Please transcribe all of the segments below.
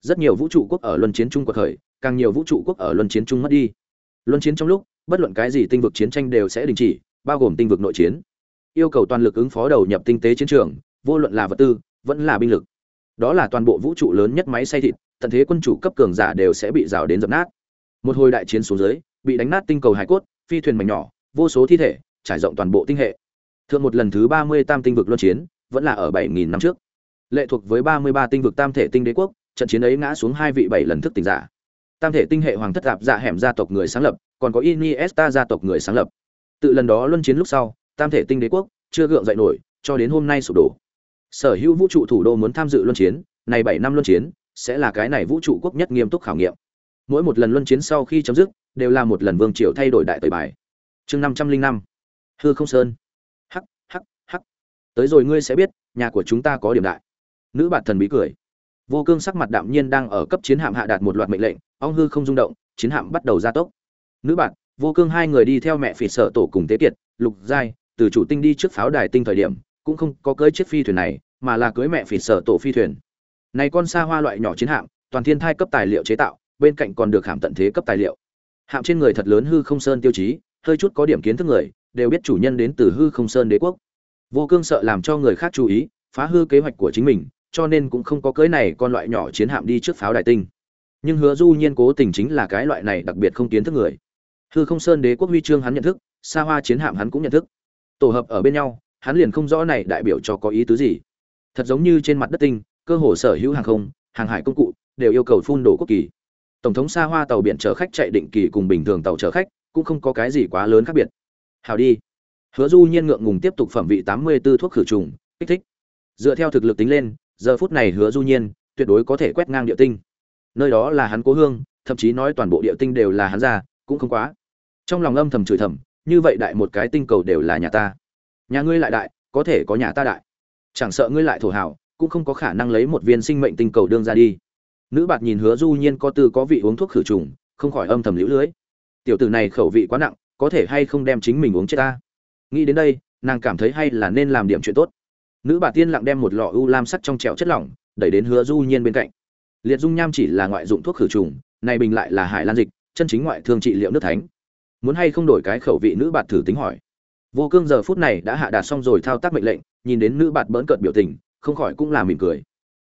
rất nhiều vũ trụ quốc ở luân chiến chung cuộc khởi, càng nhiều vũ trụ quốc ở luân chiến chung mất đi. Luân chiến trong lúc, bất luận cái gì tinh vực chiến tranh đều sẽ đình chỉ, bao gồm tinh vực nội chiến. Yêu cầu toàn lực ứng phó đầu nhập tinh tế chiến trường, vô luận là vật tư, vẫn là binh lực. Đó là toàn bộ vũ trụ lớn nhất máy xay thịt, tận thế quân chủ cấp cường giả đều sẽ bị rào đến dập nát. Một hồi đại chiến xuống dưới, bị đánh nát tinh cầu hải cốt, phi thuyền mảnh nhỏ, vô số thi thể, trải rộng toàn bộ tinh hệ. Thượng một lần thứ ba mươi tam tinh vực luân chiến, vẫn là ở bảy nghìn năm trước. Lệ thuộc với ba mươi ba tinh vực tam thể tinh đế quốc trận chiến ấy ngã xuống hai vị bảy lần thức tỉnh giả. Tam thể tinh hệ hoàng thất tạp dạ hẻm gia tộc người sáng lập, còn có iniesta gia tộc người sáng lập. Tự lần đó luân chiến lúc sau, tam thể tinh đế quốc chưa gượng dậy nổi, cho đến hôm nay sụp đổ. Sở hữu vũ trụ thủ đô muốn tham dự luân chiến, này bảy năm luân chiến sẽ là cái này vũ trụ quốc nhất nghiêm túc khảo nghiệm. Mỗi một lần luân chiến sau khi chấm dứt, đều là một lần vương triều thay đổi đại tời bài. Chương năm trăm linh năm. Hư không sơn. Hắc hắc hắc. Tới rồi ngươi sẽ biết, nhà của chúng ta có điểm đại. Nữ bạn thần bí cười vô cương sắc mặt đạm nhiên đang ở cấp chiến hạm hạ đạt một loạt mệnh lệnh, ong hư không rung động, chiến hạm bắt đầu gia tốc. Nữ bạn, vô cương hai người đi theo mẹ phỉ sở tổ cùng tế kiệt, lục giai, từ chủ tinh đi trước pháo đài tinh thời điểm, cũng không có cưới chiếc phi thuyền này, mà là cưới mẹ phỉ sở tổ phi thuyền. Này con xa hoa loại nhỏ chiến hạm, toàn thiên thai cấp tài liệu chế tạo, bên cạnh còn được hàm tận thế cấp tài liệu. Hạm trên người thật lớn hư không sơn tiêu chí, hơi chút có điểm kiến thức người, đều biết chủ nhân đến từ hư không sơn đế quốc. Vô cương sợ làm cho người khác chú ý, phá hư kế hoạch của chính mình cho nên cũng không có cưới này con loại nhỏ chiến hạm đi trước pháo đại tinh. Nhưng hứa du nhiên cố tình chính là cái loại này đặc biệt không kiến thức người. Hư không sơn đế quốc huy chương hắn nhận thức xa hoa chiến hạm hắn cũng nhận thức. Tổ hợp ở bên nhau, hắn liền không rõ này đại biểu cho có ý tứ gì. Thật giống như trên mặt đất tinh, cơ hồ sở hữu hàng không, hàng hải công cụ, đều yêu cầu phun đổ quốc kỳ. Tổng thống xa hoa tàu biển chở khách chạy định kỳ cùng bình thường tàu chở khách, cũng không có cái gì quá lớn khác biệt. Hào đi. Hứa du nhiên ngượng ngùng tiếp tục phẩm vị tám mươi 84 thuốc khử trùng, kích thích. Dựa theo thực lực tính lên giờ phút này hứa du nhiên tuyệt đối có thể quét ngang địa tinh. Nơi đó là hắn cố hương, thậm chí nói toàn bộ địa tinh đều là hắn ra, cũng không quá. Trong lòng âm thầm chửi thầm, như vậy đại một cái tinh cầu đều là nhà ta. Nhà ngươi lại đại, có thể có nhà ta đại. Chẳng sợ ngươi lại thổ hảo, cũng không có khả năng lấy một viên sinh mệnh tinh cầu đương ra đi. Nữ bạt nhìn hứa du nhiên có tư có vị uống thuốc khử trùng, không khỏi âm thầm liễu lưới. Tiểu tử này khẩu vị quá nặng, có thể hay không đem chính mình uống chết ta? Nghĩ đến đây, nàng cảm thấy hay là nên làm điểm chuyện tốt nữ bà tiên lặng đem một lọ u lam sắt trong trẹo chất lỏng, đẩy đến hứa du nhiên bên cạnh. Liệt dung nham chỉ là ngoại dụng thuốc khử trùng, này bình lại là hải lan dịch, chân chính ngoại thương trị liệu nước thánh. Muốn hay không đổi cái khẩu vị nữ bạt thử tính hỏi. Vô cương giờ phút này đã hạ đạt xong rồi thao tác mệnh lệnh, nhìn đến nữ bạt bỡn cợt biểu tình, không khỏi cũng là mỉm cười.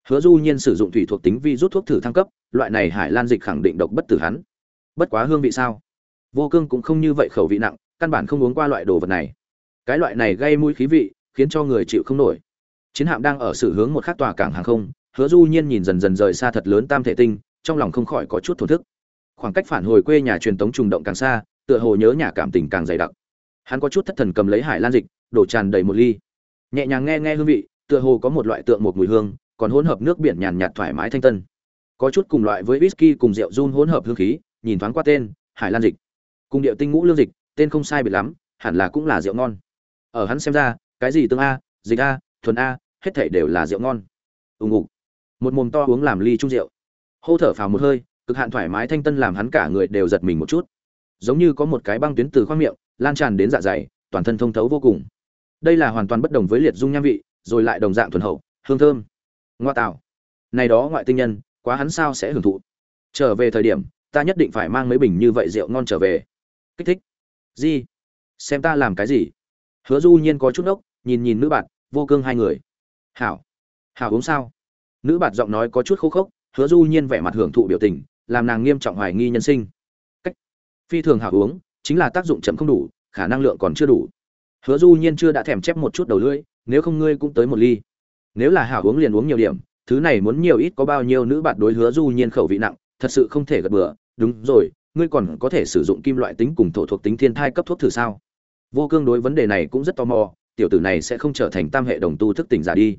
Hứa du nhiên sử dụng thủy thuộc tính vi rút thuốc thử thăng cấp, loại này hải lan dịch khẳng định độc bất tử hắn. Bất quá hương vị sao? Vô cương cũng không như vậy khẩu vị nặng, căn bản không uống qua loại đồ vật này. Cái loại này gây mũi khí vị khiến cho người chịu không nổi. Chiến hạm đang ở sự hướng một khắc tòa cảng hàng không, hứa du nhiên nhìn dần dần rời xa thật lớn tam thể tinh, trong lòng không khỏi có chút thổn thức. Khoảng cách phản hồi quê nhà truyền tống trùng động càng xa, tựa hồ nhớ nhà cảm tình càng dày đặc. Hắn có chút thất thần cầm lấy hải lan dịch, đổ tràn đầy một ly. Nhẹ nhàng nghe nghe hương vị, tựa hồ có một loại tượng một mùi hương, còn hỗn hợp nước biển nhàn nhạt thoải mái thanh tân. Có chút cùng loại với whisky cùng rượu run hỗn hợp hương khí, nhìn thoáng qua tên, hải lan dịch. Cùng điệu tinh ngũ lương dịch, tên không sai biệt lắm, hẳn là cũng là rượu ngon. Ở hắn xem ra cái gì tương a, dịch a, thuần a, hết thảy đều là rượu ngon. Ùng ục một mồm to uống làm ly chung rượu. Hô thở phào một hơi, cực hạn thoải mái thanh tân làm hắn cả người đều giật mình một chút. Giống như có một cái băng tuyến từ khoang miệng, lan tràn đến dạ dày, toàn thân thông thấu vô cùng. Đây là hoàn toàn bất đồng với liệt dung nham vị, rồi lại đồng dạng thuần hậu, hương thơm. Ngoa tạo. Này đó ngoại tinh nhân, quá hắn sao sẽ hưởng thụ? Trở về thời điểm, ta nhất định phải mang mấy bình như vậy rượu ngon trở về. Kích thích. Gì xem ta làm cái gì. Hứa du nhiên có chút ốc nhìn nhìn nữ bạn, vô cương hai người. Hảo hảo uống sao? Nữ bạn giọng nói có chút khô khốc, hứa du nhiên vẻ mặt hưởng thụ biểu tình, làm nàng nghiêm trọng hoài nghi nhân sinh. Cách phi thường hảo uống, chính là tác dụng chậm không đủ, khả năng lượng còn chưa đủ. Hứa du nhiên chưa đã thèm chép một chút đầu lưỡi, nếu không ngươi cũng tới một ly. Nếu là hảo uống liền uống nhiều điểm, thứ này muốn nhiều ít có bao nhiêu nữ bạn đối hứa du nhiên khẩu vị nặng, thật sự không thể gật bừa. Đúng rồi, ngươi còn có thể sử dụng kim loại tính cùng thổ thuộc tính thiên thai cấp thuốc thử sao? Vô cương đối vấn đề này cũng rất tò mò tiểu tử này sẽ không trở thành tam hệ đồng tu thức tỉnh giả đi.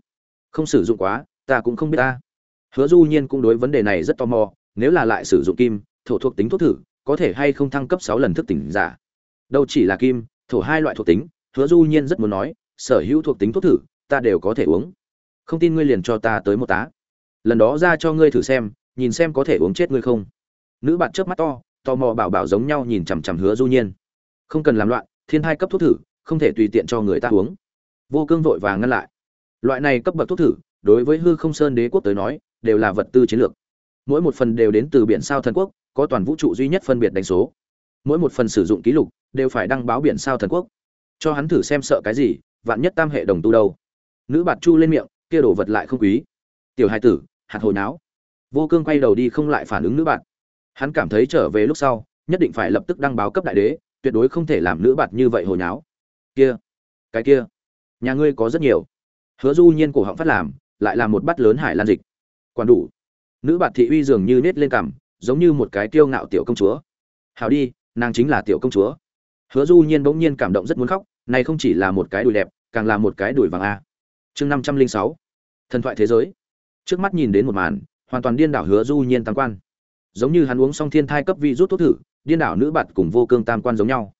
Không sử dụng quá, ta cũng không biết ta. Hứa du nhiên cũng đối vấn đề này rất tò mò, nếu là lại sử dụng kim, thổ thuộc tính thuốc thử, có thể hay không thăng cấp sáu lần thức tỉnh giả? Đâu chỉ là kim, thổ hai loại thuộc tính, hứa du nhiên rất muốn nói, sở hữu thuộc tính thuốc thử, ta đều có thể uống. Không tin ngươi liền cho ta tới một tá. Lần đó ra cho ngươi thử xem, nhìn xem có thể uống chết ngươi không. Nữ bạn chớp mắt to, tò mò bảo bảo giống nhau nhìn chằm chằm hứa du nhiên. Không cần làm loạn, thiên hai cấp thuốc thử không thể tùy tiện cho người ta uống. Vô cương vội vàng ngăn lại. Loại này cấp bậc thuốc thử, đối với hư không sơn đế quốc tới nói, đều là vật tư chiến lược. Mỗi một phần đều đến từ biển sao thần quốc, có toàn vũ trụ duy nhất phân biệt đánh số. Mỗi một phần sử dụng ký lục, đều phải đăng báo biển sao thần quốc. Cho hắn thử xem sợ cái gì, vạn nhất tam hệ đồng tu đâu. Nữ bạt chu lên miệng, kia đổ vật lại không quý. Tiểu hai tử, hạt hồi náo. Vô cương quay đầu đi không lại phản ứng nữ bạn hắn cảm thấy trở về lúc sau, nhất định phải lập tức đăng báo cấp đại đế, tuyệt đối không thể làm nữ bạn như vậy hồi náo kia, cái kia, nhà ngươi có rất nhiều. Hứa du nhiên cổ họng phát làm, lại là một bát lớn hải lan dịch. Quản đủ. Nữ bạt thị uy dường như nết lên cằm, giống như một cái tiêu ngạo tiểu công chúa. Hào đi, nàng chính là tiểu công chúa. Hứa du nhiên bỗng nhiên cảm động rất muốn khóc, này không chỉ là một cái đùi đẹp, càng là một cái đùi vàng a. Chương năm trăm linh sáu, thần thoại thế giới. Trước mắt nhìn đến một màn, hoàn toàn điên đảo hứa du nhiên tam quan. Giống như hắn uống xong thiên thai cấp vị rút thuốc thử, điên đảo nữ bạt cùng vô cương tam quan giống nhau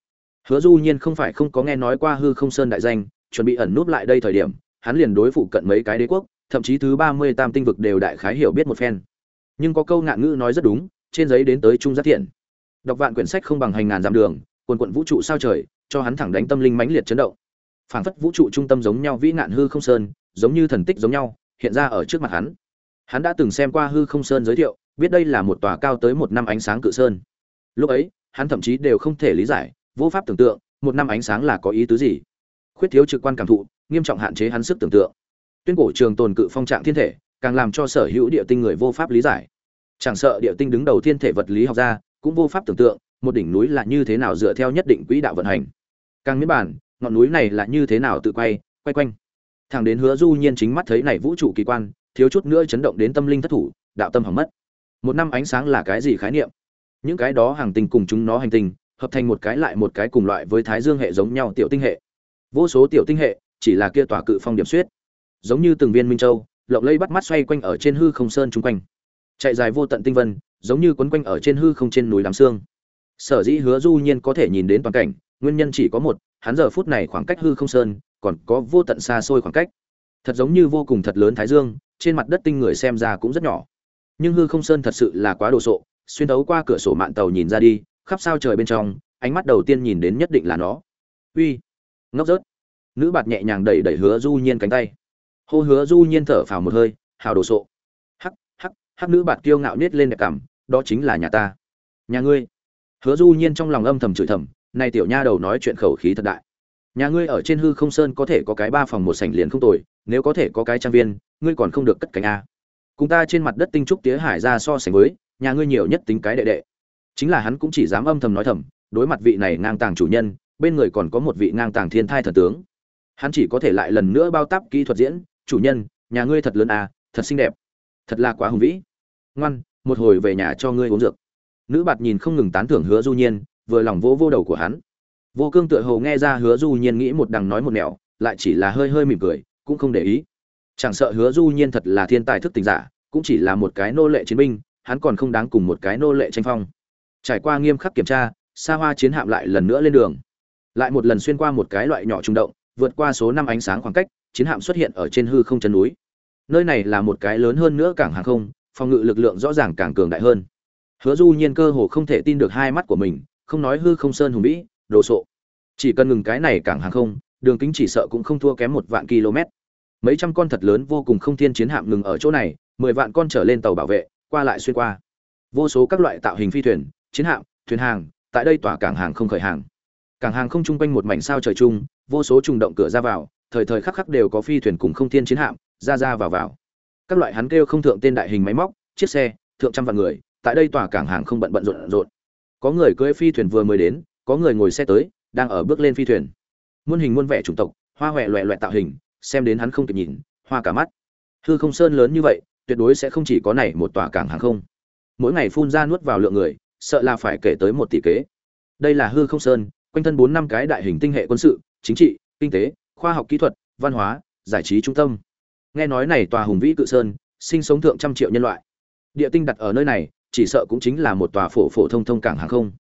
hứa du nhiên không phải không có nghe nói qua hư không sơn đại danh, chuẩn bị ẩn núp lại đây thời điểm, hắn liền đối phụ cận mấy cái đế quốc, thậm chí thứ ba mươi tam tinh vực đều đại khái hiểu biết một phen. Nhưng có câu ngạn ngữ nói rất đúng, trên giấy đến tới trung giác thiện. Đọc vạn quyển sách không bằng hành ngàn dặm đường, quần quận vũ trụ sao trời, cho hắn thẳng đánh tâm linh mãnh liệt chấn động. Phảng phất vũ trụ trung tâm giống nhau vĩ nạn hư không sơn, giống như thần tích giống nhau, hiện ra ở trước mặt hắn. Hắn đã từng xem qua hư không sơn giới thiệu, biết đây là một tòa cao tới một năm ánh sáng cự sơn. Lúc ấy, hắn thậm chí đều không thể lý giải vô pháp tưởng tượng, một năm ánh sáng là có ý tứ gì? Khuyết thiếu trực quan cảm thụ, nghiêm trọng hạn chế hắn sức tưởng tượng. Tuyên cổ trường tồn cự phong trạng thiên thể, càng làm cho sở hữu địa tinh người vô pháp lý giải. Chẳng sợ địa tinh đứng đầu thiên thể vật lý học ra, cũng vô pháp tưởng tượng, một đỉnh núi là như thế nào dựa theo nhất định quỹ đạo vận hành. Càng miễn bản, ngọn núi này là như thế nào tự quay quay quanh. Thẳng đến hứa du nhiên chính mắt thấy này vũ trụ kỳ quan, thiếu chút nữa chấn động đến tâm linh thất thủ, đạo tâm hỏng mất. Một năm ánh sáng là cái gì khái niệm? Những cái đó hàng tinh cùng chúng nó hành tinh hợp thành một cái lại một cái cùng loại với thái dương hệ giống nhau tiểu tinh hệ. Vô số tiểu tinh hệ, chỉ là kia tòa cự phong điểm suyết giống như từng viên minh châu, lộng lây bắt mắt xoay quanh ở trên hư không sơn chung quanh. Chạy dài vô tận tinh vân, giống như quấn quanh ở trên hư không trên núi đám xương. Sở dĩ hứa du nhiên có thể nhìn đến toàn cảnh, nguyên nhân chỉ có một, hắn giờ phút này khoảng cách hư không sơn còn có vô tận xa xôi khoảng cách. Thật giống như vô cùng thật lớn thái dương, trên mặt đất tinh người xem ra cũng rất nhỏ. Nhưng hư không sơn thật sự là quá đồ sộ, xuyên đấu qua cửa sổ mạn tàu nhìn ra đi khắp sao trời bên trong, ánh mắt đầu tiên nhìn đến nhất định là nó. Uy, ngốc rớt. Nữ bạt nhẹ nhàng đẩy đẩy hứa du nhiên cánh tay. Hô hứa du nhiên thở phào một hơi, hào đồ sộ. Hắc hắc hắc, nữ bạt kiêu ngạo nết lên đẹp cảm đó chính là nhà ta. Nhà ngươi. Hứa du nhiên trong lòng âm thầm chửi thầm nay tiểu nha đầu nói chuyện khẩu khí thật đại. Nhà ngươi ở trên hư không sơn có thể có cái ba phòng một sảnh liền không tồi, nếu có thể có cái trang viên, ngươi còn không được cất cánh a. Cùng ta trên mặt đất tinh trúc tía hải ra so sánh với, nhà ngươi nhiều nhất tính cái đệ đệ chính là hắn cũng chỉ dám âm thầm nói thầm, đối mặt vị này ngang tàng chủ nhân, bên người còn có một vị ngang tàng thiên thai thần tướng. Hắn chỉ có thể lại lần nữa bao tắp kỹ thuật diễn, chủ nhân, nhà ngươi thật lớn à thật xinh đẹp, thật là quá hùng vĩ. Ngoan, một hồi về nhà cho ngươi uống dược. Nữ bạt nhìn không ngừng tán thưởng hứa du nhiên, vừa lòng vỗ vô đầu của hắn. Vô cương tựa hồ nghe ra hứa du nhiên nghĩ một đằng nói một nẻo, lại chỉ là hơi hơi mỉm cười, cũng không để ý. Chẳng sợ hứa du nhiên thật là thiên tài thức tình giả, cũng chỉ là một cái nô lệ chiến binh, hắn còn không đáng cùng một cái nô lệ tranh phong trải qua nghiêm khắc kiểm tra xa hoa chiến hạm lại lần nữa lên đường. Lại một lần xuyên qua một cái loại nhỏ trung động, vượt qua số năm ánh sáng khoảng cách, chiến hạm xuất hiện ở trên hư không chân núi. Nơi này là một cái lớn hơn nữa cảng hàng không, phòng ngự lực lượng rõ ràng càng cường đại hơn. Hứa du nhiên cơ hồ không thể tin được hai mắt của mình, không nói hư không sơn hùng vĩ, đồ sộ. Chỉ cần ngừng cái này cảng hàng không, đường kính chỉ sợ cũng không thua kém một vạn km. Mấy trăm con thật lớn vô cùng không thiên chiến hạm ngừng ở chỗ này, mười vạn con trở lên tàu bảo vệ, qua lại xuyên qua. Vô số các loại tạo hình phi thuyền chiến hạm, thuyền hàng, tại đây tỏa cảng hàng không khởi hàng. Cảng hàng không chung quanh một mảnh sao trời chung, vô số trùng động cửa ra vào, thời thời khắc khắc đều có phi thuyền cùng không thiên chiến hạm, ra ra vào vào. Các loại hắn kêu không thượng tên đại hình máy móc, chiếc xe, thượng trăm vạn người, tại đây tòa cảng hàng không bận bận rộn rộn. Có người cưỡi phi thuyền vừa mới đến, có người ngồi xe tới, đang ở bước lên phi thuyền. Muôn hình muôn vẻ chủng tộc, hoa huệ loẹ loẹ tạo hình, xem đến hắn không kịp nhìn, hoa cả mắt. Hư không sơn lớn như vậy, tuyệt đối sẽ không chỉ có này một tòa cảng hàng không. Mỗi ngày phun ra nuốt vào lượng người sợ là phải kể tới một tỷ kế. Đây là hư không sơn, quanh thân bốn năm cái đại hình tinh hệ quân sự, chính trị, kinh tế, khoa học kỹ thuật, văn hóa, giải trí trung tâm. Nghe nói này tòa hùng vĩ cự sơn, sinh sống thượng trăm triệu nhân loại. Địa tinh đặt ở nơi này, chỉ sợ cũng chính là một tòa phổ phổ thông thông cảng hàng không.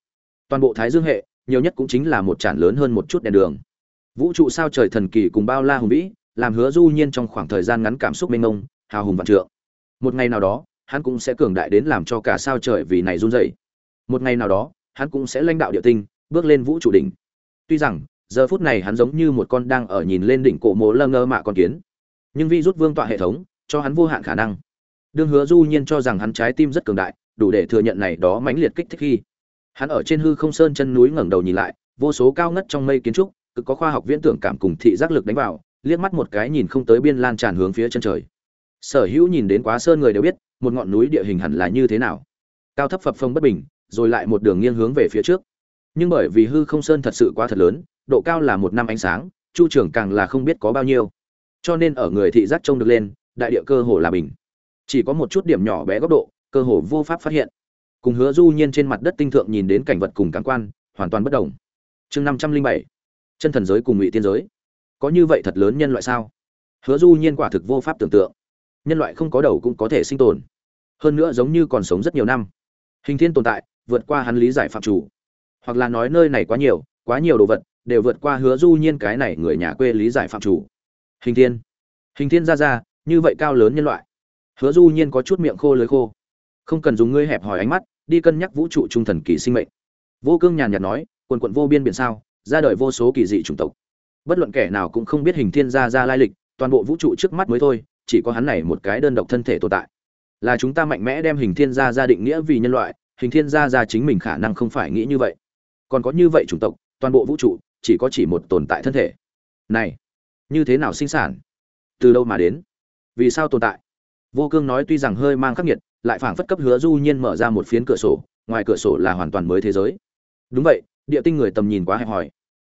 Toàn bộ thái dương hệ, nhiều nhất cũng chính là một tràn lớn hơn một chút đèn đường. Vũ trụ sao trời thần kỳ cùng bao la hùng vĩ, làm hứa du nhiên trong khoảng thời gian ngắn cảm xúc mênh mông, hào hùng vạn trượng. Một ngày nào đó, hắn cũng sẽ cường đại đến làm cho cả sao trời vì này run rẩy một ngày nào đó, hắn cũng sẽ lãnh đạo địa tinh, bước lên vũ trụ đỉnh. Tuy rằng, giờ phút này hắn giống như một con đang ở nhìn lên đỉnh cổ mộ lơ ngơ mạ con kiến. Nhưng vi rút vương tọa hệ thống, cho hắn vô hạn khả năng. Đương hứa du nhiên cho rằng hắn trái tim rất cường đại, đủ để thừa nhận này đó mãnh liệt kích thích khi. Hắn ở trên hư không sơn chân núi ngẩng đầu nhìn lại, vô số cao ngất trong mây kiến trúc, cực có khoa học viễn tưởng cảm cùng thị giác lực đánh vào, liếc mắt một cái nhìn không tới biên lan tràn hướng phía chân trời. Sở hữu nhìn đến quá sơn người đều biết, một ngọn núi địa hình hẳn là như thế nào. Cao thấp phập phồng bất bình rồi lại một đường nghiêng hướng về phía trước. Nhưng bởi vì hư không sơn thật sự quá thật lớn, độ cao là một năm ánh sáng, chu trường càng là không biết có bao nhiêu. Cho nên ở người thị giác trông được lên, đại địa cơ hồ là bình. Chỉ có một chút điểm nhỏ bé góc độ, cơ hồ vô pháp phát hiện. Cùng hứa du nhiên trên mặt đất tinh thượng nhìn đến cảnh vật cùng cảm quan, hoàn toàn bất đồng. Chương năm trăm linh bảy, chân thần giới cùng ngụy tiên giới. Có như vậy thật lớn nhân loại sao? Hứa du nhiên quả thực vô pháp tưởng tượng. Nhân loại không có đầu cũng có thể sinh tồn. Hơn nữa giống như còn sống rất nhiều năm. Hình thiên tồn tại vượt qua hắn lý giải phạm chủ. Hoặc là nói nơi này quá nhiều quá nhiều đồ vật, đều vượt qua hứa du nhiên cái này người nhà quê lý giải phạm chủ. Hình thiên. Hình thiên ra ra, như vậy cao lớn nhân loại. Hứa du nhiên có chút miệng khô lưới khô. Không cần dùng ngươi hẹp hỏi ánh mắt, đi cân nhắc vũ trụ trung thần kỳ sinh mệnh. Vô cương nhàn nhạt nói, quần quận vô biên biển sao, ra đời vô số kỳ dị chủng tộc. Bất luận kẻ nào cũng không biết hình thiên gia ra lai lịch, toàn bộ vũ trụ trước mắt mới thôi, chỉ có hắn này một cái đơn độc thân thể tồn tại. Là chúng ta mạnh mẽ đem hình thiên gia ra định nghĩa vì nhân loại hình thiên gia ra chính mình khả năng không phải nghĩ như vậy. Còn có như vậy chủng tộc, toàn bộ vũ trụ, chỉ có chỉ một tồn tại thân thể. Này, như thế nào sinh sản? Từ đâu mà đến? Vì sao tồn tại? Vô cương nói tuy rằng hơi mang khắc nghiệt, lại phảng phất cấp hứa du nhiên mở ra một phiến cửa sổ, ngoài cửa sổ là hoàn toàn mới thế giới. Đúng vậy, địa tinh người tầm nhìn quá hẹp hòi.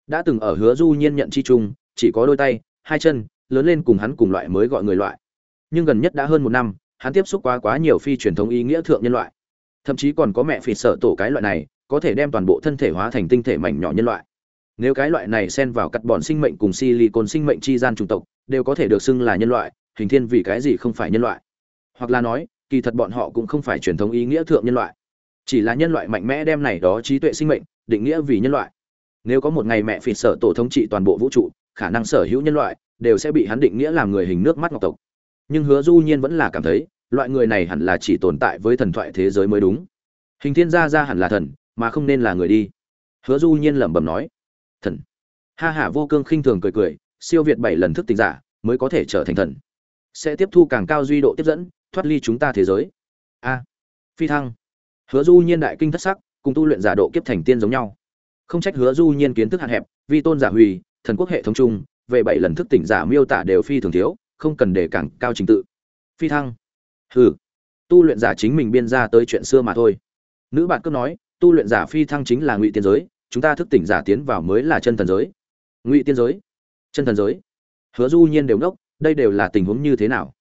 Đã từng ở hứa du nhiên nhận chi chung, chỉ có đôi tay, hai chân, lớn lên cùng hắn cùng loại mới gọi người loại. Nhưng gần nhất đã hơn một năm, hắn tiếp xúc quá quá nhiều phi truyền thống ý nghĩa thượng nhân loại thậm chí còn có mẹ phì sợ tổ cái loại này, có thể đem toàn bộ thân thể hóa thành tinh thể mảnh nhỏ nhân loại. Nếu cái loại này xen vào cắt bọn sinh mệnh cùng silicon sinh mệnh chi gian chủng tộc, đều có thể được xưng là nhân loại, hình thiên vì cái gì không phải nhân loại? Hoặc là nói, kỳ thật bọn họ cũng không phải truyền thống ý nghĩa thượng nhân loại. Chỉ là nhân loại mạnh mẽ đem này đó trí tuệ sinh mệnh định nghĩa vì nhân loại. Nếu có một ngày mẹ phì sở tổ thống trị toàn bộ vũ trụ, khả năng sở hữu nhân loại đều sẽ bị hắn định nghĩa làm người hình nước mắt ngọc tộc. Nhưng hứa du nhiên vẫn là cảm thấy loại người này hẳn là chỉ tồn tại với thần thoại thế giới mới đúng. Hình thiên gia ra hẳn là thần, mà không nên là người đi. Hứa du nhiên lẩm bẩm nói. Thần. Ha ha, vô cương khinh thường cười cười, siêu việt bảy lần thức tỉnh giả, mới có thể trở thành thần. Sẽ tiếp thu càng cao duy độ tiếp dẫn, thoát ly chúng ta thế giới. A. Phi thăng. Hứa du nhiên đại kinh thất sắc, cùng tu luyện giả độ kiếp thành tiên giống nhau. Không trách hứa du nhiên kiến thức hạn hẹp, vi tôn giả hủy, thần quốc hệ thống chung, về bảy lần thức tỉnh giả miêu tả đều phi thường thiếu, không cần để càng cao trình tự. Phi thăng hừ. Tu luyện giả chính mình biên ra tới chuyện xưa mà thôi. Nữ bạn cứ nói, tu luyện giả phi thăng chính là ngụy tiên giới, chúng ta thức tỉnh giả tiến vào mới là chân thần giới. Ngụy tiên giới? Chân thần giới? Hứa du nhiên đều ngốc đây đều là tình huống như thế nào?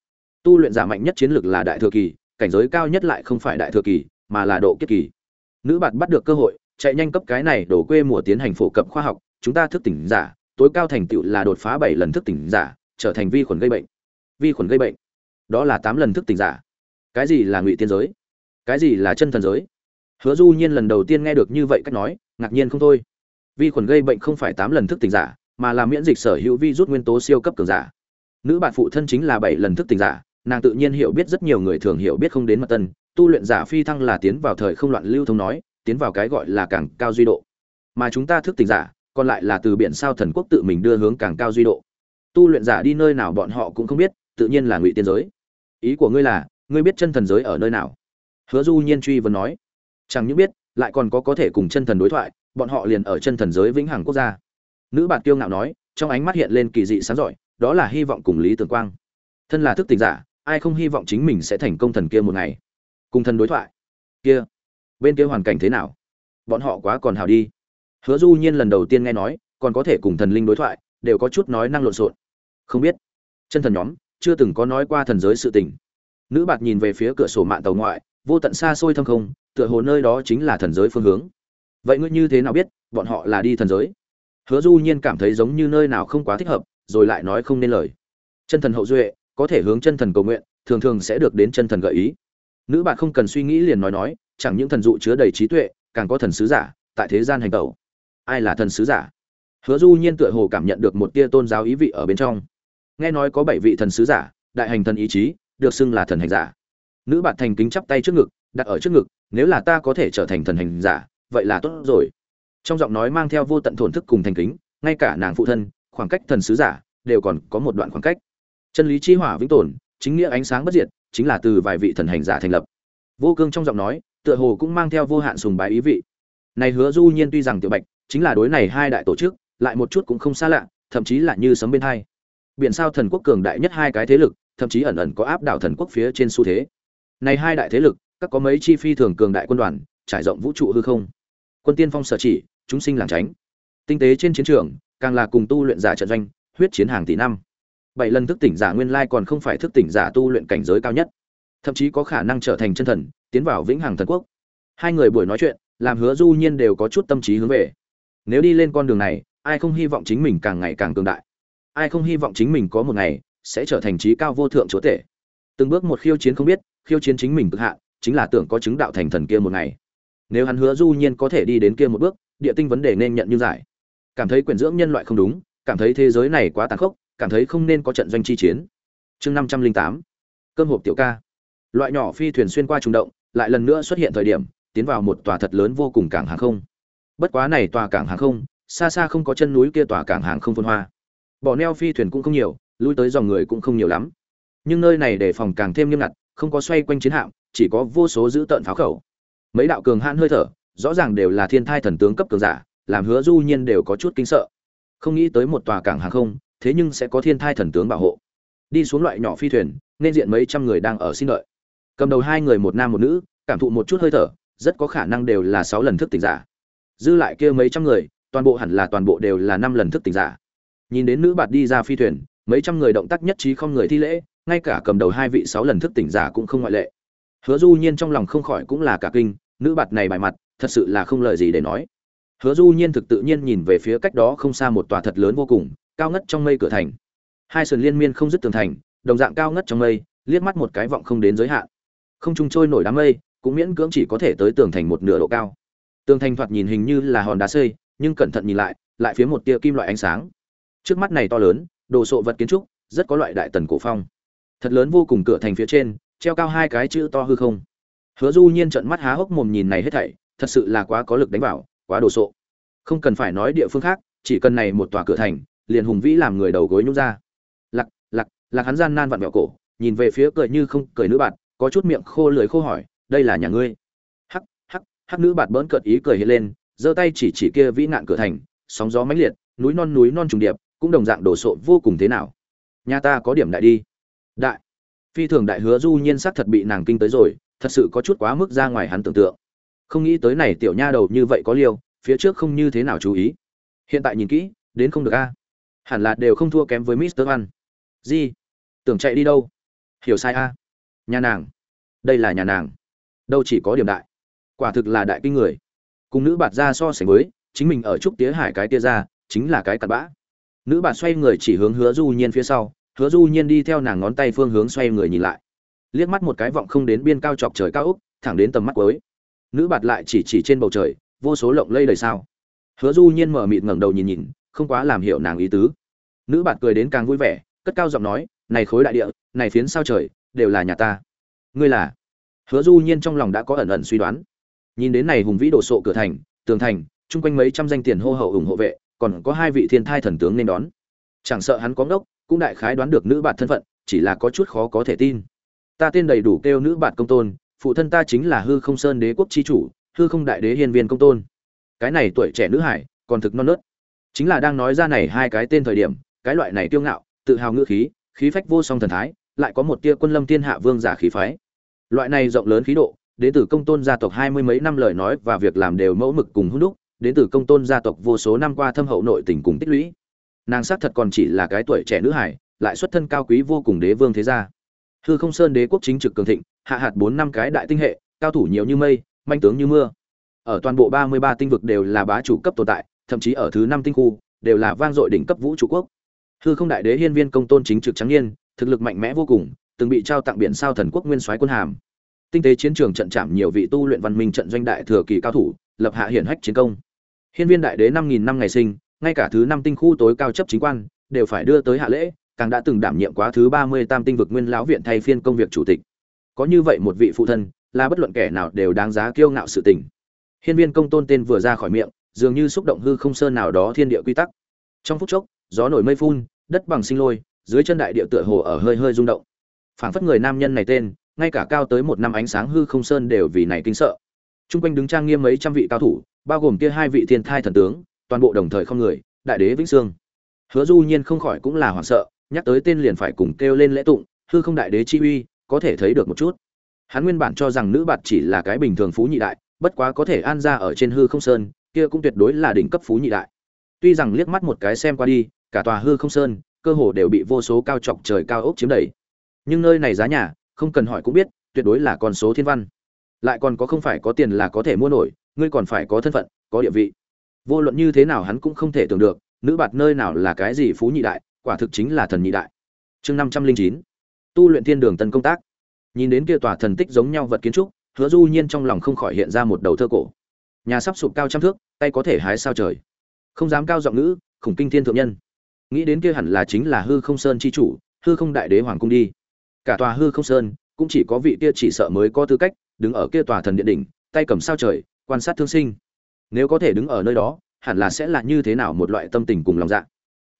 Tu luyện giả mạnh nhất chiến lược là đại thừa kỳ, cảnh giới cao nhất lại không phải đại thừa kỳ, mà là độ kiếp kỳ. Nữ bạn bắt được cơ hội, chạy nhanh cấp cái này đổ quê mùa tiến hành phổ cập khoa học, chúng ta thức tỉnh giả, tối cao thành tựu là đột phá bảy lần thức tỉnh giả, trở thành vi khuẩn gây bệnh. Vi khuẩn gây bệnh đó là tám lần thức tỉnh giả. Cái gì là ngụy tiên giới? Cái gì là chân thần giới? Hứa du nhiên lần đầu tiên nghe được như vậy cách nói, ngạc nhiên không thôi. Vi khuẩn gây bệnh không phải tám lần thức tỉnh giả, mà là miễn dịch sở hữu vi rút nguyên tố siêu cấp cường giả. Nữ bạn phụ thân chính là bảy lần thức tỉnh giả, nàng tự nhiên hiểu biết rất nhiều người thường hiểu biết không đến mật tân, tu luyện giả phi thăng là tiến vào thời không loạn lưu thông nói, tiến vào cái gọi là càng cao duy độ. Mà chúng ta thức tỉnh giả, còn lại là từ biển sao thần quốc tự mình đưa hướng càng cao duy độ. Tu luyện giả đi nơi nào bọn họ cũng không biết tự nhiên là ngụy tiên giới. Ý của ngươi là, ngươi biết chân thần giới ở nơi nào? Hứa du nhiên truy vấn nói. Chẳng những biết, lại còn có có thể cùng chân thần đối thoại, bọn họ liền ở chân thần giới vĩnh hằng quốc gia. Nữ bạn kiêu ngạo nói, trong ánh mắt hiện lên kỳ dị sáng giỏi, đó là hy vọng cùng lý tường quang. Thân là thức tỉnh giả, ai không hy vọng chính mình sẽ thành công thần kia một ngày? Cùng thần đối thoại. Kia, bên kia hoàn cảnh thế nào? Bọn họ quá còn hào đi. Hứa du nhiên lần đầu tiên nghe nói, còn có thể cùng thần linh đối thoại, đều có chút nói năng lộn xộn. Không biết. Chân thần nhóm chưa từng có nói qua thần giới sự tình. Nữ bạc nhìn về phía cửa sổ mạng tàu ngoại, vô tận xa xôi thâm không, tựa hồ nơi đó chính là thần giới phương hướng. Vậy ngươi như thế nào biết, bọn họ là đi thần giới? Hứa du nhiên cảm thấy giống như nơi nào không quá thích hợp, rồi lại nói không nên lời. Chân thần hậu duệ, có thể hướng chân thần cầu nguyện, thường thường sẽ được đến chân thần gợi ý. Nữ bạn không cần suy nghĩ liền nói nói, chẳng những thần dụ chứa đầy trí tuệ, càng có thần sứ giả, tại thế gian hành tẩu. Ai là thần sứ giả? Hứa du nhiên tựa hồ cảm nhận được một tia tôn giáo ý vị ở bên trong nghe nói có bảy vị thần sứ giả, đại hành thần ý chí, được xưng là thần hành giả. Nữ bạn thành kính chắp tay trước ngực, đặt ở trước ngực, nếu là ta có thể trở thành thần hành giả, vậy là tốt rồi. Trong giọng nói mang theo vô tận thổn thức cùng thành kính, ngay cả nàng phụ thân, khoảng cách thần sứ giả, đều còn có một đoạn khoảng cách. Chân lý chi hỏa vĩnh tồn, chính nghĩa ánh sáng bất diệt, chính là từ vài vị thần hành giả thành lập. Vô cương trong giọng nói, tựa hồ cũng mang theo vô hạn sùng bái ý vị. Này hứa du nhiên tuy rằng tiểu bạch, chính là đối này hai đại tổ chức, lại một chút cũng không xa lạ, thậm chí là như sấm bên hai biển sao thần quốc cường đại nhất hai cái thế lực, thậm chí ẩn ẩn có áp đảo thần quốc phía trên xu thế. Này hai đại thế lực, các có mấy chi phi thường cường đại quân đoàn, trải rộng vũ trụ hư không. Quân tiên phong sở chỉ, chúng sinh làng tránh. Tinh tế trên chiến trường, càng là cùng tu luyện giả trận doanh, huyết chiến hàng tỷ năm. Bảy lần thức tỉnh giả nguyên lai còn không phải thức tỉnh giả tu luyện cảnh giới cao nhất. Thậm chí có khả năng trở thành chân thần, tiến vào vĩnh hằng thần quốc. Hai người buổi nói chuyện, làm hứa du nhiên đều có chút tâm trí hướng về. Nếu đi lên con đường này, ai không hy vọng chính mình càng ngày càng cường đại? Ai không hy vọng chính mình có một ngày sẽ trở thành trí cao vô thượng chúa tể. Từng bước một khiêu chiến không biết, khiêu chiến chính mình cực hạn, chính là tưởng có chứng đạo thành thần kia một ngày. Nếu hắn hứa du nhiên có thể đi đến kia một bước, địa tinh vấn đề nên nhận như giải. Cảm thấy quyền dưỡng nhân loại không đúng, cảm thấy thế giới này quá tàn khốc, cảm thấy không nên có trận doanh chi chiến. Chương năm trăm linh tám. Cơm hộp tiểu ca. Loại nhỏ phi thuyền xuyên qua trung động, lại lần nữa xuất hiện thời điểm, tiến vào một tòa thật lớn vô cùng cảng hàng không. Bất quá này tòa cảng hàng không, xa xa không có chân núi kia tòa cảng hàng không phân hoa bỏ neo phi thuyền cũng không nhiều, lui tới dòng người cũng không nhiều lắm. Nhưng nơi này đề phòng càng thêm nghiêm ngặt, không có xoay quanh chiến hạm, chỉ có vô số giữ tợn pháo khẩu. Mấy đạo cường hãn hơi thở, rõ ràng đều là thiên thai thần tướng cấp cường giả, làm hứa du nhiên đều có chút kinh sợ. Không nghĩ tới một tòa cảng hàng không, thế nhưng sẽ có thiên thai thần tướng bảo hộ. Đi xuống loại nhỏ phi thuyền, nên diện mấy trăm người đang ở xin lợi. cầm đầu hai người một nam một nữ, cảm thụ một chút hơi thở, rất có khả năng đều là sáu lần thức tỉnh giả. Dư lại kia mấy trăm người, toàn bộ hẳn là toàn bộ đều là năm lần thức tỉnh giả nhìn đến nữ bạt đi ra phi thuyền, mấy trăm người động tác nhất trí không người thi lễ, ngay cả cầm đầu hai vị sáu lần thức tỉnh giả cũng không ngoại lệ. Hứa du nhiên trong lòng không khỏi cũng là cả kinh, nữ bạt này bài mặt, thật sự là không lời gì để nói. Hứa du nhiên thực tự nhiên nhìn về phía cách đó không xa một tòa thật lớn vô cùng, cao ngất trong mây cửa thành. Hai sườn liên miên không dứt tường thành, đồng dạng cao ngất trong mây, liếc mắt một cái vọng không đến giới hạn. Không trung trôi nổi đám mây, cũng miễn cưỡng chỉ có thể tới tường thành một nửa độ cao. Tường thành thoạt nhìn hình như là hòn đá xây, nhưng cẩn thận nhìn lại lại phía một tia kim loại ánh sáng trước mắt này to lớn, đồ sộ vật kiến trúc, rất có loại đại tần cổ phong. Thật lớn vô cùng cửa thành phía trên, treo cao hai cái chữ to hư không. Hứa du nhiên trợn mắt há hốc mồm nhìn này hết thảy, thật sự là quá có lực đánh vào, quá đồ sộ. Không cần phải nói địa phương khác, chỉ cần này một tòa cửa thành, liền hùng vĩ làm người đầu gối nhúc ra. Lặc lặc lặc hắn gian nan vặn vẹo cổ, nhìn về phía cười như không cười nữ bạn có chút miệng khô lưỡi khô hỏi, đây là nhà ngươi? Hắc hắc hắc nữ bạn bỡn cợt ý cười hiện lên, giơ tay chỉ chỉ kia vĩ nạn cửa thành, sóng gió mãnh liệt, núi non núi non trùng điệp cũng đồng dạng đồ sộ vô cùng thế nào. Nhà ta có điểm đại đi. Đại. Phi thường đại hứa du nhiên sắc thật bị nàng kinh tới rồi, thật sự có chút quá mức ra ngoài hắn tưởng tượng. Không nghĩ tới này tiểu nha đầu như vậy có liêu, phía trước không như thế nào chú ý. Hiện tại nhìn kỹ, đến không được a. Hẳn là đều không thua kém với mister văn gì? Tưởng chạy đi đâu? Hiểu sai a. Nhà nàng. Đây là nhà nàng. Đâu chỉ có điểm đại. Quả thực là đại kinh người. Cùng nữ bạt ra so sánh với, chính mình ở trúc tía hải cái tia ra, chính là cái cặn bã nữ bà xoay người chỉ hướng hứa du nhiên phía sau, hứa du nhiên đi theo nàng ngón tay phương hướng xoay người nhìn lại. Liếc mắt một cái vọng không đến biên cao chọc trời cao úc thẳng đến tầm mắt cuối. Nữ bạt lại chỉ chỉ trên bầu trời, vô số lộng lây đời sao. Hứa du nhiên mở mịt ngẩng đầu nhìn nhìn, không quá làm hiểu nàng ý tứ. Nữ bạt cười đến càng vui vẻ, cất cao giọng nói, này khối đại địa, này phiến sao trời, đều là nhà ta. Ngươi là? Hứa du nhiên trong lòng đã có ẩn ẩn suy đoán. Nhìn đến này hùng vĩ đồ sộ cửa thành, tường thành, chung quanh mấy trăm danh tiền hô hậu ủng hộ vệ còn có hai vị thiên thai thần tướng nên đón. Chẳng sợ hắn có ngốc, cũng đại khái đoán được nữ bạn thân phận, chỉ là có chút khó có thể tin. Ta tên đầy đủ kêu nữ bạn công tôn, phụ thân ta chính là hư không sơn đế quốc chi chủ, hư không đại đế hiên viên công tôn. Cái này tuổi trẻ nữ hải, còn thực non nớt. Chính là đang nói ra này hai cái tên thời điểm, cái loại này tiêu ngạo, tự hào ngữ khí khí phách vô song thần thái, lại có một tia quân lâm thiên hạ vương giả khí phái. Loại này rộng lớn khí độ, đến từ công tôn gia tộc hai mươi mấy năm lời nói và việc làm đều mẫu mực cùng hữu đúc đến từ công tôn gia tộc vô số năm qua thâm hậu nội tình cùng tích lũy. Nàng xác thật còn chỉ là cái tuổi trẻ nữ hải lại xuất thân cao quý vô cùng đế vương thế gia. Hư không sơn đế quốc chính trực cường thịnh, hạ hạt bốn năm cái đại tinh hệ, cao thủ nhiều như mây, manh tướng như mưa. Ở toàn bộ ba mươi ba tinh vực đều là bá chủ cấp tồn tại, thậm chí ở thứ năm tinh khu, đều là vang dội đỉnh cấp vũ trụ quốc. Hư không đại đế hiên viên công tôn chính trực trắng niên, thực lực mạnh mẽ vô cùng, từng bị trao tặng biển sao thần quốc nguyên soái quân hàm. Tinh tế chiến trường trận chạm nhiều vị tu luyện văn minh trận doanh đại thừa kỳ cao thủ, lập hạ hiển hách chiến công hiên viên đại đế năm nghìn năm ngày sinh, ngay cả thứ năm tinh khu tối cao chấp chính quan, đều phải đưa tới hạ lễ, càng đã từng đảm nhiệm quá thứ ba mươi tam tinh vực nguyên lão viện thay phiên công việc chủ tịch. Có như vậy một vị phụ thân, là bất luận kẻ nào đều đáng giá kiêu ngạo sự tình. Hiên viên công tôn tên vừa ra khỏi miệng, dường như xúc động hư không sơn nào đó thiên địa quy tắc. Trong phút chốc, gió nổi mây phun, đất bằng sinh lôi, dưới chân đại địa tựa hồ ở hơi hơi rung động. Phảng phất người nam nhân này tên, ngay cả cao tới một năm ánh sáng hư không sơn đều vì này kinh sợ. Trung quanh đứng trang nghiêm mấy trăm vị cao thủ, bao gồm kia hai vị thiên thai thần tướng, toàn bộ đồng thời không người, đại đế vĩnh sương. Hứa Du Nhiên không khỏi cũng là hoảng sợ, nhắc tới tên liền phải cùng kêu lên lễ tụng, hư không đại đế chi uy, có thể thấy được một chút. Hắn nguyên bản cho rằng nữ bạt chỉ là cái bình thường phú nhị đại, bất quá có thể an ra ở trên hư không sơn, kia cũng tuyệt đối là đỉnh cấp phú nhị đại. Tuy rằng liếc mắt một cái xem qua đi, cả tòa hư không sơn, cơ hồ đều bị vô số cao chọc trời cao ốc chiếm đầy. Nhưng nơi này giá nhà, không cần hỏi cũng biết, tuyệt đối là con số thiên văn lại còn có không phải có tiền là có thể mua nổi, ngươi còn phải có thân phận, có địa vị. Vô luận như thế nào hắn cũng không thể tưởng được, nữ bạt nơi nào là cái gì phú nhị đại, quả thực chính là thần nhị đại. Chương năm trăm linh chín, tu luyện thiên đường tân công tác. Nhìn đến kia tòa thần tích giống nhau vật kiến trúc, hứa du nhiên trong lòng không khỏi hiện ra một đầu thơ cổ. Nhà sắp sụp cao trăm thước, tay có thể hái sao trời. Không dám cao giọng ngữ, khủng kinh thiên thượng nhân. Nghĩ đến kia hẳn là chính là hư không sơn chi chủ, hư không đại đế hoàng cung đi. Cả tòa hư không sơn, cũng chỉ có vị kia chỉ sợ mới có tư cách đứng ở kia tòa thần điện đỉnh tay cầm sao trời quan sát thương sinh. Nếu có thể đứng ở nơi đó hẳn là sẽ là như thế nào một loại tâm tình cùng lòng dạ.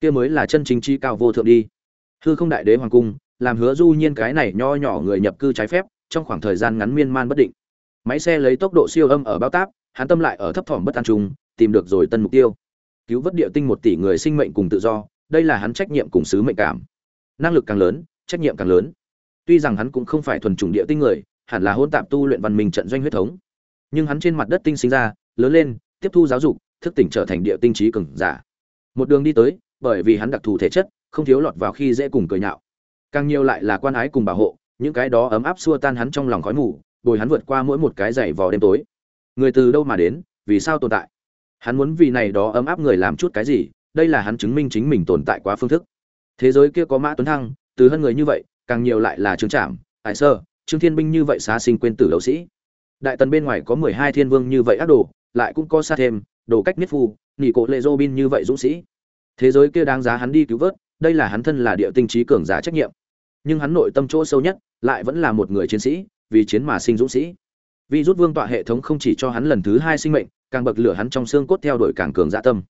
Kia mới là chân chính chi cao vô thượng đi. Hư không đại đế hoàng cung làm hứa du nhiên cái này nho nhỏ người nhập cư trái phép trong khoảng thời gian ngắn miên man bất định. Máy xe lấy tốc độ siêu âm ở bao táp hắn tâm lại ở thấp thỏm bất an trùng, tìm được rồi tân mục tiêu. Cứu vớt địa tinh một tỷ người sinh mệnh cùng tự do đây là hắn trách nhiệm cùng sứ mệnh cảm. Năng lực càng lớn trách nhiệm càng lớn. Tuy rằng hắn cũng không phải thuần chủng địa tinh người hẳn là hôn tạp tu luyện văn minh trận doanh huyết thống. Nhưng hắn trên mặt đất tinh sinh ra, lớn lên, tiếp thu giáo dục, thức tỉnh trở thành địa tinh trí cường giả. Một đường đi tới, bởi vì hắn đặc thù thể chất, không thiếu lọt vào khi dễ cùng cười nhạo. Càng nhiều lại là quan ái cùng bảo hộ, những cái đó ấm áp xua tan hắn trong lòng khói mù, bồi hắn vượt qua mỗi một cái giày vò đêm tối. Người từ đâu mà đến, vì sao tồn tại? Hắn muốn vì này đó ấm áp người làm chút cái gì, đây là hắn chứng minh chính mình tồn tại quá phương thức. Thế giới kia có mã tuấn thăng, từ hơn người như vậy, càng nhiều lại là trương trạm hải sơ trương thiên binh như vậy xá sinh quên tử đấu sĩ. Đại tần bên ngoài có mười hai thiên vương như vậy ác đồ, lại cũng có xa thêm, đồ cách miết phu nghỉ cộ lệ dô bin như vậy dũng sĩ. Thế giới kia đáng giá hắn đi cứu vớt, đây là hắn thân là địa tinh trí cường giả trách nhiệm. Nhưng hắn nội tâm chỗ sâu nhất, lại vẫn là một người chiến sĩ, vì chiến mà sinh dũng sĩ. Vì rút vương tọa hệ thống không chỉ cho hắn lần thứ hai sinh mệnh, càng bậc lửa hắn trong xương cốt theo đuổi càng cường dạ tâm.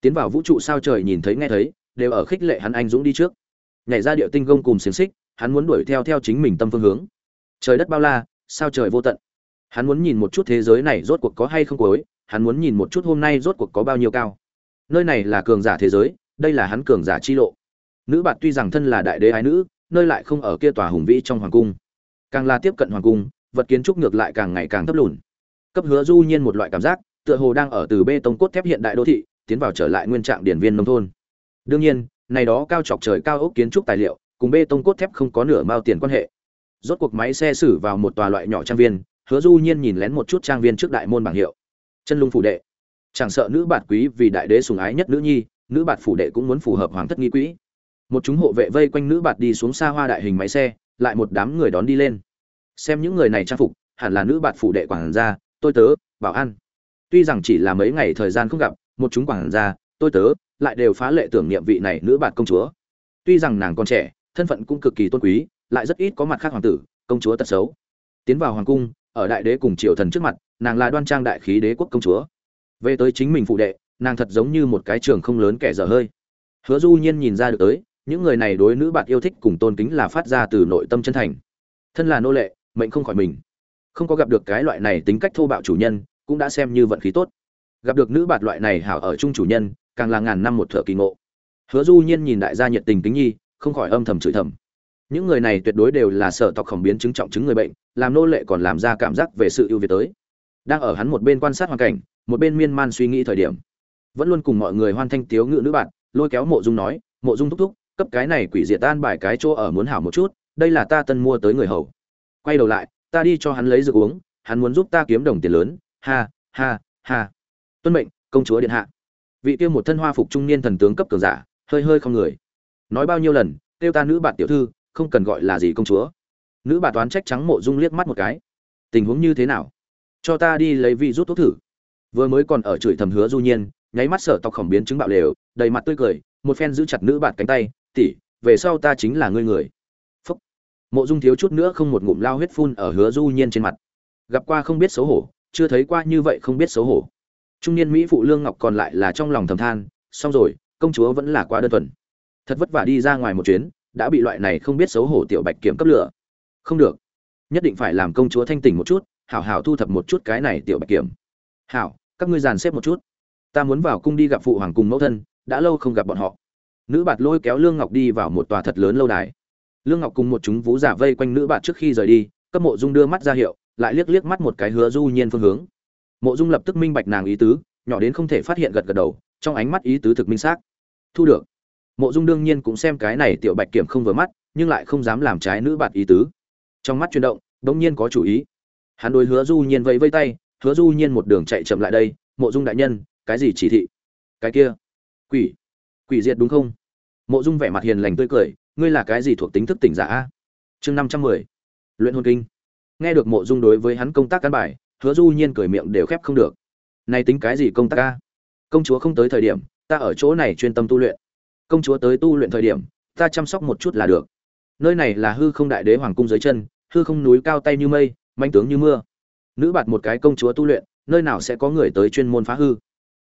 Tiến vào vũ trụ sao trời nhìn thấy nghe thấy, đều ở khích lệ hắn anh dũng đi trước. Nhảy ra địa tinh gông cùng xiềng xích, hắn muốn đuổi theo theo chính mình tâm phương hướng trời đất bao la, sao trời vô tận? Hắn muốn nhìn một chút thế giới này rốt cuộc có hay không cuối, hắn muốn nhìn một chút hôm nay rốt cuộc có bao nhiêu cao. Nơi này là cường giả thế giới, đây là hắn cường giả chi lộ. Nữ bạn tuy rằng thân là đại đế ái nữ, nơi lại không ở kia tòa hùng vĩ trong hoàng cung. Càng là tiếp cận hoàng cung, vật kiến trúc ngược lại càng ngày càng thấp lùn. Cấp hứa du nhiên một loại cảm giác, tựa hồ đang ở từ bê tông cốt thép hiện đại đô thị, tiến vào trở lại nguyên trạng điển viên nông thôn. Đương nhiên, này đó cao chọc trời cao ốc kiến trúc tài liệu, cùng bê tông cốt thép không có nửa mao tiền quan hệ rốt cuộc máy xe xử vào một tòa loại nhỏ trang viên, hứa du nhiên nhìn lén một chút trang viên trước đại môn bảng hiệu. Chân lung phủ đệ. Chẳng sợ nữ bạt quý vì đại đế sùng ái nhất nữ nhi, nữ bạt phủ đệ cũng muốn phù hợp hoàng thất nghi quỹ. Một chúng hộ vệ vây quanh nữ bạt đi xuống xa hoa đại hình máy xe, lại một đám người đón đi lên. Xem những người này trang phục, hẳn là nữ bạt phủ đệ quản gia, tôi tớ, bảo an. Tuy rằng chỉ là mấy ngày thời gian không gặp, một chúng quản gia, tôi tớ, lại đều phá lệ tưởng niệm vị này nữ bạt công chúa. Tuy rằng nàng còn trẻ, thân phận cũng cực kỳ tôn quý lại rất ít có mặt khác hoàng tử, công chúa tật xấu. Tiến vào hoàng cung, ở đại đế cùng triều thần trước mặt, nàng là đoan trang đại khí đế quốc công chúa. Về tới chính mình phụ đệ, nàng thật giống như một cái trường không lớn kẻ dở hơi. Hứa du nhiên nhìn ra được tới, những người này đối nữ bạn yêu thích cùng tôn kính là phát ra từ nội tâm chân thành. Thân là nô lệ, mệnh không khỏi mình. Không có gặp được cái loại này tính cách thô bạo chủ nhân, cũng đã xem như vận khí tốt. Gặp được nữ bạn loại này hảo ở chung chủ nhân, càng là ngàn năm một thợ kỳ ngộ. Hứa du nhiên nhìn đại gia nhiệt tình kính nhi, không khỏi âm thầm chửi thầm những người này tuyệt đối đều là sở tộc khổng biến chứng trọng chứng người bệnh, làm nô lệ còn làm ra cảm giác về sự ưu việt tới. Đang ở hắn một bên quan sát hoàn cảnh, một bên miên man suy nghĩ thời điểm. Vẫn luôn cùng mọi người hoan thanh tiếu ngự nữ bạn, lôi kéo mộ dung nói, mộ dung thúc thúc, cấp cái này quỷ diệt tan bài cái chỗ ở muốn hảo một chút, đây là ta tân mua tới người hầu. Quay đầu lại, ta đi cho hắn lấy rượu uống, hắn muốn giúp ta kiếm đồng tiền lớn. Ha ha ha. Tuân mệnh, công chúa điện hạ. Vị kia một thân hoa phục trung niên thần tướng cấp cường giả, hơi hơi không người. Nói bao nhiêu lần kêu ta nữ bạn tiểu thư không cần gọi là gì công chúa. Nữ bà toán trách trắng mộ dung liếc mắt một cái. Tình huống như thế nào? Cho ta đi lấy vị rút thuốc thử. Vừa mới còn ở chửi thầm hứa du nhiên, nháy mắt sở tộc khổng biến chứng bạo lều, đầy mặt tươi cười, một phen giữ chặt nữ bạn cánh tay, tỷ, về sau ta chính là ngươi người. Phúc. Mộ dung thiếu chút nữa không một ngụm lao huyết phun ở hứa du nhiên trên mặt. Gặp qua không biết xấu hổ, chưa thấy qua như vậy không biết xấu hổ. Trung niên mỹ phụ lương ngọc còn lại là trong lòng thầm than, xong rồi, công chúa vẫn là quá đơn thuần. Thật vất vả đi ra ngoài một chuyến đã bị loại này không biết xấu hổ tiểu bạch kiểm cấp lửa. Không được. Nhất định phải làm công chúa thanh tỉnh một chút, hảo hảo thu thập một chút cái này tiểu bạch kiểm. Hảo, các ngươi dàn xếp một chút. Ta muốn vào cung đi gặp phụ hoàng cùng mẫu thân, đã lâu không gặp bọn họ. Nữ bạt lôi kéo lương ngọc đi vào một tòa thật lớn lâu đài. Lương ngọc cùng một chúng vũ giả vây quanh nữ bạt trước khi rời đi, cấp mộ dung đưa mắt ra hiệu, lại liếc liếc mắt một cái hứa du nhiên phương hướng. Mộ dung lập tức minh bạch nàng ý tứ, nhỏ đến không thể phát hiện gật gật đầu, trong ánh mắt ý tứ thực minh xác. Thu được mộ dung đương nhiên cũng xem cái này tiểu bạch kiểm không vừa mắt, nhưng lại không dám làm trái nữ bạt ý tứ. Trong mắt chuyển động, đống nhiên có chủ ý. Hắn đối hứa du nhiên vẫy vây tay, hứa du nhiên một đường chạy chậm lại đây, mộ dung đại nhân, cái gì chỉ thị? Cái kia. Quỷ. Quỷ diệt đúng không? Mộ dung vẻ mặt hiền lành tươi cười, ngươi là cái gì thuộc tính thức tỉnh giả chương năm trăm mười. Luyện hồn kinh. Nghe được mộ dung đối với hắn công tác căn bài, hứa du nhiên cười miệng đều khép không được. Này tính cái gì công tác a? Công chúa không tới thời điểm, ta ở chỗ này chuyên tâm tu luyện công chúa tới tu luyện thời điểm, ta chăm sóc một chút là được. Nơi này là hư không đại đế hoàng cung dưới chân, hư không núi cao tay như mây, manh tướng như mưa. Nữ bạt một cái công chúa tu luyện, nơi nào sẽ có người tới chuyên môn phá hư?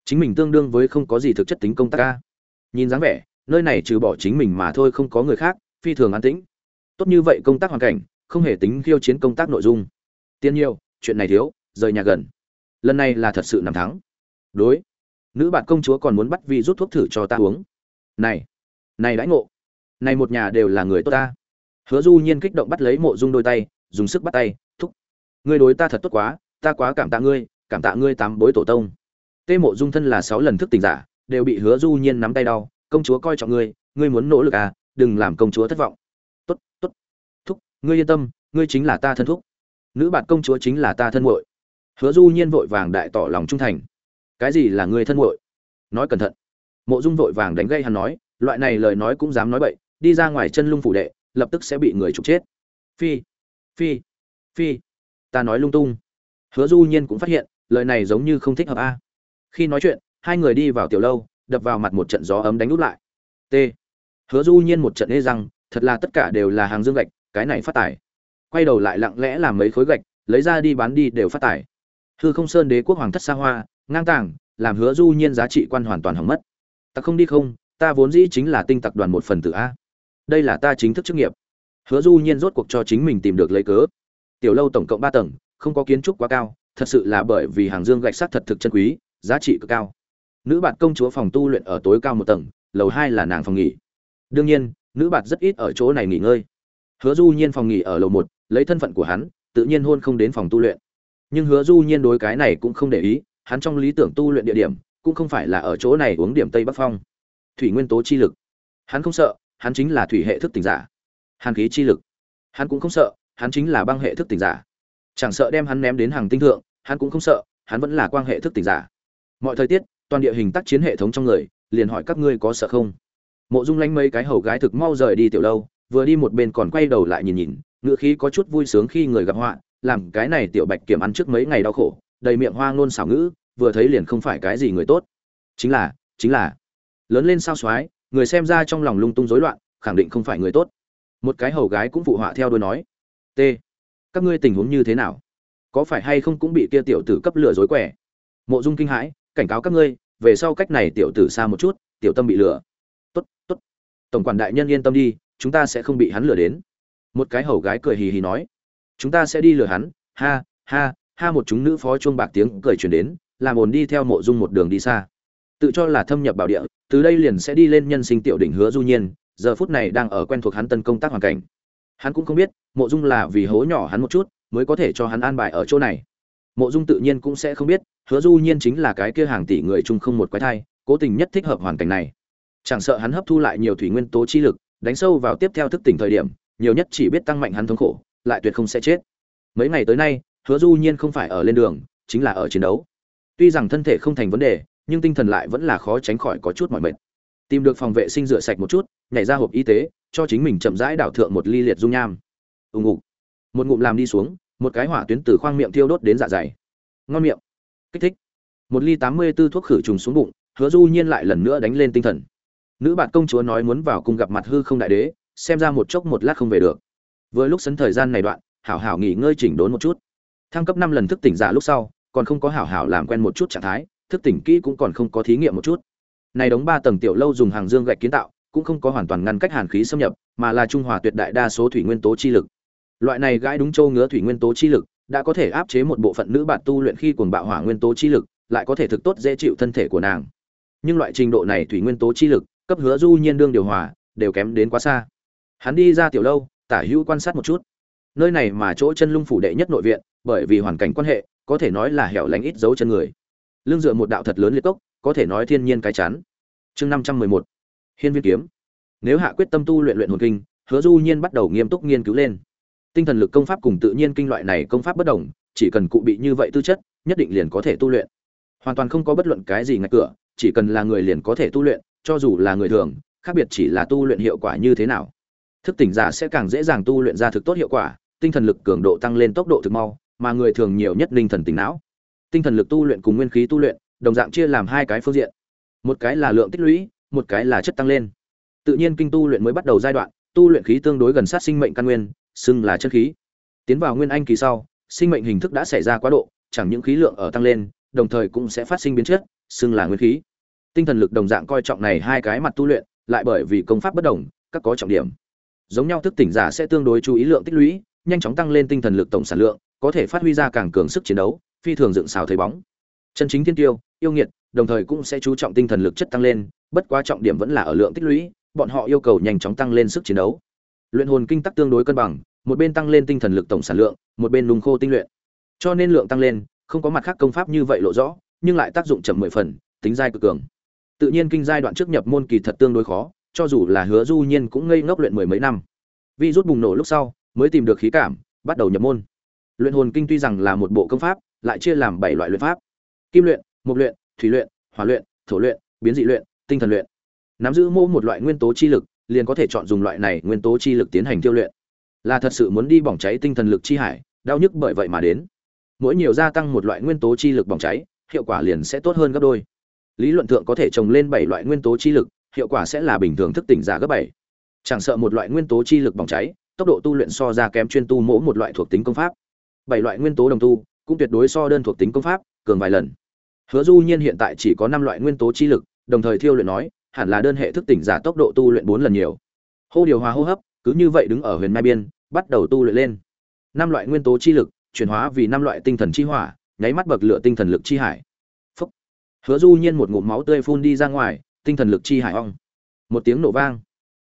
Chính mình tương đương với không có gì thực chất tính công tác ca nhìn dáng vẻ, nơi này trừ bỏ chính mình mà thôi không có người khác, phi thường an tĩnh. Tốt như vậy công tác hoàn cảnh, không hề tính khiêu chiến công tác nội dung. Tiên nhiều, chuyện này thiếu, rời nhà gần. Lần này là thật sự nằm thắng. Đối, nữ bạn công chúa còn muốn bắt vi rút thuốc thử cho ta uống này này đãi ngộ. Này một nhà đều là người tốt ta. Hứa du nhiên kích động bắt lấy mộ dung đôi tay, dùng sức bắt tay, thúc. Ngươi đối ta thật tốt quá, ta quá cảm tạ ngươi, cảm tạ ngươi tám bối tổ tông. Tê mộ dung thân là sáu lần thức tình giả, đều bị hứa du nhiên nắm tay đau, công chúa coi trọng ngươi ngươi muốn nỗ lực à đừng làm công chúa thất vọng. Tốt tốt. Thúc, ngươi yên tâm, ngươi chính là ta thân thúc. Nữ bạn công chúa chính là ta thân muội. Hứa du nhiên vội vàng đại tỏ lòng trung thành. Cái gì là ngươi thân muội? Nói cẩn thận mộ dung vội vàng đánh gây hắn nói, loại này lời nói cũng dám nói bậy, đi ra ngoài chân lung phủ đệ, lập tức sẽ bị người trục chết. Phi phi phi. Ta nói lung tung. Hứa du nhiên cũng phát hiện, lời này giống như không thích hợp a. Khi nói chuyện, hai người đi vào tiểu lâu, đập vào mặt một trận gió ấm đánh út lại. T. Hứa du nhiên một trận ê rằng thật là tất cả đều là hàng dương gạch, cái này phát tài. Quay đầu lại lặng lẽ làm mấy khối gạch, lấy ra đi bán đi đều phát tài. Hư không sơn đế quốc hoàng thất xa hoa, ngang tàng, làm hứa du nhiên giá trị quan hoàn toàn hỏng mất ta không đi không, ta vốn dĩ chính là tinh tặc đoàn một phần tử a. Đây là ta chính thức chức nghiệp. Hứa du nhiên rốt cuộc cho chính mình tìm được lấy cớ. Tiểu lâu tổng cộng ba tầng, không có kiến trúc quá cao, thật sự là bởi vì hàng dương gạch sắt thật thực chân quý, giá trị cực cao. Nữ bạn công chúa phòng tu luyện ở tối cao một tầng, lầu hai là nàng phòng nghỉ. Đương nhiên, nữ bạn rất ít ở chỗ này nghỉ ngơi. Hứa du nhiên phòng nghỉ ở lầu một, lấy thân phận của hắn, tự nhiên hôn không đến phòng tu luyện. Nhưng hứa du nhiên đối cái này cũng không để ý, hắn trong lý tưởng tu luyện địa điểm cũng không phải là ở chỗ này uống điểm tây bắc phong. Thủy nguyên tố chi lực. Hắn không sợ, hắn chính là thủy hệ thức tỉnh giả. Hàn khí chi lực. Hắn cũng không sợ, hắn chính là băng hệ thức tỉnh giả. Chẳng sợ đem hắn ném đến hàng tinh thượng, hắn cũng không sợ, hắn vẫn là quang hệ thức tỉnh giả. Mọi thời tiết, toàn địa hình tác chiến hệ thống trong người, liền hỏi các ngươi có sợ không? Mộ dung lanh mấy cái hầu gái thực mau rời đi tiểu lâu, vừa đi một bên còn quay đầu lại nhìn nhìn, ngựa khí có chút vui sướng khi người gặp họa, làm cái này tiểu bạch kiểm ăn trước mấy ngày đau khổ, đầy miệng hoa ngôn xảo ngữ vừa thấy liền không phải cái gì người tốt. Chính là chính là. Lớn lên sao soái người xem ra trong lòng lung tung rối loạn, khẳng định không phải người tốt. Một cái hầu gái cũng phụ họa theo đuôi nói. T, các ngươi tình huống như thế nào? Có phải hay không cũng bị kia tiểu tử cấp lửa dối quẻ? Mộ dung kinh hãi, cảnh cáo các ngươi, về sau cách này tiểu tử xa một chút, tiểu tâm bị lửa. tốt tốt. Tổng quản đại nhân yên tâm đi, chúng ta sẽ không bị hắn lừa đến. Một cái hầu gái cười hì hì nói. Chúng ta sẽ đi lừa hắn. Ha ha ha một chúng nữ phó chuông bạc tiếng cười truyền đến làm ồn đi theo mộ dung một đường đi xa. Tự cho là thâm nhập bảo địa, từ đây liền sẽ đi lên nhân sinh tiểu đỉnh hứa du nhiên, giờ phút này đang ở quen thuộc hắn tân công tác hoàn cảnh. Hắn cũng không biết, mộ dung là vì hố nhỏ hắn một chút, mới có thể cho hắn an bài ở chỗ này. Mộ dung tự nhiên cũng sẽ không biết, hứa du nhiên chính là cái kia hàng tỷ người chung không một quái thai, cố tình nhất thích hợp hoàn cảnh này. Chẳng sợ hắn hấp thu lại nhiều thủy nguyên tố chi lực, đánh sâu vào tiếp theo thức tỉnh thời điểm, nhiều nhất chỉ biết tăng mạnh hắn thống khổ, lại tuyệt không sẽ chết. Mấy ngày tới nay, hứa du nhiên không phải ở lên đường, chính là ở chiến đấu tuy rằng thân thể không thành vấn đề, nhưng tinh thần lại vẫn là khó tránh khỏi có chút mỏi mệt. Tìm được phòng vệ sinh rửa sạch một chút, nhảy ra hộp y tế, cho chính mình chậm rãi đảo thượng một ly liệt dung nham. Ùng ục một ngụm làm đi xuống, một cái hỏa tuyến từ khoang miệng thiêu đốt đến dạ dày. Ngon miệng. Kích thích. Một ly tám mươi 84 thuốc khử trùng xuống bụng, hứa du nhiên lại lần nữa đánh lên tinh thần. Nữ bạn công chúa nói muốn vào cùng gặp mặt hư không đại đế, xem ra một chốc một lát không về được. Vừa lúc sấn thời gian này đoạn, hảo hảo nghỉ ngơi chỉnh đốn một chút. Thăng cấp năm lần thức tỉnh giả lúc sau còn không có hảo hảo làm quen một chút trạng thái, thức tỉnh kỹ cũng còn không có thí nghiệm một chút. Này đóng ba tầng tiểu lâu dùng hàng dương gạch kiến tạo, cũng không có hoàn toàn ngăn cách hàn khí xâm nhập, mà là trung hòa tuyệt đại đa số thủy nguyên tố chi lực. Loại này gãi đúng châu ngứa thủy nguyên tố chi lực, đã có thể áp chế một bộ phận nữ bạn tu luyện khi cuồng bạo hỏa nguyên tố chi lực, lại có thể thực tốt dễ chịu thân thể của nàng. Nhưng loại trình độ này thủy nguyên tố chi lực, cấp hứa du nhiên đương điều hòa, đều kém đến quá xa. Hắn đi ra tiểu lâu, tả hữu quan sát một chút. Nơi này mà chỗ chân lung phủ đệ nhất nội viện, bởi vì hoàn cảnh quan hệ có thể nói là hẻo lánh ít dấu chân người. Lương dựa một đạo thật lớn liệt cốc, có thể nói thiên nhiên cái chán. Chương năm trăm mười một. Hiên viên kiếm. Nếu hạ quyết tâm tu luyện luyện hồn kinh, hứa du nhiên bắt đầu nghiêm túc nghiên cứu lên. Tinh thần lực công pháp cùng tự nhiên kinh loại này công pháp bất đồng, chỉ cần cụ bị như vậy tư chất, nhất định liền có thể tu luyện. Hoàn toàn không có bất luận cái gì ngạch cửa, chỉ cần là người liền có thể tu luyện, cho dù là người thường, khác biệt chỉ là tu luyện hiệu quả như thế nào. Thức tỉnh giả sẽ càng dễ dàng tu luyện ra thực tốt hiệu quả, tinh thần lực cường độ tăng lên tốc độ thực mau mà người thường nhiều nhất linh thần tỉnh não. Tinh thần lực tu luyện cùng nguyên khí tu luyện, đồng dạng chia làm hai cái phương diện. Một cái là lượng tích lũy, một cái là chất tăng lên. Tự nhiên kinh tu luyện mới bắt đầu giai đoạn, tu luyện khí tương đối gần sát sinh mệnh căn nguyên, xưng là chân khí. Tiến vào nguyên anh kỳ sau, sinh mệnh hình thức đã xảy ra quá độ, chẳng những khí lượng ở tăng lên, đồng thời cũng sẽ phát sinh biến chất, xưng là nguyên khí. Tinh thần lực đồng dạng coi trọng này hai cái mặt tu luyện, lại bởi vì công pháp bất đồng, các có trọng điểm. Giống nhau thức tỉnh giả sẽ tương đối chú ý lượng tích lũy, nhanh chóng tăng lên tinh thần lực tổng sản lượng có thể phát huy ra càng cường sức chiến đấu, phi thường dựng xào thấy bóng. Chân chính thiên tiêu, yêu nghiệt, đồng thời cũng sẽ chú trọng tinh thần lực chất tăng lên, bất quá trọng điểm vẫn là ở lượng tích lũy, bọn họ yêu cầu nhanh chóng tăng lên sức chiến đấu. Luyện hồn kinh tắc tương đối cân bằng, một bên tăng lên tinh thần lực tổng sản lượng, một bên nung khô tinh luyện. Cho nên lượng tăng lên, không có mặt khác công pháp như vậy lộ rõ, nhưng lại tác dụng chậm mười phần, tính giai cực cường. Tự nhiên kinh giai đoạn trước nhập môn kỳ thật tương đối khó, cho dù là hứa du nhiên cũng ngây ngốc luyện mười mấy năm. Vi rút bùng nổ lúc sau, mới tìm được khí cảm, bắt đầu nhập môn luyện hồn kinh tuy rằng là một bộ công pháp, lại chia làm bảy loại luyện pháp. Kim luyện, Mộc luyện, thủy luyện, hỏa luyện, thổ luyện, biến dị luyện, tinh thần luyện. Nắm giữ mô một loại nguyên tố chi lực, liền có thể chọn dùng loại này nguyên tố chi lực tiến hành tiêu luyện. Là thật sự muốn đi bỏng cháy tinh thần lực chi hải, đau nhức bởi vậy mà đến. Mỗi nhiều gia tăng một loại nguyên tố chi lực bỏng cháy, hiệu quả liền sẽ tốt hơn gấp đôi. Lý luận thượng có thể trồng lên bảy loại nguyên tố chi lực, hiệu quả sẽ là bình thường thức tỉnh giả gấp bảy. Chẳng sợ một loại nguyên tố chi lực bỏng cháy, tốc độ tu luyện so ra kém chuyên tu mỗi một loại thuộc tính công pháp bảy loại nguyên tố đồng tu, cũng tuyệt đối so đơn thuộc tính công pháp, cường vài lần. Hứa du nhiên hiện tại chỉ có năm loại nguyên tố chi lực, đồng thời thiêu luyện nói, hẳn là đơn hệ thức tỉnh giả tốc độ tu luyện bốn lần nhiều. Hô điều hòa hô hấp, cứ như vậy đứng ở huyền mai biên, bắt đầu tu luyện lên. Năm loại nguyên tố chi lực, chuyển hóa vì năm loại tinh thần chi hỏa, nháy mắt bậc lửa tinh thần lực chi hải. Phúc. hứa du nhiên một ngụm máu tươi phun đi ra ngoài, tinh thần lực chi hải ong. Một tiếng nổ vang.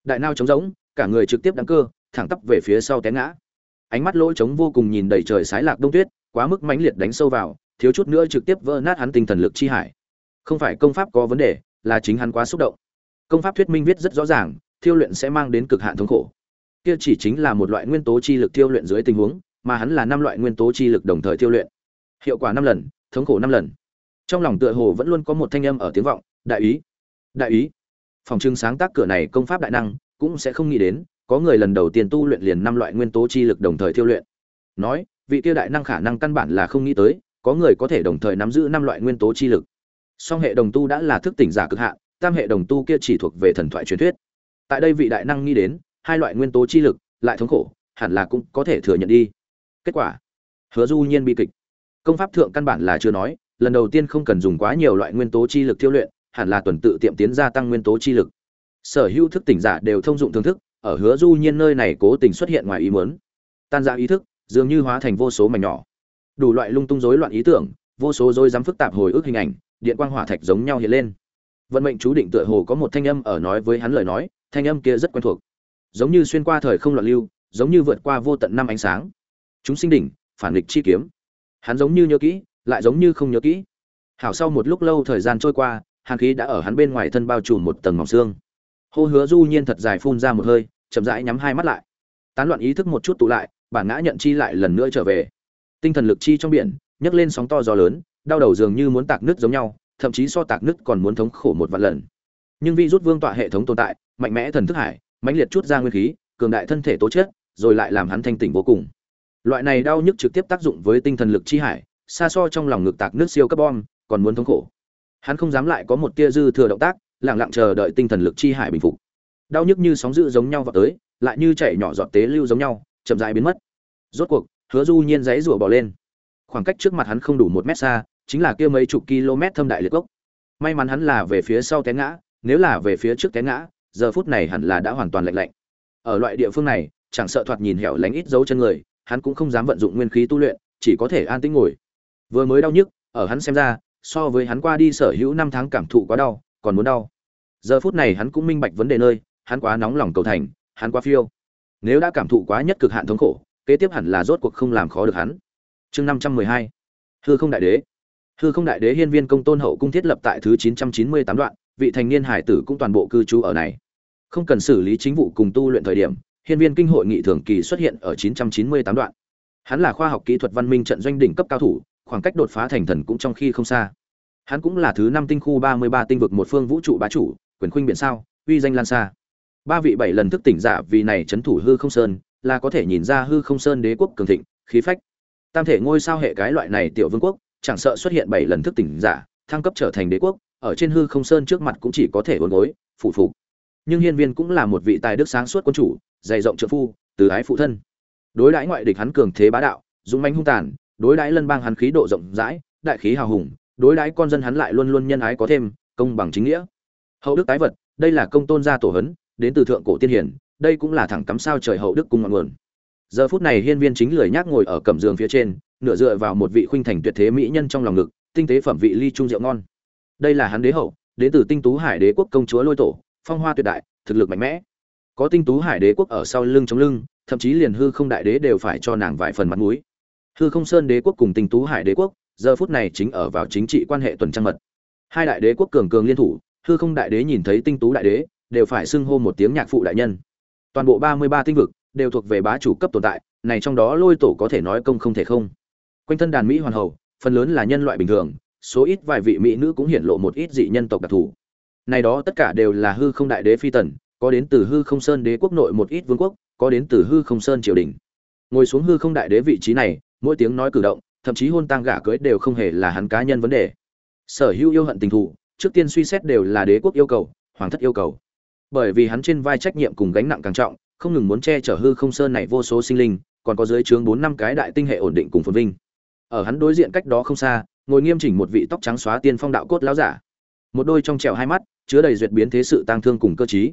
Đại nao trống rỗng, cả người trực tiếp đăng cơ, thẳng tắp về phía sau té ngã ánh mắt lỗ trống vô cùng nhìn đầy trời sái lạc đông tuyết, quá mức mãnh liệt đánh sâu vào, thiếu chút nữa trực tiếp vỡ nát hắn tinh thần lực chi hải. Không phải công pháp có vấn đề, là chính hắn quá xúc động. Công pháp thuyết minh viết rất rõ ràng, thiêu luyện sẽ mang đến cực hạn thống khổ. Kia chỉ chính là một loại nguyên tố chi lực thiêu luyện dưới tình huống, mà hắn là năm loại nguyên tố chi lực đồng thời thiêu luyện. Hiệu quả năm lần, thống khổ năm lần. Trong lòng tựa hồ vẫn luôn có một thanh âm ở tiếng vọng, đại ý đại ý. Phòng trưng sáng tác cửa này công pháp đại năng, cũng sẽ không nghĩ đến có người lần đầu tiên tu luyện liền năm loại nguyên tố chi lực đồng thời thiêu luyện. Nói, vị kia đại năng khả năng căn bản là không nghĩ tới, có người có thể đồng thời nắm giữ năm loại nguyên tố chi lực. Song hệ đồng tu đã là thức tỉnh giả cực hạn, tam hệ đồng tu kia chỉ thuộc về thần thoại truyền thuyết. Tại đây vị đại năng nghĩ đến, hai loại nguyên tố chi lực, lại thống khổ, hẳn là cũng có thể thừa nhận đi. Kết quả, hứa du nhiên bi kịch. Công pháp thượng căn bản là chưa nói, lần đầu tiên không cần dùng quá nhiều loại nguyên tố chi lực tiêu luyện, hẳn là tuần tự tiệm tiến gia tăng nguyên tố chi lực. Sở hữu thức tỉnh giả đều thông dụng thưởng thức ở hứa du nhiên nơi này cố tình xuất hiện ngoài ý muốn. Tan ra ý thức, dường như hóa thành vô số mảnh nhỏ. Đủ loại lung tung rối loạn ý tưởng, vô số rối rắm phức tạp hồi ức hình ảnh, điện quang hỏa thạch giống nhau hiện lên. Vận mệnh chú định tựa hồ có một thanh âm ở nói với hắn lời nói, thanh âm kia rất quen thuộc. Giống như xuyên qua thời không loạn lưu, giống như vượt qua vô tận năm ánh sáng. Chúng sinh đỉnh, phản nghịch chi kiếm. Hắn giống như nhớ kỹ, lại giống như không nhớ kỹ. Hảo sau một lúc lâu thời gian trôi qua, hàn khí đã ở hắn bên ngoài thân bao trùm một tầng mỏng xương hô hứa du nhiên thật dài phun ra một hơi, chậm rãi nhắm hai mắt lại. Tán loạn ý thức một chút tụ lại, bản ngã nhận chi lại lần nữa trở về. Tinh thần lực chi trong biển, nhấc lên sóng to gió lớn, đau đầu dường như muốn tạc nứt giống nhau, thậm chí so tạc nứt còn muốn thống khổ một vạn lần. Nhưng vì rút vương tọa hệ thống tồn tại, mạnh mẽ thần thức hải, mãnh liệt chút ra nguyên khí, cường đại thân thể tố chất, rồi lại làm hắn thanh tỉnh vô cùng. Loại này đau nhức trực tiếp tác dụng với tinh thần lực chi hải, xa so trong lòng ngực tạc nước siêu cấp bom, còn muốn thống khổ. Hắn không dám lại có một tia dư thừa động tác lặng lặng chờ đợi tinh thần lực chi hải bình phục. Đau nhức như sóng dữ giống nhau vào tới, lại như chảy nhỏ giọt tế lưu giống nhau, chậm rãi biến mất. Rốt cuộc, hứa du nhiên giấy rủa bỏ lên. Khoảng cách trước mặt hắn không đủ một mét xa, chính là kia mấy chục km thâm đại liệt gốc. May mắn hắn là về phía sau té ngã, nếu là về phía trước té ngã, giờ phút này hẳn là đã hoàn toàn lạnh lạnh. Ở loại địa phương này, chẳng sợ thoạt nhìn hẻo lánh ít dấu chân người, hắn cũng không dám vận dụng nguyên khí tu luyện, chỉ có thể an tĩnh ngồi. Vừa mới đau nhức, ở hắn xem ra, so với hắn qua đi sở hữu năm tháng cảm thụ quá đau còn muốn đau. Giờ phút này hắn cũng minh bạch vấn đề nơi, hắn quá nóng lòng cầu thành, hắn quá phiêu. Nếu đã cảm thụ quá nhất cực hạn thống khổ, kế tiếp hẳn là rốt cuộc không làm khó được hắn. Chương năm trăm mười hai. Hư không đại đế. Hư không đại đế hiên viên công tôn hậu cung thiết lập tại thứ chín trăm chín mươi tám đoạn, vị thành niên hải tử cũng toàn bộ cư trú ở này. Không cần xử lý chính vụ cùng tu luyện thời điểm, hiên viên kinh hội nghị thường kỳ xuất hiện ở chín trăm chín mươi tám đoạn. Hắn là khoa học kỹ thuật văn minh trận doanh đỉnh cấp cao thủ, khoảng cách đột phá thành thần cũng trong khi không xa hắn cũng là thứ năm tinh khu ba mươi ba tinh vực một phương vũ trụ bá chủ, quyền khuynh biển sao, uy danh lan xa. Ba vị bảy lần thức tỉnh giả vì này c thủ hư không sơn, là có thể nhìn ra hư không sơn đế quốc cường thịnh, khí phách. Tam thể ngôi sao hệ cái loại này tiểu vương quốc, chẳng sợ xuất hiện bảy lần thức tỉnh giả, thăng cấp trở thành đế quốc, ở trên hư không sơn trước mặt cũng chỉ có thể uốn gối phụ phục. Nhưng hiên viên cũng là một vị tài đức sáng suốt quân chủ, dày rộng trợ phu, từ ái phụ thân. Đối đãi ngoại địch hắn cường thế bá đạo, dũng mãnh hung tàn, đối đãi lân bang hắn khí độ rộng rãi, đại khí hào hùng đối đãi con dân hắn lại luôn luôn nhân ái có thêm, công bằng chính nghĩa. Hậu đức tái vật, đây là công tôn gia tổ hấn, đến từ thượng cổ tiên hiển, đây cũng là thẳng cắm sao trời hậu đức cung ngọn nguồn. Giờ phút này hiên viên chính lười nhác ngồi ở cẩm giường phía trên, nửa dựa vào một vị khuynh thành tuyệt thế mỹ nhân trong lòng ngực, tinh tế phẩm vị ly trung rượu ngon. Đây là hắn đế hậu, đến từ tinh tú hải đế quốc công chúa lôi tổ, phong hoa tuyệt đại, thực lực mạnh mẽ. Có tinh tú hải đế quốc ở sau lưng chống lưng, thậm chí liền hư không đại đế đều phải cho nàng vài phần mặt mũi. Hư không sơn đế quốc cùng tinh tú hải đế quốc giờ phút này chính ở vào chính trị quan hệ tuần trăng mật. Hai đại đế quốc cường cường liên thủ, hư không đại đế nhìn thấy tinh tú đại đế, đều phải xưng hô một tiếng nhạc phụ đại nhân. Toàn bộ ba mươi ba tinh vực đều thuộc về bá chủ cấp tồn tại, này trong đó lôi tổ có thể nói công không thể không. Quanh thân đàn mỹ hoàn hầu, phần lớn là nhân loại bình thường, số ít vài vị mỹ nữ cũng hiển lộ một ít dị nhân tộc đặc thù. Này đó tất cả đều là hư không đại đế phi tần, có đến từ hư không sơn đế quốc nội một ít vương quốc, có đến từ hư không sơn triều đình. Ngồi xuống hư không đại đế vị trí này, mỗi tiếng nói cử động thậm chí hôn tang gả cưới đều không hề là hắn cá nhân vấn đề. Sở hữu yêu hận tình thù, trước tiên suy xét đều là đế quốc yêu cầu, hoàng thất yêu cầu. Bởi vì hắn trên vai trách nhiệm cùng gánh nặng càng trọng, không ngừng muốn che chở hư không sơn này vô số sinh linh, còn có dưới trướng bốn năm cái đại tinh hệ ổn định cùng phồn vinh. Ở hắn đối diện cách đó không xa, ngồi nghiêm chỉnh một vị tóc trắng xóa tiên phong đạo cốt láo giả. Một đôi trong trẻo hai mắt, chứa đầy duyệt biến thế sự tang thương cùng cơ trí.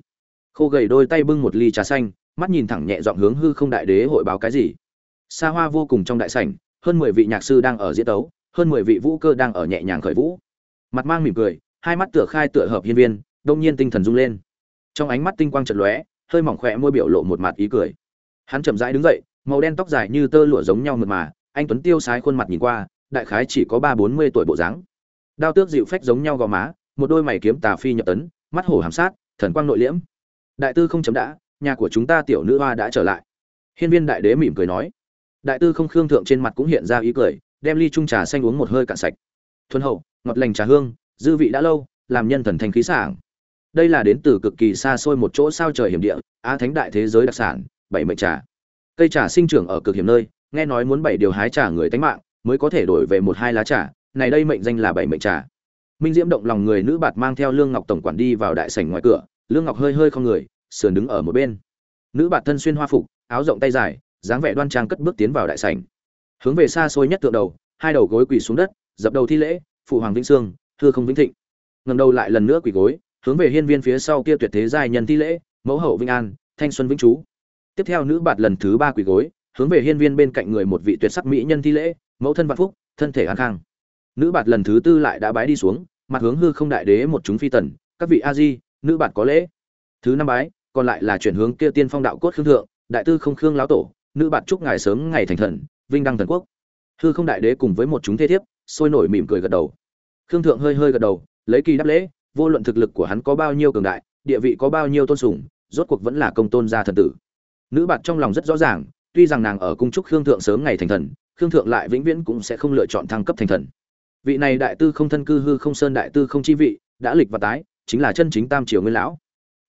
Khô gầy đôi tay bưng một ly trà xanh, mắt nhìn thẳng nhẹ giọng hướng hư không đại đế hội báo cái gì. Xa hoa vô cùng trong đại sảnh hơn mười vị nhạc sư đang ở diễn tấu, hơn mười vị vũ cơ đang ở nhẹ nhàng khởi vũ. Mặt mang mỉm cười, hai mắt tựa khai tựa hợp hiên viên, đông nhiên tinh thần rung lên. Trong ánh mắt tinh quang chật lóe, hơi mỏng khỏe môi biểu lộ một mặt ý cười. Hắn chậm rãi đứng dậy, màu đen tóc dài như tơ lụa giống nhau mượt mà, anh tuấn tiêu sái khuôn mặt nhìn qua, đại khái chỉ có ba bốn mươi tuổi bộ dáng. Đao tước dịu phách giống nhau gò má, một đôi mày kiếm tà phi nhập tấn, mắt hổ hàm sát, thần quang nội liễm. Đại tư không chấm đã, nhà của chúng ta tiểu nữ hoa đã trở lại. Hiên viên đại đế mỉm cười nói đại tư không khương thượng trên mặt cũng hiện ra ý cười, đem ly trung trà xanh uống một hơi cạn sạch. Thuần hậu, ngọt lành trà hương, dư vị đã lâu, làm nhân thần thanh khí sảng. Đây là đến từ cực kỳ xa xôi một chỗ sao trời hiểm địa, á thánh đại thế giới đặc sản, bảy mệnh trà. Cây trà sinh trưởng ở cực hiểm nơi, nghe nói muốn bảy điều hái trà người tánh mạng, mới có thể đổi về một hai lá trà, này đây mệnh danh là bảy mệnh trà. Minh diễm động lòng người nữ bạt mang theo lương ngọc tổng quản đi vào đại sảnh ngoài cửa, lương ngọc hơi hơi không người, sườn đứng ở một bên. Nữ bạt thân xuyên hoa phục, áo rộng tay dài dáng vẻ đoan trang cất bước tiến vào đại sảnh. Hướng về xa xôi nhất tượng đầu, hai đầu gối quỳ xuống đất, dập đầu thi lễ, phụ hoàng vĩnh sương thưa không vĩnh thịnh. Ngầm đầu lại lần nữa quỳ gối, hướng về hiên viên phía sau kia tuyệt thế giai nhân thi lễ, mẫu hậu vĩnh an, thanh xuân vĩnh chú. Tiếp theo nữ bạt lần thứ ba quỳ gối, hướng về hiên viên bên cạnh người một vị tuyệt sắc mỹ nhân thi lễ, mẫu thân vạn phúc, thân thể an khang. Nữ bạt lần thứ tư lại đã bái đi xuống, mặt hướng hư không đại đế một chúng phi tần, các vị a di, nữ bạt có lễ. Thứ năm bái, còn lại là chuyển hướng kia tiên phong đạo cốt khương thượng, đại tư không khương lão tổ nữ bạn chúc ngài sớm ngày thành thần, vinh đăng thần quốc. Hư không đại đế cùng với một chúng thế thiếp, sôi nổi mỉm cười gật đầu. Khương thượng hơi hơi gật đầu, lấy kỳ đáp lễ, vô luận thực lực của hắn có bao nhiêu cường đại, địa vị có bao nhiêu tôn sùng, rốt cuộc vẫn là công tôn gia thần tử. Nữ bạn trong lòng rất rõ ràng, tuy rằng nàng ở cung trúc khương thượng sớm ngày thành thần, khương thượng lại vĩnh viễn cũng sẽ không lựa chọn thăng cấp thành thần. Vị này đại tư không thân cư hư không sơn đại tư không chi vị, đã lịch và tái, chính là chân chính tam triều nguyên lão.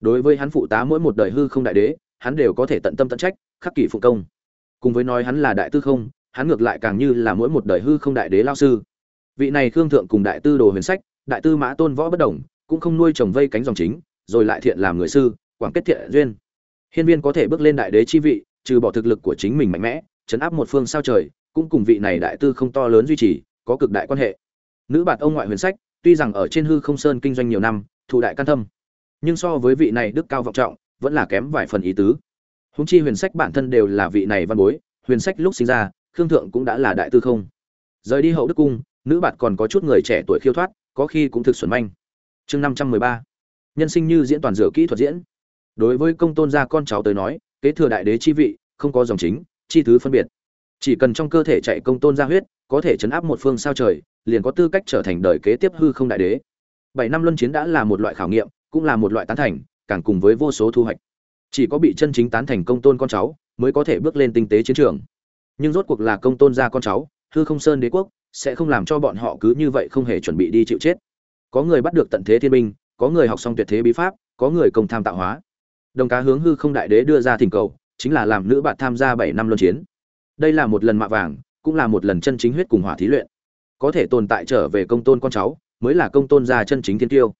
Đối với hắn phụ tá mỗi một đời hư không đại đế, hắn đều có thể tận tâm tận trách, khắc kỷ phụ công cùng với nói hắn là đại tư không, hắn ngược lại càng như là mỗi một đời hư không đại đế lao sư. Vị này khương thượng cùng đại tư đồ huyền sách, đại tư mã tôn võ bất đồng, cũng không nuôi trồng vây cánh dòng chính, rồi lại thiện làm người sư, quảng kết thiện duyên. Hiên viên có thể bước lên đại đế chi vị, trừ bỏ thực lực của chính mình mạnh mẽ, chấn áp một phương sao trời, cũng cùng vị này đại tư không to lớn duy trì, có cực đại quan hệ. Nữ bạt ông ngoại huyền sách, tuy rằng ở trên hư không sơn kinh doanh nhiều năm, thụ đại can thâm, nhưng so với vị này đức cao vọng trọng, vẫn là kém vài phần ý tứ húng chi huyền sách bản thân đều là vị này văn bối, huyền sách lúc sinh ra, khương thượng cũng đã là đại tư không. Rời đi hậu đức cung, nữ bạt còn có chút người trẻ tuổi khiêu thoát, có khi cũng thực xuẩn manh. Chương năm trăm mười ba. Nhân sinh như diễn toàn dựa kỹ thuật diễn. Đối với công tôn gia con cháu tới nói, kế thừa đại đế chi vị, không có dòng chính, chi thứ phân biệt. Chỉ cần trong cơ thể chạy công tôn gia huyết, có thể chấn áp một phương sao trời, liền có tư cách trở thành đời kế tiếp hư không đại đế. Bảy năm luân chiến đã là một loại khảo nghiệm, cũng là một loại tán thành, càng cùng với vô số thu hoạch chỉ có bị chân chính tán thành công tôn con cháu mới có thể bước lên tinh tế chiến trường. Nhưng rốt cuộc là công tôn gia con cháu, hư không sơn đế quốc, sẽ không làm cho bọn họ cứ như vậy không hề chuẩn bị đi chịu chết. Có người bắt được tận thế thiên binh, có người học xong tuyệt thế bí pháp, có người công tham tạo hóa. Đồng cá hướng hư không đại đế đưa ra thỉnh cầu, chính là làm nữ bạn tham gia bảy năm luân chiến. Đây là một lần mạ vàng, cũng là một lần chân chính huyết cùng hỏa thí luyện. Có thể tồn tại trở về công tôn con cháu, mới là công tôn gia chân chính thiên tiêu.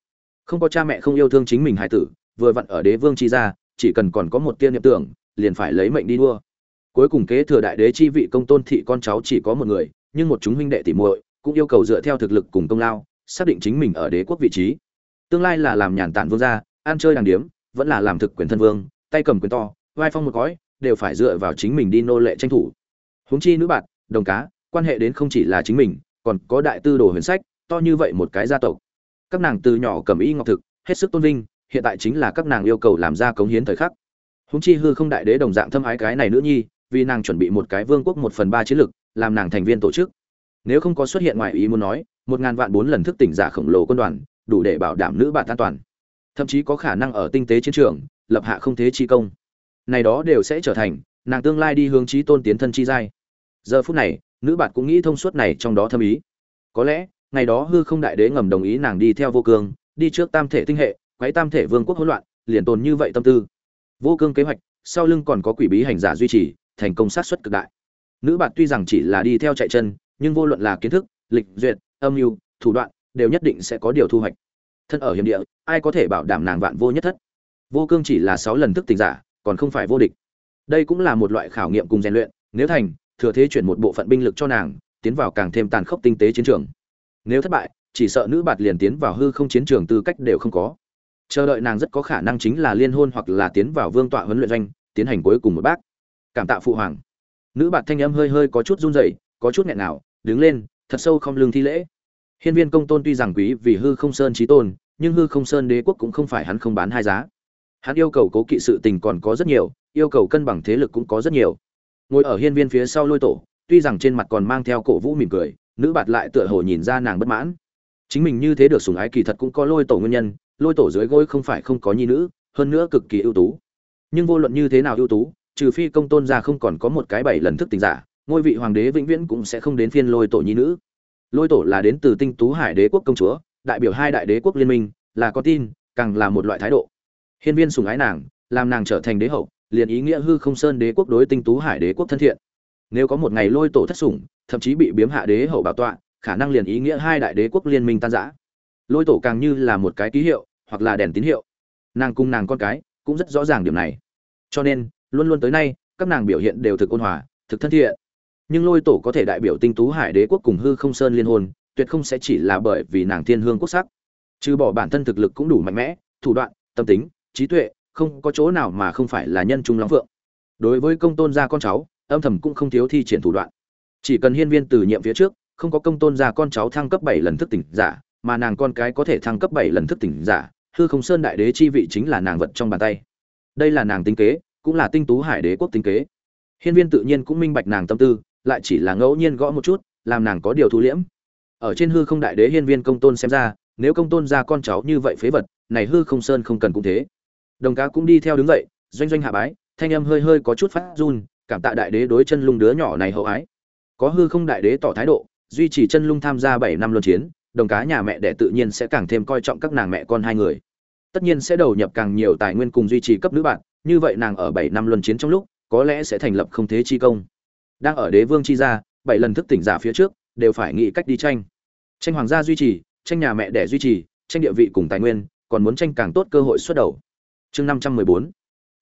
Không có cha mẹ không yêu thương chính mình hải tử, vừa vặn ở đế vương chi gia chỉ cần còn có một tiên niệm tưởng, liền phải lấy mệnh đi đua. Cuối cùng kế thừa đại đế chi vị công tôn thị con cháu chỉ có một người, nhưng một chúng huynh đệ tỉ muội cũng yêu cầu dựa theo thực lực cùng công lao, xác định chính mình ở đế quốc vị trí. Tương lai là làm nhàn tản vương gia, ăn chơi đàng điếm, vẫn là làm thực quyền thân vương, tay cầm quyền to, vai phong một gói đều phải dựa vào chính mình đi nô lệ tranh thủ. Huống chi nữ bạn, đồng cá, quan hệ đến không chỉ là chính mình, còn có đại tư đồ huyền sách, to như vậy một cái gia tộc. Các nàng từ nhỏ cầm y ngọc thực, hết sức tôn vinh hiện tại chính là các nàng yêu cầu làm ra cống hiến thời khắc. Húng chi hư không đại đế đồng dạng thâm ái cái này nữ nhi vì nàng chuẩn bị một cái vương quốc một phần ba chiến lực, làm nàng thành viên tổ chức. Nếu không có xuất hiện ngoài ý muốn nói một ngàn vạn bốn lần thức tỉnh giả khổng lồ quân đoàn đủ để bảo đảm nữ bạn an toàn. Thậm chí có khả năng ở tinh tế chiến trường lập hạ không thế chi công. Này đó đều sẽ trở thành nàng tương lai đi hướng trí tôn tiến thân chi giai. Giờ phút này nữ bạn cũng nghĩ thông suốt này trong đó thâm ý. Có lẽ ngày đó hư không đại đế ngầm đồng ý nàng đi theo vô cương đi trước tam thể tinh hệ quấy tam thể vương quốc hỗn loạn, liền tồn như vậy tâm tư. Vô cương kế hoạch, sau lưng còn có quỷ bí hành giả duy trì, thành công sát xuất cực đại. Nữ bạn tuy rằng chỉ là đi theo chạy chân, nhưng vô luận là kiến thức, lịch duyệt, âm mưu, thủ đoạn, đều nhất định sẽ có điều thu hoạch. Thân ở hiểm địa, ai có thể bảo đảm nàng vạn vô nhất thất? Vô cương chỉ là sáu lần thức tỉnh giả, còn không phải vô địch. Đây cũng là một loại khảo nghiệm cùng rèn luyện, nếu thành, thừa thế chuyển một bộ phận binh lực cho nàng, tiến vào càng thêm tàn khốc tinh tế chiến trường. Nếu thất bại, chỉ sợ nữ bạt liền tiến vào hư không chiến trường tư cách đều không có chờ đợi nàng rất có khả năng chính là liên hôn hoặc là tiến vào vương tọa huấn luyện doanh, tiến hành cuối cùng một bác. Cảm tạ phụ hoàng. Nữ bạt thanh âm hơi hơi có chút run rẩy, có chút nghẹn nào đứng lên, thật sâu không lương thi lễ. Hiên viên công tôn tuy rằng quý vì hư không sơn trí tôn, nhưng hư không sơn đế quốc cũng không phải hắn không bán hai giá. Hắn yêu cầu cố kỵ sự tình còn có rất nhiều, yêu cầu cân bằng thế lực cũng có rất nhiều. Ngồi ở hiên viên phía sau lôi tổ, tuy rằng trên mặt còn mang theo cổ vũ mỉm cười, nữ bạt lại tựa hồ nhìn ra nàng bất mãn. Chính mình như thế được sủng ái kỳ thật cũng có lôi tổ nguyên nhân lôi tổ dưới gối không phải không có nhi nữ, hơn nữa cực kỳ ưu tú. Nhưng vô luận như thế nào ưu tú, trừ phi công tôn gia không còn có một cái bảy lần thức tình giả, ngôi vị hoàng đế vĩnh viễn cũng sẽ không đến phiên lôi tổ nhi nữ. Lôi tổ là đến từ tinh tú hải đế quốc công chúa, đại biểu hai đại đế quốc liên minh, là có tin, càng là một loại thái độ. Hiên viên sùng ái nàng, làm nàng trở thành đế hậu, liền ý nghĩa hư không sơn đế quốc đối tinh tú hải đế quốc thân thiện. Nếu có một ngày lôi tổ thất sủng, thậm chí bị biếm hạ đế hậu bảo tọa, khả năng liền ý nghĩa hai đại đế quốc liên minh tan rã lôi tổ càng như là một cái ký hiệu, hoặc là đèn tín hiệu. Nàng cung nàng con cái, cũng rất rõ ràng điểm này. Cho nên, luôn luôn tới nay, các nàng biểu hiện đều thực ôn hòa, thực thân thiện. Nhưng lôi tổ có thể đại biểu tinh tú hải đế quốc cùng hư không sơn liên hôn tuyệt không sẽ chỉ là bởi vì nàng thiên hương quốc sắc. Trừ bỏ bản thân thực lực cũng đủ mạnh mẽ, thủ đoạn, tâm tính, trí tuệ, không có chỗ nào mà không phải là nhân trung lắm phượng. Đối với công tôn gia con cháu, âm thầm cũng không thiếu thi triển thủ đoạn. Chỉ cần hiên viên từ nhiệm phía trước, không có công tôn gia con cháu thăng cấp bảy lần thức tỉnh giả mà nàng con cái có thể thăng cấp bảy lần thức tỉnh giả, hư không sơn đại đế chi vị chính là nàng vật trong bàn tay. Đây là nàng tính kế, cũng là tinh tú hải đế quốc tính kế. Hiên viên tự nhiên cũng minh bạch nàng tâm tư, lại chỉ là ngẫu nhiên gõ một chút, làm nàng có điều thu liễm. Ở trên hư không đại đế hiên viên công tôn xem ra, nếu công tôn ra con cháu như vậy phế vật, này hư không sơn không cần cũng thế. Đồng cá cũng đi theo đứng dậy, doanh doanh hạ bái, thanh âm hơi hơi có chút phát run, cảm tạ đại đế đối chân lung đứa nhỏ này hậu ái. Có hư không đại đế tỏ thái độ, duy trì chân lung tham gia bảy năm luân chiến đồng cá nhà mẹ đẻ tự nhiên sẽ càng thêm coi trọng các nàng mẹ con hai người. Tất nhiên sẽ đầu nhập càng nhiều tài nguyên cùng duy trì cấp nữ bạn, như vậy nàng ở bảy năm luân chiến trong lúc, có lẽ sẽ thành lập không thế chi công. Đang ở đế vương chi gia, bảy lần thức tỉnh giả phía trước, đều phải nghĩ cách đi tranh. Tranh hoàng gia duy trì, tranh nhà mẹ đẻ duy trì, tranh địa vị cùng tài nguyên, còn muốn tranh càng tốt cơ hội xuất đầu. Chương năm trăm mười bốn,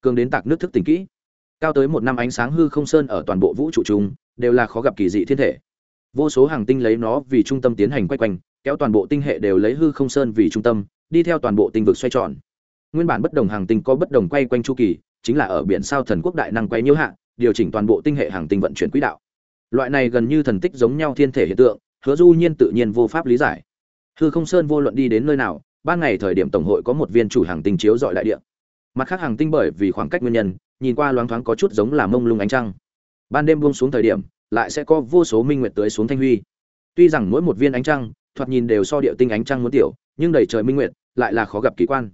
cường đến tạc nước thức tỉnh kỹ. Cao tới một năm ánh sáng hư không sơn ở toàn bộ vũ trụ chung, đều là khó gặp kỳ dị thiên thể vô số hàng tinh lấy nó vì trung tâm tiến hành quay quanh, kéo toàn bộ tinh hệ đều lấy hư không sơn vì trung tâm, đi theo toàn bộ tinh vực xoay tròn. Nguyên bản bất đồng hàng tinh có bất đồng quay quanh chu kỳ, chính là ở biển sao thần quốc đại năng quay nhiễu hạ, điều chỉnh toàn bộ tinh hệ hàng tinh vận chuyển quỹ đạo. Loại này gần như thần tích giống nhau thiên thể hiện tượng, hứa du nhiên tự nhiên vô pháp lý giải. Hư không sơn vô luận đi đến nơi nào, ban ngày thời điểm tổng hội có một viên chủ hàng tinh chiếu dọi đại địa. Mặt khác hàng tinh bởi vì khoảng cách nguyên nhân, nhìn qua loáng thoáng có chút giống là mông lung ánh trăng. Ban đêm buông xuống thời điểm lại sẽ có vô số minh nguyệt tưới xuống thanh huy. Tuy rằng mỗi một viên ánh trăng, thoạt nhìn đều so địa tinh ánh trăng muốn tiểu, nhưng đầy trời minh nguyệt, lại là khó gặp kỳ quan.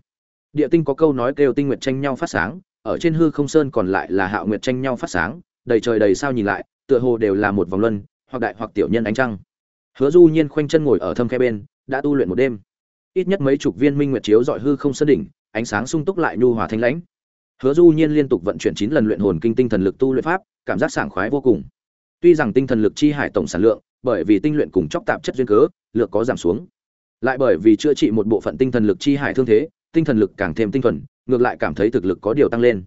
Địa tinh có câu nói kêu tinh nguyệt tranh nhau phát sáng, ở trên hư không sơn còn lại là hạo nguyệt tranh nhau phát sáng, đầy trời đầy sao nhìn lại, tựa hồ đều là một vòng luân, hoặc đại hoặc tiểu nhân ánh trăng. Hứa du nhiên khoanh chân ngồi ở thâm khe bên, đã tu luyện một đêm. Ít nhất mấy chục viên minh nguyệt chiếu dọi hư không sơn đỉnh, ánh sáng sung túc lại nhu hòa thanh lãnh. Hứa du nhiên liên tục vận chuyển chín lần luyện hồn kinh tinh thần lực tu luyện pháp, cảm giác sảng khoái vô cùng tuy rằng tinh thần lực chi hải tổng sản lượng, bởi vì tinh luyện cùng chóc tạp chất duyên cớ, lượng có giảm xuống. Lại bởi vì chữa trị một bộ phận tinh thần lực chi hải thương thế, tinh thần lực càng thêm tinh thuần, ngược lại cảm thấy thực lực có điều tăng lên.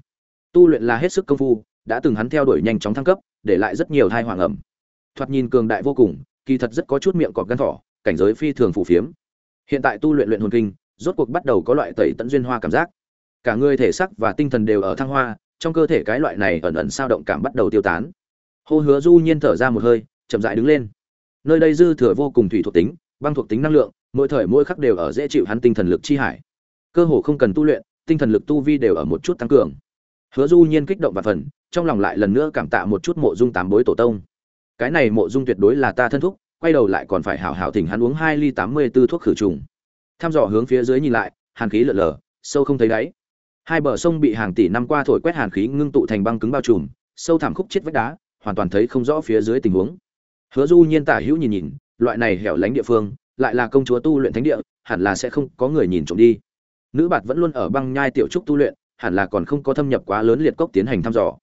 Tu luyện là hết sức công phu, đã từng hắn theo đuổi nhanh chóng thăng cấp, để lại rất nhiều thai hoàng ẩm. Thoạt nhìn cường đại vô cùng, kỳ thật rất có chút miệng cọp gan thỏ, cảnh giới phi thường phù phiếm. Hiện tại tu luyện luyện hồn kinh, rốt cuộc bắt đầu có loại tẩy tận duyên hoa cảm giác. Cả người thể sắc và tinh thần đều ở thăng hoa, trong cơ thể cái loại này ẩn ẩn sao động cảm bắt đầu tiêu tán hô hứa du nhiên thở ra một hơi, chậm rãi đứng lên. Nơi đây dư thừa vô cùng thủy thuộc tính, băng thuộc tính năng lượng, mỗi thời mỗi khắc đều ở dễ chịu hắn tinh thần lực chi hải. Cơ hồ không cần tu luyện, tinh thần lực tu vi đều ở một chút tăng cường. Hứa du nhiên kích động và phần, trong lòng lại lần nữa cảm tạ một chút mộ dung tám bối tổ tông. Cái này mộ dung tuyệt đối là ta thân thúc, quay đầu lại còn phải hảo hảo thỉnh hắn uống hai ly tám mươi 84 thuốc khử trùng. Tham dò hướng phía dưới nhìn lại, hàn khí lở lở, sâu không thấy đáy. Hai bờ sông bị hàng tỷ năm qua thổi quét hàn khí ngưng tụ thành băng cứng bao trùm, sâu thẳm khúc chết vách đá hoàn toàn thấy không rõ phía dưới tình huống. Hứa du nhiên tả hữu nhìn nhìn, loại này hẻo lánh địa phương, lại là công chúa tu luyện thánh địa, hẳn là sẽ không có người nhìn trộm đi. Nữ bạt vẫn luôn ở băng nhai tiểu trúc tu luyện, hẳn là còn không có thâm nhập quá lớn liệt cốc tiến hành thăm dò.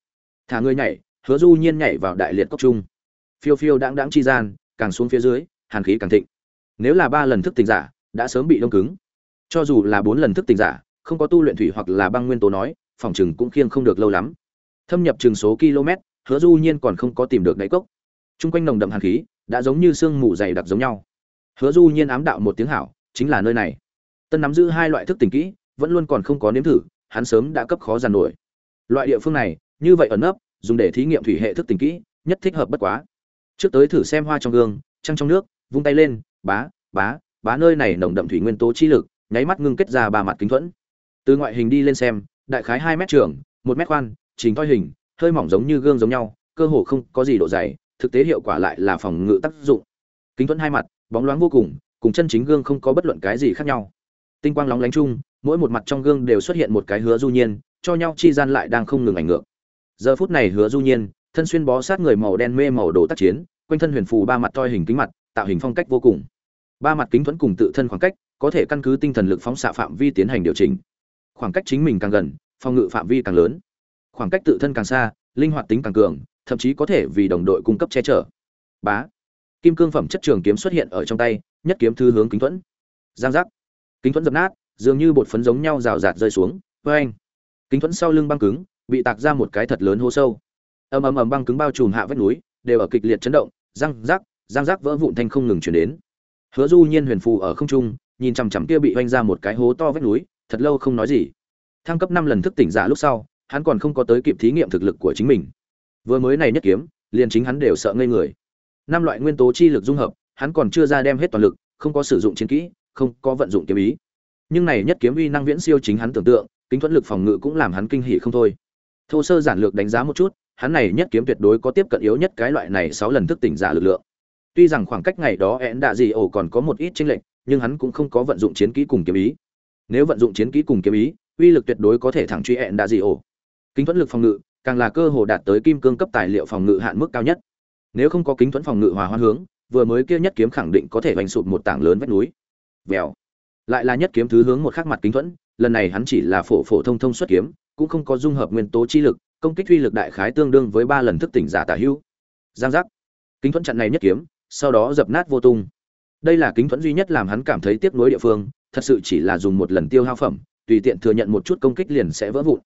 Thả người nhảy, hứa du nhiên nhảy vào đại liệt cốc trung phiêu phiêu đáng đáng chi gian, càng xuống phía dưới, hàn khí càng thịnh. Nếu là ba lần thức tỉnh giả, đã sớm bị đông cứng. Cho dù là bốn lần thức tỉnh giả, không có tu luyện thủy hoặc là băng nguyên tố nói, phòng chừng cũng khiêng không được lâu lắm. Thâm nhập chừng số km hứa du nhiên còn không có tìm được đáy cốc. Chung quanh nồng đậm hàn khí đã giống như sương mù dày đặc giống nhau. Hứa du nhiên ám đạo một tiếng hảo, chính là nơi này. Tân nắm giữ hai loại thức tỉnh kỹ, vẫn luôn còn không có nếm thử, hắn sớm đã cấp khó giàn nổi. Loại địa phương này, như vậy ẩn nấp, dùng để thí nghiệm thủy hệ thức tỉnh kỹ, nhất thích hợp bất quá. Trước tới thử xem hoa trong gương, trăng trong nước, vung tay lên, bá bá bá nơi này nồng đậm thủy nguyên tố chi lực, nháy mắt ngưng kết ra ba mặt kính thuẫn. Từ ngoại hình đi lên xem, đại khái hai mét trường, một mét khoan trình thoi hình hơi mỏng giống như gương giống nhau, cơ hồ không có gì độ dày, thực tế hiệu quả lại là phòng ngự tác dụng. Kính thuẫn hai mặt, bóng loáng vô cùng cùng chân chính gương không có bất luận cái gì khác nhau. Tinh quang lóng lánh chung, mỗi một mặt trong gương đều xuất hiện một cái hứa du nhiên, cho nhau chi gian lại đang không ngừng ảnh ngược. Giờ phút này hứa du nhiên, thân xuyên bó sát người màu đen mê màu đồ tác chiến, quanh thân huyền phù ba mặt toi hình kính mặt, tạo hình phong cách vô cùng. Ba mặt kính thuẫn cùng tự thân khoảng cách, có thể căn cứ tinh thần lực phóng xạ phạm vi tiến hành điều chỉnh. Khoảng cách chính mình càng gần, phòng ngự phạm vi càng lớn khoảng cách tự thân càng xa, linh hoạt tính càng cường, thậm chí có thể vì đồng đội cung cấp che chở. Bá. Kim cương phẩm chất trường kiếm xuất hiện ở trong tay, nhất kiếm thư hướng kính thuẫn. Giang giác. Kính thuẫn dập nát, dường như bột phấn giống nhau rào rạt rơi xuống. Vê anh kính thuẫn sau lưng băng cứng, bị tạc ra một cái thật lớn hố sâu. Ầm ầm ầm băng cứng bao trùm hạ vách núi, đều ở kịch liệt chấn động, răng rác răng rác vỡ vụn thanh không ngừng chuyển đến. Hứa du nhiên huyền phù ở không trung, nhìn chằm chằm kia bị oanh ra một cái hố to vách núi, thật lâu không nói gì. Thăng cấp năm lần thức tỉnh giả lúc sau hắn còn không có tới kịp thí nghiệm thực lực của chính mình. Vừa mới này nhất kiếm, liền chính hắn đều sợ ngây người. Năm loại nguyên tố chi lực dung hợp, hắn còn chưa ra đem hết toàn lực, không có sử dụng chiến kỹ, không có vận dụng kiếm ý. Nhưng này nhất kiếm uy năng viễn siêu chính hắn tưởng tượng, kính thuẫn lực phòng ngự cũng làm hắn kinh hỉ không thôi. Thô sơ giản lược đánh giá một chút, hắn này nhất kiếm tuyệt đối có tiếp cận yếu nhất cái loại này sáu lần thức tỉnh giả lực lượng. Tuy rằng khoảng cách ngày đó én đạ gì ổ còn có một ít chênh lệch, nhưng hắn cũng không có vận dụng chiến kỹ cùng kiếm ý. Nếu vận dụng chiến kỹ cùng kiếm ý, uy lực tuyệt đối có thể thẳng truy én đạ gì ổ kính thuẫn lực phòng ngự càng là cơ hồ đạt tới kim cương cấp tài liệu phòng ngự hạn mức cao nhất. Nếu không có kính thuẫn phòng ngự hòa hoan hướng, vừa mới kia nhất kiếm khẳng định có thể vành sụp một tảng lớn vách núi. Vèo. Lại là nhất kiếm thứ hướng một khắc mặt kính thuẫn, lần này hắn chỉ là phổ phổ thông thông xuất kiếm, cũng không có dung hợp nguyên tố chi lực, công kích uy lực đại khái tương đương với ba lần thức tỉnh giả tả hữu. Giang giác. Kính thuẫn chặn này nhất kiếm, sau đó dập nát vô tung. Đây là kính thuẫn duy nhất làm hắn cảm thấy tiếc nuối địa phương, thật sự chỉ là dùng một lần tiêu hao phẩm, tùy tiện thừa nhận một chút công kích liền sẽ vỡ vụn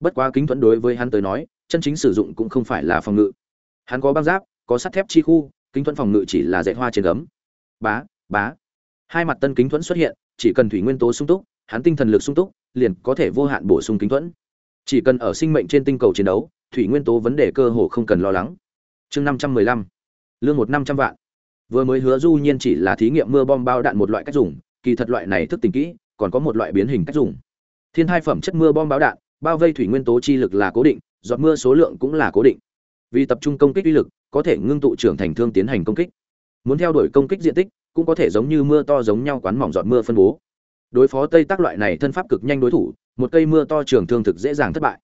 bất quá kính thuẫn đối với hắn tới nói, chân chính sử dụng cũng không phải là phòng ngự. Hắn có băng giáp, có sắt thép chi khu, kính thuẫn phòng ngự chỉ là dạy hoa trên gấm. Bá bá. Hai mặt tân kính thuẫn xuất hiện, chỉ cần thủy nguyên tố sung túc, hắn tinh thần lực sung túc, liền có thể vô hạn bổ sung kính thuẫn. Chỉ cần ở sinh mệnh trên tinh cầu chiến đấu, thủy nguyên tố vấn đề cơ hồ không cần lo lắng. Chương năm trăm mười lăm. Lương một năm trăm vạn. Vừa mới hứa du nhiên chỉ là thí nghiệm mưa bom bao đạn một loại cách dùng, kỳ thật loại này thức tình kỹ, còn có một loại biến hình cách dùng. Thiên hai phẩm chất mưa bom báo đạn bao vây thủy nguyên tố chi lực là cố định, giọt mưa số lượng cũng là cố định. Vì tập trung công kích uy lực, có thể ngưng tụ trưởng thành thương tiến hành công kích. Muốn theo đuổi công kích diện tích, cũng có thể giống như mưa to giống nhau quán mỏng giọt mưa phân bố. Đối phó tây tác loại này thân pháp cực nhanh đối thủ, một cây mưa to trường thương thực dễ dàng thất bại.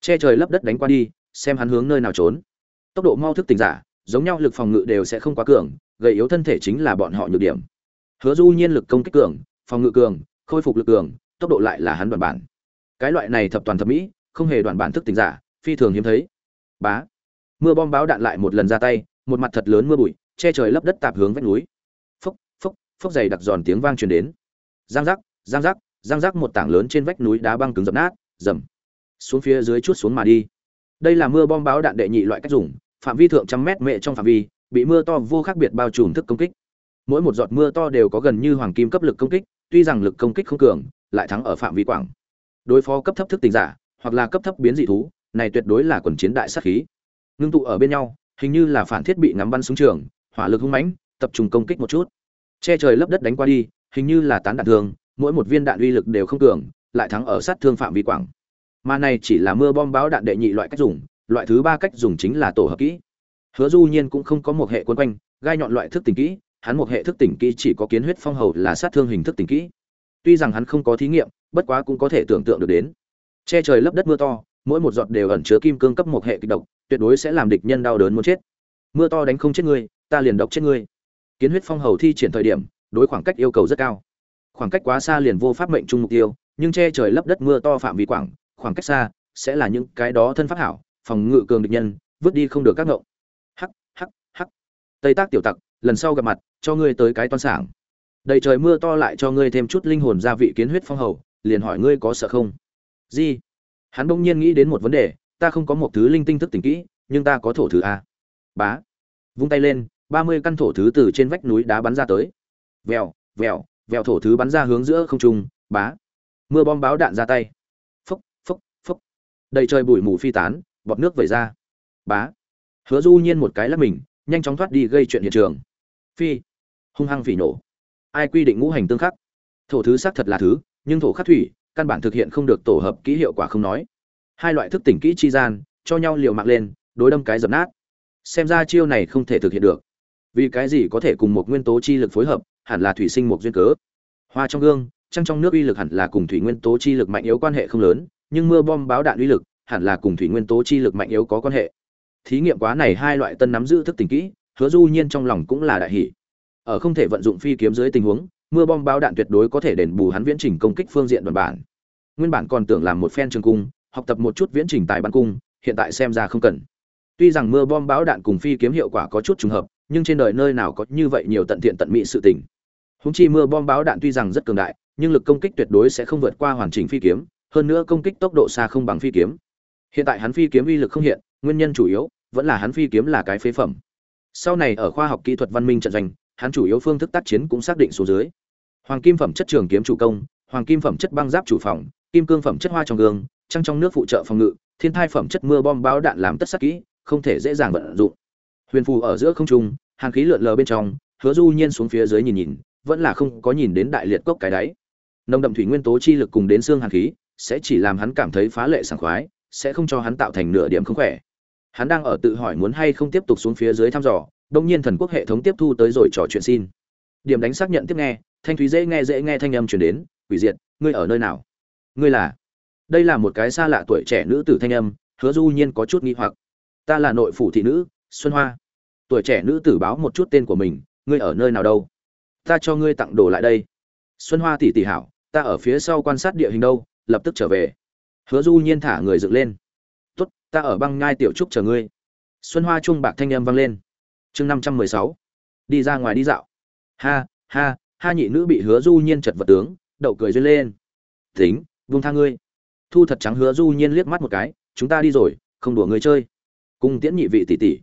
Che trời lấp đất đánh qua đi, xem hắn hướng nơi nào trốn. Tốc độ mau thức tỉnh giả, giống nhau lực phòng ngự đều sẽ không quá cường gây yếu thân thể chính là bọn họ nhược điểm. Hứa du nhiên lực công kích cường, phòng ngự cường, khôi phục lực cường, tốc độ lại là hắn đoàn bản cái loại này thập toàn thập mỹ, không hề đoạn bản thức tỉnh giả, phi thường hiếm thấy. Bá. Mưa bom báo đạn lại một lần ra tay, một mặt thật lớn mưa bụi, che trời lấp đất tạp hướng vách núi. Phốc phốc phốc dày đặc giòn tiếng vang truyền đến. Giang giác giang giác giang giác một tảng lớn trên vách núi đá băng cứng dập nát dầm xuống phía dưới chút xuống mà đi. Đây là mưa bom báo đạn đệ nhị loại cách dùng, phạm vi thượng trăm mét mệ trong phạm vi, bị mưa to vô khác biệt bao trùm thức công kích. Mỗi một giọt mưa to đều có gần như hoàng kim cấp lực công kích, tuy rằng lực công kích không cường, lại thắng ở phạm vi quảng đối phó cấp thấp thức tình giả, hoặc là cấp thấp biến dị thú, này tuyệt đối là quần chiến đại sát khí. Ngưng tụ ở bên nhau, hình như là phản thiết bị ngắm bắn súng trường, hỏa lực hung mãnh, tập trung công kích một chút. Che trời lấp đất đánh qua đi, hình như là tán đạn thường, mỗi một viên đạn uy lực đều không cường, lại thắng ở sát thương phạm vi quảng. Mà này chỉ là mưa bom báo đạn đệ nhị loại cách dùng, loại thứ ba cách dùng chính là tổ hợp kỹ. Hứa du nhiên cũng không có một hệ quân quanh, gai nhọn loại thức tỉnh kỹ, hắn một hệ thức tỉnh kỹ chỉ có kiến huyết phong hầu là sát thương hình thức tỉnh kỹ. Tuy rằng hắn không có thí nghiệm bất quá cũng có thể tưởng tượng được đến. Che trời lấp đất mưa to, mỗi một giọt đều ẩn chứa kim cương cấp một hệ kịch độc, tuyệt đối sẽ làm địch nhân đau đớn muốn chết. Mưa to đánh không chết ngươi, ta liền độc chết ngươi. Kiến huyết phong hầu thi triển thời điểm, đối khoảng cách yêu cầu rất cao. Khoảng cách quá xa liền vô pháp mệnh trung mục tiêu, nhưng che trời lấp đất mưa to phạm vi quảng, khoảng cách xa sẽ là những cái đó thân pháp hảo, phòng ngự cường địch nhân, vứt đi không được các ngộng. Hắc hắc hắc. Tây tác tiểu tặc, lần sau gặp mặt, cho ngươi tới cái toan sảng. Đầy trời mưa to lại cho ngươi thêm chút linh hồn gia vị kiến huyết phong hầu liền hỏi ngươi có sợ không? Gì? Hắn bỗng nhiên nghĩ đến một vấn đề, ta không có một thứ linh tinh thức tỉnh kỹ, nhưng ta có thổ thứ a. Bá. Vung tay lên, ba mươi căn thổ thứ từ trên vách núi đá bắn ra tới. Vèo vèo vèo thổ thứ bắn ra hướng giữa không trung, bá. Mưa bom báo đạn ra tay. Phốc phốc phốc đầy trời bụi mù phi tán, bọt nước vẩy ra. Bá. Hứa du nhiên một cái lắp mình, nhanh chóng thoát đi gây chuyện hiện trường. Phi. Hung hăng phỉ nổ. Ai quy định ngũ hành tương khắc? Thổ thứ xác thật là thứ nhưng thổ khắc thủy căn bản thực hiện không được tổ hợp kỹ hiệu quả không nói. Hai loại thức tỉnh kỹ chi gian, cho nhau liều mạng lên, đối đâm cái dập nát. Xem ra chiêu này không thể thực hiện được. Vì cái gì có thể cùng một nguyên tố chi lực phối hợp, hẳn là thủy sinh một duyên cớ. Hoa trong gương, trăng trong nước uy lực hẳn là cùng thủy nguyên tố chi lực mạnh yếu quan hệ không lớn, nhưng mưa bom báo đạn uy lực hẳn là cùng thủy nguyên tố chi lực mạnh yếu có quan hệ. Thí nghiệm quá này hai loại tân nắm giữ thức tỉnh kỹ, hứa du nhiên trong lòng cũng là đại hỷ ở không thể vận dụng phi kiếm dưới tình huống mưa bom báo đạn tuyệt đối có thể đền bù hắn viễn trình công kích phương diện đoàn bản. Nguyên bản còn tưởng làm một phen trường cung, học tập một chút viễn trình tại ban cung, hiện tại xem ra không cần. Tuy rằng mưa bom báo đạn cùng phi kiếm hiệu quả có chút trùng hợp, nhưng trên đời nơi nào có như vậy nhiều tận thiện tận mỹ sự tình. Húng chi mưa bom báo đạn tuy rằng rất cường đại, nhưng lực công kích tuyệt đối sẽ không vượt qua hoàn chỉnh phi kiếm, hơn nữa công kích tốc độ xa không bằng phi kiếm. Hiện tại hắn phi kiếm uy lực không hiện, nguyên nhân chủ yếu vẫn là hắn phi kiếm là cái phế phẩm. Sau này ở khoa học kỹ thuật văn minh trận doanh hắn chủ yếu phương thức tác chiến cũng xác định số dưới. Hoàng kim phẩm chất trường kiếm chủ công, hoàng kim phẩm chất băng giáp chủ phòng, kim cương phẩm chất hoa trong gương, trăng trong nước phụ trợ phòng ngự, thiên thai phẩm chất mưa bom báo đạn làm tất sắc kỹ, không thể dễ dàng vận dụng. Huyền phù ở giữa không trung, hàng khí lượn lờ bên trong, hứa du nhiên xuống phía dưới nhìn nhìn, vẫn là không có nhìn đến đại liệt cốc cái đáy. Nồng đậm thủy nguyên tố chi lực cùng đến xương hàn khí, sẽ chỉ làm hắn cảm thấy phá lệ sảng khoái, sẽ không cho hắn tạo thành nửa điểm không khỏe. Hắn đang ở tự hỏi muốn hay không tiếp tục xuống phía dưới thăm dò đông nhiên thần quốc hệ thống tiếp thu tới rồi trò chuyện xin. Điểm đánh xác nhận tiếp nghe, thanh thúy dễ nghe dễ nghe thanh âm truyền đến, quỷ diệt, ngươi ở nơi nào? Ngươi là? Đây là một cái xa lạ tuổi trẻ nữ tử thanh âm, hứa du nhiên có chút nghi hoặc. Ta là nội phủ thị nữ, xuân hoa. Tuổi trẻ nữ tử báo một chút tên của mình, ngươi ở nơi nào đâu? Ta cho ngươi tặng đồ lại đây. Xuân hoa tỷ tỷ hảo, ta ở phía sau quan sát địa hình đâu, lập tức trở về. Hứa du nhiên thả người dựng lên. Tốt, ta ở băng ngai tiểu trúc chờ ngươi. Xuân hoa trung bạc thanh âm vang lên chương năm trăm mười sáu. Đi ra ngoài đi dạo. Ha ha ha nhị nữ bị hứa du nhiên chật vật tướng, đậu cười duyên lên. Tính vung tha ngươi. Thu thật trắng hứa du nhiên liếc mắt một cái, chúng ta đi rồi, không đùa người chơi. Cùng tiễn nhị vị tỷ tỷ.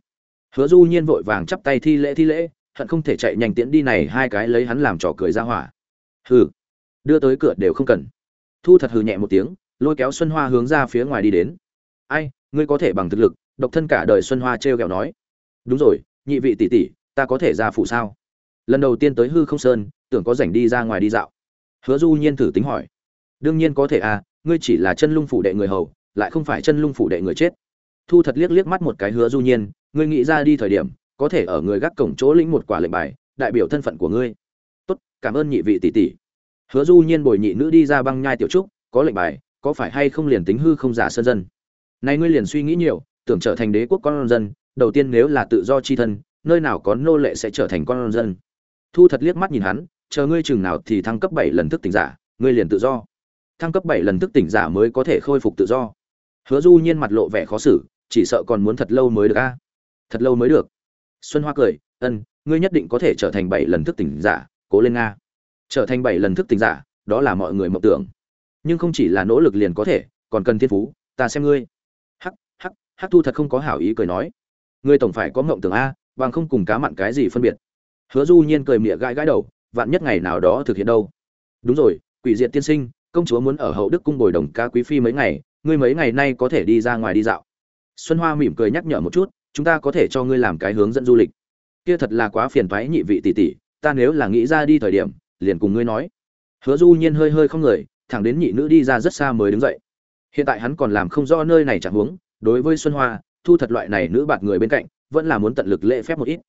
Hứa du nhiên vội vàng chắp tay thi lễ thi lễ, hận không thể chạy nhanh tiễn đi này, hai cái lấy hắn làm trò cười ra hỏa. Hừ. Đưa tới cửa đều không cần. Thu thật hừ nhẹ một tiếng, lôi kéo xuân hoa hướng ra phía ngoài đi đến. Ai, ngươi có thể bằng thực lực, độc thân cả đời xuân hoa t r kẹo nói. Đúng rồi nhị vị tỷ tỷ, ta có thể ra phủ sao? Lần đầu tiên tới hư không sơn, tưởng có rảnh đi ra ngoài đi dạo. Hứa du nhiên thử tính hỏi. Đương nhiên có thể à ngươi chỉ là chân lung phủ đệ người hầu, lại không phải chân lung phủ đệ người chết. Thu thật liếc liếc mắt một cái hứa du nhiên, ngươi nghĩ ra đi thời điểm, có thể ở người gác cổng chỗ lĩnh một quả lệnh bài, đại biểu thân phận của ngươi. Tốt, cảm ơn nhị vị tỷ tỷ. Hứa du nhiên bồi nhị nữ đi ra băng nhai tiểu trúc, có lệnh bài, có phải hay không liền tính hư không giả sơn dân? Này ngươi liền suy nghĩ nhiều, tưởng trở thành đế quốc con dân đầu tiên nếu là tự do chi thân, nơi nào có nô lệ sẽ trở thành con dân. Thu thật liếc mắt nhìn hắn, chờ ngươi chừng nào thì thăng cấp bảy lần thức tỉnh giả, ngươi liền tự do. Thăng cấp bảy lần thức tỉnh giả mới có thể khôi phục tự do. Hứa du nhiên mặt lộ vẻ khó xử, chỉ sợ còn muốn thật lâu mới được a. Thật lâu mới được. Xuân hoa cười, ân, ngươi nhất định có thể trở thành bảy lần thức tỉnh giả, cố lên nga. Trở thành bảy lần thức tỉnh giả, đó là mọi người mộng tưởng. Nhưng không chỉ là nỗ lực liền có thể, còn cần thiên phú, ta xem ngươi. Hắc hắc hắc, thu thật không có hảo ý cười nói ngươi tổng phải có mộng tưởng a, bằng không cùng cá mặn cái gì phân biệt. Hứa du nhiên cười mỉa gãi gãi đầu, vạn nhất ngày nào đó thực hiện đâu. Đúng rồi, quỷ diệt tiên sinh, công chúa muốn ở hậu đức cung bồi đồng ca quý phi mấy ngày, ngươi mấy ngày nay có thể đi ra ngoài đi dạo. Xuân hoa mỉm cười nhắc nhở một chút, chúng ta có thể cho ngươi làm cái hướng dẫn du lịch. Kia thật là quá phiền toái nhị vị tỷ tỷ, ta nếu là nghĩ ra đi thời điểm, liền cùng ngươi nói. Hứa du nhiên hơi hơi không người, thẳng đến nhị nữ đi ra rất xa mới đứng dậy. Hiện tại hắn còn làm không rõ nơi này chẳng huống, đối với xuân hoa thu thật loại này nữ bạt người bên cạnh, vẫn là muốn tận lực lễ phép một ít.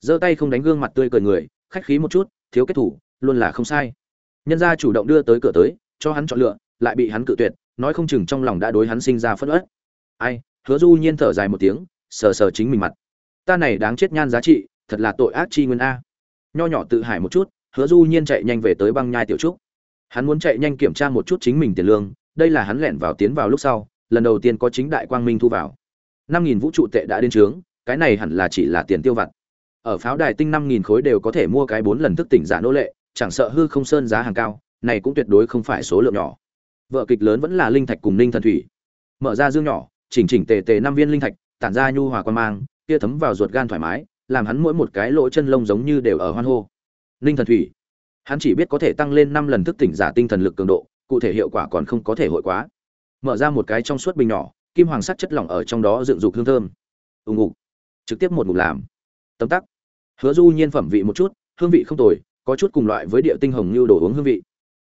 Giơ tay không đánh gương mặt tươi cười người, khách khí một chút, thiếu kết thủ, luôn là không sai. Nhân gia chủ động đưa tới cửa tới, cho hắn chọn lựa, lại bị hắn cự tuyệt, nói không chừng trong lòng đã đối hắn sinh ra phẫn uất. Ai, hứa du nhiên thở dài một tiếng, sờ sờ chính mình mặt. Ta này đáng chết nhan giá trị, thật là tội ác chi nguyên a. Nho nhỏ tự hải một chút, hứa du nhiên chạy nhanh về tới băng nhai tiểu trúc. Hắn muốn chạy nhanh kiểm tra một chút chính mình tiền lương, đây là hắn lẻn vào tiến vào lúc sau, lần đầu tiên có chính đại quang minh thu vào năm nghìn vũ trụ tệ đã đến trướng cái này hẳn là chỉ là tiền tiêu vặt. Ở pháo đài tinh năm nghìn khối đều có thể mua cái bốn lần thức tỉnh giả nô lệ, chẳng sợ hư không sơn giá hàng cao, này cũng tuyệt đối không phải số lượng nhỏ. Vợ kịch lớn vẫn là linh thạch cùng linh thần thủy. Mở ra dương nhỏ, chỉnh chỉnh tề tề năm viên linh thạch, tản ra nhu hòa quan mang, kia thấm vào ruột gan thoải mái, làm hắn mỗi một cái lỗ chân lông giống như đều ở hoan hô. Linh thần thủy. Hắn chỉ biết có thể tăng lên năm lần thức tỉnh giả tinh thần lực cường độ, cụ thể hiệu quả còn không có thể hội quá. Mở ra một cái trong suốt bình nhỏ kim hoàng sắc chất lỏng ở trong đó dựng dục hương thơm. Ù ngục. Trực tiếp một ngục làm. Tấm tắc. Hứa du nhiên phẩm vị một chút, hương vị không tồi, có chút cùng loại với địa tinh hồng như đồ uống hương vị.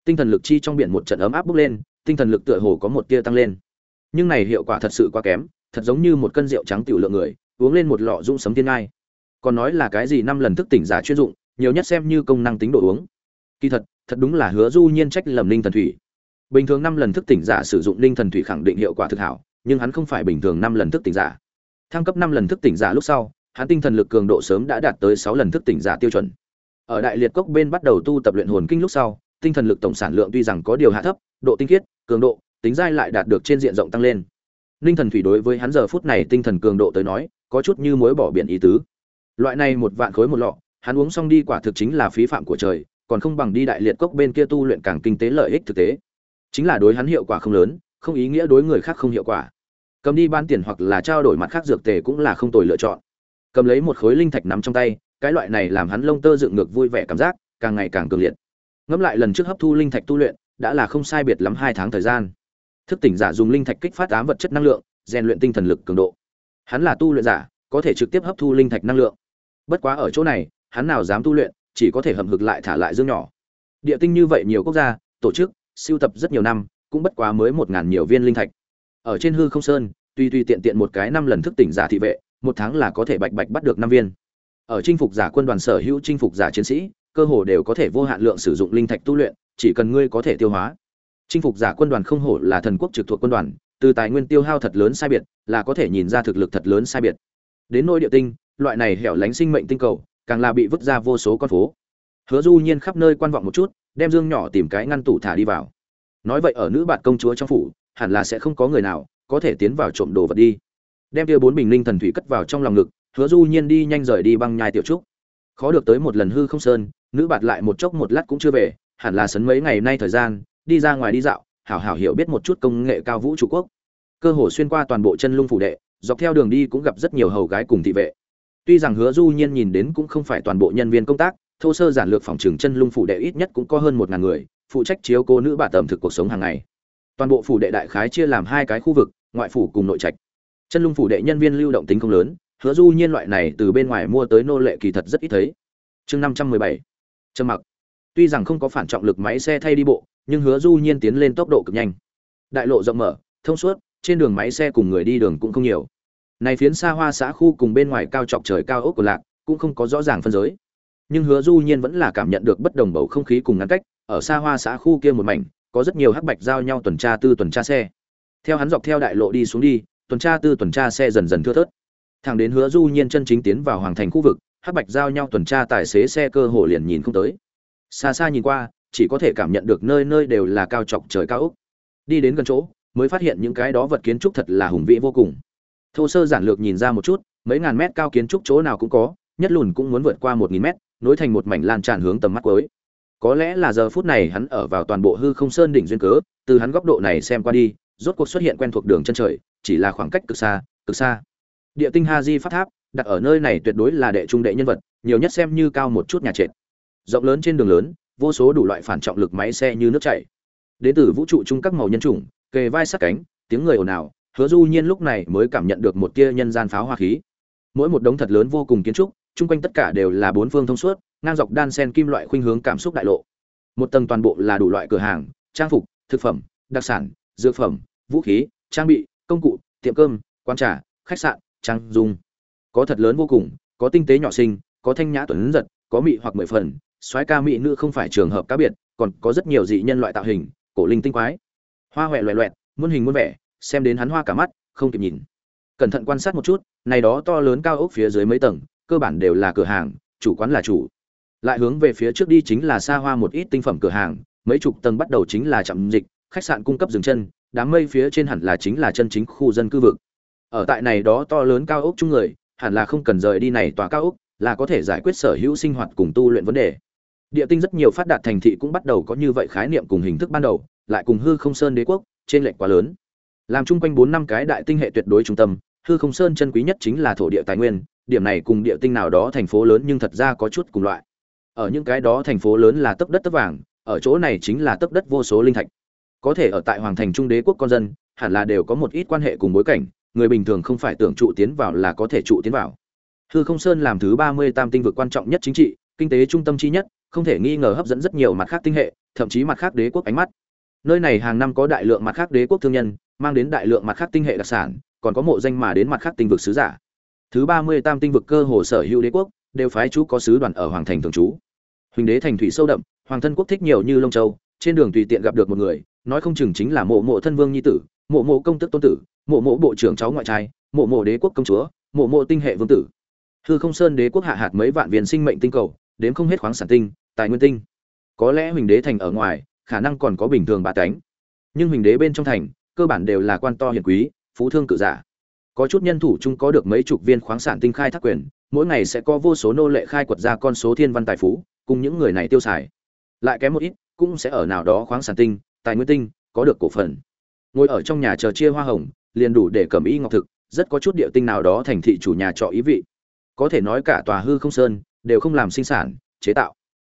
Tinh thần lực chi trong biển một trận ấm áp bốc lên, tinh thần lực tựa hồ có một tia tăng lên. Nhưng này hiệu quả thật sự quá kém, thật giống như một cân rượu trắng tiểu lượng người, uống lên một lọ dũng sấm thiên ngai. Còn nói là cái gì năm lần thức tỉnh giả chuyên dụng, nhiều nhất xem như công năng tính đồ uống. Kỳ thật thật đúng là hứa du nhiên trách lầm linh thần thủy. Bình thường năm lần thức tỉnh giả sử dụng linh thần thủy khẳng định hiệu quả thực hảo nhưng hắn không phải bình thường năm lần thức tỉnh giả. Thăng cấp năm lần thức tỉnh giả lúc sau, hắn tinh thần lực cường độ sớm đã đạt tới sáu lần thức tỉnh giả tiêu chuẩn. Ở đại liệt cốc bên bắt đầu tu tập luyện hồn kinh lúc sau, tinh thần lực tổng sản lượng tuy rằng có điều hạ thấp, độ tinh khiết, cường độ, tính dai lại đạt được trên diện rộng tăng lên. Ninh thần thủy đối với hắn giờ phút này tinh thần cường độ tới nói, có chút như muối bỏ biển ý tứ. Loại này một vạn khối một lọ, hắn uống xong đi quả thực chính là phí phạm của trời, còn không bằng đi đại liệt cốc bên kia tu luyện càng kinh tế lợi ích thực tế. Chính là đối hắn hiệu quả không lớn không ý nghĩa đối người khác không hiệu quả. Cầm đi ban tiền hoặc là trao đổi mặt khác dược tề cũng là không tồi lựa chọn. Cầm lấy một khối linh thạch nắm trong tay, cái loại này làm hắn lông tơ dựng ngược vui vẻ cảm giác, càng ngày càng cường liệt. Ngẫm lại lần trước hấp thu linh thạch tu luyện, đã là không sai biệt lắm hai tháng thời gian. Thức tỉnh giả dùng linh thạch kích phát ám vật chất năng lượng, rèn luyện tinh thần lực cường độ. Hắn là tu luyện giả, có thể trực tiếp hấp thu linh thạch năng lượng. Bất quá ở chỗ này, hắn nào dám tu luyện, chỉ có thể hầm hực lại thả lại dương nhỏ. Địa tinh như vậy nhiều quốc gia, tổ chức, siêu tập rất nhiều năm cũng bất quá mới một ngàn nhiều viên linh thạch. Ở trên hư không sơn, tuy tuy tiện tiện một cái năm lần thức tỉnh giả thị vệ, một tháng là có thể bạch bạch bắt được năm viên. Ở chinh phục giả quân đoàn sở hữu chinh phục giả chiến sĩ, cơ hồ đều có thể vô hạn lượng sử dụng linh thạch tu luyện, chỉ cần ngươi có thể tiêu hóa. Chinh phục giả quân đoàn không hổ là thần quốc trực thuộc quân đoàn, từ tài nguyên tiêu hao thật lớn sai biệt, là có thể nhìn ra thực lực thật lớn sai biệt. Đến nôi địa tinh, loại này hẻo lánh sinh mệnh tinh cầu, càng là bị vứt ra vô số con phố. Hứa du nhiên khắp nơi quan vọng một chút, đem dương nhỏ tìm cái ngăn tủ thả đi vào nói vậy ở nữ bạn công chúa trong phủ, hẳn là sẽ không có người nào có thể tiến vào trộm đồ vật đi. Đem kia bốn bình linh thần thủy cất vào trong lòng ngực, hứa du nhiên đi nhanh rời đi băng nhai tiểu trúc. Khó được tới một lần hư không sơn, nữ bạt lại một chốc một lát cũng chưa về, hẳn là sấn mấy ngày nay thời gian, đi ra ngoài đi dạo, hảo hảo hiểu biết một chút công nghệ cao vũ trụ quốc. Cơ hồ xuyên qua toàn bộ chân lung phủ đệ, dọc theo đường đi cũng gặp rất nhiều hầu gái cùng thị vệ. Tuy rằng hứa du nhiên nhìn đến cũng không phải toàn bộ nhân viên công tác, thô sơ giản lược phòng trường chân lung phủ đệ ít nhất cũng có hơn một ngàn người phụ trách chiếu cố nữ bà tầm thực cuộc sống hàng ngày. Toàn bộ phủ đệ đại khái chia làm hai cái khu vực, ngoại phủ cùng nội trạch. Chân lung phủ đệ nhân viên lưu động tính không lớn, hứa du nhiên loại này từ bên ngoài mua tới nô lệ kỳ thật rất ít thấy. Chương năm trăm mười bảy. Trầm mặc. Tuy rằng không có phản trọng lực máy xe thay đi bộ, nhưng hứa du nhiên tiến lên tốc độ cực nhanh. Đại lộ rộng mở, thông suốt, trên đường máy xe cùng người đi đường cũng không nhiều. Này phiến xa hoa xã khu cùng bên ngoài cao chọc trời cao ốc của lạc, cũng không có rõ ràng phân giới. Nhưng hứa du nhiên vẫn là cảm nhận được bất đồng bầu không khí cùng ngăn cách ở xa hoa xã khu kia một mảnh, có rất nhiều hắc bạch giao nhau tuần tra tư tuần tra xe. Theo hắn dọc theo đại lộ đi xuống đi, tuần tra tư tuần tra xe dần dần thưa thớt. Thẳng đến hứa du nhiên chân chính tiến vào hoàng thành khu vực, hắc bạch giao nhau tuần tra tài xế xe cơ hồ liền nhìn không tới. Xa xa nhìn qua, chỉ có thể cảm nhận được nơi nơi đều là cao chọc trời cao ốc. Đi đến gần chỗ, mới phát hiện những cái đó vật kiến trúc thật là hùng vĩ vô cùng. Thô sơ giản lược nhìn ra một chút, mấy ngàn mét cao kiến trúc chỗ nào cũng có, nhất lùn cũng muốn vượt qua một nghìn mét, nối thành một mảnh lan tràn hướng tầm mắt cuối có lẽ là giờ phút này hắn ở vào toàn bộ hư không sơn đỉnh duyên cớ, từ hắn góc độ này xem qua đi, rốt cuộc xuất hiện quen thuộc đường chân trời, chỉ là khoảng cách cực xa cực xa. Địa tinh ha di phát tháp, đặt ở nơi này tuyệt đối là đệ trung đệ nhân vật, nhiều nhất xem như cao một chút nhà trệt. Rộng lớn trên đường lớn, vô số đủ loại phản trọng lực máy xe như nước chảy. Đến từ vũ trụ chung các màu nhân chủng, kề vai sát cánh, tiếng người ồn ào, hứa du nhiên lúc này mới cảm nhận được một tia nhân gian pháo hoa khí. Mỗi một đống thật lớn vô cùng kiến trúc, chung quanh tất cả đều là bốn phương thông suốt ngang dọc đan sen kim loại khuynh hướng cảm xúc đại lộ. Một tầng toàn bộ là đủ loại cửa hàng, trang phục, thực phẩm, đặc sản, dược phẩm, vũ khí, trang bị, công cụ, tiệm cơm, quán trà, khách sạn, trang dung. Có thật lớn vô cùng, có tinh tế nhỏ sinh có thanh nhã tuấn giật, có mị hoặc mười phần, soái ca mỹ nữ không phải trường hợp cá biệt, còn có rất nhiều dị nhân loại tạo hình, cổ linh tinh quái. Hoa huệ loẹ loẹt, muôn hình muôn vẻ, xem đến hắn hoa cả mắt, không kịp nhìn. Cẩn thận quan sát một chút, này đó to lớn cao ốc phía dưới mấy tầng, cơ bản đều là cửa hàng, chủ quán là chủ lại hướng về phía trước đi chính là xa hoa một ít tinh phẩm cửa hàng, mấy chục tầng bắt đầu chính là trạm dịch, khách sạn cung cấp dừng chân, đám mây phía trên hẳn là chính là chân chính khu dân cư vực. Ở tại này đó to lớn cao ốc chung người, hẳn là không cần rời đi này tòa cao ốc, là có thể giải quyết sở hữu sinh hoạt cùng tu luyện vấn đề. Địa tinh rất nhiều phát đạt thành thị cũng bắt đầu có như vậy khái niệm cùng hình thức ban đầu, lại cùng hư không sơn đế quốc trên lệnh quá lớn. Làm chung quanh bốn năm cái đại tinh hệ tuyệt đối trung tâm, hư không sơn chân quý nhất chính là thổ địa tài nguyên, điểm này cùng địa tinh nào đó thành phố lớn nhưng thật ra có chút cùng loại ở những cái đó thành phố lớn là tấp đất tấp vàng, ở chỗ này chính là tấp đất vô số linh thạch. Có thể ở tại hoàng thành trung đế quốc con dân, hẳn là đều có một ít quan hệ cùng bối cảnh, người bình thường không phải tưởng trụ tiến vào là có thể trụ tiến vào. Hư không sơn làm thứ ba mươi tam tinh vực quan trọng nhất chính trị, kinh tế trung tâm chi nhất, không thể nghi ngờ hấp dẫn rất nhiều mặt khác tinh hệ, thậm chí mặt khác đế quốc ánh mắt. Nơi này hàng năm có đại lượng mặt khác đế quốc thương nhân, mang đến đại lượng mặt khác tinh hệ đặc sản, còn có mộ danh mà đến mặt khác tinh vực sứ giả. Thứ ba mươi tam tinh vực cơ hồ sở hữu đế quốc, đều phái chú có sứ đoàn ở hoàng thành thường trú huỳnh đế thành thủy sâu đậm, hoàng thân quốc thích nhiều như lông châu, trên đường tùy tiện gặp được một người, nói không chừng chính là mộ mộ thân vương nhi tử, mộ mộ công tức tôn tử, mộ mộ bộ trưởng cháu ngoại trai, mộ mộ đế quốc công chúa, mộ mộ tinh hệ vương tử. Hư không sơn đế quốc hạ hạt mấy vạn viên sinh mệnh tinh cầu đến không hết khoáng sản tinh, tài nguyên tinh. Có lẽ huỳnh đế thành ở ngoài, khả năng còn có bình thường bà tánh. Nhưng huỳnh đế bên trong thành, cơ bản đều là quan to hiền quý, phú thương cự giả. Có chút nhân thủ chung có được mấy chục viên khoáng sản tinh khai thác quyền, mỗi ngày sẽ có vô số nô lệ khai quật ra con số thiên văn tài phú cùng những người này tiêu xài. Lại kém một ít, cũng sẽ ở nào đó khoáng sản tinh, tài nguyên tinh, có được cổ phần. Ngồi ở trong nhà chờ chia hoa hồng, liền đủ để cầm y ngọc thực, rất có chút địa tinh nào đó thành thị chủ nhà trọ ý vị. Có thể nói cả tòa hư không sơn, đều không làm sinh sản, chế tạo.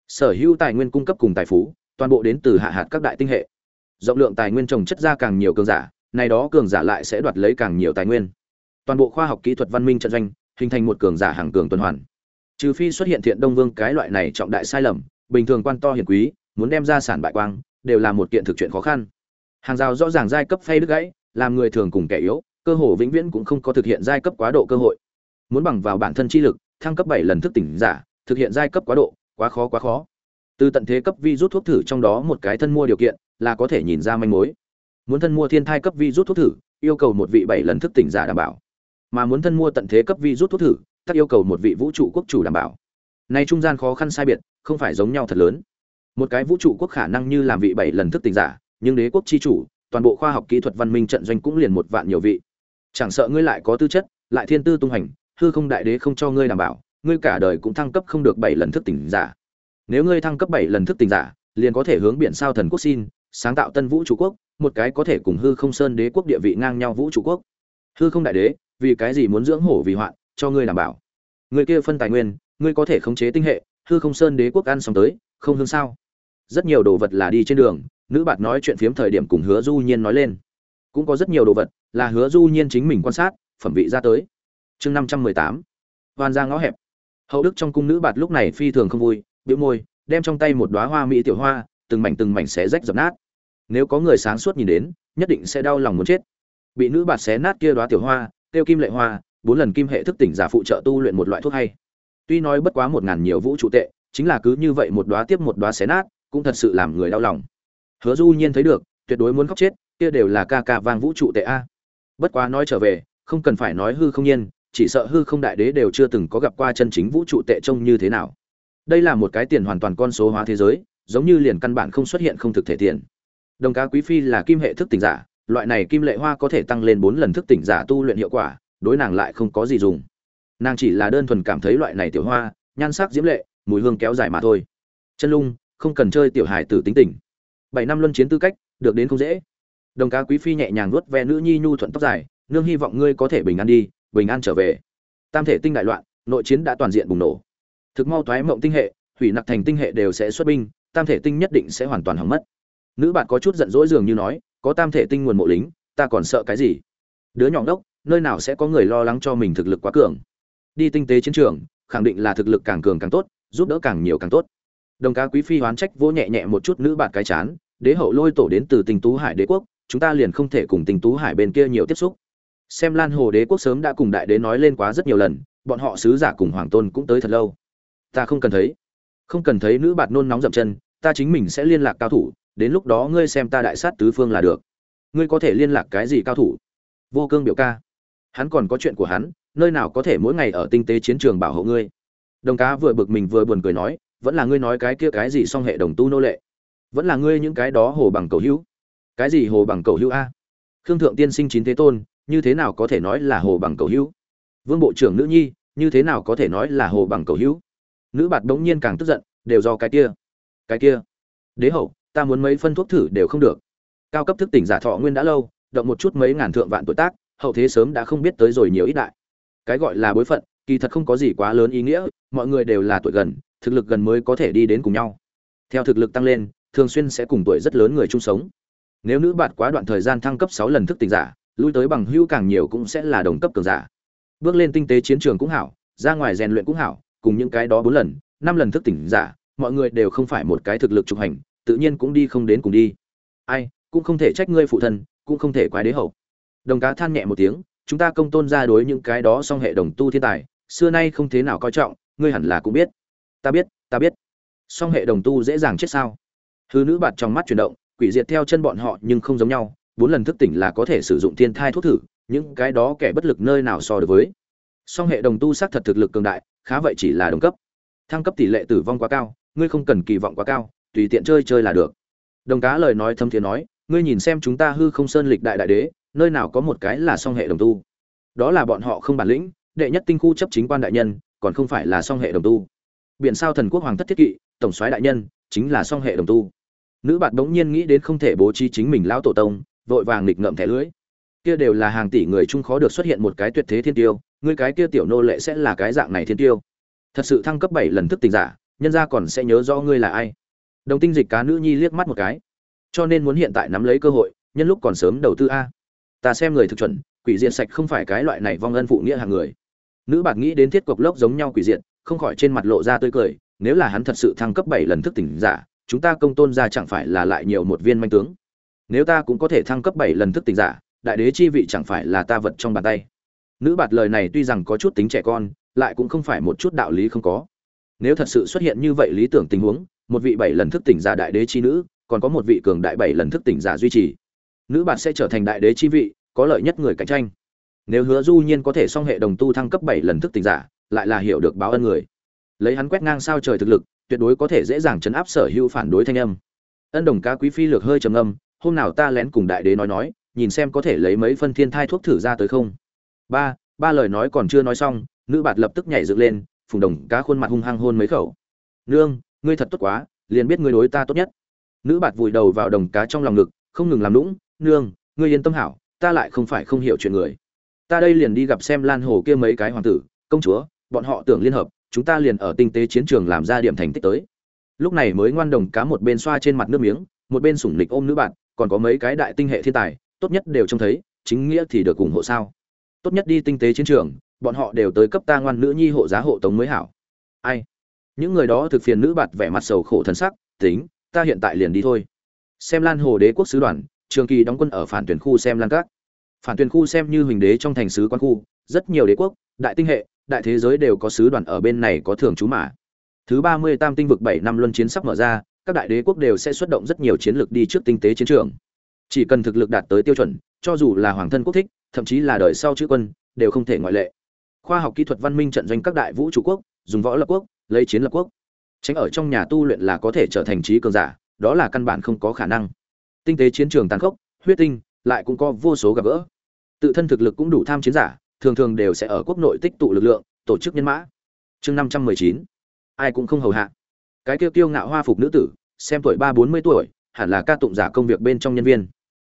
Sở hữu tài nguyên cung cấp cùng tài phú, toàn bộ đến từ hạ hạt các đại tinh hệ. Rộng lượng tài nguyên trồng chất ra càng nhiều cường giả, này đó cường giả lại sẽ đoạt lấy càng nhiều tài nguyên. Toàn bộ khoa học kỹ thuật văn minh trận doanh, hình thành một cường giả hàng cường tuần hoàn trừ phi xuất hiện thiện đông vương cái loại này trọng đại sai lầm, bình thường quan to hiển quý, muốn đem ra sản bại quang, đều là một kiện thực chuyện khó khăn. Hàng rào rõ ràng giai cấp phay đứt gãy, làm người thường cùng kẻ yếu, cơ hồ vĩnh viễn cũng không có thực hiện giai cấp quá độ cơ hội. Muốn bằng vào bản thân chi lực, thăng cấp bảy lần thức tỉnh giả, thực hiện giai cấp quá độ, quá khó quá khó. Từ tận thế cấp vi rút thuốc thử trong đó một cái thân mua điều kiện, là có thể nhìn ra manh mối. Muốn thân mua thiên thai cấp vi rút thuốc thử, yêu cầu một vị bảy lần thức tỉnh giả đảm bảo. Mà muốn thân mua tận thế cấp vi rút thuốc thử tất yêu cầu một vị vũ trụ quốc chủ đảm bảo. Nay trung gian khó khăn sai biệt, không phải giống nhau thật lớn. Một cái vũ trụ quốc khả năng như làm vị bảy lần thức tỉnh giả, nhưng đế quốc chi chủ, toàn bộ khoa học kỹ thuật văn minh trận doanh cũng liền một vạn nhiều vị. Chẳng sợ ngươi lại có tư chất, lại thiên tư tung hành, hư không đại đế không cho ngươi đảm bảo, ngươi cả đời cũng thăng cấp không được bảy lần thức tỉnh giả. Nếu ngươi thăng cấp bảy lần thức tỉnh giả, liền có thể hướng biển sao thần quốc xin, sáng tạo tân vũ trụ quốc, một cái có thể cùng hư không sơn đế quốc địa vị ngang nhau vũ trụ quốc. Hư không đại đế, vì cái gì muốn dưỡng hổ vì hoạn cho ngươi đảm bảo. Người kia phân tài nguyên, ngươi có thể khống chế tinh hệ, hư không sơn đế quốc ăn xong tới, không hương sao? Rất nhiều đồ vật là đi trên đường, nữ bạt nói chuyện phiếm thời điểm cùng hứa du nhiên nói lên. Cũng có rất nhiều đồ vật là hứa du nhiên chính mình quan sát, phẩm vị ra tới. Chương năm trăm mười tám. Hoàn ra ngõ hẹp. Hậu đức trong cung nữ bạt lúc này phi thường không vui, bĩu môi, đem trong tay một đóa hoa mỹ tiểu hoa, từng mảnh từng mảnh xé rách dập nát. Nếu có người sáng suốt nhìn đến, nhất định sẽ đau lòng muốn chết. Bị nữ bạt xé nát kia đóa tiểu hoa tiêu kim lệ hoa bốn lần kim hệ thức tỉnh giả phụ trợ tu luyện một loại thuốc hay. Tuy nói bất quá một ngàn nhiều vũ trụ tệ, chính là cứ như vậy một đóa tiếp một đóa xé nát, cũng thật sự làm người đau lòng. Hứa du nhiên thấy được, tuyệt đối muốn khóc chết, kia đều là ca ca vang vũ trụ tệ a. Bất quá nói trở về, không cần phải nói hư không nhiên, chỉ sợ hư không đại đế đều chưa từng có gặp qua chân chính vũ trụ tệ trông như thế nào. Đây là một cái tiền hoàn toàn con số hóa thế giới, giống như liền căn bản không xuất hiện không thực thể tiền. Đồng cá quý phi là kim hệ thức tỉnh giả, loại này kim lệ hoa có thể tăng lên bốn lần thức tỉnh giả tu luyện hiệu quả đối nàng lại không có gì dùng. Nàng chỉ là đơn thuần cảm thấy loại này tiểu hoa, nhan sắc diễm lệ, mùi hương kéo dài mà thôi. Chân lung, không cần chơi tiểu hài tử tính tình. Bảy năm luân chiến tư cách, được đến không dễ. Đồng cá quý phi nhẹ nhàng nuốt ve nữ nhi nhu thuận tóc dài, nương hy vọng ngươi có thể bình an đi, bình an trở về. Tam thể tinh đại loạn, nội chiến đã toàn diện bùng nổ. Thực mau thoái mộng tinh hệ, hủy nặc thành tinh hệ đều sẽ xuất binh, tam thể tinh nhất định sẽ hoàn toàn hỏng mất. Nữ bạn có chút giận dỗi dường như nói, có tam thể tinh nguồn mộ lính, ta còn sợ cái gì? Đứa nhỏ đốc nơi nào sẽ có người lo lắng cho mình thực lực quá cường. Đi tinh tế chiến trường, khẳng định là thực lực càng cường càng tốt, giúp đỡ càng nhiều càng tốt. Đồng cá quý phi hoán trách vỗ nhẹ nhẹ một chút nữ bạn cái chán, đế hậu lôi tổ đến từ tình tú hải đế quốc, chúng ta liền không thể cùng tình tú hải bên kia nhiều tiếp xúc. Xem lan hồ đế quốc sớm đã cùng đại đế nói lên quá rất nhiều lần, bọn họ sứ giả cùng hoàng tôn cũng tới thật lâu. Ta không cần thấy. Không cần thấy nữ bạt nôn nóng dậm chân, ta chính mình sẽ liên lạc cao thủ, đến lúc đó ngươi xem ta đại sát tứ phương là được. Ngươi có thể liên lạc cái gì cao thủ? Vô cương biểu ca hắn còn có chuyện của hắn, nơi nào có thể mỗi ngày ở tinh tế chiến trường bảo hộ ngươi. Đồng cá vừa bực mình vừa buồn cười nói, vẫn là ngươi nói cái kia cái gì song hệ đồng tu nô lệ? Vẫn là ngươi những cái đó hồ bằng cầu hữu? Cái gì hồ bằng cầu hữu a? Khương thượng tiên sinh chín thế tôn, như thế nào có thể nói là hồ bằng cầu hữu? Vương bộ trưởng nữ nhi, như thế nào có thể nói là hồ bằng cầu hữu? Nữ bạt đống nhiên càng tức giận, đều do cái kia. Cái kia. Đế hậu, ta muốn mấy phân thuốc thử đều không được. Cao cấp thức tỉnh giả thọ nguyên đã lâu, động một chút mấy ngàn thượng vạn tuổi tác hậu thế sớm đã không biết tới rồi nhiều ít đại. Cái gọi là bối phận, kỳ thật không có gì quá lớn ý nghĩa, mọi người đều là tuổi gần, thực lực gần mới có thể đi đến cùng nhau. Theo thực lực tăng lên, thường xuyên sẽ cùng tuổi rất lớn người chung sống. Nếu nữ bạt quá đoạn thời gian thăng cấp sáu lần thức tỉnh giả, lui tới bằng hữu càng nhiều cũng sẽ là đồng cấp cường giả. Bước lên tinh tế chiến trường cũng hảo, ra ngoài rèn luyện cũng hảo, cùng những cái đó bốn lần, năm lần thức tỉnh giả, mọi người đều không phải một cái thực lực trục hành, tự nhiên cũng đi không đến cùng đi. Ai, cũng không thể trách ngươi phụ thân, cũng không thể quái đế hậu đồng cá than nhẹ một tiếng, chúng ta công tôn ra đối những cái đó song hệ đồng tu thiên tài, xưa nay không thế nào coi trọng, ngươi hẳn là cũng biết. Ta biết ta biết. Song hệ đồng tu dễ dàng chết sao? Hư nữ bạt trong mắt chuyển động, quỷ diệt theo chân bọn họ nhưng không giống nhau, bốn lần thức tỉnh là có thể sử dụng thiên thai thuốc thử, những cái đó kẻ bất lực nơi nào so được với. Song hệ đồng tu xác thật thực lực cường đại, khá vậy chỉ là đồng cấp. Thăng cấp tỷ lệ tử vong quá cao, ngươi không cần kỳ vọng quá cao, tùy tiện chơi chơi là được. Đồng cá lời nói thâm thiền nói, ngươi nhìn xem chúng ta hư không sơn lịch đại đại đế nơi nào có một cái là song hệ đồng tu. Đó là bọn họ không bản lĩnh, đệ nhất tinh khu chấp chính quan đại nhân, còn không phải là song hệ đồng tu. Biển sao thần quốc hoàng thất thiết kỵ, tổng soái đại nhân, chính là song hệ đồng tu. Nữ bạn bỗng nhiên nghĩ đến không thể bố trí chính mình lão tổ tông, vội vàng nghịch ngợm thẻ lưới. Kia đều là hàng tỷ người chung khó được xuất hiện một cái tuyệt thế thiên tiêu, ngươi cái kia tiểu nô lệ sẽ là cái dạng này thiên tiêu. Thật sự thăng cấp bảy lần thức tình giả, nhân gia còn sẽ nhớ rõ ngươi là ai. Đồng tinh dịch cá nữ nhi liếc mắt một cái. Cho nên muốn hiện tại nắm lấy cơ hội, nhân lúc còn sớm đầu tư a ta xem người thực chuẩn, quỷ diện sạch không phải cái loại này vong ân phụ nghĩa hàng người. Nữ bạc nghĩ đến thiết cục lốc giống nhau quỷ diện không khỏi trên mặt lộ ra tươi cười, nếu là hắn thật sự thăng cấp bảy lần thức tỉnh giả, chúng ta công tôn ra chẳng phải là lại nhiều một viên manh tướng. Nếu ta cũng có thể thăng cấp bảy lần thức tỉnh giả, đại đế chi vị chẳng phải là ta vật trong bàn tay. Nữ bạt lời này tuy rằng có chút tính trẻ con, lại cũng không phải một chút đạo lý không có. Nếu thật sự xuất hiện như vậy lý tưởng tình huống, một vị bảy lần thức tỉnh giả đại đế chi nữ, còn có một vị cường đại bảy lần thức tỉnh giả duy trì nữ bạn sẽ trở thành đại đế chi vị, có lợi nhất người cạnh tranh. Nếu hứa du nhiên có thể song hệ đồng tu thăng cấp bảy lần thức tỉnh giả, lại là hiểu được báo ân người. Lấy hắn quét ngang sao trời thực lực, tuyệt đối có thể dễ dàng chấn áp sở hữu phản đối thanh âm. Ân đồng cá quý phi lược hơi trầm âm hôm nào ta lén cùng đại đế nói nói, nhìn xem có thể lấy mấy phân thiên thai thuốc thử ra tới không. Ba ba lời nói còn chưa nói xong, nữ bạt lập tức nhảy dựng lên, phùng đồng cá khuôn mặt hung hăng hôn mấy khẩu. Nương, ngươi thật tốt quá, liền biết ngươi đối ta tốt nhất. Nữ bạt vùi đầu vào đồng cá trong lòng ngực, không ngừng làm lũng nương, ngươi yên tâm hảo, ta lại không phải không hiểu chuyện người. Ta đây liền đi gặp xem lan hồ kia mấy cái hoàng tử, công chúa, bọn họ tưởng liên hợp, chúng ta liền ở tinh tế chiến trường làm ra điểm thành tích tới. Lúc này mới ngoan đồng cá một bên xoa trên mặt nước miếng, một bên sủng nịch ôm nữ bạn, còn có mấy cái đại tinh hệ thiên tài, tốt nhất đều trông thấy, chính nghĩa thì được ủng hộ sao? Tốt nhất đi tinh tế chiến trường, bọn họ đều tới cấp ta ngoan nữ nhi hộ giá hộ tống mới hảo. Ai? Những người đó thực phiền nữ bạt vẻ mặt sầu khổ thần sắc, tính, ta hiện tại liền đi thôi. Xem lan hồ đế quốc sứ đoàn trường kỳ đóng quân ở phản tuyển khu xem lan các. Phản tuyển khu xem như huỳnh đế trong thành sứ quan khu, rất nhiều đế quốc, đại tinh hệ, đại thế giới đều có sứ đoàn ở bên này có thường trú mà. Thứ ba mươi tam tinh vực bảy năm luân chiến sắp mở ra, các đại đế quốc đều sẽ xuất động rất nhiều chiến lược đi trước tinh tế chiến trường. Chỉ cần thực lực đạt tới tiêu chuẩn, cho dù là hoàng thân quốc thích, thậm chí là đời sau chữ quân, đều không thể ngoại lệ. Khoa học kỹ thuật văn minh trận doanh các đại vũ trụ quốc, dùng võ lập quốc, lấy chiến lập quốc. Tránh ở trong nhà tu luyện là có thể trở thành trí cường giả, đó là căn bản không có khả năng tinh tế chiến trường tàn khốc, huyết tinh, lại cũng có vô số gặp gỡ. Tự thân thực lực cũng đủ tham chiến giả, thường thường đều sẽ ở quốc nội tích tụ lực lượng, tổ chức nhân mã. Chương năm trăm mười chín, ai cũng không hầu hạ. Cái kêu kiêu ngạo hoa phục nữ tử, xem tuổi ba bốn mươi tuổi, hẳn là ca tụng giả công việc bên trong nhân viên.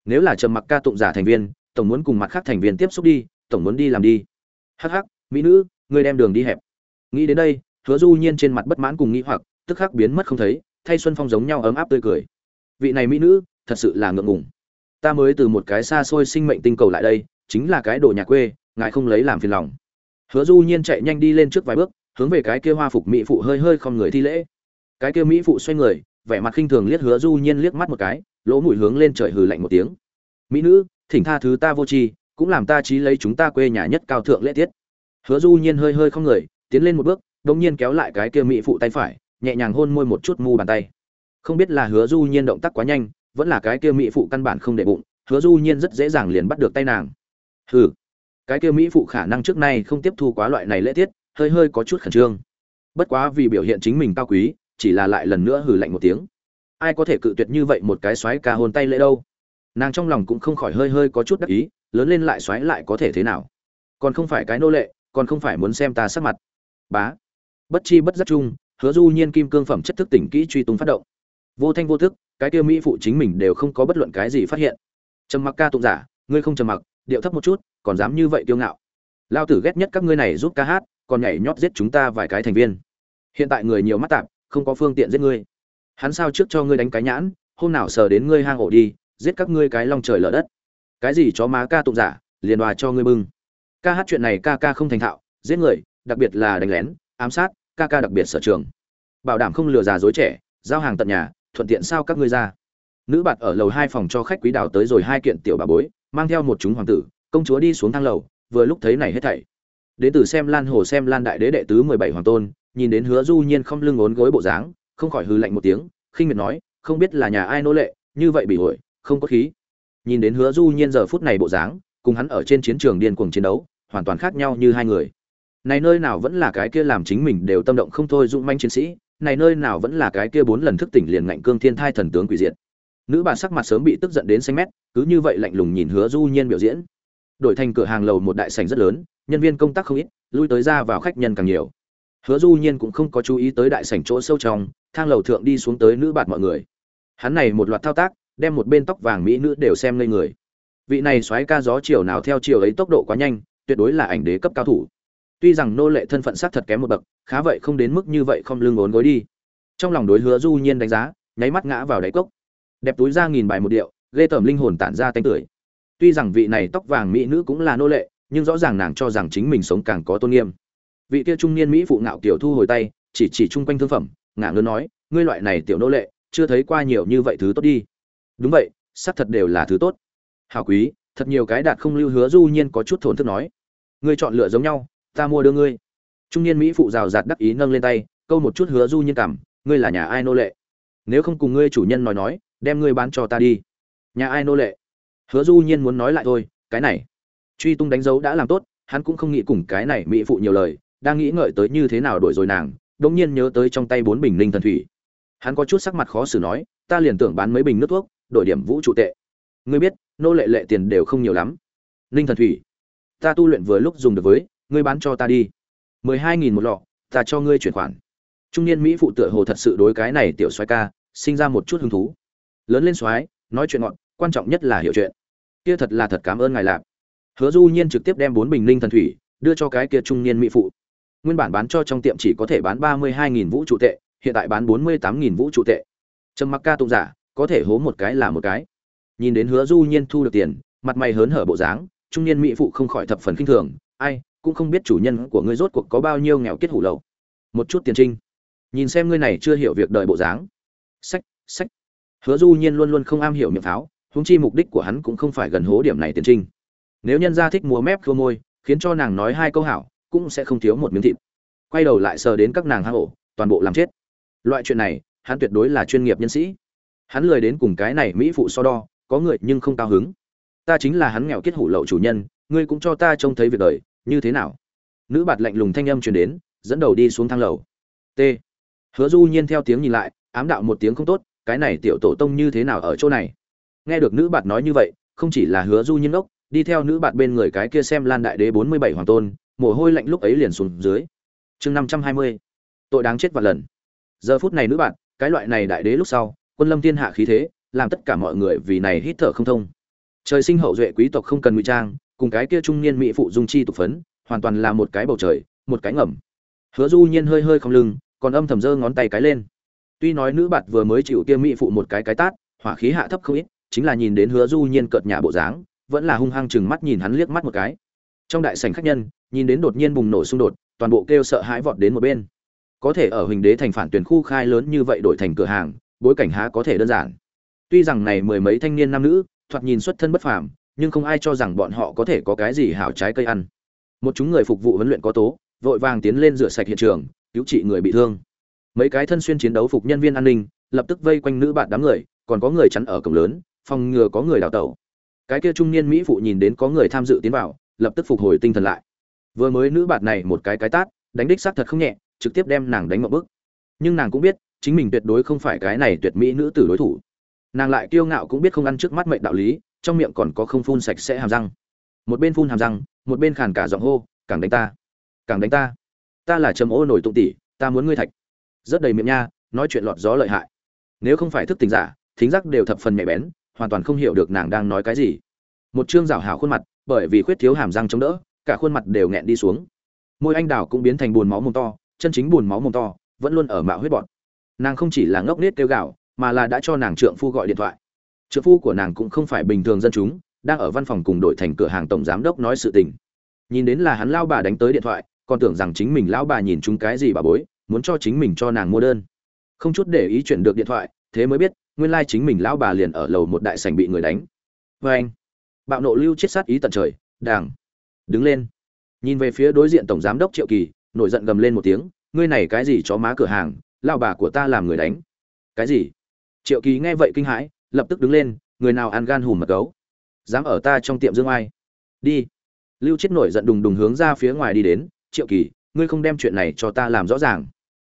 Nếu là trầm mặc ca tụng giả thành viên, tổng muốn cùng mặt khác thành viên tiếp xúc đi, tổng muốn đi làm đi. Hh mỹ nữ, người đem đường đi hẹp. Nghĩ đến đây, hứa du nhiên trên mặt bất mãn cùng nghĩ hoặc, tức khắc biến mất không thấy, thay xuân phong giống nhau ấm áp tươi cười. Vị này mỹ nữ thật sự là ngượng ngùng. Ta mới từ một cái xa xôi sinh mệnh tinh cầu lại đây, chính là cái đồ nhà quê, ngài không lấy làm phiền lòng. Hứa du nhiên chạy nhanh đi lên trước vài bước, hướng về cái kia hoa phục mỹ phụ hơi hơi không người thi lễ. Cái kia mỹ phụ xoay người, vẻ mặt khinh thường liếc hứa du nhiên liếc mắt một cái, lỗ mũi hướng lên trời hừ lạnh một tiếng. Mỹ nữ, thỉnh tha thứ ta vô tri, cũng làm ta trí lấy chúng ta quê nhà nhất cao thượng lễ tiết. Hứa du nhiên hơi hơi không người, tiến lên một bước, đột nhiên kéo lại cái kia mỹ phụ tay phải, nhẹ nhàng hôn môi một chút mu bàn tay. Không biết là hứa du nhiên động tác quá nhanh vẫn là cái kia mỹ phụ căn bản không để bụng, hứa du nhiên rất dễ dàng liền bắt được tay nàng. Hừ, cái kia mỹ phụ khả năng trước nay không tiếp thu quá loại này lễ tiết, hơi hơi có chút khẩn trương. Bất quá vì biểu hiện chính mình cao quý, chỉ là lại lần nữa hừ lạnh một tiếng. Ai có thể cự tuyệt như vậy một cái xoáy ca hôn tay lễ đâu? Nàng trong lòng cũng không khỏi hơi hơi có chút đắc ý, lớn lên lại xoáy lại có thể thế nào? Còn không phải cái nô lệ, còn không phải muốn xem ta sắc mặt. Bá. Bất chi bất giác chung, hứa du nhiên kim cương phẩm chất thức tỉnh kỹ truy tung phát động. Vô thanh vô thức cái kia mỹ phụ chính mình đều không có bất luận cái gì phát hiện. Trầm mặc ca tụng giả, ngươi không trầm mặc, điệu thấp một chút, còn dám như vậy kiêu ngạo. Lao tử ghét nhất các ngươi này giúp ca hát, còn nhảy nhót giết chúng ta vài cái thành viên. Hiện tại người nhiều mắt tạp, không có phương tiện giết ngươi. Hắn sao trước cho ngươi đánh cái nhãn, hôm nào sờ đến ngươi hang ổ đi, giết các ngươi cái long trời lở đất. Cái gì chó má ca tụng giả, liền hòa cho ngươi bưng. Ca hát chuyện này ca ca không thành thạo, giết người, đặc biệt là đánh lén, ám sát, ca ca đặc biệt sở trường. Bảo đảm không lừa già dối trẻ, giao hàng tận nhà thuận tiện sao các ngươi ra. Nữ bạt ở lầu hai phòng cho khách quý đào tới rồi hai kiện tiểu bà bối, mang theo một chúng hoàng tử, công chúa đi xuống thang lầu, vừa lúc thấy này hết thảy. Đến từ xem lan hồ xem lan đại đế đệ tứ mười bảy hoàng tôn, nhìn đến hứa du nhiên không lưng ốn gối bộ dáng, không khỏi hư lạnh một tiếng, khinh miệt nói, không biết là nhà ai nô lệ, như vậy bị hội không có khí. Nhìn đến hứa du nhiên giờ phút này bộ dáng, cùng hắn ở trên chiến trường điên cuồng chiến đấu, hoàn toàn khác nhau như hai người. Này nơi nào vẫn là cái kia làm chính mình đều tâm động không thôi dũng manh chiến sĩ này nơi nào vẫn là cái kia bốn lần thức tỉnh liền ngạnh cương thiên thai thần tướng quỷ diệt. Nữ bà sắc mặt sớm bị tức giận đến xanh mét, cứ như vậy lạnh lùng nhìn hứa du nhiên biểu diễn. Đổi thành cửa hàng lầu một đại sảnh rất lớn, nhân viên công tác không ít, lui tới ra vào khách nhân càng nhiều. Hứa du nhiên cũng không có chú ý tới đại sảnh chỗ sâu trong, thang lầu thượng đi xuống tới nữ bạt mọi người. Hắn này một loạt thao tác, đem một bên tóc vàng mỹ nữ đều xem lên người. Vị này xoáy ca gió chiều nào theo chiều ấy tốc độ quá nhanh, tuyệt đối là ảnh đế cấp cao thủ tuy rằng nô lệ thân phận sát thật kém một bậc, khá vậy không đến mức như vậy không lưng ốn gối đi. Trong lòng đối hứa du nhiên đánh giá, nháy mắt ngã vào đáy cốc. Đẹp túi ra nghìn bài một điệu, ghê tởm linh hồn tản ra tanh tưởi. Tuy rằng vị này tóc vàng mỹ nữ cũng là nô lệ, nhưng rõ ràng nàng cho rằng chính mình sống càng có tôn nghiêm. Vị kia trung niên mỹ phụ ngạo kiểu thu hồi tay, chỉ chỉ chung quanh thương phẩm, ngả ngớn nói, ngươi loại này tiểu nô lệ, chưa thấy qua nhiều như vậy thứ tốt đi. Đúng vậy, xác thật đều là thứ tốt. Hào quý, thật nhiều cái đạt không lưu hứa du nhiên có chút thổn thức nói. Ngươi chọn lựa giống nhau ta mua đưa ngươi. Trung niên mỹ phụ rào rạt đắc ý nâng lên tay, câu một chút hứa du nhiên cảm, ngươi là nhà ai nô lệ? Nếu không cùng ngươi chủ nhân nói nói, đem ngươi bán cho ta đi. Nhà ai nô lệ? Hứa du nhiên muốn nói lại thôi, cái này. Truy tung đánh dấu đã làm tốt, hắn cũng không nghĩ cùng cái này mỹ phụ nhiều lời, đang nghĩ ngợi tới như thế nào đổi rồi nàng, đống nhiên nhớ tới trong tay bốn bình linh thần thủy. Hắn có chút sắc mặt khó xử nói, ta liền tưởng bán mấy bình nước thuốc, đổi điểm vũ trụ tệ. Ngươi biết, nô lệ lệ tiền đều không nhiều lắm. Linh thần thủy. Ta tu luyện vừa lúc dùng được với ngươi bán cho ta đi. mười hai nghìn một lọ, ta cho ngươi chuyển khoản. Trung niên mỹ phụ tựa hồ thật sự đối cái này tiểu soái ca, sinh ra một chút hứng thú. Lớn lên soái, nói chuyện ngọn, quan trọng nhất là hiểu chuyện. Kia thật là thật cảm ơn ngài lạp. Hứa du nhiên trực tiếp đem bốn bình linh thần thủy, đưa cho cái kia trung niên mỹ phụ. Nguyên bản bán cho trong tiệm chỉ có thể bán ba mươi hai nghìn vũ trụ tệ, hiện tại bán bốn mươi tám nghìn vũ trụ tệ. Trầm mặc ca tụng giả, có thể hố một cái là một cái. Nhìn đến hứa du nhiên thu được tiền, mặt mày hớn hở bộ dáng, trung niên mỹ phụ không khỏi thập phần khinh thường, ai cũng không biết chủ nhân của ngươi rốt cuộc có bao nhiêu nghèo kết hủ lậu. Một chút tiền trinh. Nhìn xem ngươi này chưa hiểu việc đợi bộ dáng. Sách sách. Hứa du nhiên luôn luôn không am hiểu miệng pháo, huống chi mục đích của hắn cũng không phải gần hố điểm này tiền trinh. Nếu nhân gia thích múa mép khô môi, khiến cho nàng nói hai câu hảo, cũng sẽ không thiếu một miếng thịt. Quay đầu lại sờ đến các nàng hang ổ, toàn bộ làm chết. Loại chuyện này, hắn tuyệt đối là chuyên nghiệp nhân sĩ. Hắn lười đến cùng cái này mỹ phụ so đo, có người nhưng không cao hứng. Ta chính là hắn nghèo kết hủ lậu chủ nhân, ngươi cũng cho ta trông thấy việc đời như thế nào? Nữ bạt lạnh lùng thanh âm truyền đến, dẫn đầu đi xuống thang lầu. T. Hứa du nhiên theo tiếng nhìn lại, ám đạo một tiếng không tốt, cái này tiểu tổ tông như thế nào ở chỗ này? Nghe được nữ bạt nói như vậy, không chỉ là hứa du nhiên ốc, đi theo nữ bạt bên người cái kia xem lan đại đế bốn mươi bảy hoàng tôn, mồ hôi lạnh lúc ấy liền xuống dưới. Chương năm trăm hai mươi, tội đáng chết vạn lần. Giờ phút này nữ bạn cái loại này đại đế lúc sau, quân lâm thiên hạ khí thế, làm tất cả mọi người vì này hít thở không thông. Trời sinh hậu duệ quý tộc không cần ngụy trang cùng cái kia trung niên mỹ phụ dung chi tục phấn, hoàn toàn là một cái bầu trời, một cái ngầm. Hứa du nhiên hơi hơi không lưng, còn âm thầm giơ ngón tay cái lên. Tuy nói nữ bạt vừa mới chịu kia mỹ phụ một cái cái tát, hỏa khí hạ thấp không ít, chính là nhìn đến hứa du nhiên cợt nhà bộ dáng, vẫn là hung hăng chừng mắt nhìn hắn liếc mắt một cái. Trong đại sảnh khách nhân, nhìn đến đột nhiên bùng nổ xung đột, toàn bộ kêu sợ hãi vọt đến một bên. Có thể ở huỳnh đế thành phản tuyển khu khai lớn như vậy đổi thành cửa hàng, bối cảnh há có thể đơn giản. Tuy rằng này mười mấy thanh niên nam nữ, thoạt nhìn xuất thân bất phàm nhưng không ai cho rằng bọn họ có thể có cái gì hảo trái cây ăn. Một chúng người phục vụ huấn luyện có tố, vội vàng tiến lên rửa sạch hiện trường, cứu trị người bị thương. Mấy cái thân xuyên chiến đấu phục nhân viên an ninh, lập tức vây quanh nữ bạn đám người, còn có người chắn ở cổng lớn, phòng ngừa có người đào tẩu. Cái kia trung niên mỹ phụ nhìn đến có người tham dự tiến vào, lập tức phục hồi tinh thần lại. Vừa mới nữ bạn này một cái cái tát, đánh đích xác thật không nhẹ, trực tiếp đem nàng đánh một bức nhưng nàng cũng biết, chính mình tuyệt đối không phải cái này tuyệt mỹ nữ tử đối thủ. Nàng lại kiêu ngạo cũng biết không ăn trước mắt mệnh đạo lý trong miệng còn có không phun sạch sẽ hàm răng. Một bên phun hàm răng, một bên khàn cả giọng hô, càng đánh ta, càng đánh ta. Ta là trầm ô nổi tụng tỷ, ta muốn ngươi thạch. Rất đầy miệng nha, nói chuyện lọt gió lợi hại. Nếu không phải thức tình giả, thính giác đều thập phần nhạy bén, hoàn toàn không hiểu được nàng đang nói cái gì. Một chương rào hào khuôn mặt, bởi vì khuyết thiếu hàm răng chống đỡ, cả khuôn mặt đều nghẹn đi xuống. Môi anh đào cũng biến thành buồn máu mồm to, chân chính buồn máu mồm to, vẫn luôn ở mạo huyết bọt. Nàng không chỉ là ngốc nết kêu gạo mà là đã cho nàng trượng phu gọi điện thoại trợ phu của nàng cũng không phải bình thường dân chúng, đang ở văn phòng cùng đội thành cửa hàng tổng giám đốc nói sự tình. Nhìn đến là hắn lao bà đánh tới điện thoại, còn tưởng rằng chính mình lão bà nhìn chúng cái gì bà bối, muốn cho chính mình cho nàng mua đơn. Không chút để ý chuyển được điện thoại, thế mới biết, nguyên lai chính mình lão bà liền ở lầu một đại sảnh bị người đánh. Vê anh, bạo nộ lưu chết sát ý tận trời đảng đứng lên. Nhìn về phía đối diện tổng giám đốc triệu kỳ, nổi giận gầm lên một tiếng, ngươi này cái gì chó má cửa hàng lao bà của ta làm người đánh. Cái gì? Triệu kỳ nghe vậy kinh hãi lập tức đứng lên, người nào ăn gan hùm mật gấu? Dám ở ta trong tiệm dương ai? Đi. Lưu chết nổi giận đùng đùng hướng ra phía ngoài đi đến, triệu kỳ, ngươi không đem chuyện này cho ta làm rõ ràng.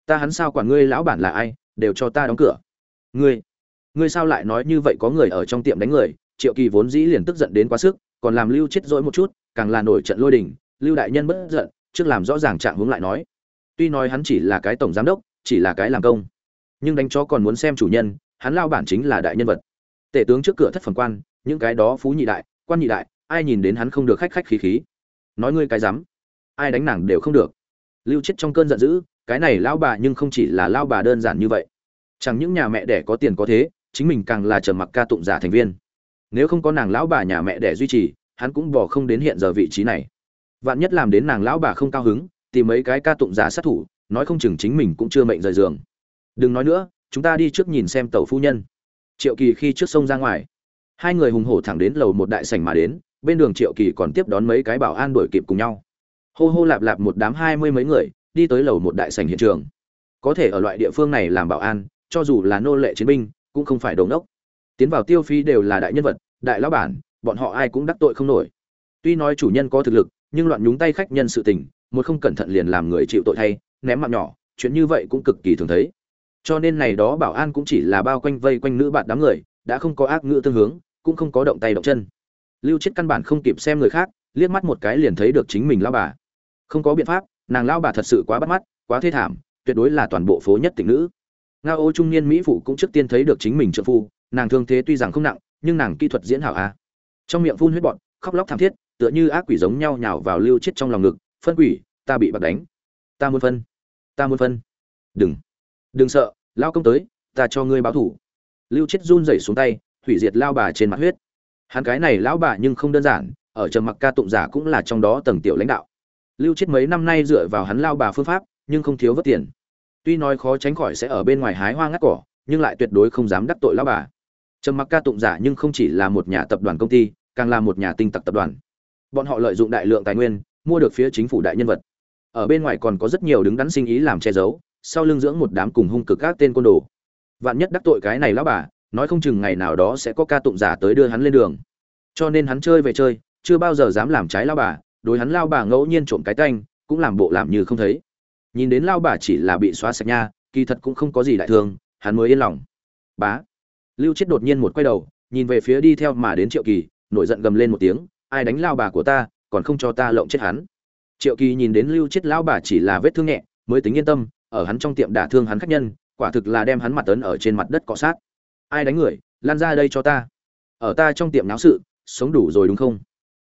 Ta hắn sao quản ngươi lão bản là ai, đều cho ta đóng cửa. Ngươi ngươi sao lại nói như vậy có người ở trong tiệm đánh người? Triệu kỳ vốn dĩ liền tức giận đến quá sức, còn làm lưu chết dỗi một chút, càng là nổi trận lôi đình. Lưu đại nhân bất giận, trước làm rõ ràng trạng hướng lại nói. Tuy nói hắn chỉ là cái tổng giám đốc, chỉ là cái làm công, nhưng đánh chó còn muốn xem chủ nhân hắn lao bản chính là đại nhân vật. Tể tướng trước cửa thất phần quan, những cái đó phú nhị đại, quan nhị đại, ai nhìn đến hắn không được khách khách khí khí. Nói ngươi cái dám ai đánh nàng đều không được. Lưu chết trong cơn giận dữ, cái này lao bà nhưng không chỉ là lao bà đơn giản như vậy. Chẳng những nhà mẹ đẻ có tiền có thế, chính mình càng là trầm mặc ca tụng giả thành viên. Nếu không có nàng lão bà nhà mẹ đẻ duy trì, hắn cũng bỏ không đến hiện giờ vị trí này. Vạn nhất làm đến nàng lão bà không cao hứng, tìm mấy cái ca tụng giả sát thủ, nói không chừng chính mình cũng chưa mệnh rời giường. Đừng nói nữa chúng ta đi trước nhìn xem tàu phu nhân. Triệu kỳ khi trước sông ra ngoài, hai người hùng hổ thẳng đến lầu một đại sảnh mà đến, bên đường triệu kỳ còn tiếp đón mấy cái bảo an đuổi kịp cùng nhau. Hô hô lạp lạp một đám hai mươi mấy người, đi tới lầu một đại sảnh hiện trường. Có thể ở loại địa phương này làm bảo an, cho dù là nô lệ chiến binh, cũng không phải đồn đốc tiến vào tiêu phí đều là đại nhân vật, đại lão bản, bọn họ ai cũng đắc tội không nổi. Tuy nói chủ nhân có thực lực, nhưng loạn nhúng tay khách nhân sự tình, một không cẩn thận liền làm người chịu tội thay, ném mạng nhỏ, chuyện như vậy cũng cực kỳ thường thấy cho nên này đó bảo an cũng chỉ là bao quanh vây quanh nữ bạn đám người, đã không có ác ngữ tương hướng, cũng không có động tay động chân. Lưu chết căn bản không kịp xem người khác, liếc mắt một cái liền thấy được chính mình lao bà. Không có biện pháp, nàng lao bà thật sự quá bắt mắt, quá thê thảm, tuyệt đối là toàn bộ phố nhất tỉnh nữ. Nga ô trung niên mỹ phụ cũng trước tiên thấy được chính mình trợ phu, nàng thương thế tuy rằng không nặng, nhưng nàng kỹ thuật diễn hảo à trong miệng phun huyết bọn khóc lóc thảm thiết, tựa như ác quỷ giống nhau nhào vào lưu chết trong lòng ngực, phân quỷ, ta bị bạc đánh. Ta muốn phân. Ta muốn phân. Đừng đừng sợ lao công tới, ta cho ngươi báo thủ. Lưu chết run rẩy xuống tay, hủy diệt lao bà trên mặt huyết. Hắn cái này lão bà nhưng không đơn giản, ở trầm mặc ca tụng giả cũng là trong đó tầng tiểu lãnh đạo. Lưu chết mấy năm nay dựa vào hắn lao bà phương pháp, nhưng không thiếu vất tiền. Tuy nói khó tránh khỏi sẽ ở bên ngoài hái hoa ngắt cỏ, nhưng lại tuyệt đối không dám đắc tội lao bà. Trầm mặc ca tụng giả nhưng không chỉ là một nhà tập đoàn công ty, càng là một nhà tinh tặc tập đoàn. Bọn họ lợi dụng đại lượng tài nguyên, mua được phía chính phủ đại nhân vật. Ở bên ngoài còn có rất nhiều đứng đắn sinh ý làm che giấu sau lưng dưỡng một đám cùng hung cực các tên côn đồ. Vạn nhất đắc tội cái này lão bà, nói không chừng ngày nào đó sẽ có ca tụng giả tới đưa hắn lên đường. Cho nên hắn chơi về chơi, chưa bao giờ dám làm trái lao bà, đối hắn lao bà ngẫu nhiên trộm cái tanh, cũng làm bộ làm như không thấy. Nhìn đến lao bà chỉ là bị xóa sạch nha, kỳ thật cũng không có gì đại thương, hắn mới yên lòng. Bá. Lưu chết đột nhiên một quay đầu, nhìn về phía đi theo mà đến triệu kỳ, nổi giận gầm lên một tiếng, ai đánh lao bà của ta, còn không cho ta lộng chết hắn? Triệu kỳ nhìn đến lưu chết lao bà chỉ là vết thương nhẹ, mới tính yên tâm ở hắn trong tiệm đả thương hắn khách nhân, quả thực là đem hắn mặt tấn ở trên mặt đất cọ sát. Ai đánh người, lan ra đây cho ta. Ở ta trong tiệm náo sự, sống đủ rồi đúng không?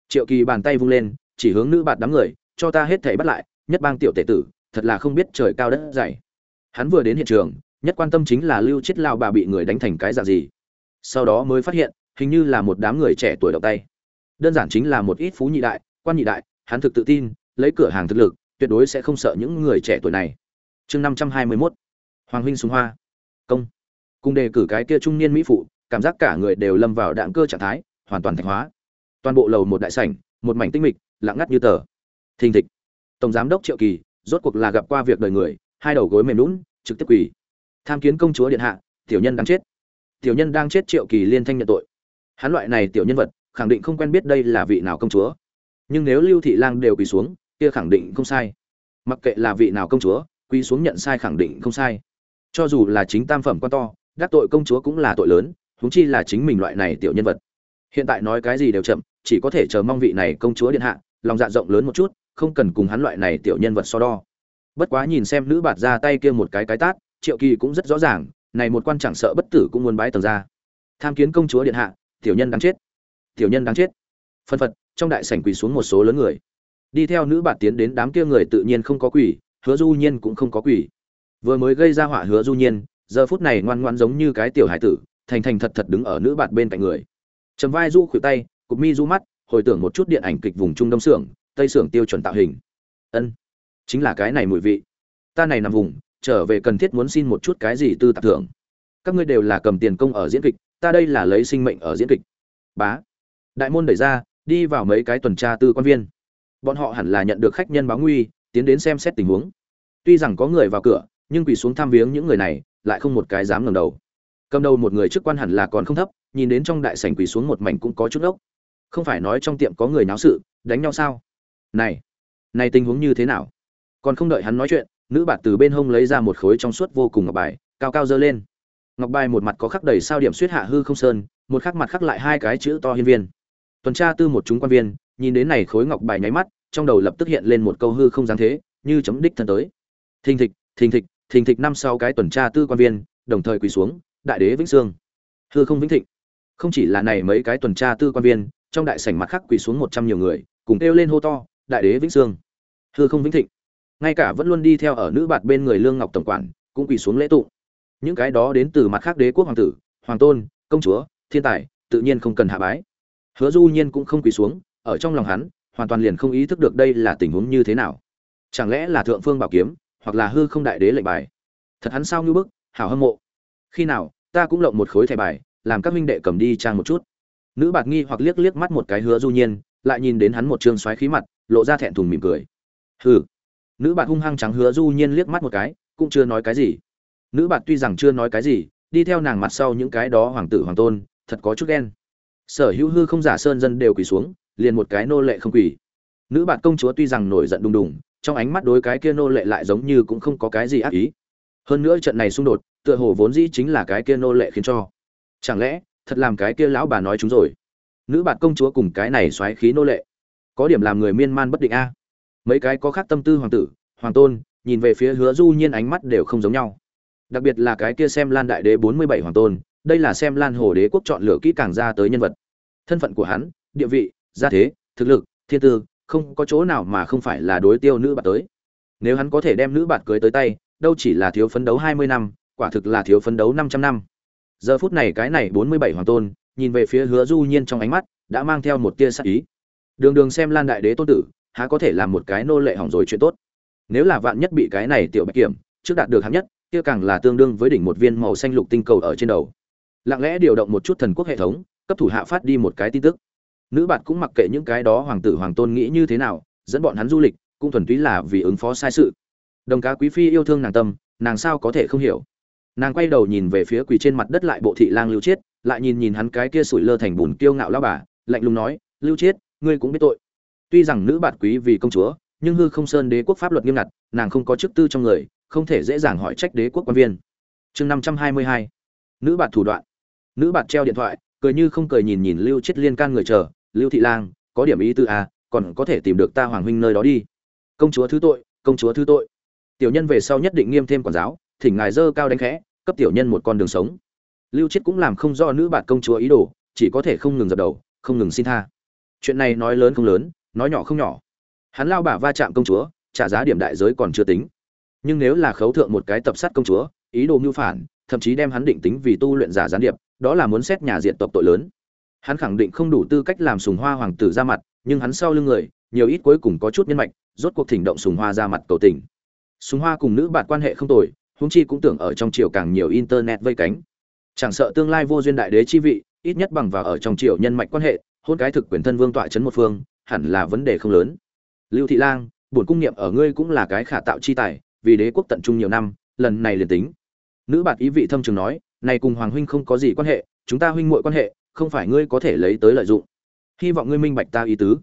Triệu kỳ bàn tay vung lên, chỉ hướng nữ bạt đám người, cho ta hết thảy bắt lại, nhất bang tiểu tể tử, thật là không biết trời cao đất dày. Hắn vừa đến hiện trường, nhất quan tâm chính là lưu chết lao bà bị người đánh thành cái dạng gì. Sau đó mới phát hiện, hình như là một đám người trẻ tuổi động tay. Đơn giản chính là một ít phú nhị đại, quan nhị đại, hắn thực tự tin, lấy cửa hàng thực lực, tuyệt đối sẽ không sợ những người trẻ tuổi này chương năm trăm hai mươi mốt. Hoàng huynh súng hoa. Công. Cùng đề cử cái kia trung niên mỹ phụ, cảm giác cả người đều lâm vào đạn cơ trạng thái, hoàn toàn thạch hóa. Toàn bộ lầu một đại sảnh, một mảnh tinh mịch, lặng ngắt như tờ. Thình thịch. Tổng giám đốc triệu kỳ, rốt cuộc là gặp qua việc đời người, hai đầu gối mềm lún, trực tiếp quỳ. Tham kiến công chúa điện hạ, tiểu nhân đang chết. Tiểu nhân đang chết triệu kỳ liên thanh nhận tội. Hắn loại này tiểu nhân vật, khẳng định không quen biết đây là vị nào công chúa. Nhưng nếu lưu thị lang đều quỳ xuống, kia khẳng định không sai. Mặc kệ là vị nào công chúa quỳ xuống nhận sai khẳng định không sai. Cho dù là chính tam phẩm quan to, đắc tội công chúa cũng là tội lớn, huống chi là chính mình loại này tiểu nhân vật. Hiện tại nói cái gì đều chậm, chỉ có thể chờ mong vị này công chúa điện hạ, lòng dạ rộng lớn một chút, không cần cùng hắn loại này tiểu nhân vật so đo. Bất quá nhìn xem nữ bạt ra tay kia một cái cái tát, triệu kỳ cũng rất rõ ràng, này một quan chẳng sợ bất tử cũng muốn bái tầng ra. Tham kiến công chúa điện hạ, tiểu nhân đáng chết. Tiểu nhân đáng chết. Phân phật, trong đại sảnh quỳ xuống một số lớn người. Đi theo nữ bạt tiến đến đám kia người tự nhiên không có quỳ hứa du nhiên cũng không có quỷ. Vừa mới gây ra họa hứa du nhiên, giờ phút này ngoan ngoan giống như cái tiểu hải tử, thành thành thật thật đứng ở nữ bạn bên cạnh người. Trầm vai du khuỷu tay, cụp mi du mắt, hồi tưởng một chút điện ảnh kịch vùng trung đông xưởng tây xưởng tiêu chuẩn tạo hình. Ân, chính là cái này mùi vị. Ta này nằm vùng, trở về cần thiết muốn xin một chút cái gì tư tạp thưởng. Các ngươi đều là cầm tiền công ở diễn kịch, ta đây là lấy sinh mệnh ở diễn kịch. Bá. Đại môn đẩy ra, đi vào mấy cái tuần tra tư quan viên. Bọn họ hẳn là nhận được khách nhân báo nguy tiến đến xem xét tình huống. Tuy rằng có người vào cửa, nhưng quỳ xuống tham viếng những người này, lại không một cái dám ngẩng đầu. Cầm đầu một người chức quan hẳn là còn không thấp, nhìn đến trong đại sảnh quỳ xuống một mảnh cũng có chút ốc. Không phải nói trong tiệm có người náo sự, đánh nhau sao? Này này tình huống như thế nào? Còn không đợi hắn nói chuyện, nữ bạt từ bên hông lấy ra một khối trong suốt vô cùng ngọc bài, cao cao dơ lên. Ngọc bài một mặt có khắc đầy sao điểm suýt hạ hư không sơn, một khắc mặt khắc lại hai cái chữ to hiên viên. Tuần tra tư một chúng quan viên, nhìn đến này khối ngọc bài nháy mắt trong đầu lập tức hiện lên một câu hư không dáng thế, như chấm đích thân tới. Thình thịch thình thịch thình thịch năm sau cái tuần tra tư quan viên, đồng thời quỳ xuống, đại đế vĩnh sương. Hư không vĩnh thịnh. Không chỉ là này mấy cái tuần tra tư quan viên, trong đại sảnh mặt khác quỳ xuống một trăm nhiều người, cùng kêu lên hô to, đại đế vĩnh sương. Hư không vĩnh thịnh. Ngay cả vẫn luôn đi theo ở nữ bạt bên người lương ngọc tổng quản, cũng quỳ xuống lễ tụng. Những cái đó đến từ mặt khác đế quốc hoàng tử, hoàng tôn, công chúa, thiên tài, tự nhiên không cần hạ bái. Hứa du nhiên cũng không quỳ xuống, ở trong lòng hắn hoàn toàn liền không ý thức được đây là tình huống như thế nào. Chẳng lẽ là thượng phương bảo kiếm, hoặc là hư không đại đế lệnh bài? Thật hắn sao như bức, hảo hâm mộ. Khi nào, ta cũng lộng một khối thẻ bài, làm các minh đệ cầm đi trang một chút. Nữ bạc nghi hoặc liếc liếc mắt một cái hứa du nhiên, lại nhìn đến hắn một trương xoáy khí mặt, lộ ra thẹn thùng mỉm cười. Hừ. Nữ bạc hung hăng trắng hứa du nhiên liếc mắt một cái, cũng chưa nói cái gì. Nữ bạc tuy rằng chưa nói cái gì, đi theo nàng mặt sau những cái đó hoàng tử hoàng tôn, thật có chút ghen. Sở hữu hư không giả sơn dân đều quỳ xuống liền một cái nô lệ không quỳ. Nữ bạn công chúa tuy rằng nổi giận đùng đùng, trong ánh mắt đối cái kia nô lệ lại giống như cũng không có cái gì ác ý. Hơn nữa trận này xung đột, tựa hồ vốn dĩ chính là cái kia nô lệ khiến cho. Chẳng lẽ, thật làm cái kia lão bà nói chúng rồi? Nữ bạn công chúa cùng cái này xoáy khí nô lệ, có điểm làm người miên man bất định a. Mấy cái có khác tâm tư hoàng tử, hoàng tôn, nhìn về phía hứa du nhiên ánh mắt đều không giống nhau. Đặc biệt là cái kia xem lan đại đế bốn mươi bảy hoàng tôn, đây là xem lan hồ đế quốc chọn lựa kỹ càng ra tới nhân vật. Thân phận của hắn, địa vị gia thế, thực lực, thiên tư, không có chỗ nào mà không phải là đối tiêu nữ bạt tới. Nếu hắn có thể đem nữ bạt cưới tới tay, đâu chỉ là thiếu phấn đấu hai mươi năm, quả thực là thiếu phấn đấu 500 năm. Giờ phút này cái này 47 hoàng tôn, nhìn về phía hứa du nhiên trong ánh mắt, đã mang theo một tia sắc ý. Đường đường xem lan đại đế tôn tử, há có thể làm một cái nô lệ hỏng rồi chuyện tốt. Nếu là vạn nhất bị cái này tiểu bạch kiểm, trước đạt được hạng nhất, kia càng là tương đương với đỉnh một viên màu xanh lục tinh cầu ở trên đầu. Lặng lẽ điều động một chút thần quốc hệ thống, cấp thủ hạ phát đi một cái tin tức nữ bạn cũng mặc kệ những cái đó hoàng tử hoàng tôn nghĩ như thế nào, dẫn bọn hắn du lịch, cũng thuần túy là vì ứng phó sai sự. Đồng cá quý phi yêu thương nàng tâm, nàng sao có thể không hiểu. Nàng quay đầu nhìn về phía quỳ trên mặt đất lại bộ thị lang lưu chiết, lại nhìn nhìn hắn cái kia sủi lơ thành bùn kiêu ngạo lao bà, lạnh lùng nói, lưu chiết, ngươi cũng biết tội. Tuy rằng nữ bạt quý vì công chúa, nhưng hư không sơn đế quốc pháp luật nghiêm ngặt, nàng không có chức tư trong người, không thể dễ dàng hỏi trách đế quốc quan viên. Chương năm trăm hai mươi hai. Nữ bạt thủ đoạn. Nữ bạt treo điện thoại, cười như không cười nhìn nhìn lưu chiết liên can người chờ lưu thị lang có điểm ý tư à, còn có thể tìm được ta hoàng huynh nơi đó đi. Công chúa thứ tội công chúa thứ tội. Tiểu nhân về sau nhất định nghiêm thêm quản giáo thỉnh ngài dơ cao đánh khẽ cấp tiểu nhân một con đường sống. Lưu chết cũng làm không do nữ bạn công chúa ý đồ chỉ có thể không ngừng dập đầu không ngừng xin tha. Chuyện này nói lớn không lớn nói nhỏ không nhỏ. Hắn lao bả va chạm công chúa trả giá điểm đại giới còn chưa tính. Nhưng nếu là khấu thượng một cái tập sát công chúa ý đồ mưu phản thậm chí đem hắn định tính vì tu luyện giả gián điệp đó là muốn xét nhà diện tộc tội lớn hắn khẳng định không đủ tư cách làm sùng hoa hoàng tử ra mặt, nhưng hắn sau lưng người, nhiều ít cuối cùng có chút nhân mạch, rốt cuộc thỉnh động sùng hoa ra mặt cầu tình. Sùng hoa cùng nữ bạn quan hệ không tồi, huống chi cũng tưởng ở trong triều càng nhiều internet vây cánh. Chẳng sợ tương lai vô duyên đại đế chi vị, ít nhất bằng vào ở trong triều nhân mạch quan hệ, hôn cái thực quyền thân vương tọa chấn một phương, hẳn là vấn đề không lớn. Lưu thị lang, bổn cung niệm ở ngươi cũng là cái khả tạo chi tài, vì đế quốc tận trung nhiều năm, lần này liền tính. Nữ bạt ý vị thâm trường nói, này cùng hoàng huynh không có gì quan hệ, chúng ta huynh muội quan hệ không phải ngươi có thể lấy tới lợi dụng. Hy vọng ngươi minh bạch ta ý tứ.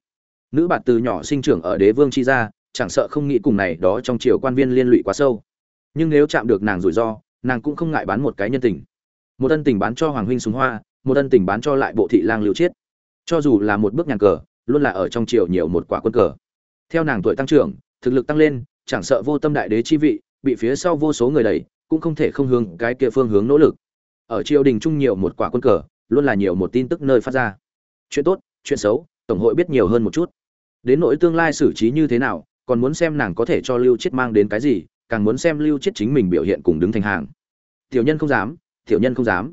Nữ bạt từ nhỏ sinh trưởng ở đế vương chi gia, chẳng sợ không nghĩ cùng này đó trong triều quan viên liên lụy quá sâu. Nhưng nếu chạm được nàng rủi ro, nàng cũng không ngại bán một cái nhân tình. Một ân tình bán cho hoàng huynh súng hoa, một ân tình bán cho lại bộ thị lang lưu chiết. Cho dù là một bước nhàn cờ, luôn là ở trong triều nhiều một quả quân cờ. Theo nàng tuổi tăng trưởng, thực lực tăng lên, chẳng sợ vô tâm đại đế chi vị, bị phía sau vô số người đẩy, cũng không thể không hướng cái kia phương hướng nỗ lực. Ở triều đình trung nhiều một quả quân cờ luôn là nhiều một tin tức nơi phát ra. Chuyện tốt, chuyện xấu, tổng hội biết nhiều hơn một chút. Đến nỗi tương lai xử trí như thế nào, còn muốn xem nàng có thể cho lưu chiết mang đến cái gì, càng muốn xem lưu chiết chính mình biểu hiện cùng đứng thành hàng. Tiểu nhân không dám, tiểu nhân không dám.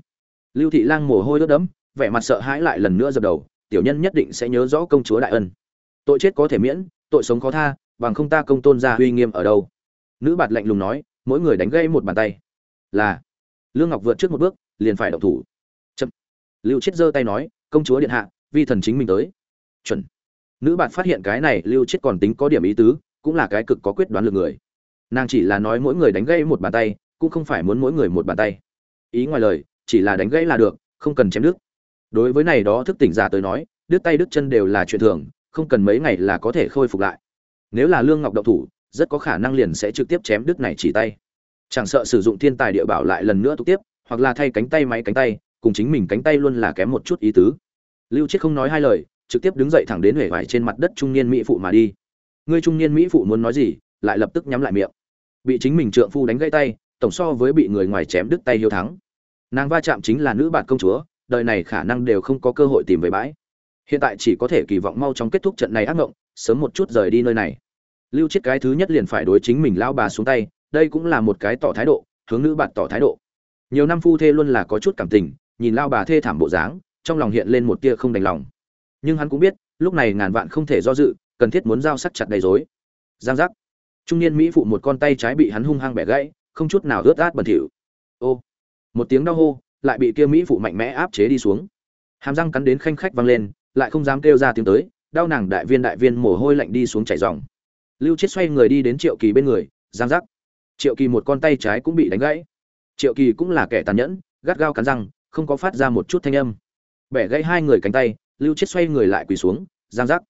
Lưu thị lang mồ hôi đốt đẫm, vẻ mặt sợ hãi lại lần nữa dập đầu, tiểu nhân nhất định sẽ nhớ rõ công chúa đại ân. Tội chết có thể miễn, tội sống khó tha, bằng không ta công tôn ra uy nghiêm ở đâu. Nữ bạt lạnh lùng nói, mỗi người đánh gây một bàn tay. Là, lương ngọc vượt trước một bước, liền phải động thủ lưu chết giơ tay nói, công chúa điện hạ, vi thần chính mình tới. Chuẩn. Nữ bạn phát hiện cái này, lưu chết còn tính có điểm ý tứ, cũng là cái cực có quyết đoán lực người. Nàng chỉ là nói mỗi người đánh gãy một bàn tay, cũng không phải muốn mỗi người một bàn tay. Ý ngoài lời, chỉ là đánh gãy là được, không cần chém đứt. Đối với này đó thức tỉnh giả tới nói, đứt tay đứt chân đều là chuyện thường, không cần mấy ngày là có thể khôi phục lại. Nếu là lương ngọc đậu thủ, rất có khả năng liền sẽ trực tiếp chém đứt này chỉ tay. Chẳng sợ sử dụng thiên tài địa bảo lại lần nữa tục tiếp, hoặc là thay cánh tay máy cánh tay cùng chính mình cánh tay luôn là kém một chút ý tứ. Lưu chiết không nói hai lời, trực tiếp đứng dậy thẳng đến huệ vải trên mặt đất trung niên mỹ phụ mà đi. Người trung niên mỹ phụ muốn nói gì, lại lập tức nhắm lại miệng. Bị chính mình trượng phu đánh gãy tay, tổng so với bị người ngoài chém đứt tay hiếu thắng. Nàng va chạm chính là nữ bạn công chúa, đời này khả năng đều không có cơ hội tìm về bãi. Hiện tại chỉ có thể kỳ vọng mau chóng kết thúc trận này ác mộng sớm một chút rời đi nơi này. Lưu chết cái thứ nhất liền phải đối chính mình lao bà xuống tay, đây cũng là một cái tỏ thái độ, hướng nữ bạn tỏ thái độ. Nhiều năm phu thê luôn là có chút cảm tình nhìn lao bà thê thảm bộ dáng, trong lòng hiện lên một tia không đành lòng. Nhưng hắn cũng biết, lúc này ngàn vạn không thể do dự, cần thiết muốn giao sắc chặt đầy dối giang giác. Trung niên mỹ phụ một con tay trái bị hắn hung hăng bẻ gãy, không chút nào ướt át bẩn thỉu. Ô. Một tiếng đau hô, lại bị kia mỹ phụ mạnh mẽ áp chế đi xuống. Hàm răng cắn đến khanh khách vang lên, lại không dám kêu ra tiếng tới, đau nàng đại viên đại viên mồ hôi lạnh đi xuống chảy dòng lưu chết xoay người đi đến triệu kỳ bên người, giang giác. Triệu kỳ một con tay trái cũng bị đánh gãy. Triệu kỳ cũng là kẻ tàn nhẫn, gắt gao cắn răng không có phát ra một chút thanh âm. Bẻ gãy hai người cánh tay, lưu chết xoay người lại quỳ xuống, giang giác.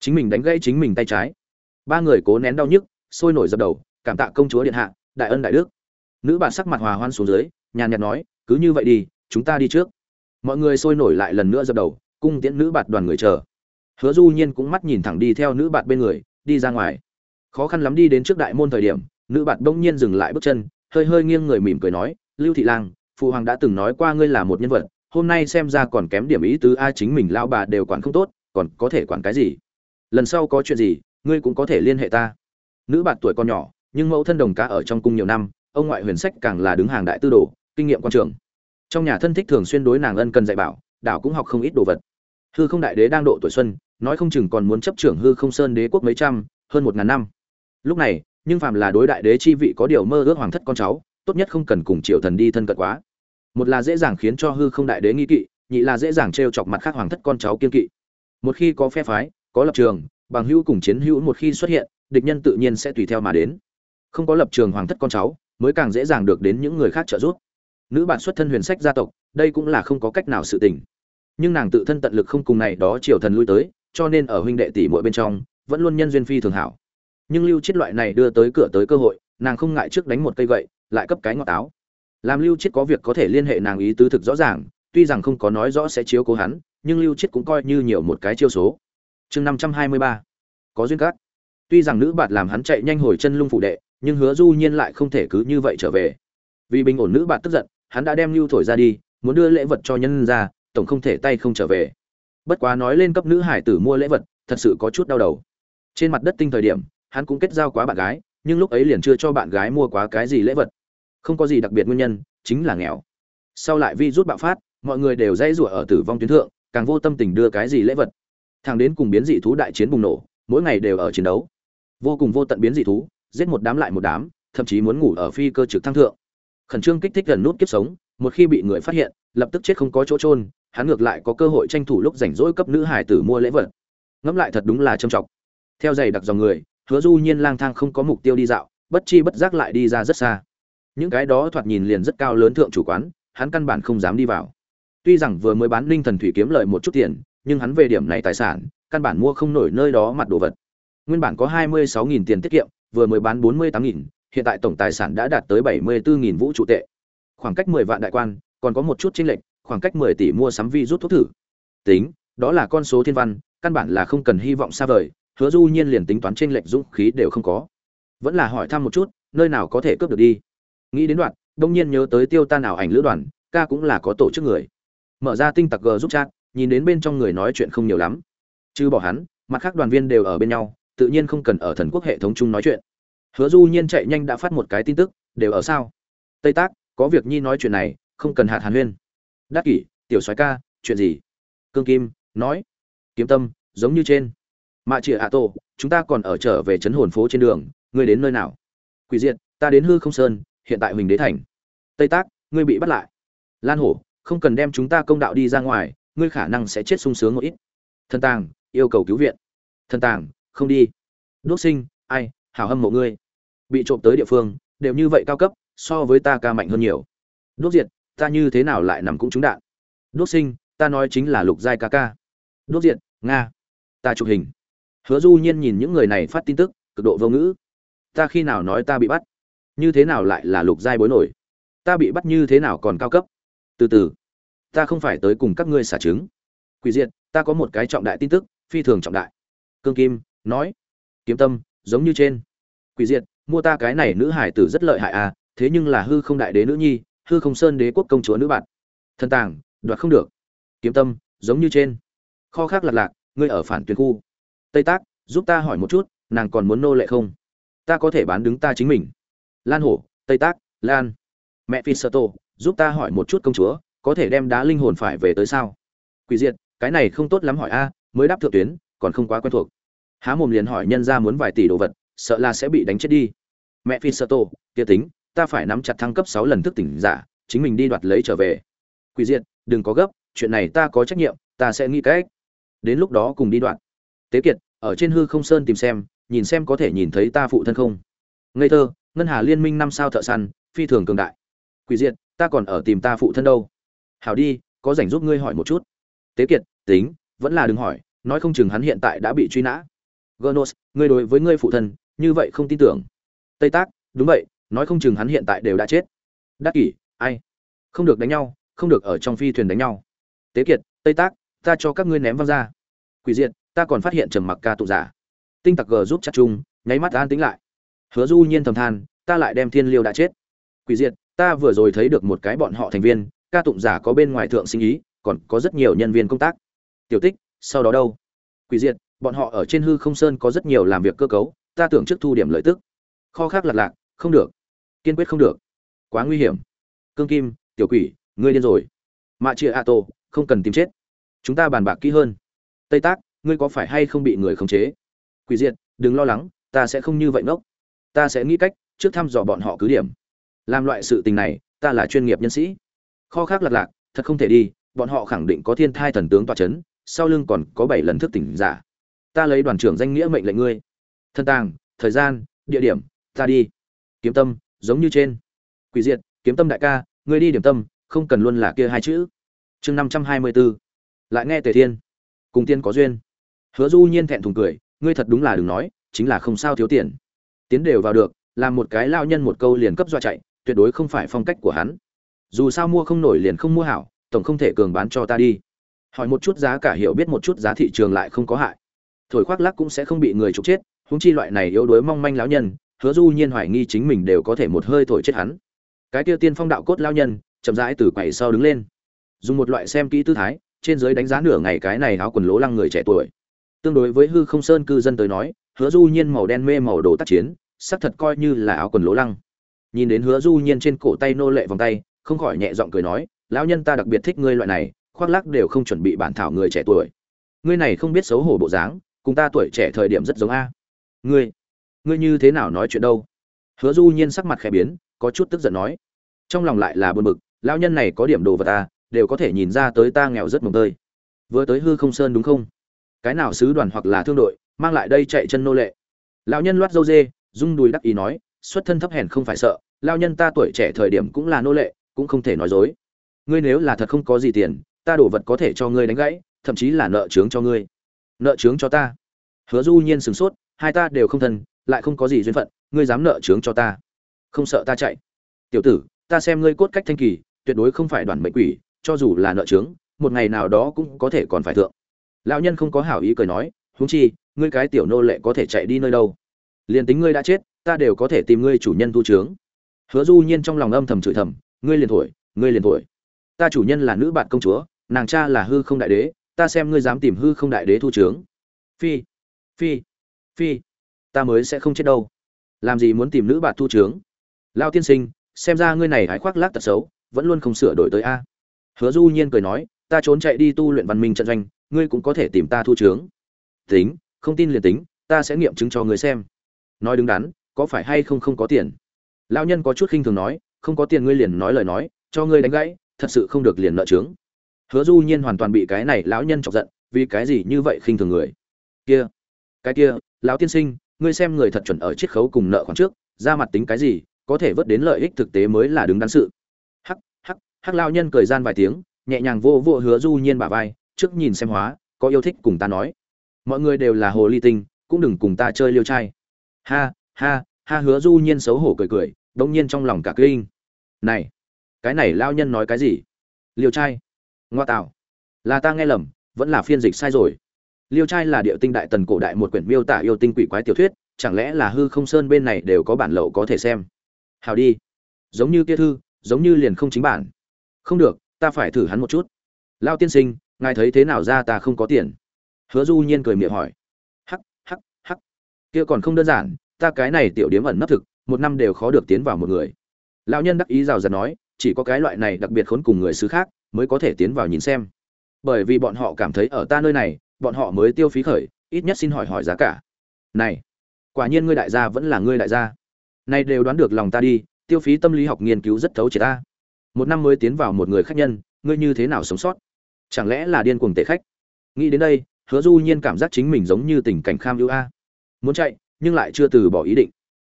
Chính mình đánh gãy chính mình tay trái. Ba người cố nén đau nhức, sôi nổi dập đầu, cảm tạ công chúa điện hạ, đại ân đại đức. Nữ bản sắc mặt hòa hoan xuống dưới, nhàn nhạt nói, cứ như vậy đi, chúng ta đi trước. Mọi người sôi nổi lại lần nữa dập đầu, cung tiễn nữ bạt đoàn người chờ. Hứa du nhiên cũng mắt nhìn thẳng đi theo nữ bạt bên người, đi ra ngoài. Khó khăn lắm đi đến trước đại môn thời điểm, nữ bạt đông nhiên dừng lại bước chân, hơi hơi nghiêng người mỉm cười nói, lưu thị lang phụ hoàng đã từng nói qua ngươi là một nhân vật, hôm nay xem ra còn kém điểm ý tứ a, chính mình lao bà đều quản không tốt, còn có thể quản cái gì? Lần sau có chuyện gì, ngươi cũng có thể liên hệ ta. Nữ bạn tuổi còn nhỏ, nhưng mẫu thân đồng cá ở trong cung nhiều năm, ông ngoại huyền sách càng là đứng hàng đại tư đồ, kinh nghiệm quan trường. Trong nhà thân thích thường xuyên đối nàng ân cần dạy bảo, đảo cũng học không ít đồ vật. Hư không đại đế đang độ tuổi xuân, nói không chừng còn muốn chấp trưởng hư không sơn đế quốc mấy trăm, hơn một ngàn năm. Lúc này, nhưng phàm là đối đại đế chi vị có điều mơ ước hoàng thất con cháu tốt nhất không cần cùng triều thần đi thân cận quá. Một là dễ dàng khiến cho hư không đại đế nghi kỵ, nhị là dễ dàng t chọc mặt khác hoàng thất con cháu kiên kỵ. Một khi có phe phái, có lập trường, bằng hữu cùng chiến hữu một khi xuất hiện, địch nhân tự nhiên sẽ tùy theo mà đến. Không có lập trường hoàng thất con cháu, mới càng dễ dàng được đến những người khác trợ giúp. Nữ bạn xuất thân huyền sách gia tộc, đây cũng là không có cách nào sự tình. Nhưng nàng tự thân tận lực không cùng này đó triều thần lui tới, cho nên ở huynh đệ tỷ muội bên trong, vẫn luôn nhân duyên phi thường hảo. Nhưng lưu chiết loại này đưa tới cửa tới cơ hội, nàng không ngại trước đánh một cây gậy lại cấp cái ngọt táo. Làm lưu chiết có việc có thể liên hệ nàng ý tứ thực rõ ràng, tuy rằng không có nói rõ sẽ chiếu cố hắn, nhưng lưu chiết cũng coi như nhiều một cái chiêu số. Chương năm trăm hai mươi ba. Có duyên cát tuy rằng nữ bạn làm hắn chạy nhanh hồi chân lung phụ đệ, nhưng hứa du nhiên lại không thể cứ như vậy trở về. Vì bình ổn nữ bạn tức giận, hắn đã đem lưu thổi ra đi, muốn đưa lễ vật cho nhân ra, tổng không thể tay không trở về. Bất quá nói lên cấp nữ hải tử mua lễ vật, thật sự có chút đau đầu. Trên mặt đất tinh thời điểm, hắn cũng kết giao quá bạn gái, nhưng lúc ấy liền chưa cho bạn gái mua quá cái gì lễ vật không có gì đặc biệt nguyên nhân, chính là nghèo. Sau lại vi rút bạo phát, mọi người đều dãy rủa ở tử vong tuyến thượng, càng vô tâm tình đưa cái gì lễ vật. Thằng đến cùng biến dị thú đại chiến bùng nổ, mỗi ngày đều ở chiến đấu. Vô cùng vô tận biến dị thú, giết một đám lại một đám, thậm chí muốn ngủ ở phi cơ trực thăng thượng. Khẩn trương kích thích gần nút kiếp sống, một khi bị người phát hiện, lập tức chết không có chỗ trôn hắn ngược lại có cơ hội tranh thủ lúc rảnh rỗi cấp nữ hải tử mua lễ vật. Ngẫm lại thật đúng là trầm trọng. Theo giày đặc dòng người, hứa du nhiên lang thang không có mục tiêu đi dạo, bất chi bất giác lại đi ra rất xa những cái đó thoạt nhìn liền rất cao lớn thượng chủ quán, hắn căn bản không dám đi vào. Tuy rằng vừa mới bán linh thần thủy kiếm lợi một chút tiền, nhưng hắn về điểm này tài sản, căn bản mua không nổi nơi đó mặt đồ vật. Nguyên bản có hai mươi sáu nghìn tiền tiết kiệm, vừa mới bán bốn mươi tám nghìn, hiện tại tổng tài sản đã đạt tới bảy mươi bốn nghìn vũ trụ tệ. Khoảng cách mười vạn đại quan, còn có một chút chênh lệch, khoảng cách mười tỷ mua sắm vi rút thuốc thử. Tính, đó là con số thiên văn, căn bản là không cần hy vọng xa vời, hứa du nhiên liền tính toán chênh lệch dũng khí đều không có. Vẫn là hỏi thăm một chút, nơi nào có thể cướp được đi nghĩ đến đoạn đông nhiên nhớ tới tiêu tan nào ảnh lữ đoàn ca cũng là có tổ chức người. Mở ra tinh tặc g giúp chat nhìn đến bên trong người nói chuyện không nhiều lắm. Chứ bỏ hắn mặt khác đoàn viên đều ở bên nhau tự nhiên không cần ở thần quốc hệ thống chung nói chuyện. Hứa du nhiên chạy nhanh đã phát một cái tin tức đều ở sao? Tây tác có việc nhi nói chuyện này không cần hạt hàn huyên. Đắc kỷ tiểu soái ca chuyện gì? Cương kim nói. Kiếm tâm giống như trên. Mạ chịa ạ tổ, chúng ta còn ở trở về trấn hồn phố trên đường ngươi đến nơi nào? Quỷ diệt ta đến hư không sơn hiện tại huỳnh đế thành. Tây tác, ngươi bị bắt lại. Lan hổ, không cần đem chúng ta công đạo đi ra ngoài, ngươi khả năng sẽ chết sung sướng một ít. Thần tàng, yêu cầu cứu viện. Thần tàng, không đi. Đốt sinh, ai, hảo hâm mộ ngươi. Bị trộm tới địa phương, đều như vậy cao cấp, so với ta ca mạnh hơn nhiều. Đốt diệt, ta như thế nào lại nằm cũng trúng đạn? Đốt sinh, ta nói chính là lục giai ca ca. Đốt diệt, nga. Ta chụp hình. Hứa du nhiên nhìn những người này phát tin tức, cực độ vô ngữ. Ta khi nào nói ta bị bắt? Như thế nào lại là lục giai bối nổi? Ta bị bắt như thế nào còn cao cấp? Từ từ, ta không phải tới cùng các ngươi xả trứng. Quỷ diệt, ta có một cái trọng đại tin tức, phi thường trọng đại. Cương kim nói, kiếm tâm, giống như trên. Quỷ diệt, mua ta cái này nữ hải tử rất lợi hại à thế nhưng là hư không đại đế nữ nhi, hư không sơn đế quốc công chúa nữ bạn. Thân tàng, đoạt không được. Kiếm tâm, giống như trên. Kho khác lạc lạc, ngươi ở phản tuyến khu. Tây tác, giúp ta hỏi một chút, nàng còn muốn nô lệ không? Ta có thể bán đứng ta chính mình lan hổ, tây tác, lan. Mẹ phi sơ tô, giúp ta hỏi một chút công chúa, có thể đem đá linh hồn phải về tới sao? Quỷ diệt, cái này không tốt lắm hỏi a, mới đáp thượng tuyến, còn không quá quen thuộc. Há mồm liền hỏi nhân ra muốn vài tỷ đồ vật, sợ là sẽ bị đánh chết đi. Mẹ phi sơ tô, kia tính, ta phải nắm chặt thăng cấp sáu lần thức tỉnh giả, chính mình đi đoạt lấy trở về. Quỷ diệt, đừng có gấp, chuyện này ta có trách nhiệm, ta sẽ nghĩ cách. Đến lúc đó cùng đi đoạn tế kiệt, ở trên hư không sơn tìm xem, nhìn xem có thể nhìn thấy ta phụ thân không. Ngây thơ ngân hà liên minh năm sao thợ săn phi thường cường đại. Quỷ diệt ta còn ở tìm ta phụ thân đâu. Hảo đi có rảnh giúp ngươi hỏi một chút. Tế kiệt tính vẫn là đừng hỏi nói không chừng hắn hiện tại đã bị truy nã. Gonos ngươi đối với ngươi phụ thân như vậy không tin tưởng. Tây tác đúng vậy nói không chừng hắn hiện tại đều đã chết. Đắc kỷ ai? Không được đánh nhau không được ở trong phi thuyền đánh nhau. Tế kiệt tây tác ta cho các ngươi ném văng ra. Quỷ Diệt, ta còn phát hiện trầm mặc ca tụ giả. Tinh tặc g giúp chặt chung nháy mắt an tính lại hứa du nhiên thầm than, ta lại đem thiên liêu đã chết. Quỷ diệt, ta vừa rồi thấy được một cái bọn họ thành viên, ca tụng giả có bên ngoài thượng sinh ý, còn có rất nhiều nhân viên công tác. Tiểu tích, sau đó đâu? Quỷ diệt, bọn họ ở trên hư không sơn có rất nhiều làm việc cơ cấu, ta tưởng trước thu điểm lợi tức. Kho khác lạc lạc, không được. Kiên quyết không được. Quá nguy hiểm. Cương kim, tiểu quỷ, ngươi điên rồi. Mạ chia a tô, không cần tìm chết. Chúng ta bàn bạc kỹ hơn. Tây tác, ngươi có phải hay không bị người khống chế? Quỷ diệt, đừng lo lắng, ta sẽ không như vậy ngốc ta sẽ nghĩ cách trước thăm dò bọn họ cứ điểm. Làm loại sự tình này, ta là chuyên nghiệp nhân sĩ. Kho khác lạc lạc, thật không thể đi, bọn họ khẳng định có thiên thai thần tướng tọa c h ấ n sau lưng còn có bảy lần thức tỉnh giả. Ta lấy đoàn trưởng danh nghĩa mệnh lệnh ngươi. Thân tàng, thời gian, địa điểm, ta đi. Kiếm tâm, giống như trên. Quỷ diệt, kiếm tâm đại ca, ngươi đi điểm tâm, không cần luôn là kia hai chữ. Chương năm trăm hai mươi b ố lại nghe tề thiên. Cùng tiên có duyên. Hứa du nhiên thẹn thùng cười, ngươi thật đúng là đừng nói, chính là không sao thiếu tiền tiến đều vào được, làm một cái lao nhân một câu liền cấp dọa chạy, tuyệt đối không phải phong cách của hắn. Dù sao mua không nổi liền không mua hảo, tổng không thể cường bán cho ta đi. Hỏi một chút giá cả hiểu biết một chút giá thị trường lại không có hại. Thổi khoác lắc cũng sẽ không bị người trục chết húng chi loại này yếu đuối mong manh lão nhân, hứa du nhiên hoài nghi chính mình đều có thể một hơi thổi chết hắn. Cái kia tiên phong đạo cốt lão nhân, chậm rãi từ quầy sau đứng lên. Dùng một loại xem kỹ tư thái, trên dưới đánh giá nửa ngày cái này áo quần lố lăng người trẻ tuổi. Tương đối với hư không sơn cư dân tới nói hứa du nhiên màu đen mê màu đồ tác chiến, sắc thật coi như là áo quần lố lăng. Nhìn đến hứa du nhiên trên cổ tay nô lệ vòng tay, không khỏi nhẹ giọng cười nói, lão nhân ta đặc biệt thích ngươi loại này, khoác lác đều không chuẩn bị bản thảo người trẻ tuổi. Ngươi này không biết xấu hổ bộ dáng, cùng ta tuổi trẻ thời điểm rất giống a. Ngươi ngươi như thế nào nói chuyện đâu? Hứa du nhiên sắc mặt khẽ biến, có chút tức giận nói. Trong lòng lại là buồn bực, lão nhân này có điểm đồ vật ta đều có thể nhìn ra tới ta nghèo rất mồng tơi. Vừa tới hư không sơn đúng không? Cái nào sứ đoàn hoặc là thương đội mang lại đây chạy chân nô lệ. Lão nhân loát dâu dê, rung đùi đắc ý nói, xuất thân thấp hèn không phải sợ, lão nhân ta tuổi trẻ thời điểm cũng là nô lệ, cũng không thể nói dối. Ngươi nếu là thật không có gì tiền, ta đổ vật có thể cho ngươi đánh gãy, thậm chí là nợ trướng cho ngươi. Nợ trướng cho ta. Hứa du nhiên sửng sốt, hai ta đều không thân, lại không có gì duyên phận, ngươi dám nợ trướng cho ta. Không sợ ta chạy. Tiểu tử, ta xem ngươi cốt cách thanh kỳ, tuyệt đối không phải đoàn mệnh quỷ, cho dù là nợ trướng, một ngày nào đó cũng có thể còn phải thượng. Lão nhân không có hảo ý cười nói, huống chi ngươi cái tiểu nô lệ có thể chạy đi nơi đâu? Liền tính ngươi đã chết, ta đều có thể tìm ngươi chủ nhân thu trướng. Hứa du nhiên trong lòng âm thầm chửi thầm, ngươi liền thổi, ngươi liền thổi. Ta chủ nhân là nữ bạn công chúa, nàng cha là hư không đại đế, ta xem ngươi dám tìm hư không đại đế thu trướng. Phi phi phi, ta mới sẽ không chết đâu. Làm gì muốn tìm nữ bạn thu trướng? Lao tiên sinh, xem ra ngươi này hái khoác lác tật xấu, vẫn luôn không sửa đổi tới a. Hứa du nhiên cười nói, ta trốn chạy đi tu luyện văn minh trận doanh, ngươi cũng có thể tìm ta thu trướng. Tính không tin liền tính, ta sẽ nghiệm chứng cho người xem. Nói đứng đắn, có phải hay không không có tiền? Lao nhân có chút khinh thường nói, không có tiền ngươi liền nói lời nói, cho ngươi đánh gãy, thật sự không được liền nợ trướng hứa du nhiên hoàn toàn bị cái này lão nhân chọc giận, vì cái gì như vậy khinh thường người? Kia, cái kia, lão tiên sinh, ngươi xem người thật chuẩn ở chiết khấu cùng nợ khoản trước, ra mặt tính cái gì, có thể vớt đến lợi ích thực tế mới là đứng đắn sự. Hắc hắc hắc lão nhân cười gian vài tiếng, nhẹ nhàng vô vô hứa du nhiên bả vai, trước nhìn xem hóa, có yêu thích cùng ta nói mọi người đều là hồ ly tinh, cũng đừng cùng ta chơi liêu trai. Ha ha ha hứa du nhiên xấu hổ cười cười, đông nhiên trong lòng cả kinh. Này, cái này lao nhân nói cái gì? Liêu trai. Ngoa tạo. Là ta nghe lầm, vẫn là phiên dịch sai rồi. Liêu trai là địa tinh đại tần cổ đại một quyển miêu tả yêu tinh quỷ quái tiểu thuyết, chẳng lẽ là hư không sơn bên này đều có bản lậu có thể xem? Hào đi. Giống như kia thư, giống như liền không chính bản. Không được, ta phải thử hắn một chút. Lao tiên sinh, ngài thấy thế nào ra ta không có tiền? Hứa du nhiên cười miệng hỏi. Hắc hắc hắc. Kia còn không đơn giản, ta cái này tiểu điếm ẩn nấp thực, một năm đều khó được tiến vào một người. Lão nhân đắc ý rào rạt nói, chỉ có cái loại này đặc biệt khốn cùng người xứ khác, mới có thể tiến vào nhìn xem. Bởi vì bọn họ cảm thấy ở ta nơi này, bọn họ mới tiêu phí khởi, ít nhất xin hỏi hỏi giá cả. Này, quả nhiên ngươi đại gia vẫn là ngươi đại gia. Này đều đoán được lòng ta đi, tiêu phí tâm lý học nghiên cứu rất thấu triệt ta. Một năm mới tiến vào một người khách nhân, ngươi như thế nào sống sót? Chẳng lẽ là điên cuồng tệ khách? Nghĩ đến đây hứa du nhiên cảm giác chính mình giống như tình cảnh kham ưu a. Muốn chạy, nhưng lại chưa từ bỏ ý định.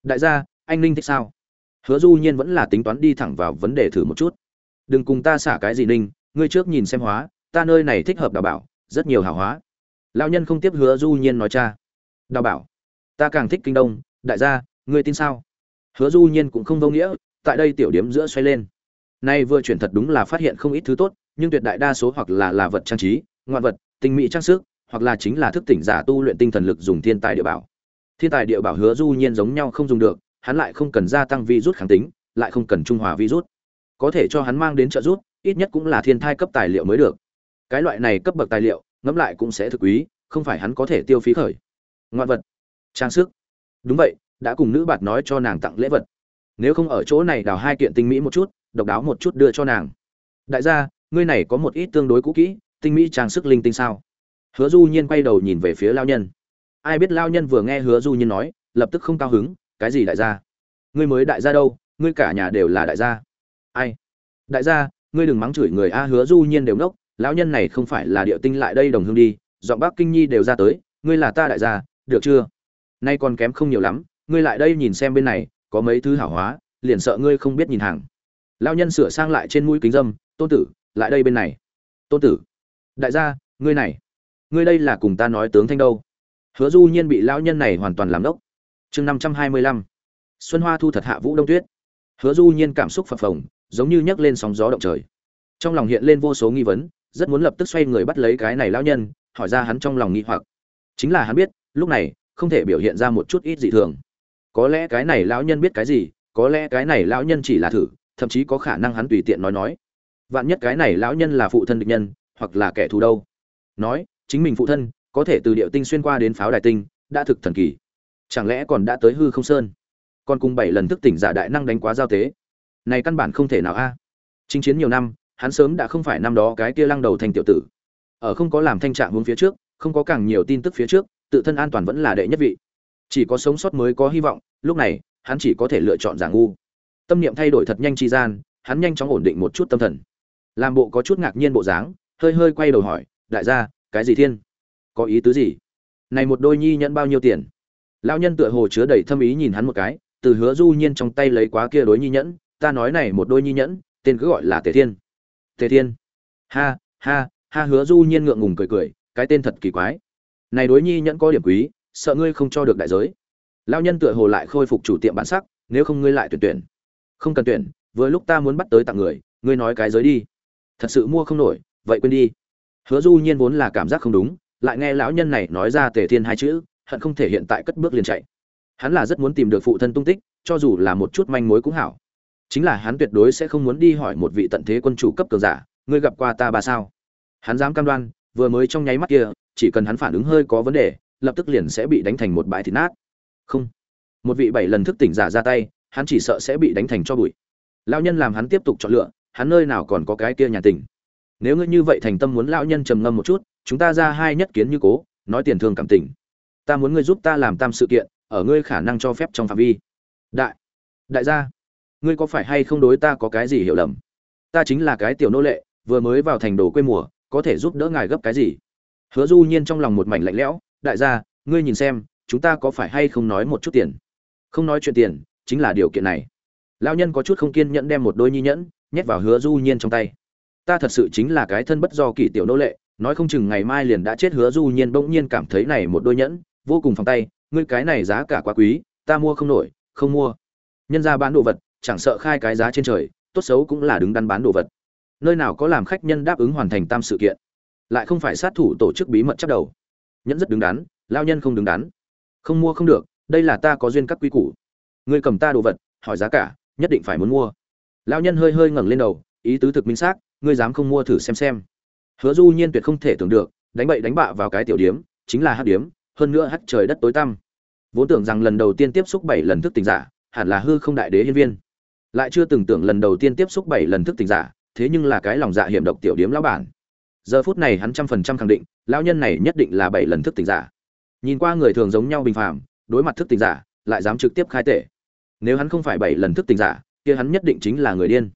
Đại gia, anh ninh thích sao? Hứa du nhiên vẫn là tính toán đi thẳng vào vấn đề thử một chút. Đừng cùng ta xả cái gì ninh, ngươi trước nhìn xem hóa, ta nơi này thích hợp đào bảo, rất nhiều hào hóa. Lão nhân không tiếp hứa du nhiên nói cha. Đào bảo, ta càng thích kinh đông, đại gia, ngươi tin sao? Hứa du nhiên cũng không vô nghĩa, tại đây tiểu điểm giữa xoay lên. Nay vừa chuyển thật đúng là phát hiện không ít thứ tốt, nhưng tuyệt đại đa số hoặc là là vật trang trí, ngoạn vật, tinh mỹ trang sức hoặc là chính là thức tỉnh giả tu luyện tinh thần lực dùng thiên tài địa bảo. Thiên tài địa bảo hứa du nhiên giống nhau không dùng được, hắn lại không cần gia tăng virus kháng tính, lại không cần trung hòa virus. Có thể cho hắn mang đến trợ giúp, ít nhất cũng là thiên thai cấp tài liệu mới được. Cái loại này cấp bậc tài liệu, ngẫm lại cũng sẽ thực quý, không phải hắn có thể tiêu phí khởi. Ngoạn vật. Trang sức. Đúng vậy, đã cùng nữ bạt nói cho nàng tặng lễ vật. Nếu không ở chỗ này đào hai kiện tinh mỹ một chút, độc đáo một chút đưa cho nàng. Đại gia, ngươi này có một ít tương đối cũ kỹ, tinh mỹ trang sức linh tinh sao? Hứa du nhiên quay đầu nhìn về phía lao nhân. Ai biết lao nhân vừa nghe hứa du nhiên nói, lập tức không cao hứng, cái gì đại gia? Ngươi mới đại gia đâu, ngươi cả nhà đều là đại gia. Ai? Đại gia, ngươi đừng mắng chửi người a, hứa du nhiên đều ngốc lão nhân này không phải là địa tinh lại đây đồng hương đi, giọng bác kinh nhi đều ra tới, ngươi là ta đại gia, được chưa? Nay còn kém không nhiều lắm, ngươi lại đây nhìn xem bên này, có mấy thứ hảo hóa, liền sợ ngươi không biết nhìn hàng. Lão nhân sửa sang lại trên mũi kính dâm, tôn tử, lại đây bên này. Tôn tử, đại gia, ngươi này ngươi đây là cùng ta nói tướng thanh đâu? Hứa du nhiên bị lão nhân này hoàn toàn làm đốc. Chương năm trăm hai mươi lăm. Xuân hoa thu thật hạ vũ đông tuyết. Hứa du nhiên cảm xúc phập phồng, giống như nhấc lên sóng gió động trời. Trong lòng hiện lên vô số nghi vấn, rất muốn lập tức xoay người bắt lấy cái này lão nhân, hỏi ra hắn trong lòng nghi hoặc. Chính là hắn biết, lúc này, không thể biểu hiện ra một chút ít dị thường. Có lẽ cái này lão nhân biết cái gì, có lẽ cái này lão nhân chỉ là thử, thậm chí có khả năng hắn tùy tiện nói nói. Vạn nhất cái này lão nhân là phụ thân địch nhân, hoặc là kẻ thù đâu? Nói chính mình phụ thân, có thể từ điệu tinh xuyên qua đến pháo đài tinh, đã thực thần kỳ. Chẳng lẽ còn đã tới hư không sơn? Còn cùng bảy lần thức tỉnh giả đại năng đánh quá giao tế. Này căn bản không thể nào a. Chinh chiến nhiều năm, hắn sớm đã không phải năm đó cái kia lăng đầu thành tiểu tử. Ở không có làm thanh trạng hướng phía trước, không có càng nhiều tin tức phía trước, tự thân an toàn vẫn là đệ nhất vị. Chỉ có sống sót mới có hy vọng, lúc này, hắn chỉ có thể lựa chọn giả ngu. Tâm niệm thay đổi thật nhanh chi gian, hắn nhanh chóng ổn định một chút tâm thần. Làm bộ có chút ngạc nhiên bộ dáng, hơi hơi quay đầu hỏi, đại gia cái gì thiên? Có ý tứ gì? Này một đôi nhi nhẫn bao nhiêu tiền? Lão nhân tựa hồ chứa đầy thâm ý nhìn hắn một cái, từ hứa du nhiên trong tay lấy quá kia đối nhi nhẫn, ta nói này một đôi nhi nhẫn, tên cứ gọi là tề thiên. Tề thiên. Ha ha ha hứa du nhiên ngượng ngùng cười cười, cái tên thật kỳ quái. Này đối nhi nhẫn có điểm quý, sợ ngươi không cho được đại giới. Lão nhân tựa hồ lại khôi phục chủ tiệm bản sắc, nếu không ngươi lại tuyển tuyển. Không cần tuyển, vừa lúc ta muốn bắt tới tặng người, ngươi nói cái giới đi. Thật sự mua không nổi, vậy quên đi hứa du nhiên vốn là cảm giác không đúng, lại nghe lão nhân này nói ra tề thiên hai chữ, hận không thể hiện tại cất bước liền chạy. Hắn là rất muốn tìm được phụ thân tung tích, cho dù là một chút manh mối cũng hảo. Chính là hắn tuyệt đối sẽ không muốn đi hỏi một vị tận thế quân chủ cấp cường giả, ngươi gặp qua ta ba sao? Hắn dám cam đoan, vừa mới trong nháy mắt kia, chỉ cần hắn phản ứng hơi có vấn đề, lập tức liền sẽ bị đánh thành một bãi thịt nát. Không. Một vị bảy lần thức tỉnh giả ra tay, hắn chỉ sợ sẽ bị đánh thành cho bụi. Lão nhân làm hắn tiếp tục chọn lựa, hắn nơi nào còn có cái kia nhà tình nếu ngươi như vậy thành tâm muốn lão nhân trầm ngâm một chút, chúng ta ra hai nhất kiến như cố, nói tiền thương cảm tình. Ta muốn ngươi giúp ta làm tam sự kiện, ở ngươi khả năng cho phép trong phạm vi. Đại đại gia, ngươi có phải hay không đối ta có cái gì hiểu lầm? Ta chính là cái tiểu nô lệ, vừa mới vào thành đồ quê mùa, có thể giúp đỡ ngài gấp cái gì? Hứa du nhiên trong lòng một mảnh lạnh lẽo, đại gia, ngươi nhìn xem, chúng ta có phải hay không nói một chút tiền? Không nói chuyện tiền, chính là điều kiện này. Lão nhân có chút không kiên nhẫn đem một đôi nhi nhẫn nhét vào hứa du nhiên trong tay ta thật sự chính là cái thân bất do kỳ tiểu nô lệ, nói không chừng ngày mai liền đã chết hứa du nhiên bỗng nhiên cảm thấy này một đôi nhẫn, vô cùng phòng tay, ngươi cái này giá cả quá quý, ta mua không nổi, không mua. Nhân ra bán đồ vật, chẳng sợ khai cái giá trên trời, tốt xấu cũng là đứng đắn bán đồ vật. Nơi nào có làm khách nhân đáp ứng hoàn thành tam sự kiện, lại không phải sát thủ tổ chức bí mật chắc đầu. Nhẫn rất đứng đắn, lao nhân không đứng đắn. Không mua không được, đây là ta có duyên các quy củ. Ngươi cầm ta đồ vật, hỏi giá cả, nhất định phải muốn mua. Lao nhân hơi hơi ngẩng lên đầu, ý tứ thực minh xác ngươi dám không mua thử xem xem. Hứa du nhiên tuyệt không thể tưởng được, đánh bậy đánh bạ vào cái tiểu điếm, chính là hát điếm, hơn nữa hát trời đất tối tăm. Vốn tưởng rằng lần đầu tiên tiếp xúc bảy lần thức tỉnh giả, hẳn là hư không đại đế hiên viên. Lại chưa từng tưởng lần đầu tiên tiếp xúc bảy lần thức tỉnh giả, thế nhưng là cái lòng dạ hiểm độc tiểu điếm lão bản. Giờ phút này hắn trăm phần trăm khẳng định, lão nhân này nhất định là bảy lần thức tỉnh giả. Nhìn qua người thường giống nhau bình phàm, đối mặt thức tỉnh giả, lại dám trực tiếp khai tể. Nếu hắn không phải bảy lần thức tỉnh giả, kia hắn nhất định chính là người điên.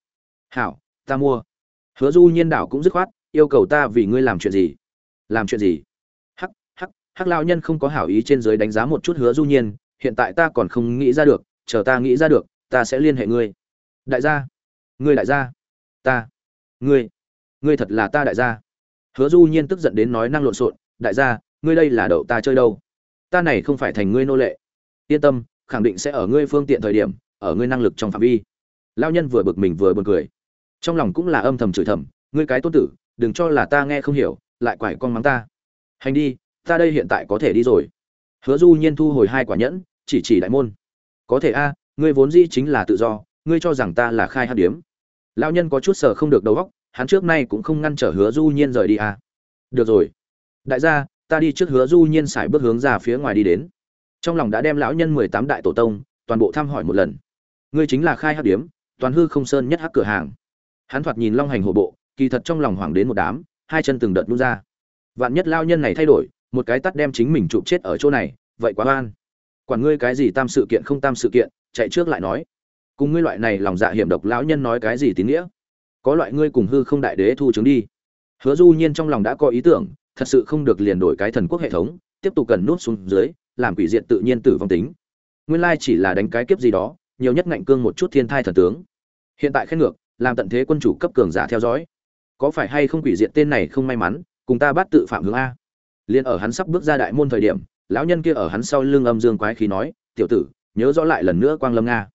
Hảo, ta mua hứa du nhiên đảo cũng dứt khoát, yêu cầu ta vì ngươi làm chuyện gì? Làm chuyện gì? Hắc hắc hắc lao nhân không có hảo ý trên dưới đánh giá một chút hứa du nhiên, hiện tại ta còn không nghĩ ra được, chờ ta nghĩ ra được, ta sẽ liên hệ ngươi. Đại gia, ngươi đại gia, ta, ngươi ngươi thật là ta đại gia. Hứa du nhiên tức giận đến nói năng lộn xộn, đại gia, ngươi đây là đậu ta chơi đâu? Ta này không phải thành ngươi nô lệ. Yên tâm, khẳng định sẽ ở ngươi phương tiện thời điểm, ở ngươi năng lực trong phạm vi. Lao nhân vừa bực mình vừa buồn cười trong lòng cũng là âm thầm chửi thầm, ngươi cái tôn tử, đừng cho là ta nghe không hiểu, lại quải con mắng ta. Hành đi, ta đây hiện tại có thể đi rồi. Hứa du nhiên thu hồi hai quả nhẫn, chỉ chỉ đại môn. Có thể a, ngươi vốn dĩ chính là tự do, ngươi cho rằng ta là khai hát điếm. Lão nhân có chút sợ không được đầu óc, hắn trước nay cũng không ngăn trở hứa du nhiên rời đi a. Được rồi. Đại gia, ta đi trước hứa du nhiên xài bước hướng ra phía ngoài đi đến. Trong lòng đã đem lão nhân mười tám đại tổ tông toàn bộ thăm hỏi một lần. Ngươi chính là khai hắc điếm, toàn hư không sơn nhất hắc cửa hàng hắn thoạt nhìn long hành hổ bộ, kỳ thật trong lòng hoảng đến một đám, hai chân từng đợt nút ra. Vạn nhất lao nhân này thay đổi, một cái tắt đem chính mình chụp chết ở chỗ này, vậy quá oan. Quản ngươi cái gì tam sự kiện không tam sự kiện, chạy trước lại nói. Cùng ngươi loại này lòng dạ hiểm độc lão nhân nói cái gì tín nghĩa? Có loại ngươi cùng hư không đại đế thu chứng đi. Hứa du nhiên trong lòng đã có ý tưởng, thật sự không được liền đổi cái thần quốc hệ thống, tiếp tục cần nút xuống dưới, làm quỷ diện tự nhiên tử vong tính. Nguyên lai chỉ là đánh cái kiếp gì đó, nhiều nhất ngạnh cương một chút thiên thai thần tướng. Hiện tại khen ngược làm tận thế quân chủ cấp cường giả theo dõi. Có phải hay không quỷ diện tên này không may mắn, cùng ta bắt tự phạm hướng a. Liền ở hắn sắp bước ra đại môn thời điểm, lão nhân kia ở hắn sau lưng âm dương quái khí nói, tiểu tử, nhớ rõ lại lần nữa quang lâm nga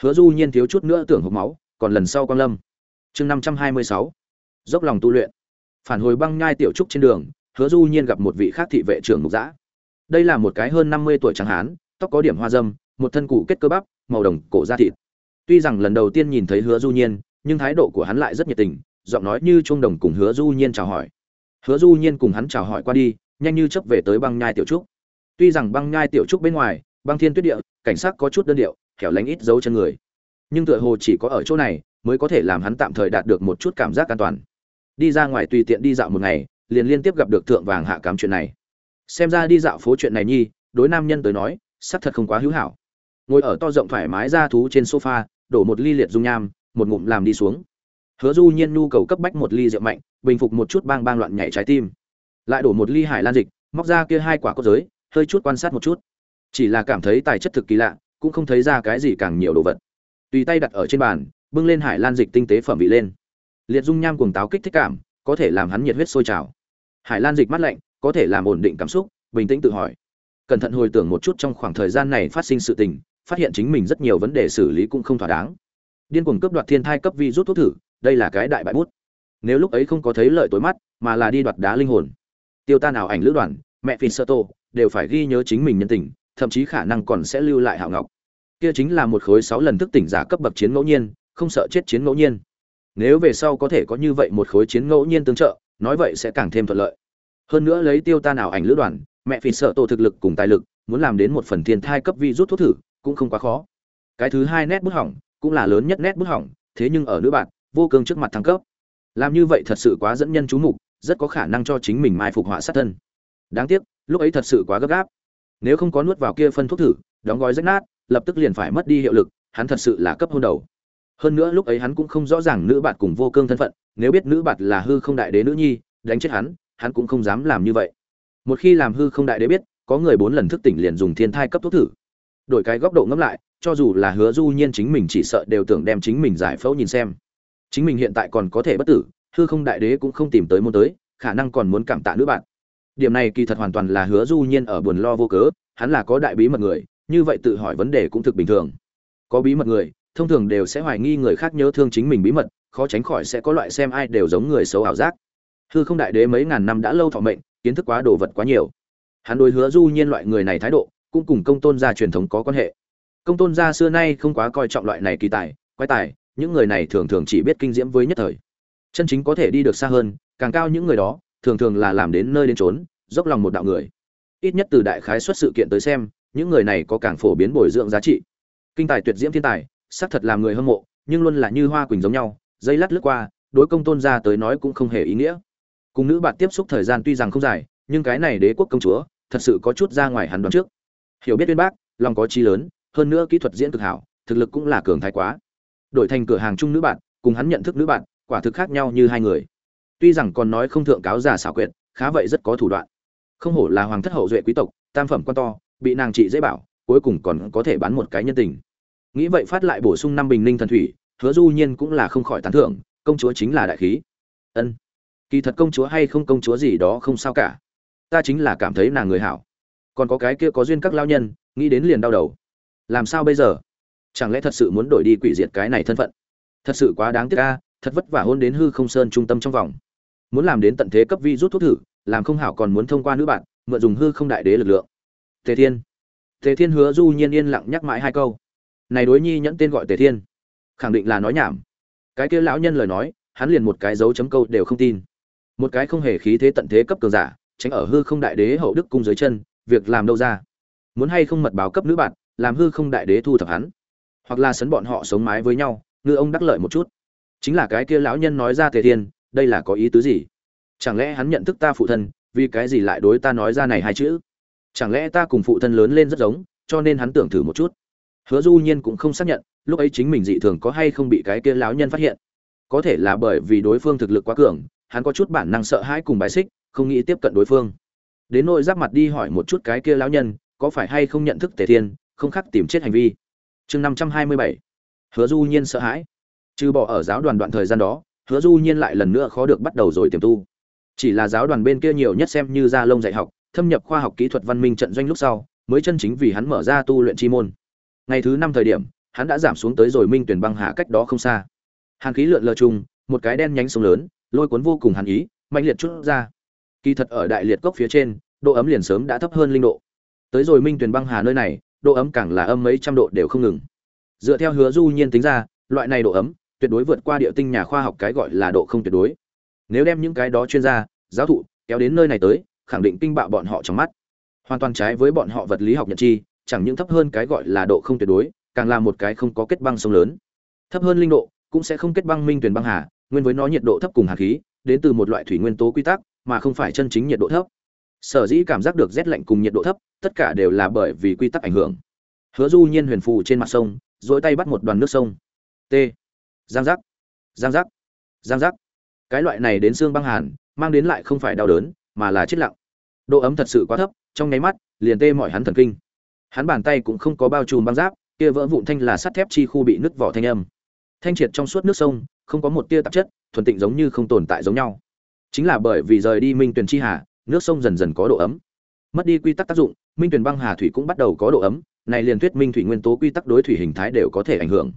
hứa du nhiên thiếu chút nữa tưởng hộc máu, còn lần sau quang lâm. Chương năm trăm hai mươi sáu. Dốc lòng tu luyện. Phản hồi băng nhai tiểu trúc trên đường, hứa du nhiên gặp một vị khác thị vệ trưởng mục giã đây là một cái hơn năm mươi tuổi trắng hán, tóc có điểm hoa dâm, một thân cụ kết cơ bắp, màu đồng, cổ da thịt. Tuy rằng lần đầu tiên nhìn thấy hứa du nhiên nhưng thái độ của hắn lại rất nhiệt tình, giọng nói như trung đồng cùng hứa du nhiên chào hỏi. Hứa du nhiên cùng hắn chào hỏi qua đi, nhanh như chấp về tới băng nhai tiểu trúc. Tuy rằng băng nhai tiểu trúc bên ngoài, băng thiên tuyết địa, cảnh sát có chút đơn điệu khéo lánh ít dấu chân người. Nhưng tựa hồ chỉ có ở chỗ này mới có thể làm hắn tạm thời đạt được một chút cảm giác an toàn. Đi ra ngoài tùy tiện đi dạo một ngày, liền liên tiếp gặp được thượng vàng hạ cám chuyện này. Xem ra đi dạo phố chuyện này nhi, đối nam nhân tới nói sắc thật không quá hữu hảo. Ngồi ở to rộng thoải mái ra thú trên sofa, đổ một ly liệt dung nham một ngụm làm đi xuống. Hứa du nhiên nhu cầu cấp bách một ly rượu mạnh, bình phục một chút bang bang loạn nhảy trái tim. Lại đổ một ly hải lan dịch, móc ra kia hai quả cốt giới, hơi chút quan sát một chút. Chỉ là cảm thấy tài chất thực kỳ lạ, cũng không thấy ra cái gì càng nhiều đồ vật. Tùy tay đặt ở trên bàn, bưng lên hải lan dịch tinh tế phẩm vị lên. Liệt dung nham cuồng táo kích thích cảm, có thể làm hắn nhiệt huyết sôi trào. Hải lan dịch mát lạnh, có thể làm ổn định cảm xúc, bình tĩnh tự hỏi. Cẩn thận hồi tưởng một chút trong khoảng thời gian này phát sinh sự tình, phát hiện chính mình rất nhiều vấn đề xử lý cũng không thỏa đáng điên cuồng cướp đoạt thiên thai cấp vi rút thuốc thử, đây là cái đại bại bút. Nếu lúc ấy không có thấy lợi tối mắt, mà là đi đoạt đá linh hồn. Tiêu ta nào ảnh lữ đoàn, mẹ phi sơ tô, đều phải ghi nhớ chính mình nhân tình, thậm chí khả năng còn sẽ lưu lại hạo ngọc. Kia chính là một khối sáu lần thức tỉnh giả cấp bậc chiến ngẫu nhiên, không sợ chết chiến ngẫu nhiên. Nếu về sau có thể có như vậy một khối chiến ngẫu nhiên tương trợ, nói vậy sẽ càng thêm thuận lợi. Hơn nữa lấy tiêu ta nào ảnh lữ đoàn, mẹ phi sợ tổ thực lực cùng tài lực, muốn làm đến một phần thiên thai cấp vi rút thuốc thử, cũng không quá khó. Cái thứ hai nét bút hỏng cũng là lớn nhất nét bức hỏng, thế nhưng ở nữ bạn, vô cương trước mặt thăng cấp. Làm như vậy thật sự quá dẫn nhân chú mục, rất có khả năng cho chính mình mai phục họa sát thân. Đáng tiếc, lúc ấy thật sự quá gấp gáp. Nếu không có nuốt vào kia phân thuốc thử, đóng gói rách nát, lập tức liền phải mất đi hiệu lực, hắn thật sự là cấp hôn đầu. Hơn nữa lúc ấy hắn cũng không rõ ràng nữ bạt cùng vô cương thân phận, nếu biết nữ bạt là hư không đại đế nữ nhi, đánh chết hắn hắn cũng không dám làm như vậy. Một khi làm hư không đại đế biết, có người bốn lần thức tỉnh liền dùng thiên thai cấp thuốc thử đổi cái góc độ ngẫm lại, cho dù là hứa du nhiên chính mình chỉ sợ đều tưởng đem chính mình giải phẫu nhìn xem. Chính mình hiện tại còn có thể bất tử, hư không đại đế cũng không tìm tới môn tới, khả năng còn muốn cảm tạ nữ bạn. Điểm này kỳ thật hoàn toàn là hứa du nhiên ở buồn lo vô cớ, hắn là có đại bí mật người, như vậy tự hỏi vấn đề cũng thực bình thường. Có bí mật người, thông thường đều sẽ hoài nghi người khác nhớ thương chính mình bí mật, khó tránh khỏi sẽ có loại xem ai đều giống người xấu ảo giác. Hư không đại đế mấy ngàn năm đã lâu thọ mệnh, kiến thức quá đồ vật quá nhiều. Hắn đối hứa du nhiên loại người này thái độ cũng cùng công tôn gia truyền thống có quan hệ. Công tôn gia xưa nay không quá coi trọng loại này kỳ tài, quái tài, những người này thường thường chỉ biết kinh diễm với nhất thời. Chân chính có thể đi được xa hơn, càng cao những người đó, thường thường là làm đến nơi đến trốn dốc lòng một đạo người. Ít nhất từ đại khái xuất sự kiện tới xem, những người này có càng phổ biến bồi dưỡng giá trị. Kinh tài tuyệt diễm thiên tài, xác thật làm người hâm mộ, nhưng luôn là như hoa quỳnh giống nhau, dây lát lướt qua, đối công tôn gia tới nói cũng không hề ý nghĩa. Cùng nữ bạn tiếp xúc thời gian tuy rằng không dài, nhưng cái này đế quốc công chúa, thật sự có chút ra ngoài hắn đoán trước hiểu biết uyên bác, lòng có trí lớn, hơn nữa kỹ thuật diễn cực hảo, thực lực cũng là cường thái quá. Đổi thành cửa hàng chung nữ bạn, cùng hắn nhận thức nữ bạn, quả thực khác nhau như hai người. Tuy rằng còn nói không thượng cáo giả xảo quyệt, khá vậy rất có thủ đoạn. Không hổ là hoàng thất hậu duệ quý tộc, tam phẩm quan to, bị nàng trị dễ bảo, cuối cùng còn có thể bán một cái nhân tình. Nghĩ vậy phát lại bổ sung năm bình ninh thần thủy, hứa du nhiên cũng là không khỏi tán thưởng, công chúa chính là đại khí. Ân. Kỳ thật công chúa hay không công chúa gì đó không sao cả. Ta chính là cảm thấy nàng người hảo còn có cái kia có duyên các lao nhân, nghĩ đến liền đau đầu. Làm sao bây giờ? Chẳng lẽ thật sự muốn đổi đi quỷ diệt cái này thân phận? Thật sự quá đáng tiếc a, thật vất vả hôn đến hư không sơn trung tâm trong vòng. Muốn làm đến tận thế cấp vi rút thuốc thử, làm không hảo còn muốn thông qua nữ bạn, mượn dùng hư không đại đế lực lượng. Tề thiên. Tề thiên hứa du nhiên yên lặng nhắc mãi hai câu. Này đối nhi nhẫn tên gọi tề thiên. Khẳng định là nói nhảm. Cái kia lão nhân lời nói, hắn liền một cái dấu chấm câu đều không tin. Một cái không hề khí thế tận thế cấp cường giả, tránh ở hư không đại đế hậu đức cung dưới chân việc làm đâu ra? Muốn hay không mật báo cấp nữ bạn, làm hư không đại đế thu thập hắn? Hoặc là sấn bọn họ sống mái với nhau, ngư ông đắc lợi một chút. Chính là cái kia lão nhân nói ra tề thiên, đây là có ý tứ gì? Chẳng lẽ hắn nhận thức ta phụ thân, vì cái gì lại đối ta nói ra này hai chữ? Chẳng lẽ ta cùng phụ thân lớn lên rất giống, cho nên hắn tưởng thử một chút? Hứa du nhiên cũng không xác nhận, lúc ấy chính mình dị thường có hay không bị cái kia lão nhân phát hiện. Có thể là bởi vì đối phương thực lực quá cường, hắn có chút bản năng sợ hãi cùng bài xích, không nghĩ tiếp cận đối phương đến nỗi giáp mặt đi hỏi một chút cái kia lão nhân, có phải hay không nhận thức tề thiên, không khắc tìm chết hành vi. Chương năm trăm hai mươi bảy. Hứa du nhiên sợ hãi. Trừ bỏ ở giáo đoàn đoạn thời gian đó, hứa du nhiên lại lần nữa khó được bắt đầu rồi tiềm tu. Chỉ là giáo đoàn bên kia nhiều nhất xem như gia lông dạy học, thâm nhập khoa học kỹ thuật văn minh trận doanh lúc sau, mới chân chính vì hắn mở ra tu luyện chi môn. Ngày thứ năm thời điểm, hắn đã giảm xuống tới rồi minh tuyển băng hạ cách đó không xa. Hàn khí lượn lờ chung, một cái đen nhánh sông lớn, lôi cuốn vô cùng hàn ý mạnh liệt chút ra kỳ thật ở đại liệt cốc phía trên, độ ấm liền sớm đã thấp hơn linh độ. Tới rồi minh tuyển băng hà nơi này, độ ấm càng là âm mấy trăm độ đều không ngừng. Dựa theo hứa du nhiên tính ra, loại này độ ấm, tuyệt đối vượt qua địa tinh nhà khoa học cái gọi là độ không tuyệt đối. Nếu đem những cái đó chuyên gia, giáo thụ, kéo đến nơi này tới, khẳng định kinh bạo bọn họ trong mắt. Hoàn toàn trái với bọn họ vật lý học nhận chi, chẳng những thấp hơn cái gọi là độ không tuyệt đối, càng là một cái không có kết băng sông lớn. Thấp hơn linh độ cũng sẽ không kết băng minh tuyển băng hà, nguyên với nó nhiệt độ thấp cùng hạt khí, đến từ một loại thủy nguyên tố quy tắc mà không phải chân chính nhiệt độ thấp. Sở dĩ cảm giác được rét lạnh cùng nhiệt độ thấp, tất cả đều là bởi vì quy tắc ảnh hưởng. Hứa du nhiên huyền phù trên mặt sông dỗi tay bắt một đoàn nước sông. T. Giang giác. Giang giác. Giang giác. Cái loại này đến xương băng hàn, mang đến lại không phải đau đớn, mà là chết lặng. Độ ấm thật sự quá thấp, trong nháy mắt, liền tê mọi hắn thần kinh. Hắn bàn tay cũng không có bao trùm băng giáp, kia vỡ vụn thanh là sắt thép chi khu bị nứt vỏ thanh âm. Thanh triệt trong suốt nước sông, không có một tia tạp chất, thuần tịnh giống như không tồn tại giống nhau chính là bởi vì rời đi minh tuyền chi hà, nước sông dần dần có độ ấm. Mất đi quy tắc tác dụng, minh tuyền băng hà thủy cũng bắt đầu có độ ấm, này liền thuyết minh thủy nguyên tố quy tắc đối thủy hình thái đều có thể ảnh hưởng.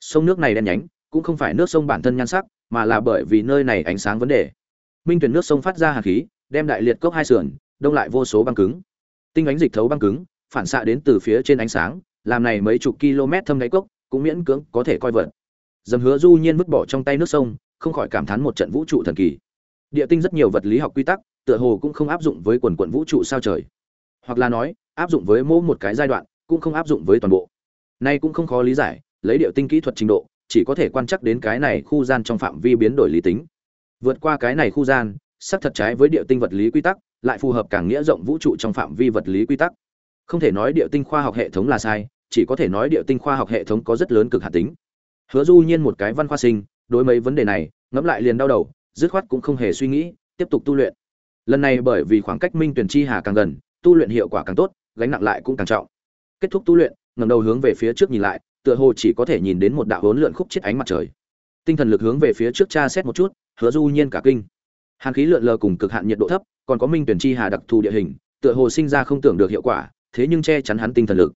Sông nước này đen nhánh, cũng không phải nước sông bản thân nhan sắc, mà là bởi vì nơi này ánh sáng vấn đề. Minh Tuyền nước sông phát ra hạt khí, đem đại liệt cốc hai sườn, đông lại vô số băng cứng. Tinh ánh dịch thấu băng cứng, phản xạ đến từ phía trên ánh sáng, làm này mấy chục km thâm đáy cốc, cũng miễn cưỡng có thể coi vật. Dầm hứa du nhiên vứt bỏ trong tay nước sông, không khỏi cảm thán một trận vũ trụ thần kỳ địa tinh rất nhiều vật lý học quy tắc, tựa hồ cũng không áp dụng với quần quận vũ trụ sao trời. Hoặc là nói, áp dụng với mỗi một cái giai đoạn, cũng không áp dụng với toàn bộ. Nay cũng không khó lý giải, lấy địa tinh kỹ thuật trình độ, chỉ có thể quan chắc đến cái này khu gian trong phạm vi biến đổi lý tính. Vượt qua cái này khu gian, sắc thật trái với địa tinh vật lý quy tắc, lại phù hợp càng nghĩa rộng vũ trụ trong phạm vi vật lý quy tắc. Không thể nói địa tinh khoa học hệ thống là sai, chỉ có thể nói địa tinh khoa học hệ thống có rất lớn cực hạt tính. Hứa du nhiên một cái văn khoa sinh, đối mấy vấn đề này, ngẫm lại liền đau đầu dứt khoát cũng không hề suy nghĩ, tiếp tục tu luyện. Lần này bởi vì khoảng cách minh tuyển chi hà càng gần, tu luyện hiệu quả càng tốt, gánh nặng lại cũng càng trọng. Kết thúc tu luyện, ngẩng đầu hướng về phía trước nhìn lại, tựa hồ chỉ có thể nhìn đến một đạo hỗn lượn khúc chết ánh mặt trời. Tinh thần lực hướng về phía trước tra xét một chút, hứa du nhiên cả kinh. Hàn khí lượn lờ cùng cực hạn nhiệt độ thấp, còn có minh tuyển chi hà đặc thù địa hình, tựa hồ sinh ra không tưởng được hiệu quả, thế nhưng che chắn hắn tinh thần lực.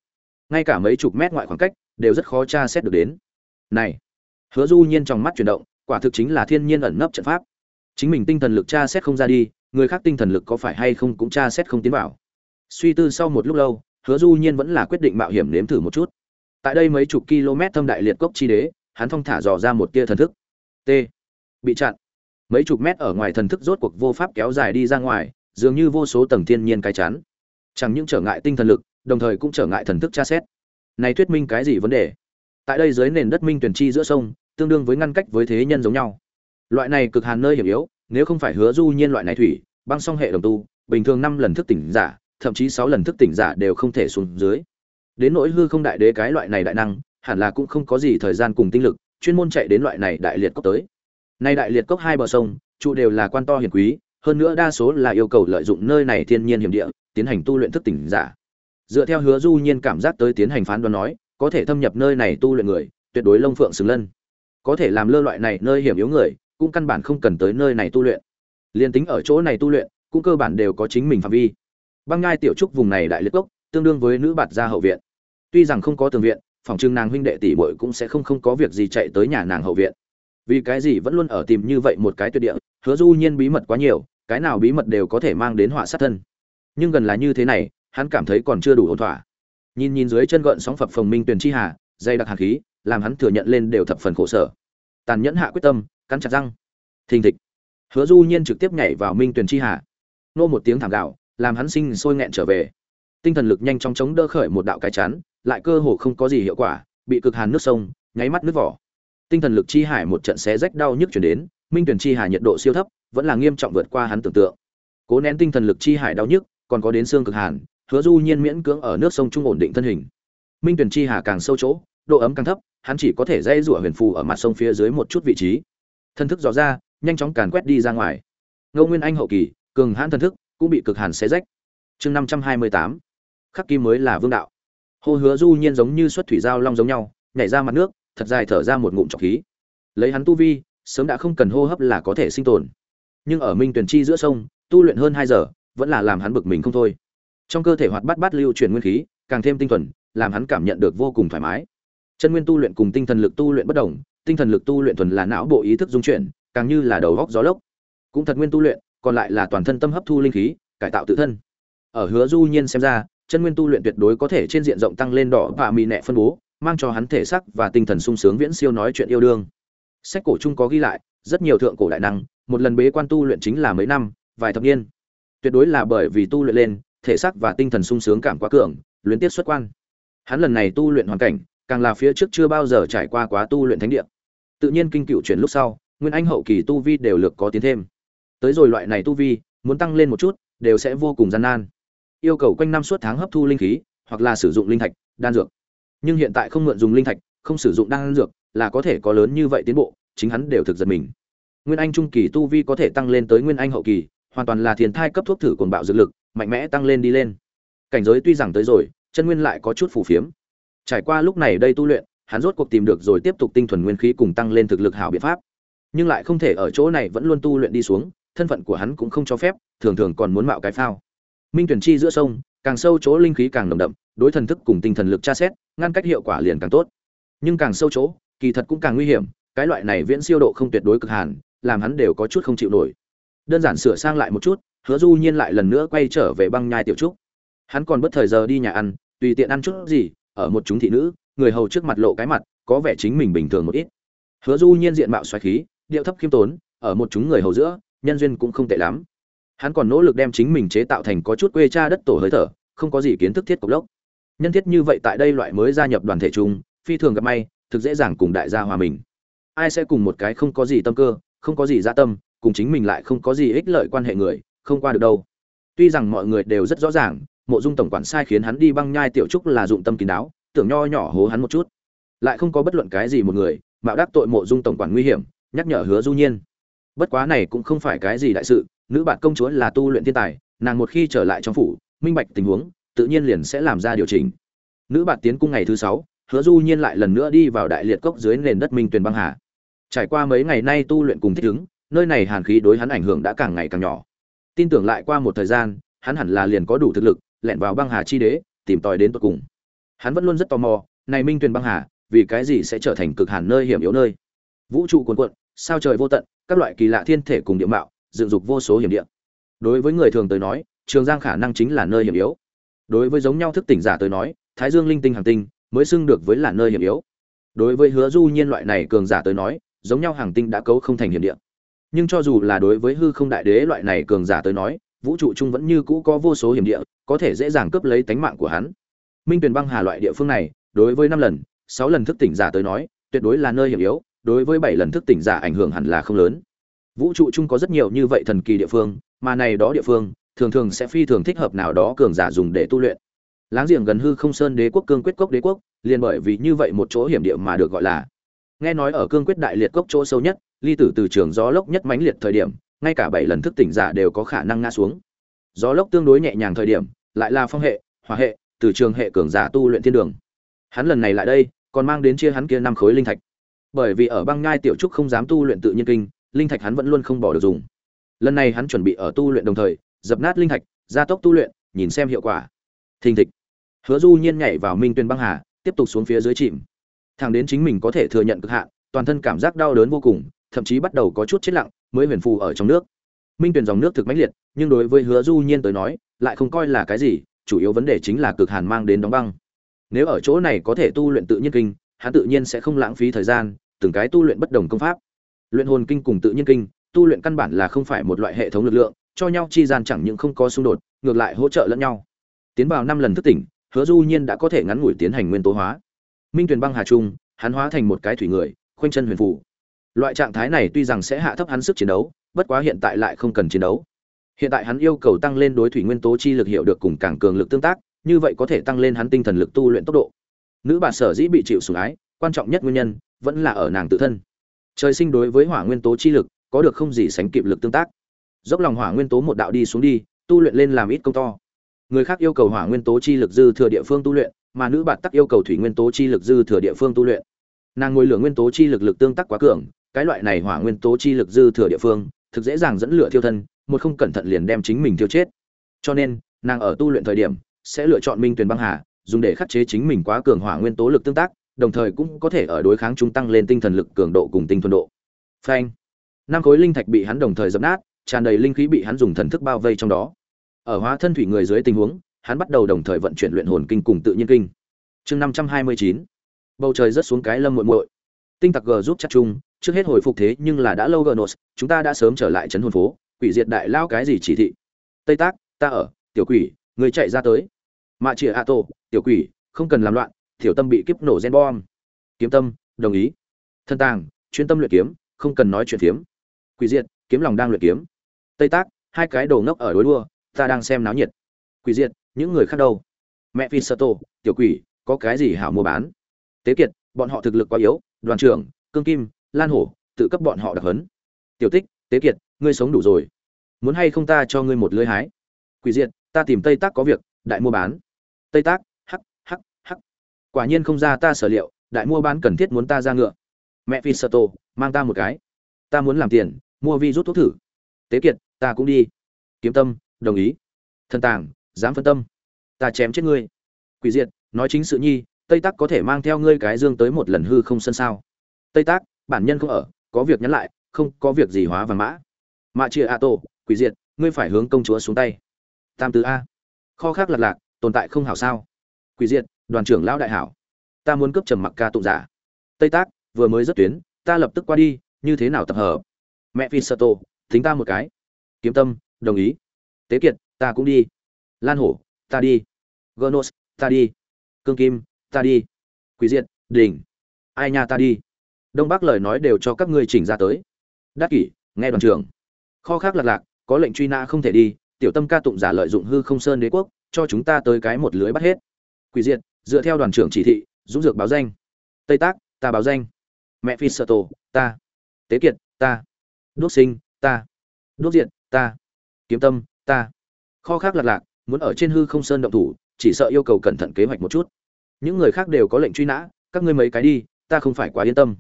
Ngay cả mấy chục mét ngoại khoảng cách, đều rất khó tra xét được đến. Này, hứa du nhiên trong mắt chuyển động, quả thực chính là thiên nhiên ẩn nấp trận pháp chính mình tinh thần lực tra xét không ra đi, người khác tinh thần lực có phải hay không cũng tra xét không tiến vào. Suy tư sau một lúc lâu, hứa du nhiên vẫn là quyết định mạo hiểm nếm thử một chút. Tại đây mấy chục km thâm đại liệt cốc chi đế, hắn thong thả dò ra một tia thần thức. T. Bị chặn. Mấy chục mét ở ngoài thần thức rốt cuộc vô pháp kéo dài đi ra ngoài, dường như vô số tầng thiên nhiên cái chắn. Chẳng những trở ngại tinh thần lực, đồng thời cũng trở ngại thần thức tra xét. Này thuyết minh cái gì vấn đề? Tại đây dưới nền đất minh tuyển chi giữa sông, tương đương với ngăn cách với thế nhân giống nhau loại này cực hàn nơi hiểm yếu, nếu không phải hứa du nhiên loại này thủy, băng song hệ đồng tu, bình thường năm lần thức tỉnh giả, thậm chí sáu lần thức tỉnh giả đều không thể xuống dưới. Đến nỗi hư không đại đế cái loại này đại năng, hẳn là cũng không có gì thời gian cùng tinh lực, chuyên môn chạy đến loại này đại liệt cốc tới. Nay đại liệt cốc hai bờ sông, trụ đều là quan to hiền quý, hơn nữa đa số là yêu cầu lợi dụng nơi này thiên nhiên hiểm địa, tiến hành tu luyện thức tỉnh giả. Dựa theo hứa du nhiên cảm giác tới tiến hành phán đoán nói, có thể thâm nhập nơi này tu luyện người, tuyệt đối lông phượng xứng lân. Có thể làm lơ loại này nơi hiểm yếu người cũng căn bản không cần tới nơi này tu luyện. Liên tính ở chỗ này tu luyện, cũng cơ bản đều có chính mình phạm vi. Băng ngai tiểu trúc vùng này đại liệt cốc, tương đương với nữ bạt gia hậu viện. Tuy rằng không có tường viện, phòng trưng nàng huynh đệ tỷ muội cũng sẽ không không có việc gì chạy tới nhà nàng hậu viện. Vì cái gì vẫn luôn ở tìm như vậy một cái tuyệt địa, hứa du nhiên bí mật quá nhiều, cái nào bí mật đều có thể mang đến họa sát thân. Nhưng gần là như thế này, hắn cảm thấy còn chưa đủ ổn thỏa. Nhìn nhìn dưới chân gợn sóng phập phồng minh tuyền chi hà dây đặc hạt khí, làm hắn thừa nhận lên đều thập phần khổ sở tàn nhẫn hạ quyết tâm, cắn chặt răng. Thình thịch. Hứa du nhiên trực tiếp nhảy vào minh tuyền chi hà. Nô một tiếng thảm gạo, làm hắn sinh sôi nghẹn trở về. Tinh thần lực nhanh chóng chống đỡ khởi một đạo cái chắn, lại cơ hồ không có gì hiệu quả, bị cực hàn nước sông, nháy mắt nước vỏ. Tinh thần lực chi hải một trận xé rách đau nhức chuyển đến, minh tuyển chi hải nhiệt độ siêu thấp, vẫn là nghiêm trọng vượt qua hắn tưởng tượng. Cố nén tinh thần lực chi hải đau nhức, còn có đến xương cực hàn, hứa du nhiên miễn cưỡng ở nước sông trung ổn định thân hình. Minh tuyển chi hà càng sâu chỗ độ ấm càng thấp, hắn chỉ có thể dây rủa huyền phù ở mặt sông phía dưới một chút vị trí. Thân thức dò ra, nhanh chóng càn quét đi ra ngoài. Ngô nguyên anh hậu kỳ, cường hãn thân thức, cũng bị cực hàn xé rách. Chương năm trăm hai mươi tám, khắc kim mới là vương đạo. Hồ hứa du nhiên giống như xuất thủy giao long giống nhau, nhảy ra mặt nước, thật dài thở ra một ngụm trọc khí. Lấy hắn tu vi, sớm đã không cần hô hấp là có thể sinh tồn. Nhưng ở minh tuyển chi giữa sông, tu luyện hơn hai giờ, vẫn là làm hắn bực mình không thôi. Trong cơ thể hoạt bát bát lưu chuyển nguyên khí, càng thêm tinh thuần, làm hắn cảm nhận được vô cùng thoải mái chân nguyên tu luyện cùng tinh thần lực tu luyện bất đồng, tinh thần lực tu luyện thuần là não bộ ý thức dung chuyển, càng như là đầu góc gió lốc. Cũng thật nguyên tu luyện, còn lại là toàn thân tâm hấp thu linh khí, cải tạo tự thân. Ở hứa du nhiên xem ra, chân nguyên tu luyện tuyệt đối có thể trên diện rộng tăng lên đỏ và mì nẹ phân bố, mang cho hắn thể sắc và tinh thần sung sướng viễn siêu nói chuyện yêu đương. Sách cổ chung có ghi lại, rất nhiều thượng cổ đại năng, một lần bế quan tu luyện chính là mấy năm, vài thập niên. Tuyệt đối là bởi vì tu luyện lên, thể xác và tinh thần sung sướng cảm quá cường, luyến tiết xuất quan. Hắn lần này tu luyện hoàn cảnh càng là phía trước chưa bao giờ trải qua quá tu luyện thánh địa. Tự nhiên kinh cựu chuyển lúc sau, nguyên anh hậu kỳ tu vi đều lược có tiến thêm. Tới rồi loại này tu vi, muốn tăng lên một chút, đều sẽ vô cùng gian nan. Yêu cầu quanh năm suốt tháng hấp thu linh khí, hoặc là sử dụng linh thạch, đan dược. Nhưng hiện tại không mượn dùng linh thạch, không sử dụng đan dược, là có thể có lớn như vậy tiến bộ, chính hắn đều thực giật mình. Nguyên anh trung kỳ tu vi có thể tăng lên tới nguyên anh hậu kỳ, hoàn toàn là thiên thai cấp thuốc thử cuồng bạo dược lực, mạnh mẽ tăng lên đi lên. Cảnh giới tuy rằng tới rồi, chân nguyên lại có chút phù phiếm trải qua lúc này đây tu luyện, hắn rốt cuộc tìm được rồi tiếp tục tinh thuần nguyên khí cùng tăng lên thực lực hảo biện pháp. Nhưng lại không thể ở chỗ này vẫn luôn tu luyện đi xuống, thân phận của hắn cũng không cho phép, thường thường còn muốn mạo cái phao. Minh tuyển chi giữa sông, càng sâu chỗ linh khí càng nồng đậm, đối thần thức cùng tinh thần lực tra xét, ngăn cách hiệu quả liền càng tốt. Nhưng càng sâu chỗ, kỳ thật cũng càng nguy hiểm, cái loại này viễn siêu độ không tuyệt đối cực hàn, làm hắn đều có chút không chịu nổi. Đơn giản sửa sang lại một chút, hứa du nhiên lại lần nữa quay trở về băng nhai tiểu trúc. Hắn còn bất thời giờ đi nhà ăn, tùy tiện ăn chút gì ở một chúng thị nữ, người hầu trước mặt lộ cái mặt, có vẻ chính mình bình thường một ít. Hứa du nhiên diện mạo xoáy khí, điệu thấp khiêm tốn, ở một chúng người hầu giữa, nhân duyên cũng không tệ lắm. Hắn còn nỗ lực đem chính mình chế tạo thành có chút quê cha đất tổ hơi thở, không có gì kiến thức thiết cục lốc. Nhân thiết như vậy tại đây loại mới gia nhập đoàn thể chung, phi thường gặp may, thực dễ dàng cùng đại gia hòa mình. Ai sẽ cùng một cái không có gì tâm cơ, không có gì dạ tâm, cùng chính mình lại không có gì ích lợi quan hệ người, không qua được đâu. Tuy rằng mọi người đều rất rõ ràng mộ dung tổng quản sai khiến hắn đi băng nhai tiểu trúc là dụng tâm kín đáo, tưởng nho nhỏ hố hắn một chút. Lại không có bất luận cái gì một người, mạo đắc tội mộ dung tổng quản nguy hiểm, nhắc nhở hứa du nhiên. Bất quá này cũng không phải cái gì đại sự, nữ bạn công chúa là tu luyện thiên tài, nàng một khi trở lại trong phủ, minh bạch tình huống, tự nhiên liền sẽ làm ra điều chỉnh. Nữ bạn tiến cung ngày thứ sáu, hứa du nhiên lại lần nữa đi vào đại liệt cốc dưới nền đất minh tuyền băng hà. Trải qua mấy ngày nay tu luyện cùng thích ứng, nơi này hàn khí đối hắn ảnh hưởng đã càng ngày càng nhỏ. Tin tưởng lại qua một thời gian, hắn hẳn là liền có đủ thực lực lẻn vào băng hà chi đế, tìm tòi đến tận cùng. Hắn vẫn luôn rất tò mò, này minh tuyền băng hà, vì cái gì sẽ trở thành cực hàn nơi hiểm yếu nơi? Vũ trụ cuồn cuộn, sao trời vô tận, các loại kỳ lạ thiên thể cùng địa mạo, dựng dục vô số hiểm địa. Đối với người thường tới nói, trường giang khả năng chính là nơi hiểm yếu. Đối với giống nhau thức tỉnh giả tới nói, thái dương linh tinh hàng tinh, mới xưng được với là nơi hiểm yếu. Đối với hứa du nhiên loại này cường giả tới nói, giống nhau hàng tinh đã cấu không thành hiểm địa. Nhưng cho dù là đối với hư không đại đế loại này cường giả tới nói vũ trụ chung vẫn như cũ có vô số hiểm địa, có thể dễ dàng cướp lấy tánh mạng của hắn. Minh tuyền băng hà loại địa phương này, đối với năm lần, sáu lần thức tỉnh giả tới nói, tuyệt đối là nơi hiểm yếu, đối với bảy lần thức tỉnh giả ảnh hưởng hẳn là không lớn. Vũ trụ chung có rất nhiều như vậy thần kỳ địa phương, mà này đó địa phương, thường thường sẽ phi thường thích hợp nào đó cường giả dùng để tu luyện. Láng giềng gần hư không sơn đế quốc, cương quyết cốc đế quốc, liền bởi vì như vậy một chỗ hiểm địa mà được gọi là. Nghe nói ở cương quyết đại liệt cốc chỗ sâu nhất, ly tử từ trường gió lốc nhất mãnh liệt thời điểm ngay cả bảy lần thức tỉnh giả đều có khả năng ngã xuống. Gió lốc tương đối nhẹ nhàng thời điểm, lại là phong hệ, hỏa hệ, từ trường hệ cường giả tu luyện thiên đường. Hắn lần này lại đây, còn mang đến chia hắn kia năm khối linh thạch. Bởi vì ở băng ngai tiểu trúc không dám tu luyện tự nhiên kinh, linh thạch hắn vẫn luôn không bỏ được dùng. Lần này hắn chuẩn bị ở tu luyện đồng thời, dập nát linh thạch, gia tốc tu luyện, nhìn xem hiệu quả. Thình thịch. Hứa du nhiên nhảy vào minh tuyên băng hà, tiếp tục xuống phía dưới chìm. Thẳng đến chính mình có thể thừa nhận cực hạn, toàn thân cảm giác đau đớn vô cùng thậm chí bắt đầu có chút chết lặng, mới huyền phù ở trong nước. Minh tuyển dòng nước thực mãnh liệt, nhưng đối với hứa du nhiên tới nói, lại không coi là cái gì, chủ yếu vấn đề chính là cực hàn mang đến đóng băng. Nếu ở chỗ này có thể tu luyện tự nhiên kinh, hắn tự nhiên sẽ không lãng phí thời gian, từng cái tu luyện bất đồng công pháp. Luyện hồn kinh cùng tự nhiên kinh, tu luyện căn bản là không phải một loại hệ thống lực lượng, cho nhau chi gian chẳng những không có xung đột, ngược lại hỗ trợ lẫn nhau. Tiến vào năm lần thức tỉnh, hứa du nhiên đã có thể ngắn ngủi tiến hành nguyên tố hóa. Minh tuyền băng hà trung, hắn hóa thành một cái thủy người, khoanh chân huyền phù loại trạng thái này tuy rằng sẽ hạ thấp hắn sức chiến đấu, bất quá hiện tại lại không cần chiến đấu. Hiện tại hắn yêu cầu tăng lên đối thủy nguyên tố chi lực hiệu được cùng càng cường lực tương tác, như vậy có thể tăng lên hắn tinh thần lực tu luyện tốc độ. Nữ bà sở dĩ bị chịu sủng ái, quan trọng nhất nguyên nhân, vẫn là ở nàng tự thân. Trời sinh đối với hỏa nguyên tố chi lực, có được không gì sánh kịp lực tương tác. Dốc lòng hỏa nguyên tố một đạo đi xuống đi, tu luyện lên làm ít công to. Người khác yêu cầu hỏa nguyên tố chi lực dư thừa địa phương tu luyện, mà nữ bạn tắc yêu cầu thủy nguyên tố chi lực dư thừa địa phương tu luyện. Nàng ngồi lửa nguyên tố chi lực lực tương tác quá cường cái loại này hỏa nguyên tố chi lực dư thừa địa phương, thực dễ dàng dẫn lửa thiêu thân, một không cẩn thận liền đem chính mình thiêu chết. Cho nên, nàng ở tu luyện thời điểm, sẽ lựa chọn minh tuyền băng hà, dùng để khắc chế chính mình quá cường hỏa nguyên tố lực tương tác, đồng thời cũng có thể ở đối kháng chúng tăng lên tinh thần lực cường độ cùng tinh thuần độ. Phanh! Năm khối linh thạch bị hắn đồng thời dập nát, tràn đầy linh khí bị hắn dùng thần thức bao vây trong đó. Ở hóa thân thủy người dưới tình huống, hắn bắt đầu đồng thời vận chuyển luyện hồn kinh cùng tự nhiên kinh. Chương năm trăm hai mươi chín. Bầu trời rất xuống cái lâm muội muội. Tinh tặc g giúp chắc chung trước hết hồi phục thế nhưng là đã lâu gnos chúng ta đã sớm trở lại trấn hồn phố, quỷ diệt đại lao cái gì chỉ thị? Tây tác, ta ở, tiểu quỷ, người chạy ra tới. Mạ chìa a tô tiểu quỷ, không cần làm loạn, tiểu tâm bị kiếp nổ gen bom. Kiếm tâm, đồng ý. Thân tàng, chuyên tâm luyện kiếm, không cần nói chuyện kiếm quỷ diệt, kiếm lòng đang luyện kiếm. Tây tác, hai cái đồ ngốc ở đối đua, ta đang xem náo nhiệt. Quỷ diệt, những người khác đâu? Mẹ phi sơ tiểu quỷ, có cái gì hảo mua bán? Tế kiệt, bọn họ thực lực quá yếu, đoàn trưởng, cương kim lan hổ, tự cấp bọn họ đặc hấn. Tiểu tích, tế kiệt, ngươi sống đủ rồi. Muốn hay không ta cho ngươi một lưới hái? Quỷ diệt, ta tìm tây tác có việc, đại mua bán. Tây tác, hắc hắc hắc. Quả nhiên không ra ta sở liệu, đại mua bán cần thiết muốn ta ra ngựa. Mẹ phi sơ tô, mang ta một cái. Ta muốn làm tiền, mua vi rút thuốc thử. Tế kiệt, ta cũng đi. Kiếm tâm, đồng ý. Thần tàng, dám phân tâm. Ta chém chết ngươi. Quỷ diệt, nói chính sự nhi, tây tác có thể mang theo ngươi cái dương tới một lần hư không sân sao? Tây tác bản nhân không ở, có việc nhắn lại, không có việc gì hóa vàng mã. Mạ chia a tô, quỷ diệt, ngươi phải hướng công chúa xuống tay. Tam tứ a. Kho khác lật lạc, tồn tại không hảo sao. Quỷ diệt, đoàn trưởng lão đại hảo. Ta muốn cấp trầm mặc ca tụng giả. Tây tác, vừa mới rất tuyến, ta lập tức qua đi, như thế nào tập hợp? Mẹ phi sơ tô, thính ta một cái. Kiếm tâm, đồng ý. Tế kiệt, ta cũng đi. Lan hổ, ta đi. Gonos, ta đi. Cương kim, ta đi. Quý diệt đình ai nha ta đi? Đông bắc lời nói đều cho các ngươi chỉnh ra tới. Đắc kỷ, nghe đoàn trưởng. Kho khác lạc lạc, có lệnh truy nã không thể đi, tiểu tâm ca tụng giả lợi dụng hư không sơn đế quốc, cho chúng ta tới cái một lưới bắt hết. Quỷ diệt, dựa theo đoàn trưởng chỉ thị, dũng dược báo danh. Tây tác, ta báo danh. Mẹ phi sợ tổ, ta. Tế kiệt, ta. Đuốc sinh, ta. Đuốc diện ta. Kiếm tâm, ta. Kho khác lạc lạc, muốn ở trên hư không sơn động thủ, chỉ sợ yêu cầu cẩn thận kế hoạch một chút. Những người khác đều có lệnh truy nã, các ngươi mấy cái đi, ta không phải quá yên tâm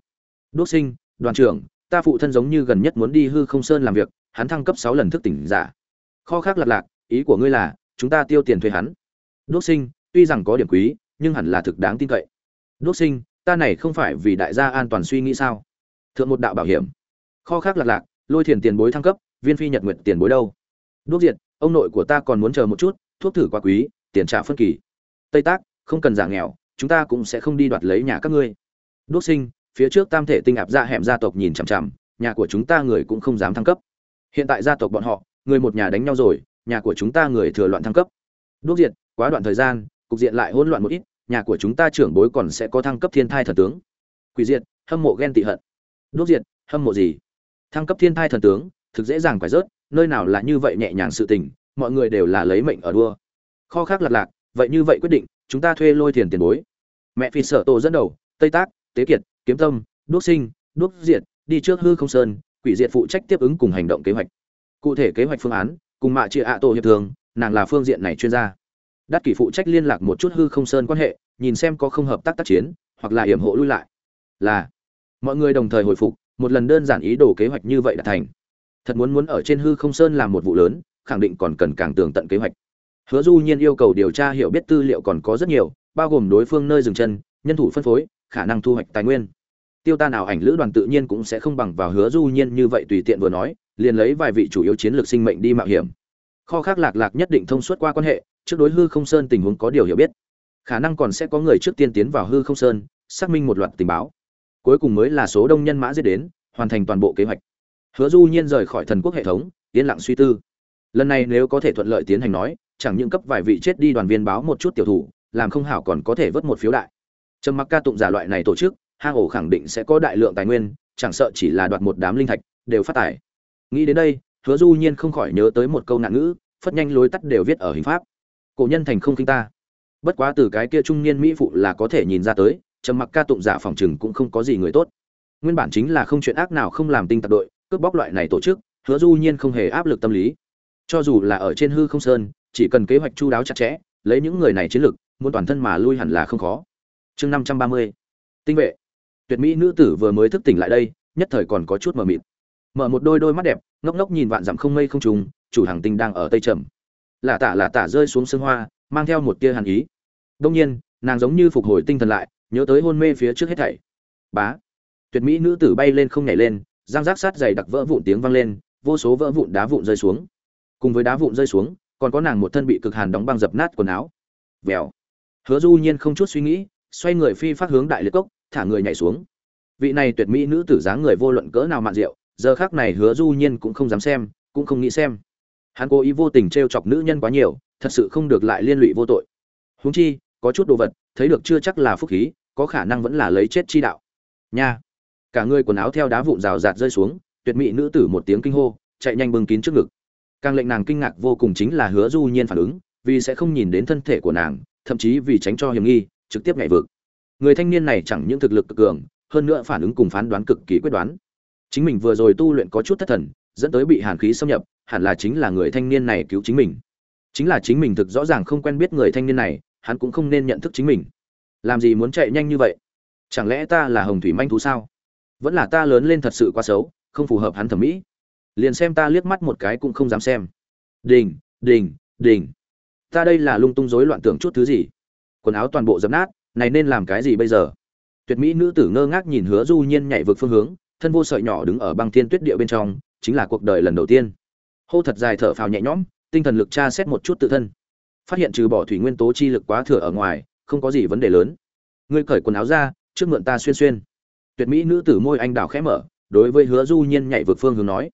đốt sinh, đoàn trưởng, ta phụ thân giống như gần nhất muốn đi hư không sơn làm việc, hắn thăng cấp sáu lần thức tỉnh giả. Kho khác lạc lạc, ý của ngươi là, chúng ta tiêu tiền thuê hắn. Đốt sinh, tuy rằng có điểm quý, nhưng hẳn là thực đáng tin cậy. Đốt sinh, ta này không phải vì đại gia an toàn suy nghĩ sao? Thượng một đạo bảo hiểm. Kho khác lạc lạc, lôi thiền tiền bối thăng cấp, viên phi nhật nguyệt tiền bối đâu? Đốt diệt, ông nội của ta còn muốn chờ một chút, thuốc thử quá quý, tiền trả phân kỳ. Tây tác, không cần giả nghèo, chúng ta cũng sẽ không đi đoạt lấy nhà các ngươi. Đốt sinh phía trước tam thể tinh ạp ra hẻm gia tộc nhìn chằm chằm, nhà của chúng ta người cũng không dám thăng cấp. Hiện tại gia tộc bọn họ, người một nhà đánh nhau rồi, nhà của chúng ta người thừa loạn thăng cấp. Đốt diệt, quá đoạn thời gian, cục diện lại hỗn loạn một ít, nhà của chúng ta trưởng bối còn sẽ có thăng cấp thiên thai thần tướng. Quỷ diệt, hâm mộ ghen tị hận. Đốt diệt, hâm mộ gì? Thăng cấp thiên thai thần tướng, thực dễ dàng quải rớt, nơi nào là như vậy nhẹ nhàng sự tình, mọi người đều là lấy mệnh ở đua. Kho khác lạc lạc, vậy như vậy quyết định, chúng ta thuê lôi thiền tiền bối. Mẹ phi sợ tổ dẫn đầu, tây tác, tế kiệt kiếm tâm, đuốc sinh, đuốc diệt, đi trước hư không sơn, quỷ diệt phụ trách tiếp ứng cùng hành động kế hoạch. Cụ thể kế hoạch phương án, cùng mạ chia ạ tổ hiệp thường, nàng là phương diện này chuyên gia. Đắc kỷ phụ trách liên lạc một chút hư không sơn quan hệ, nhìn xem có không hợp tác tác chiến, hoặc là hiểm hộ lui lại. Là, mọi người đồng thời hồi phục, một lần đơn giản ý đồ kế hoạch như vậy đã thành. Thật muốn muốn ở trên hư không sơn làm một vụ lớn, khẳng định còn cần càng tường tận kế hoạch. Hứa du nhiên yêu cầu điều tra hiểu biết tư liệu còn có rất nhiều, bao gồm đối phương nơi dừng chân, nhân thủ phân phối khả năng thu hoạch tài nguyên. Tiêu ta nào ảnh lữ đoàn tự nhiên cũng sẽ không bằng vào hứa du nhiên như vậy tùy tiện vừa nói, liền lấy vài vị chủ yếu chiến lược sinh mệnh đi mạo hiểm. Kho khác lạc lạc nhất định thông suốt qua quan hệ, trước đối hư không sơn tình huống có điều hiểu biết. Khả năng còn sẽ có người trước tiên tiến vào hư không sơn, xác minh một loạt tình báo. Cuối cùng mới là số đông nhân mã giết đến, hoàn thành toàn bộ kế hoạch. Hứa du nhiên rời khỏi thần quốc hệ thống, yên lặng suy tư. Lần này nếu có thể thuận lợi tiến hành nói, chẳng những cấp vài vị chết đi đoàn viên báo một chút tiểu thủ, làm không hảo còn có thể vớt một phiếu đại trầm mặc ca tụng giả loại này tổ chức hang ổ khẳng định sẽ có đại lượng tài nguyên, chẳng sợ chỉ là đoạt một đám linh thạch, đều phát tài. Nghĩ đến đây, hứa du nhiên không khỏi nhớ tới một câu nạn ngữ, phất nhanh lối tắt đều viết ở hình pháp. Cổ nhân thành không kinh ta. Bất quá từ cái kia trung niên mỹ phụ là có thể nhìn ra tới, trầm mặc ca tụng giả phòng chừng cũng không có gì người tốt. Nguyên bản chính là không chuyện ác nào không làm tinh tập đội, cướp bóc loại này tổ chức, hứa du nhiên không hề áp lực tâm lý. Cho dù là ở trên hư không sơn, chỉ cần kế hoạch chu đáo chặt chẽ, lấy những người này chiến lực, muốn toàn thân mà lui hẳn là không khó chương năm trăm ba mươi. Tinh vệ. Tuyệt mỹ nữ tử vừa mới thức tỉnh lại đây, nhất thời còn có chút mờ mịt. Mở một đôi đôi mắt đẹp, ngốc ngốc nhìn vạn dặm không mây không trùng, chủ hàng tinh đang ở tây trầm. Lả tả lả tả rơi xuống sương hoa, mang theo một tia hàn ý. Đông nhiên, nàng giống như phục hồi tinh thần lại, nhớ tới hôn mê phía trước hết thảy. Bá. Tuyệt mỹ nữ tử bay lên không nhảy lên, giang giác sát dày đặc vỡ vụn tiếng vang lên, vô số vỡ vụn đá vụn rơi xuống. Cùng với đá vụn rơi xuống, còn có nàng một thân bị cực hàn đóng băng dập nát quần áo. Vèo. Hứa du nhiên không chút suy nghĩ xoay người phi phát hướng đại liệt cốc, thả người nhảy xuống. Vị này tuyệt mỹ nữ tử dáng người vô luận cỡ nào mạn rượu giờ khác này hứa du nhiên cũng không dám xem, cũng không nghĩ xem. Hắn cố ý vô tình t chọc nữ nhân quá nhiều, thật sự không được lại liên lụy vô tội. Huống chi, có chút đồ vật, thấy được chưa chắc là phúc khí, có khả năng vẫn là lấy chết chi đạo. Nha! Cả người quần áo theo đá vụn rào rạt rơi xuống, tuyệt mỹ nữ tử một tiếng kinh hô, chạy nhanh bưng kín trước ngực. Càng lệnh nàng kinh ngạc vô cùng chính là hứa du nhiên phản ứng, vì sẽ không nhìn đến thân thể của nàng, thậm chí vì tránh cho hiểm nghi trực tiếp nhảy vực. Người thanh niên này chẳng những thực lực cực cường, hơn nữa phản ứng cùng phán đoán cực kỳ quyết đoán. Chính mình vừa rồi tu luyện có chút thất thần, dẫn tới bị hàn khí xâm nhập, hẳn là chính là người thanh niên này cứu chính mình. Chính là chính mình thực rõ ràng không quen biết người thanh niên này, hắn cũng không nên nhận thức chính mình. Làm gì muốn chạy nhanh như vậy? Chẳng lẽ ta là hồng thủy manh thú sao? Vẫn là ta lớn lên thật sự quá xấu, không phù hợp hắn thẩm mỹ. Liền xem ta liếc mắt một cái cũng không dám xem. Đình đình đình. Ta đây là lung tung rối loạn tưởng chút thứ gì? Quần áo toàn bộ dập nát này nên làm cái gì bây giờ? Tuyệt mỹ nữ tử ngơ ngác nhìn hứa du nhiên nhảy vượt phương hướng thân vô sợi nhỏ đứng ở băng thiên tuyết địa bên trong chính là cuộc đời lần đầu tiên. Hô thật dài thở phào nhẹ nhõm tinh thần lực tra xét một chút tự thân. Phát hiện trừ bỏ thủy nguyên tố chi lực quá thừa ở ngoài không có gì vấn đề lớn. Ngươi cởi quần áo ra trước mượn ta xuyên xuyên. Tuyệt mỹ nữ tử môi anh đào khẽ mở đối với hứa du nhiên nhảy vượt phương hướng nói.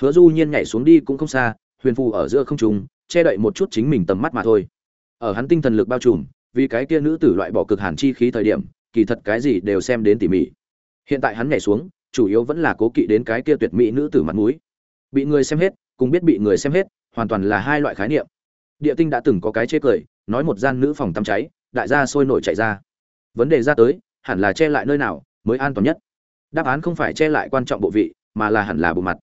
Hứa du nhiên nhảy xuống đi cũng không xa huyền phù ở giữa không trùng, che đậy một chút chính mình tầm mắt mà thôi. Ở hắn tinh thần lực bao trùm vì cái kia nữ tử loại bỏ cực hàn chi khí thời điểm, kỳ thật cái gì đều xem đến tỉ mỉ. Hiện tại hắn nhảy xuống, chủ yếu vẫn là cố kỵ đến cái kia tuyệt mỹ nữ tử mặt mũi. Bị người xem hết, cùng biết bị người xem hết, hoàn toàn là hai loại khái niệm. Địa tinh đã từng có cái chế cười, nói một gian nữ phòng tắm cháy, đại gia sôi nổi chạy ra. Vấn đề ra tới, hẳn là che lại nơi nào mới an toàn nhất. Đáp án không phải che lại quan trọng bộ vị, mà là hẳn là bộ mặt.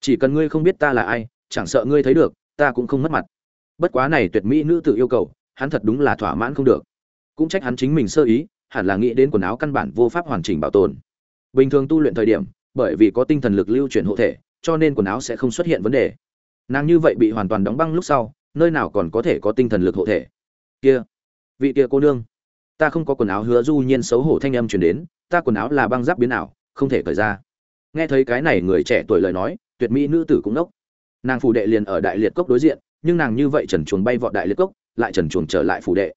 Chỉ cần ngươi không biết ta là ai, chẳng sợ ngươi thấy được, ta cũng không mất mặt. Bất quá này tuyệt mỹ nữ tự yêu cầu hắn thật đúng là thỏa mãn không được. Cũng trách hắn chính mình sơ ý, hẳn là nghĩ đến quần áo căn bản vô pháp hoàn chỉnh bảo tồn. Bình thường tu luyện thời điểm, bởi vì có tinh thần lực lưu chuyển hộ thể, cho nên quần áo sẽ không xuất hiện vấn đề. Nàng như vậy bị hoàn toàn đóng băng lúc sau, nơi nào còn có thể có tinh thần lực hộ thể? Kia, vị kia cô nương, ta không có quần áo hứa du nhiên xấu hổ thanh âm truyền đến, ta quần áo là băng giáp biến ảo, không thể cởi ra. Nghe thấy cái này người trẻ tuổi lời nói, tuyệt mỹ nữ tử cũng nốc nàng phủ đệ liền ở đại liệt cốc đối diện, nhưng nàng như vậy trần chuồng bay vọt đại liệt cốc lại trần chuồng trở lại phủ đệ.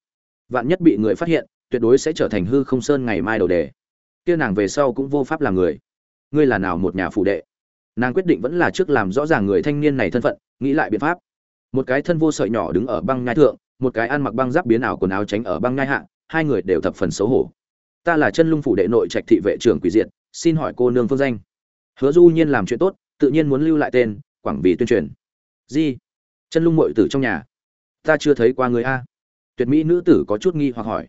Vạn nhất bị người phát hiện, tuyệt đối sẽ trở thành hư không sơn ngày mai đầu đề. Kia nàng về sau cũng vô pháp làm người. Ngươi là nào một nhà phủ đệ? Nàng quyết định vẫn là trước làm rõ ràng người thanh niên này thân phận, nghĩ lại biện pháp. Một cái thân vô sợi nhỏ đứng ở băng ngai thượng, một cái ăn mặc băng giáp biến ảo quần áo tránh ở băng ngai hạ, hai người đều thập phần xấu hổ. Ta là chân lung phủ đệ nội trạch thị vệ trưởng quỷ diện xin hỏi cô nương phương danh. Hứa du nhiên làm chuyện tốt, tự nhiên muốn lưu lại tên, quảng vì tuyên truyền. Di, chân lung mội tử trong nhà ta chưa thấy qua người a. Tuyệt mỹ nữ tử có chút nghi hoặc hỏi.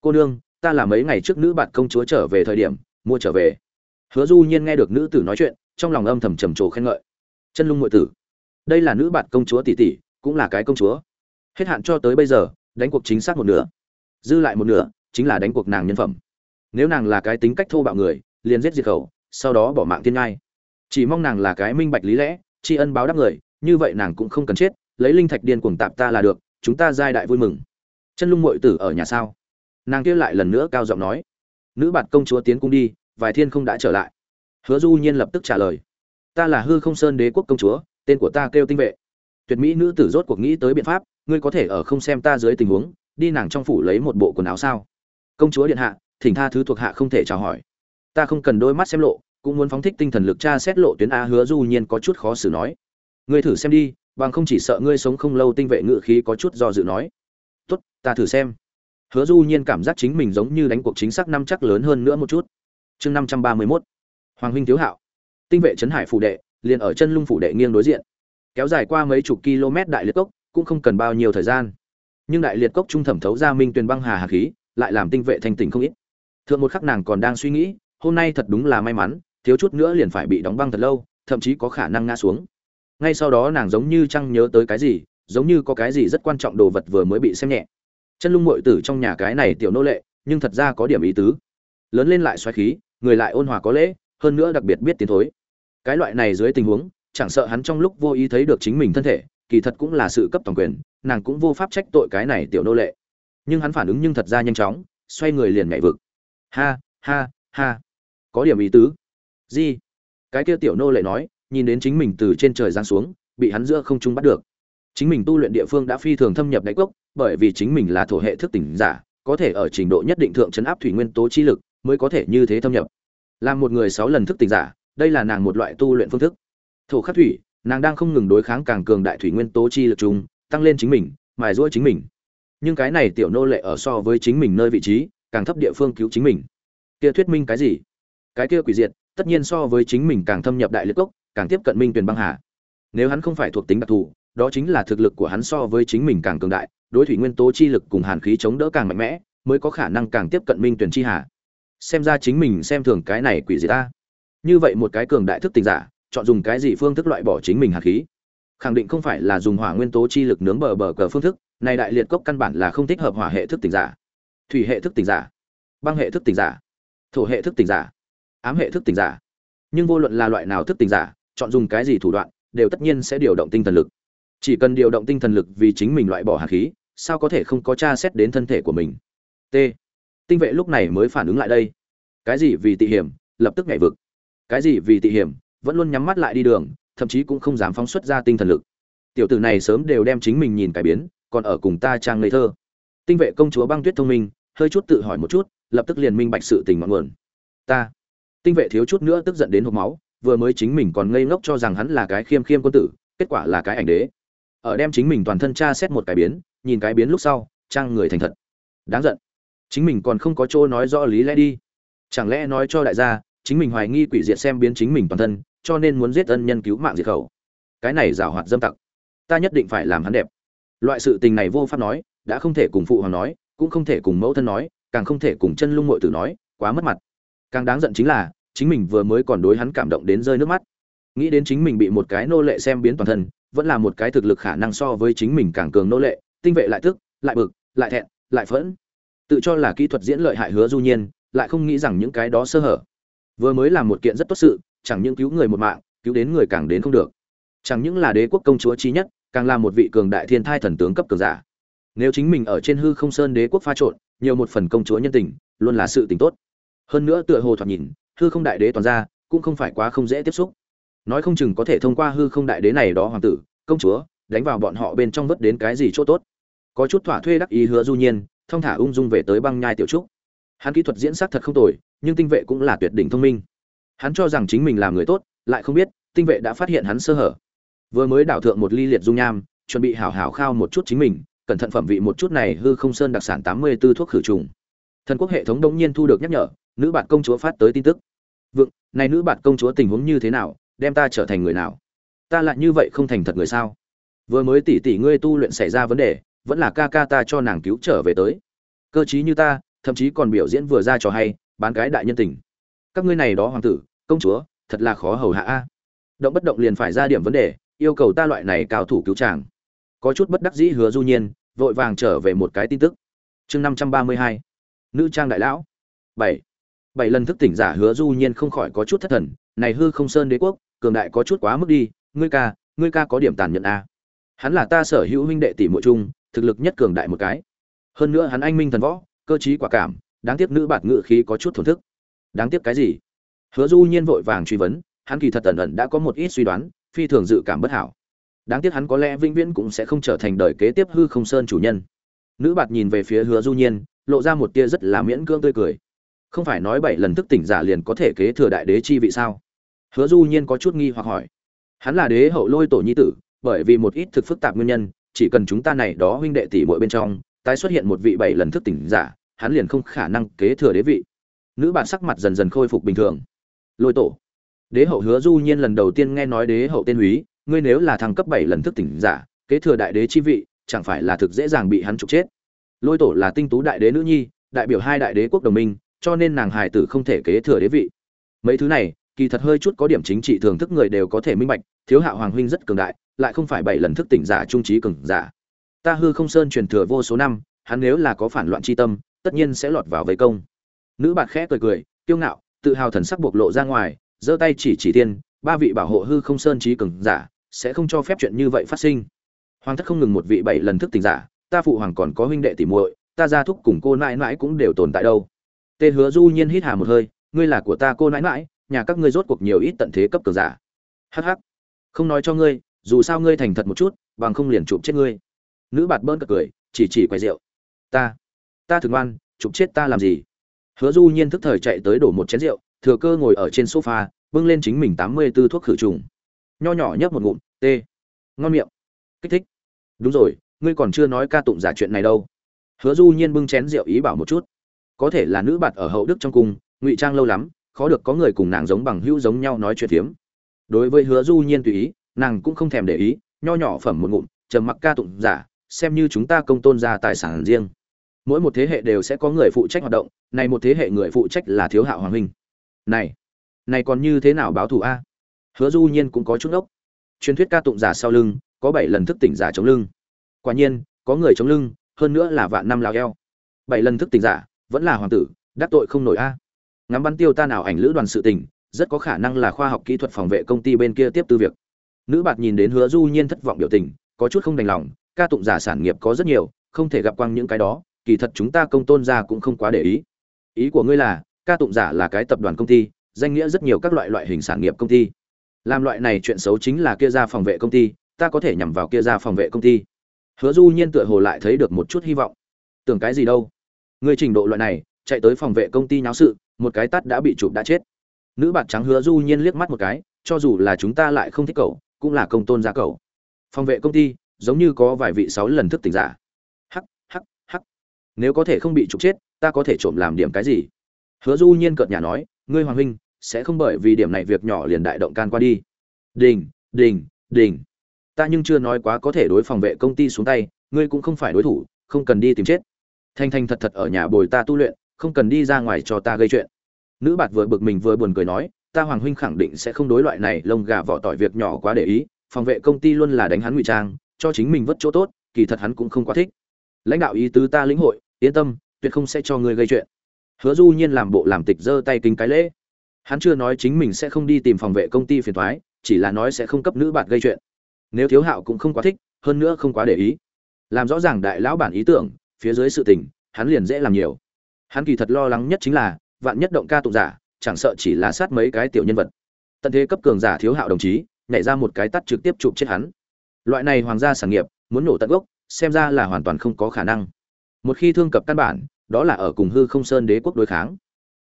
Cô nương, ta là mấy ngày trước nữ bạn công chúa trở về thời điểm, mua trở về. Hứa du nhiên nghe được nữ tử nói chuyện, trong lòng âm thầm trầm trồ khen ngợi. Chân lung ngụy tử, đây là nữ bạn công chúa tỷ tỷ, cũng là cái công chúa. Hết hạn cho tới bây giờ, đánh cuộc chính xác một nửa. Dư lại một nửa, chính là đánh cuộc nàng nhân phẩm. Nếu nàng là cái tính cách thô bạo người, liền giết diệt khẩu, sau đó bỏ mạng thiên ngai. Chỉ mong nàng là cái minh bạch lý lẽ, tri ân báo đáp người, như vậy nàng cũng không cần chết lấy linh thạch điên cuồng tạp ta là được, chúng ta giai đại vui mừng. Chân lung mội tử ở nhà sao? Nàng kia lại lần nữa cao giọng nói. Nữ bạt công chúa tiến cung đi, vài thiên không đã trở lại. Hứa du nhiên lập tức trả lời. Ta là hư không sơn đế quốc công chúa, tên của ta kêu tinh vệ. Tuyệt mỹ nữ tử rốt cuộc nghĩ tới biện pháp, ngươi có thể ở không xem ta dưới tình huống, đi nàng trong phủ lấy một bộ quần áo sao? Công chúa điện hạ, thỉnh tha thứ thuộc hạ không thể chào hỏi. Ta không cần đôi mắt xem lộ, cũng muốn phóng thích tinh thần lực tra xét lộ tuyến a hứa du nhiên có chút khó xử nói. Ngươi thử xem đi bằng không chỉ sợ ngươi sống không lâu tinh vệ ngự khí có chút do dự nói. Tốt, ta thử xem. Hứa du nhiên cảm giác chính mình giống như đánh cuộc chính xác năm chắc lớn hơn nữa một chút. Chương năm trăm ba mươi mốt. Hoàng huynh thiếu hạo. Tinh vệ trấn hải phủ đệ, liền ở chân lung phủ đệ nghiêng đối diện. Kéo dài qua mấy chục km đại liệt cốc, cũng không cần bao nhiêu thời gian. Nhưng đại liệt cốc trung thẩm thấu ra minh tuyền băng hà hà khí, lại làm tinh vệ thành tỉnh không ít. Thượng một khắc nàng còn đang suy nghĩ, hôm nay thật đúng là may mắn, thiếu chút nữa liền phải bị đóng băng thật lâu, thậm chí có khả năng ngã xuống ngay sau đó nàng giống như chăng nhớ tới cái gì, giống như có cái gì rất quan trọng đồ vật vừa mới bị xem nhẹ. Chân lung mội tử trong nhà cái này tiểu nô lệ, nhưng thật ra có điểm ý tứ. Lớn lên lại xoáy khí, người lại ôn hòa có lễ, hơn nữa đặc biệt biết tiến thối. Cái loại này dưới tình huống, chẳng sợ hắn trong lúc vô ý thấy được chính mình thân thể, kỳ thật cũng là sự cấp toàn quyền, nàng cũng vô pháp trách tội cái này tiểu nô lệ. Nhưng hắn phản ứng nhưng thật ra nhanh chóng, xoay người liền nhảy vực. Ha ha ha. Có điểm ý tứ. Gì? Cái kia tiểu nô lệ nói nhìn đến chính mình từ trên trời giáng xuống, bị hắn giữa không trung bắt được. Chính mình tu luyện địa phương đã phi thường thâm nhập đáy cốc, bởi vì chính mình là thổ hệ thức tỉnh giả, có thể ở trình độ nhất định thượng chấn áp thủy nguyên tố chi lực, mới có thể như thế thâm nhập. Làm một người sáu lần thức tỉnh giả, đây là nàng một loại tu luyện phương thức. Thổ khắc thủy, nàng đang không ngừng đối kháng càng cường đại thủy nguyên tố chi lực chung, tăng lên chính mình, mài giũa chính mình. Nhưng cái này tiểu nô lệ ở so với chính mình nơi vị trí, càng thấp địa phương cứu chính mình. Kia thuyết minh cái gì? Cái kia quỷ diệt, tất nhiên so với chính mình càng thâm nhập đại liệt cốc càng tiếp cận minh tuyền băng hà. Nếu hắn không phải thuộc tính đặc thù, đó chính là thực lực của hắn so với chính mình càng cường đại, đối thủy nguyên tố chi lực cùng hàn khí chống đỡ càng mạnh mẽ, mới có khả năng càng tiếp cận minh tuyền chi hà. Xem ra chính mình xem thường cái này quỷ gì ta. Như vậy một cái cường đại thức tình giả, chọn dùng cái gì phương thức loại bỏ chính mình hạt khí? Khẳng định không phải là dùng hỏa nguyên tố chi lực nướng bờ bờ cờ phương thức, này đại liệt cốc căn bản là không thích hợp hỏa hệ thức tình giả. Thủy hệ thức tình giả, băng hệ thức tình giả, thổ hệ thức tình giả, ám hệ thức tình giả. Nhưng vô luận là loại nào thức tình giả chọn dùng cái gì thủ đoạn, đều tất nhiên sẽ điều động tinh thần lực. Chỉ cần điều động tinh thần lực vì chính mình loại bỏ hạt khí, sao có thể không có tra xét đến thân thể của mình? T. Tinh vệ lúc này mới phản ứng lại đây. Cái gì vì tị hiểm, lập tức nhảy vực. Cái gì vì tị hiểm, vẫn luôn nhắm mắt lại đi đường, thậm chí cũng không dám phóng xuất ra tinh thần lực. Tiểu tử này sớm đều đem chính mình nhìn cải biến, còn ở cùng ta trang ngây thơ. Tinh vệ công chúa băng tuyết thông minh, hơi chút tự hỏi một chút, lập tức liền minh bạch sự tình mọi nguồn. Ta. Tinh vệ thiếu chút nữa tức giận đến hộc máu vừa mới chính mình còn ngây ngốc cho rằng hắn là cái khiêm khiêm quân tử, kết quả là cái ảnh đế. Ở đem chính mình toàn thân tra xét một cái biến, nhìn cái biến lúc sau, trang người thành thật. Đáng giận. Chính mình còn không có chỗ nói rõ lý lẽ đi. Chẳng lẽ nói cho đại gia, chính mình hoài nghi quỷ diệt xem biến chính mình toàn thân, cho nên muốn giết ân nhân cứu mạng diệt khẩu. Cái này giảo hoạt dâm tặc. Ta nhất định phải làm hắn đẹp. Loại sự tình này vô pháp nói, đã không thể cùng phụ hoàng nói, cũng không thể cùng mẫu thân nói, càng không thể cùng chân lung muội tử nói, quá mất mặt. Càng đáng giận chính là chính mình vừa mới còn đối hắn cảm động đến rơi nước mắt. Nghĩ đến chính mình bị một cái nô lệ xem biến toàn thân, vẫn là một cái thực lực khả năng so với chính mình càng cường nô lệ, tinh vệ lại tức, lại bực, lại thẹn, lại phẫn. Tự cho là kỹ thuật diễn lợi hại hứa du nhiên, lại không nghĩ rằng những cái đó sơ hở. Vừa mới làm một kiện rất tốt sự, chẳng những cứu người một mạng, cứu đến người càng đến không được. Chẳng những là đế quốc công chúa trí nhất, càng là một vị cường đại thiên thai thần tướng cấp cường giả. Nếu chính mình ở trên hư không sơn đế quốc pha trộn, nhiều một phần công chúa nhân tình, luôn là sự tình tốt. Hơn nữa tựa hồ thoạt nhìn hư không đại đế toàn ra, cũng không phải quá không dễ tiếp xúc. Nói không chừng có thể thông qua hư không đại đế này đó hoàng tử, công chúa, đánh vào bọn họ bên trong vớt đến cái gì chỗ tốt. Có chút thỏa thuê đắc ý hứa du nhiên, thông thả ung dung về tới băng nhai tiểu trúc. Hắn kỹ thuật diễn sát thật không tồi, nhưng tinh vệ cũng là tuyệt đỉnh thông minh. Hắn cho rằng chính mình làm người tốt, lại không biết, tinh vệ đã phát hiện hắn sơ hở. Vừa mới đảo thượng một ly liệt dung nham, chuẩn bị hảo hảo khao một chút chính mình, cẩn thận phẩm vị một chút này hư không sơn đặc sản tám mươi 84 thuốc khử trùng. Thần quốc hệ thống đống nhiên thu được nhắc nhở nữ bạn công chúa phát tới tin tức. Vượng, này nữ bạn công chúa tình huống như thế nào, đem ta trở thành người nào? Ta lại như vậy không thành thật người sao? Vừa mới tỷ tỷ ngươi tu luyện xảy ra vấn đề, vẫn là ca ca ta cho nàng cứu trở về tới. Cơ chí như ta, thậm chí còn biểu diễn vừa ra trò hay, bán cái đại nhân tình. Các ngươi này đó hoàng tử, công chúa, thật là khó hầu hạ a. Động bất động liền phải ra điểm vấn đề, yêu cầu ta loại này cao thủ cứu chàng. Có chút bất đắc dĩ hứa du nhiên, vội vàng trở về một cái tin tức. Chương năm trăm ba mươi hai. Nữ trang đại lão. Bảy bảy lần thức tỉnh giả hứa du nhiên không khỏi có chút thất thần, này hư không sơn đế quốc, cường đại có chút quá mức đi, ngươi ca ngươi ca có điểm tàn nhẫn a. Hắn là ta sở hữu huynh đệ tỷ muội chung, thực lực nhất cường đại một cái. Hơn nữa hắn anh minh thần võ, cơ trí quả cảm, đáng tiếc nữ bạt ngự khí có chút thổn thức. Đáng tiếc cái gì? Hứa du nhiên vội vàng truy vấn, hắn kỳ thật tẩn ẩn đã có một ít suy đoán, phi thường dự cảm bất hảo. Đáng tiếc hắn có lẽ vĩnh viễn cũng sẽ không trở thành đời kế tiếp hư không sơn chủ nhân. Nữ bạt nhìn về phía hứa du nhiên, lộ ra một tia rất là miễn cưỡng tươi cười không phải nói bảy lần thức tỉnh giả liền có thể kế thừa đại đế chi vị sao? Hứa du nhiên có chút nghi hoặc hỏi. Hắn là đế hậu lôi tổ nhi tử, bởi vì một ít thực phức tạp nguyên nhân, chỉ cần chúng ta này đó huynh đệ tỷ muội bên trong, tái xuất hiện một vị bảy lần thức tỉnh giả, hắn liền không khả năng kế thừa đế vị. Nữ bản sắc mặt dần dần khôi phục bình thường. Lôi tổ. Đế hậu hứa du nhiên lần đầu tiên nghe nói đế hậu tên húy, ngươi nếu là thằng cấp bảy lần thức tỉnh giả, kế thừa đại đế chi vị, chẳng phải là thực dễ dàng bị hắn trục chết? Lôi tổ là tinh tú đại đế nữ nhi, đại biểu hai đại đế quốc đồng minh cho nên nàng hài tử không thể kế thừa đế vị. Mấy thứ này, kỳ thật hơi chút có điểm chính trị thường thức người đều có thể minh bạch, thiếu hạ hoàng huynh rất cường đại, lại không phải bảy lần thức tỉnh giả trung trí cường giả. Ta hư không sơn truyền thừa vô số năm, hắn nếu là có phản loạn chi tâm, tất nhiên sẽ lọt vào vây công. Nữ bạc khẽ cười cười, kiêu ngạo, tự hào thần sắc bộc lộ ra ngoài, giơ tay chỉ chỉ tiên, ba vị bảo hộ hư không sơn trí cường giả, sẽ không cho phép chuyện như vậy phát sinh. Hoàng thất không ngừng một vị bảy lần thức tỉnh giả, ta phụ hoàng còn có huynh đệ tỷ muội, ta gia thúc cùng cô nãi nãi cũng đều tồn tại đâu tê hứa du nhiên hít hà một hơi, ngươi là của ta cô nãi nãi, nhà các ngươi rốt cuộc nhiều ít tận thế cấp cường giả. Hắc hắc. Không nói cho ngươi, dù sao ngươi thành thật một chút, bằng không liền chụp chết ngươi. Nữ bạt bơn cật cười, chỉ chỉ quay rượu. Ta ta thường ngoan, chụp chết ta làm gì? Hứa du nhiên thức thời chạy tới đổ một chén rượu, thừa cơ ngồi ở trên sofa, bưng lên chính mình tám mươi 84 thuốc khử trùng. Nho nhỏ nhấp một ngụm, tê. Ngon miệng. Kích thích. Đúng rồi, ngươi còn chưa nói ca tụng giả chuyện này đâu. Hứa du nhiên bưng chén rượu ý bảo một chút có thể là nữ bạt ở hậu đức trong cung, ngụy trang lâu lắm, khó được có người cùng nàng giống bằng hữu giống nhau nói chuyện phiếm. Đối với hứa du nhiên tùy ý, nàng cũng không thèm để ý, nho nhỏ phẩm một ngụm, trầm mặc ca tụng giả, xem như chúng ta công tôn ra tài sản riêng. Mỗi một thế hệ đều sẽ có người phụ trách hoạt động, này một thế hệ người phụ trách là thiếu hạo hoàng huynh. Này này còn như thế nào báo thù a? Hứa du nhiên cũng có chút ốc truyền thuyết ca tụng giả sau lưng, có bảy lần thức tỉnh giả chống lưng. Quả nhiên, có người chống lưng, hơn nữa là vạn năm lao eo. Bảy lần thức tỉnh giả vẫn là hoàng tử, đắc tội không nổi a. Ngắm bắn tiêu ta nào ảnh lữ đoàn sự tình, rất có khả năng là khoa học kỹ thuật phòng vệ công ty bên kia tiếp tư việc. Nữ bạt nhìn đến hứa du nhiên thất vọng biểu tình, có chút không đành lòng, ca tụng giả sản nghiệp có rất nhiều, không thể gặp quang những cái đó, kỳ thật chúng ta công tôn ra cũng không quá để ý. Ý của ngươi là, ca tụng giả là cái tập đoàn công ty, danh nghĩa rất nhiều các loại loại hình sản nghiệp công ty. Làm loại này chuyện xấu chính là kia ra phòng vệ công ty, ta có thể nhằm vào kia ra phòng vệ công ty. Hứa du nhiên tựa hồ lại thấy được một chút hy vọng. Tưởng cái gì đâu? Người trình độ loại này, chạy tới phòng vệ công ty nháo sự, một cái tắt đã bị chụp đã chết. Nữ bạc trắng hứa du nhiên liếc mắt một cái, cho dù là chúng ta lại không thích cậu, cũng là công tôn gia cậu. Phòng vệ công ty, giống như có vài vị sáu lần thức tỉnh giả. Hắc hắc hắc. Nếu có thể không bị trục chết, ta có thể trộm làm điểm cái gì? Hứa du nhiên cợt nhà nói, ngươi hoàng huynh, sẽ không bởi vì điểm này việc nhỏ liền đại động can qua đi. Đình đình đình. Ta nhưng chưa nói quá có thể đối phòng vệ công ty xuống tay, ngươi cũng không phải đối thủ, không cần đi tìm chết thanh thanh thật thật ở nhà bồi ta tu luyện, không cần đi ra ngoài cho ta gây chuyện. Nữ bạt vừa bực mình vừa buồn cười nói, ta hoàng huynh khẳng định sẽ không đối loại này lông gà vỏ tỏi việc nhỏ quá để ý, phòng vệ công ty luôn là đánh hắn ngụy trang, cho chính mình vất chỗ tốt, kỳ thật hắn cũng không quá thích. Lãnh đạo ý tứ ta lĩnh hội, yên tâm, tuyệt không sẽ cho ngươi gây chuyện. Hứa du nhiên làm bộ làm tịch giơ tay kính cái lễ. Hắn chưa nói chính mình sẽ không đi tìm phòng vệ công ty phiền thoái chỉ là nói sẽ không cấp nữ bạt gây chuyện. Nếu thiếu hạo cũng không quá thích, hơn nữa không quá để ý. Làm rõ ràng đại lão bản ý tưởng phía dưới sự tình, hắn liền dễ làm nhiều. Hắn kỳ thật lo lắng nhất chính là, vạn nhất động ca tụng giả, chẳng sợ chỉ là sát mấy cái tiểu nhân vật. Tận thế cấp cường giả thiếu hạo đồng chí, nhảy ra một cái tắt trực tiếp chụp chết hắn. Loại này hoàng gia sản nghiệp, muốn nổ tận gốc, xem ra là hoàn toàn không có khả năng. Một khi thương cập căn bản, đó là ở cùng hư không sơn đế quốc đối kháng.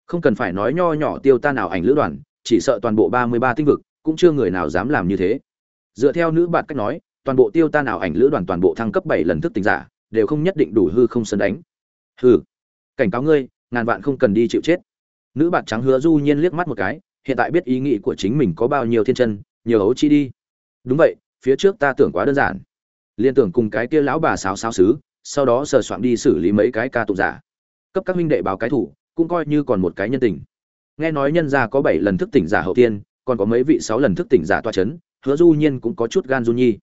Không cần phải nói nho nhỏ tiêu ta nào ảnh lữ đoàn, chỉ sợ toàn bộ ba mươi ba tinh vực, cũng chưa người nào dám làm như thế. Dựa theo nữ bạn cách nói, toàn bộ tiêu ta nào ảnh lữ đoàn toàn bộ thăng cấp bảy lần thức tỉnh giả đều không nhất định đủ hư không sân đánh. Hư cảnh cáo ngươi, ngàn vạn không cần đi chịu chết. Nữ bạn trắng hứa du nhiên liếc mắt một cái, hiện tại biết ý nghĩ của chính mình có bao nhiêu thiên chân, nhiều ấu chi đi. Đúng vậy, phía trước ta tưởng quá đơn giản. Liên tưởng cùng cái kia lão bà xáo xáo xứ, sau đó sờ soạn đi xử lý mấy cái ca tụng giả. Cấp các huynh đệ báo cái thủ, cũng coi như còn một cái nhân tình. Nghe nói nhân gia có bảy lần thức tỉnh giả hậu tiên, còn có mấy vị sáu lần thức tỉnh giả toa chấn, hứa du nhiên cũng có chút gan du nhi.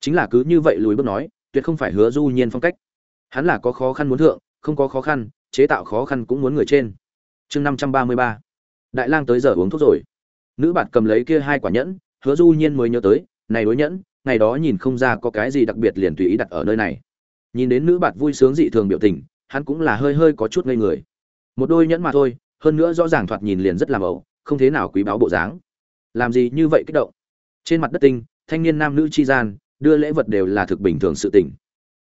Chính là cứ như vậy lùi bước nói tuyệt không phải hứa du nhiên phong cách. Hắn là có khó khăn muốn thượng, không có khó khăn, chế tạo khó khăn cũng muốn người trên. Chương năm trăm ba mươi ba. Đại lang tới giờ uống thuốc rồi. Nữ bạn cầm lấy kia hai quả nhẫn, hứa du nhiên mới nhớ tới, này đối nhẫn, ngày đó nhìn không ra có cái gì đặc biệt liền tùy ý đặt ở nơi này. Nhìn đến nữ bạn vui sướng dị thường biểu tình, hắn cũng là hơi hơi có chút ngây người. Một đôi nhẫn mà thôi, hơn nữa rõ ràng thoạt nhìn liền rất làm ẩu, không thế nào quý báo bộ dáng. Làm gì như vậy kích động. Trên mặt đất tinh, thanh niên nam nữ chi gian đưa lễ vật đều là thực bình thường sự tình.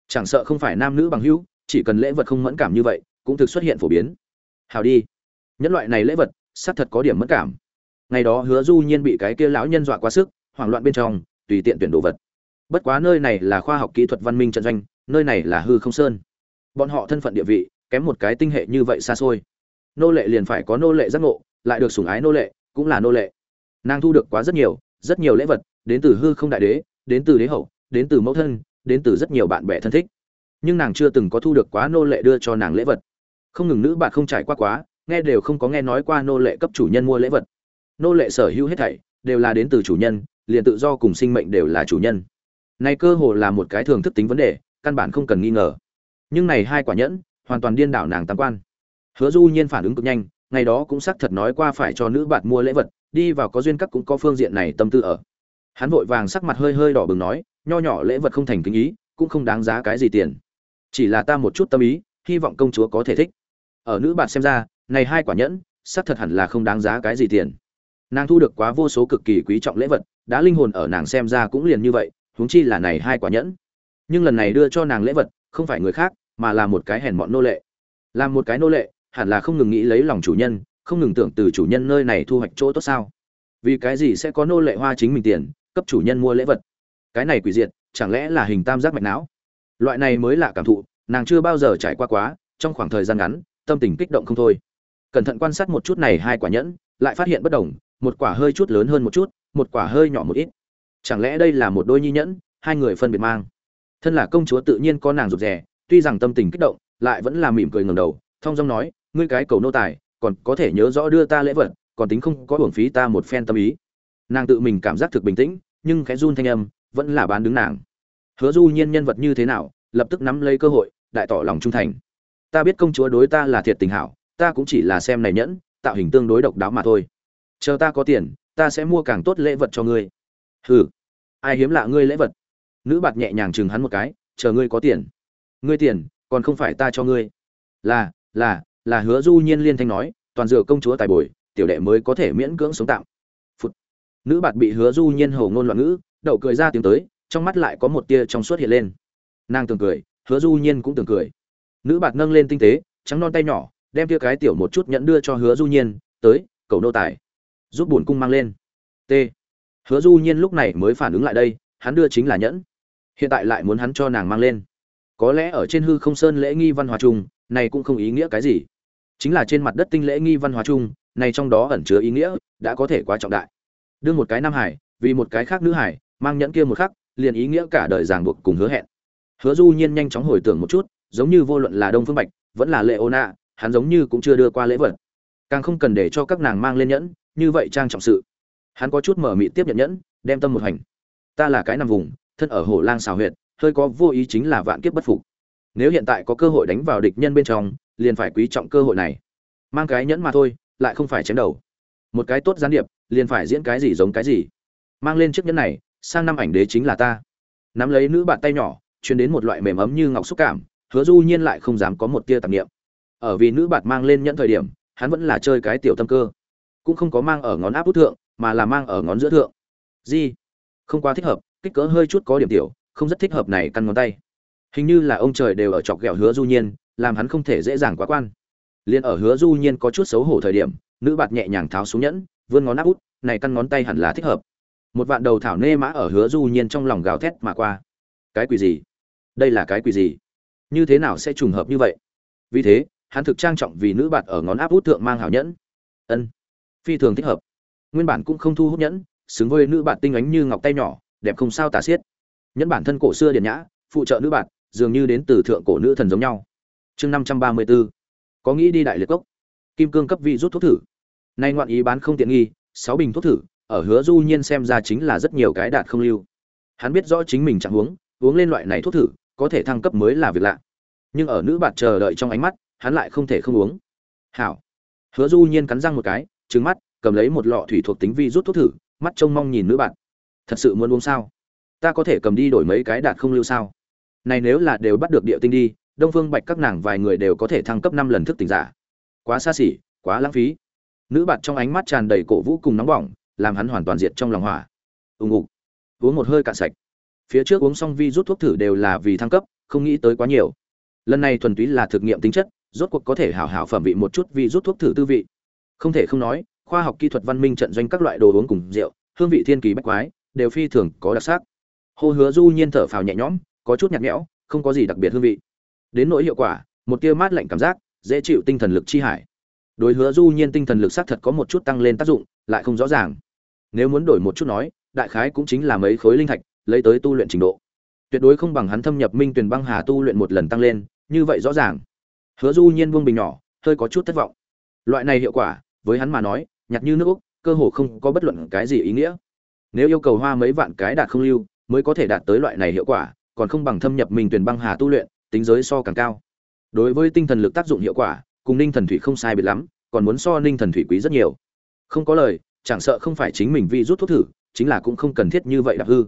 Chẳng sợ không phải nam nữ bằng hữu, chỉ cần lễ vật không mẫn cảm như vậy, cũng thực xuất hiện phổ biến. Hào đi. Nhẫn loại này lễ vật, xác thật có điểm mẫn cảm. Ngày đó hứa du nhiên bị cái kia lão nhân dọa quá sức, hoảng loạn bên trong, tùy tiện tuyển đồ vật. Bất quá nơi này là khoa học kỹ thuật văn minh trận doanh, nơi này là hư không sơn. Bọn họ thân phận địa vị, kém một cái tinh hệ như vậy xa xôi. Nô lệ liền phải có nô lệ giác ngộ, lại được sủng ái nô lệ, cũng là nô lệ. Nàng thu được quá rất nhiều rất nhiều lễ vật, đến từ hư không đại đế đến từ đế hậu, đến từ mẫu thân, đến từ rất nhiều bạn bè thân thích. Nhưng nàng chưa từng có thu được quá nô lệ đưa cho nàng lễ vật. Không ngừng nữ bạn không trải qua quá, nghe đều không có nghe nói qua nô lệ cấp chủ nhân mua lễ vật. Nô lệ sở hữu hết thảy đều là đến từ chủ nhân, liền tự do cùng sinh mệnh đều là chủ nhân. Này cơ hồ là một cái thường thức tính vấn đề, căn bản không cần nghi ngờ. Nhưng này hai quả nhẫn, hoàn toàn điên đảo nàng tam quan. Hứa du nhiên phản ứng cực nhanh, ngày đó cũng xác thật nói qua phải cho nữ bạn mua lễ vật, đi vào có duyên cắt cũng có phương diện này tâm tư ở hắn vội vàng sắc mặt hơi hơi đỏ bừng nói, nho nhỏ lễ vật không thành kính ý, cũng không đáng giá cái gì tiền. Chỉ là ta một chút tâm ý, hy vọng công chúa có thể thích. Ở nữ bạn xem ra, này hai quả nhẫn, xác thật hẳn là không đáng giá cái gì tiền. Nàng thu được quá vô số cực kỳ quý trọng lễ vật, đã linh hồn ở nàng xem ra cũng liền như vậy, huống chi là này hai quả nhẫn. Nhưng lần này đưa cho nàng lễ vật, không phải người khác, mà là một cái hèn mọn nô lệ. Làm một cái nô lệ, hẳn là không ngừng nghĩ lấy lòng chủ nhân, không ngừng tưởng từ chủ nhân nơi này thu hoạch chỗ tốt sao? Vì cái gì sẽ có nô lệ hoa chính mình tiền cấp chủ nhân mua lễ vật. Cái này quỷ diệt, chẳng lẽ là hình tam giác mạch não? Loại này mới là cảm thụ, nàng chưa bao giờ trải qua quá, trong khoảng thời gian ngắn, tâm tình kích động không thôi. Cẩn thận quan sát một chút này hai quả nhẫn, lại phát hiện bất đồng, một quả hơi chút lớn hơn một chút, một quả hơi nhỏ một ít. Chẳng lẽ đây là một đôi nhi nhẫn, hai người phân biệt mang? Thân là công chúa tự nhiên có nàng rụt rè, tuy rằng tâm tình kích động, lại vẫn là mỉm cười ngầm đầu, thong dong nói, ngươi cái cầu nô tài, còn có thể nhớ rõ đưa ta lễ vật, còn tính không có hưởng phí ta một phen tâm ý nàng tự mình cảm giác thực bình tĩnh, nhưng cái run thanh âm, vẫn là bán đứng nàng. Hứa du nhiên nhân vật như thế nào, lập tức nắm lấy cơ hội, đại tỏ lòng trung thành. Ta biết công chúa đối ta là thiệt tình hảo, ta cũng chỉ là xem này nhẫn, tạo hình tương đối độc đáo mà thôi. Chờ ta có tiền, ta sẽ mua càng tốt lễ vật cho ngươi. Hừ, ai hiếm lạ ngươi lễ vật? Nữ bạt nhẹ nhàng chừng hắn một cái, chờ ngươi có tiền. Ngươi tiền, còn không phải ta cho ngươi. Là là là hứa du nhiên liên thanh nói, toàn dựa công chúa tài bồi, tiểu đệ mới có thể miễn cưỡng sống tạm nữ bạt bị hứa du nhiên hầu ngôn loạn ngữ, đậu cười ra tiếng tới, trong mắt lại có một tia trong suốt hiện lên. Nàng tưởng cười, hứa du nhiên cũng tưởng cười. Nữ bạt nâng lên tinh tế, trắng non tay nhỏ, đem tia cái tiểu một chút nhẫn đưa cho hứa du nhiên, tới, cầu nô tài. Giúp bổn cung mang lên. T. Hứa du nhiên lúc này mới phản ứng lại đây, hắn đưa chính là nhẫn. Hiện tại lại muốn hắn cho nàng mang lên. Có lẽ ở trên hư không sơn lễ nghi văn hóa chung, này cũng không ý nghĩa cái gì. Chính là trên mặt đất tinh lễ nghi văn hóa chung, này trong đó ẩn chứa ý nghĩa, đã có thể quá trọng đại đưa một cái nam hải, vì một cái khác nữ hải, mang nhẫn kia một khắc, liền ý nghĩa cả đời ràng buộc cùng hứa hẹn. Hứa du nhiên nhanh chóng hồi tưởng một chút, giống như vô luận là đông phương bạch, vẫn là lệ ô nạ hắn giống như cũng chưa đưa qua lễ vật. Càng không cần để cho các nàng mang lên nhẫn, như vậy trang trọng sự. Hắn có chút mở mị tiếp nhận nhẫn, đem tâm một hành. Ta là cái nằm vùng, thân ở hồ lang xào huyệt, hơi có vô ý chính là vạn kiếp bất phục. Nếu hiện tại có cơ hội đánh vào địch nhân bên trong, liền phải quý trọng cơ hội này. Mang cái nhẫn mà thôi, lại không phải chém đầu. Một cái tốt gián điệp liền phải diễn cái gì giống cái gì. Mang lên chiếc nhẫn này, sang năm ảnh đế chính là ta. Nắm lấy nữ bạn tay nhỏ, truyền đến một loại mềm ấm như ngọc xúc cảm, hứa du nhiên lại không dám có một tia tạp niệm. Ở vì nữ bạn mang lên nhẫn thời điểm, hắn vẫn là chơi cái tiểu tâm cơ. Cũng không có mang ở ngón áp út thượng, mà là mang ở ngón giữa thượng. Gì? Không quá thích hợp, kích cỡ hơi chút có điểm tiểu, không rất thích hợp này căn ngón tay. Hình như là ông trời đều ở chọc ghẹo hứa du nhiên, làm hắn không thể dễ dàng quá quan. Liền ở hứa du nhiên có chút xấu hổ thời điểm, nữ bạt nhẹ nhàng tháo xuống nhẫn vươn ngón áp út, này căn ngón tay hẳn là thích hợp. Một vạn đầu thảo nê mã ở hứa du nhiên trong lòng gào thét mà qua. Cái quỷ gì? Đây là cái quỷ gì? Như thế nào sẽ trùng hợp như vậy? Vì thế, hắn thực trang trọng vì nữ bạn ở ngón áp út thượng mang hảo nhẫn. Ân, phi thường thích hợp. Nguyên bản cũng không thu hút nhẫn, xứng với nữ bạn tinh ánh như ngọc tay nhỏ, đẹp không sao tả xiết. Nhẫn bản thân cổ xưa điện nhã, phụ trợ nữ bạn dường như đến từ thượng cổ nữ thần giống nhau. Chương năm trăm ba mươi 534 có nghĩ đi đại liệt cốc. Kim cương cấp vị rút thuốc thử nay ngoạn ý bán không tiện nghi, sáu bình thuốc thử, ở hứa du nhiên xem ra chính là rất nhiều cái đạt không lưu. Hắn biết rõ chính mình chẳng uống uống lên loại này thuốc thử, có thể thăng cấp mới là việc lạ. Nhưng ở nữ bạn chờ đợi trong ánh mắt, hắn lại không thể không uống. Hảo. Hứa du nhiên cắn răng một cái trứng mắt, cầm lấy một lọ thủy thuộc tính vi rút thuốc thử, mắt trông mong nhìn nữ bạn. Thật sự muốn uống sao? Ta có thể cầm đi đổi mấy cái đạt không lưu sao? Này nếu là đều bắt được địa tinh đi, đông phương bạch các nàng vài người đều có thể thăng cấp năm lần thức tỉnh giả. Quá xa xỉ, quá lãng phí nữ bạn trong ánh mắt tràn đầy cổ vũ cùng nóng bỏng, làm hắn hoàn toàn diệt trong lòng hỏa. Ùng ục uống một hơi cạn sạch. Phía trước uống xong vi rút thuốc thử đều là vì thăng cấp, không nghĩ tới quá nhiều. Lần này thuần túy là thực nghiệm tính chất, rốt cuộc có thể hảo hảo phẩm vị một chút Vi rút thuốc thử tư vị. Không thể không nói, khoa học kỹ thuật văn minh trận doanh các loại đồ uống cùng rượu, hương vị thiên kỳ bách quái, đều phi thường có đặc sắc. Hô hứa du nhiên thở phào nhẹ nhõm, có chút nhạt nhẽo, không có gì đặc biệt hương vị. Đến nỗi hiệu quả, một tia mát lạnh cảm giác, dễ chịu tinh thần lực chi hải đối hứa du nhiên tinh thần lực xác thật có một chút tăng lên tác dụng, lại không rõ ràng. Nếu muốn đổi một chút nói, đại khái cũng chính là mấy khối linh thạch, lấy tới tu luyện trình độ. Tuyệt đối không bằng hắn thâm nhập minh tuyển băng hà tu luyện một lần tăng lên, như vậy rõ ràng. Hứa du nhiên buông bình nhỏ, hơi có chút thất vọng. Loại này hiệu quả, với hắn mà nói, nhặt như nước úc, cơ hồ không có bất luận cái gì ý nghĩa. Nếu yêu cầu hoa mấy vạn cái đạt không lưu, mới có thể đạt tới loại này hiệu quả, còn không bằng thâm nhập minh tuyển băng hà tu luyện, tính giới so càng cao. Đối với tinh thần lực tác dụng hiệu quả cùng ninh thần thủy không sai biệt lắm, còn muốn so ninh thần thủy quý rất nhiều. Không có lời, chẳng sợ không phải chính mình vi rút thuốc thử, chính là cũng không cần thiết như vậy đạp hư.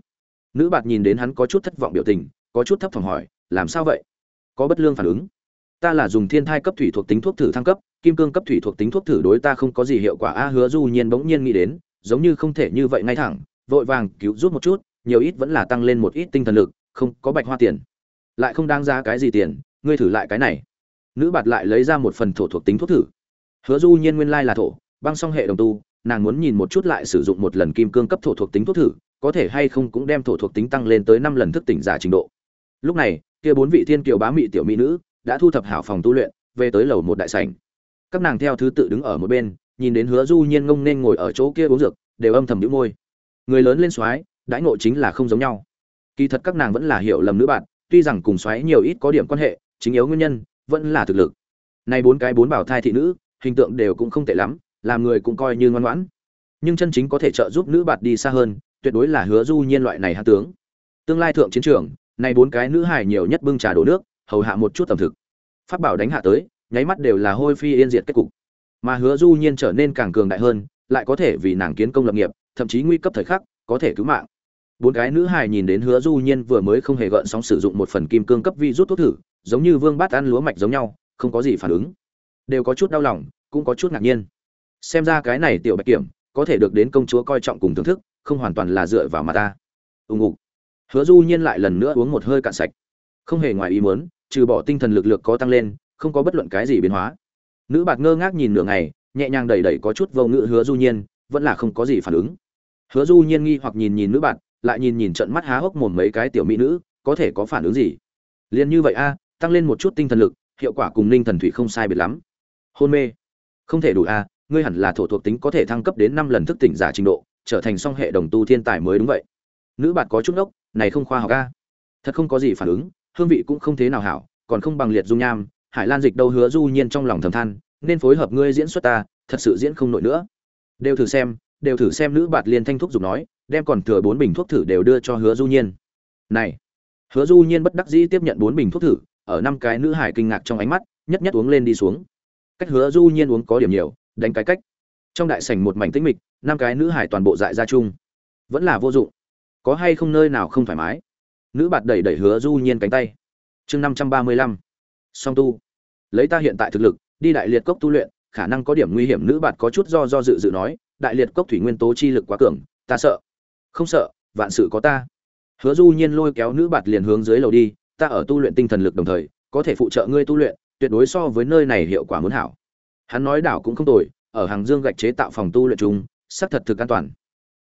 Nữ bạt nhìn đến hắn có chút thất vọng biểu tình, có chút thấp thỏm hỏi, làm sao vậy? Có bất lương phản ứng? Ta là dùng thiên thai cấp thủy thuộc tính thuốc thử thăng cấp, kim cương cấp thủy thuộc tính thuốc thử đối ta không có gì hiệu quả. A hứa du nhiên bỗng nhiên nghĩ đến, giống như không thể như vậy ngay thẳng, vội vàng cứu rút một chút, nhiều ít vẫn là tăng lên một ít tinh thần lực, không có bạch hoa tiền. Lại không đáng ra cái gì tiền, ngươi thử lại cái này nữ bạt lại lấy ra một phần thổ thuộc tính thuốc thử. Hứa du nhiên nguyên lai là thổ băng song hệ đồng tu nàng muốn nhìn một chút lại sử dụng một lần kim cương cấp thổ thuộc tính thuốc thử có thể hay không cũng đem thổ thuộc tính tăng lên tới năm lần thức tỉnh giả trình độ. Lúc này kia bốn vị thiên kiều bá mị tiểu mỹ nữ đã thu thập hảo phòng tu luyện về tới lầu một đại sảnh. Các nàng theo thứ tự đứng ở một bên nhìn đến hứa du nhiên ngông nên ngồi ở chỗ kia uống dược đều âm thầm nhíu môi. Người lớn lên xoáy, đãi ngộ chính là không giống nhau. Kỳ thật các nàng vẫn là hiểu lầm nữ bạn tuy rằng cùng xoáy nhiều ít có điểm quan hệ chính yếu nguyên nhân vẫn là thực lực. Nay bốn cái bốn bảo thai thị nữ, hình tượng đều cũng không tệ lắm, làm người cũng coi như ngoan ngoãn. Nhưng chân chính có thể trợ giúp nữ bạt đi xa hơn, tuyệt đối là hứa du nhiên loại này hạ tướng. Tương lai thượng chiến trường, nay bốn cái nữ hài nhiều nhất bưng trà đổ nước, hầu hạ một chút tầm thực. Phát bảo đánh hạ tới, nháy mắt đều là hôi phi yên diệt kết cục. Mà hứa du nhiên trở nên càng cường đại hơn, lại có thể vì nàng kiến công lập nghiệp, thậm chí nguy cấp thời khắc, có thể cứu mạng. Bốn cái nữ hài nhìn đến hứa du nhiên vừa mới không hề gợn sóng sử dụng một phần kim cương cấp vi rút thuốc thử giống như vương bát ăn lúa mạch giống nhau, không có gì phản ứng. Đều có chút đau lòng, cũng có chút ngạc nhiên. Xem ra cái này tiểu bạch kiểm có thể được đến công chúa coi trọng cùng thưởng thức, không hoàn toàn là dựa vào mà ta. Ùng ục hứa du nhiên lại lần nữa uống một hơi cạn sạch. Không hề ngoài ý muốn, trừ bỏ tinh thần lực lượng có tăng lên, không có bất luận cái gì biến hóa. Nữ bạc ngơ ngác nhìn nửa ngày, nhẹ nhàng đẩy đẩy có chút vô ngữ hứa du nhiên, vẫn là không có gì phản ứng. Hứa du nhiên nghi hoặc nhìn nhìn nữ bạc lại nhìn nhìn trận mắt há hốc mồm mấy cái tiểu mỹ nữ, có thể có phản ứng gì? Liền như vậy a tăng lên một chút tinh thần lực, hiệu quả cùng ninh thần thủy không sai biệt lắm. Hôn mê. Không thể đủ a ngươi hẳn là thổ thuộc tính có thể thăng cấp đến năm lần thức tỉnh giả trình độ, trở thành song hệ đồng tu thiên tài mới đúng vậy. Nữ bạt có chút ốc này không khoa học a thật không có gì phản ứng, hương vị cũng không thế nào hảo, còn không bằng liệt dung nham, hải lan dịch đâu hứa du nhiên trong lòng thầm than, nên phối hợp ngươi diễn xuất ta, thật sự diễn không nổi nữa. Đều thử xem, đều thử xem nữ bạt liên thanh thuốc dùng nói, đem còn thừa bốn bình thuốc thử đều đưa cho hứa du nhiên. Này, hứa du nhiên bất đắc dĩ tiếp nhận bốn bình thuốc thử ở năm cái nữ hải kinh ngạc trong ánh mắt, nhất nhất uống lên đi xuống. Cách hứa du nhiên uống có điểm nhiều, đánh cái cách. Trong đại sảnh một mảnh tĩnh mịch, năm cái nữ hải toàn bộ dại ra chung. Vẫn là vô dụng. Có hay không nơi nào không thoải mái? Nữ bạt đẩy đẩy hứa du nhiên cánh tay. Chương năm trăm ba mươi lăm. Song tu. Lấy ta hiện tại thực lực, đi đại liệt cốc tu luyện, khả năng có điểm nguy hiểm. Nữ bạt có chút do do dự dự nói, đại liệt cốc thủy nguyên tố chi lực quá cường, ta sợ. Không sợ, vạn sự có ta. Hứa du nhiên lôi kéo nữ bạt liền hướng dưới lầu đi ta ở tu luyện tinh thần lực đồng thời, có thể phụ trợ ngươi tu luyện, tuyệt đối so với nơi này hiệu quả muốn hảo. Hắn nói đảo cũng không tồi, ở hàng dương gạch chế tạo phòng tu luyện chung, xác thật thực an toàn.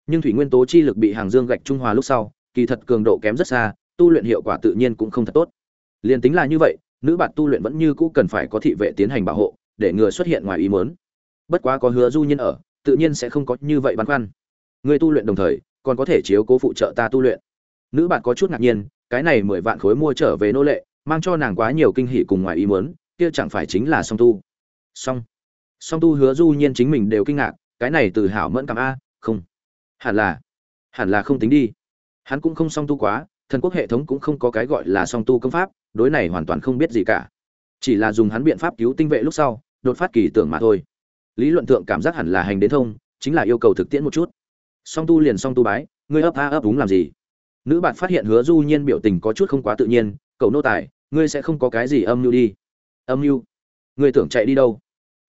Nhưng thủy nguyên tố chi lực bị hàng dương gạch trung hòa lúc sau, kỳ thật cường độ kém rất xa, tu luyện hiệu quả tự nhiên cũng không thật tốt. Liền tính là như vậy, nữ bạn tu luyện vẫn như cũ cần phải có thị vệ tiến hành bảo hộ, để ngừa xuất hiện ngoài ý muốn. Bất quá có hứa du nhiên ở, tự nhiên sẽ không có như vậy băn khoăn. Người tu luyện đồng thời, còn có thể chiếu cố phụ trợ ta tu luyện nữ bạn có chút ngạc nhiên, cái này mười vạn khối mua trở về nô lệ, mang cho nàng quá nhiều kinh hỉ cùng ngoài ý muốn, kia chẳng phải chính là song tu. Song. Song tu hứa du nhiên chính mình đều kinh ngạc, cái này từ hảo mẫn cảm a, không. Hẳn là. Hẳn là không tính đi. Hắn cũng không song tu quá, thần quốc hệ thống cũng không có cái gọi là song tu công pháp, đối này hoàn toàn không biết gì cả. Chỉ là dùng hắn biện pháp cứu tinh vệ lúc sau, đột phát kỳ tưởng mà thôi. Lý luận thượng cảm giác hẳn là hành đến thông, chính là yêu cầu thực tiễn một chút. Song tu liền song tu bái, ngươi ấp a ấp đúng làm gì? Nữ bạn phát hiện hứa du nhiên biểu tình có chút không quá tự nhiên, cậu nô tài, ngươi sẽ không có cái gì âm mưu đi. Âm mưu? Ngươi tưởng chạy đi đâu?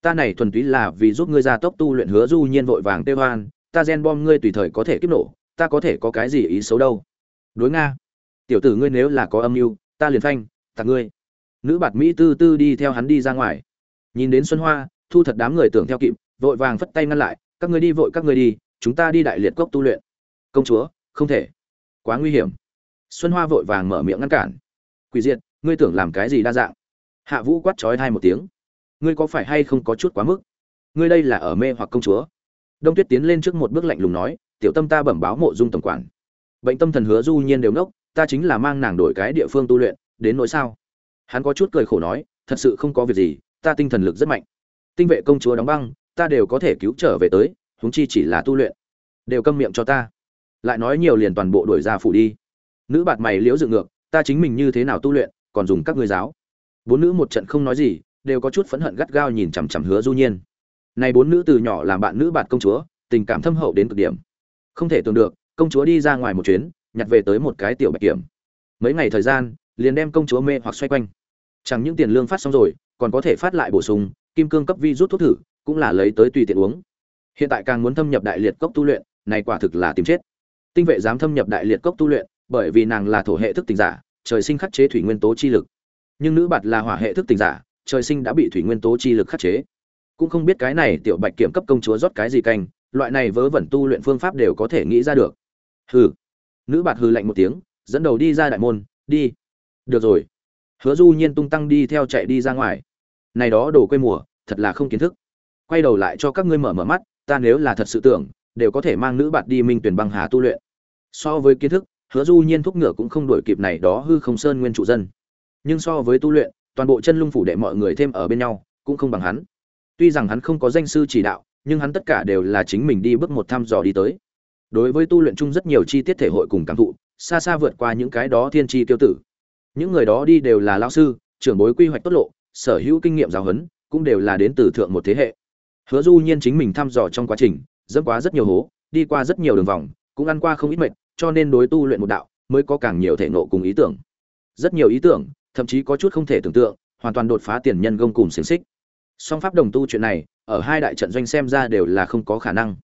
Ta này thuần túy là vì giúp ngươi ra tốc tu luyện hứa du nhiên vội vàng tê hoan ta gen bom ngươi tùy thời có thể kích nổ, ta có thể có cái gì ý xấu đâu? Đối nga, tiểu tử ngươi nếu là có âm mưu, ta liền phanh tặng ngươi. Nữ bạt mỹ tư tư đi theo hắn đi ra ngoài. Nhìn đến xuân hoa, thu thật đám người tưởng theo kịp, vội vàng phất tay ngăn lại, các ngươi đi, vội các ngươi đi, chúng ta đi đại liệt cốc tu luyện. Công chúa, không thể quá nguy hiểm. Xuân hoa vội vàng mở miệng ngăn cản. Quỷ diệt, ngươi tưởng làm cái gì đa dạng? Hạ vũ quát trói hai một tiếng. Ngươi có phải hay không có chút quá mức? Ngươi đây là ở mê hoặc công chúa. Đông tuyết tiến lên trước một bước lạnh lùng nói, tiểu tâm ta bẩm báo mộ dung tổng quản. Bệnh tâm thần hứa du nhiên đều nốc ta chính là mang nàng đổi cái địa phương tu luyện, đến nỗi sao? Hắn có chút cười khổ nói, thật sự không có việc gì, ta tinh thần lực rất mạnh. Tinh vệ công chúa đóng băng, ta đều có thể cứu trở về tới, huống chi chỉ là tu luyện. Đều câm miệng cho ta lại nói nhiều liền toàn bộ đuổi ra phủ đi. Nữ bạt mày liễu dựng ngược, ta chính mình như thế nào tu luyện, còn dùng các ngươi giáo. Bốn nữ một trận không nói gì, đều có chút phẫn hận gắt gao nhìn chằm chằm hứa du nhiên. Này bốn nữ từ nhỏ làm bạn nữ bạt công chúa, tình cảm thâm hậu đến cực điểm. Không thể tưởng được, công chúa đi ra ngoài một chuyến, nhặt về tới một cái tiểu bạch kiểm. Mấy ngày thời gian, liền đem công chúa mê hoặc xoay quanh. Chẳng những tiền lương phát xong rồi, còn có thể phát lại bổ sung, kim cương cấp vi rút thuốc thử, cũng là lấy tới tùy tiện uống. Hiện tại càng muốn thâm nhập đại liệt cốc tu luyện, này quả thực là tìm chết tinh vệ dám thâm nhập đại liệt cốc tu luyện, bởi vì nàng là thổ hệ thức tình giả, trời sinh khắc chế thủy nguyên tố chi lực. Nhưng nữ bạt là hỏa hệ thức tình giả, trời sinh đã bị thủy nguyên tố chi lực khắc chế. Cũng không biết cái này tiểu bạch kiểm cấp công chúa rót cái gì canh, loại này vớ vẩn tu luyện phương pháp đều có thể nghĩ ra được. Hừ. Nữ bạt hừ lạnh một tiếng, dẫn đầu đi ra đại môn, đi. Được rồi. Hứa du nhiên tung tăng đi theo chạy đi ra ngoài. Này đó đồ quê mùa, thật là không kiến thức. Quay đầu lại cho các ngươi mở mở mắt, ta nếu là thật sự tưởng, đều có thể mang nữ bạt đi minh tuyển băng hà tu luyện so với kiến thức, hứa du nhiên thúc ngựa cũng không đổi kịp này đó hư không sơn nguyên trụ dân. Nhưng so với tu luyện, toàn bộ chân lung phủ đệ mọi người thêm ở bên nhau, cũng không bằng hắn. Tuy rằng hắn không có danh sư chỉ đạo, nhưng hắn tất cả đều là chính mình đi bước một thăm dò đi tới. Đối với tu luyện chung rất nhiều chi tiết thể hội cùng cảm thụ, xa xa vượt qua những cái đó thiên tri tiêu tử. Những người đó đi đều là lao sư, trưởng bối quy hoạch tốt lộ, sở hữu kinh nghiệm giáo huấn, cũng đều là đến từ thượng một thế hệ. Hứa du nhiên chính mình thăm dò trong quá trình dẫm quá rất nhiều hố, đi qua rất nhiều đường vòng, cũng ăn qua không ít mệt cho nên đối tu luyện một đạo mới có càng nhiều thể nộ cùng ý tưởng. Rất nhiều ý tưởng, thậm chí có chút không thể tưởng tượng, hoàn toàn đột phá tiền nhân gông cùng xiềng xích. Song pháp đồng tu chuyện này, ở hai đại trận doanh xem ra đều là không có khả năng.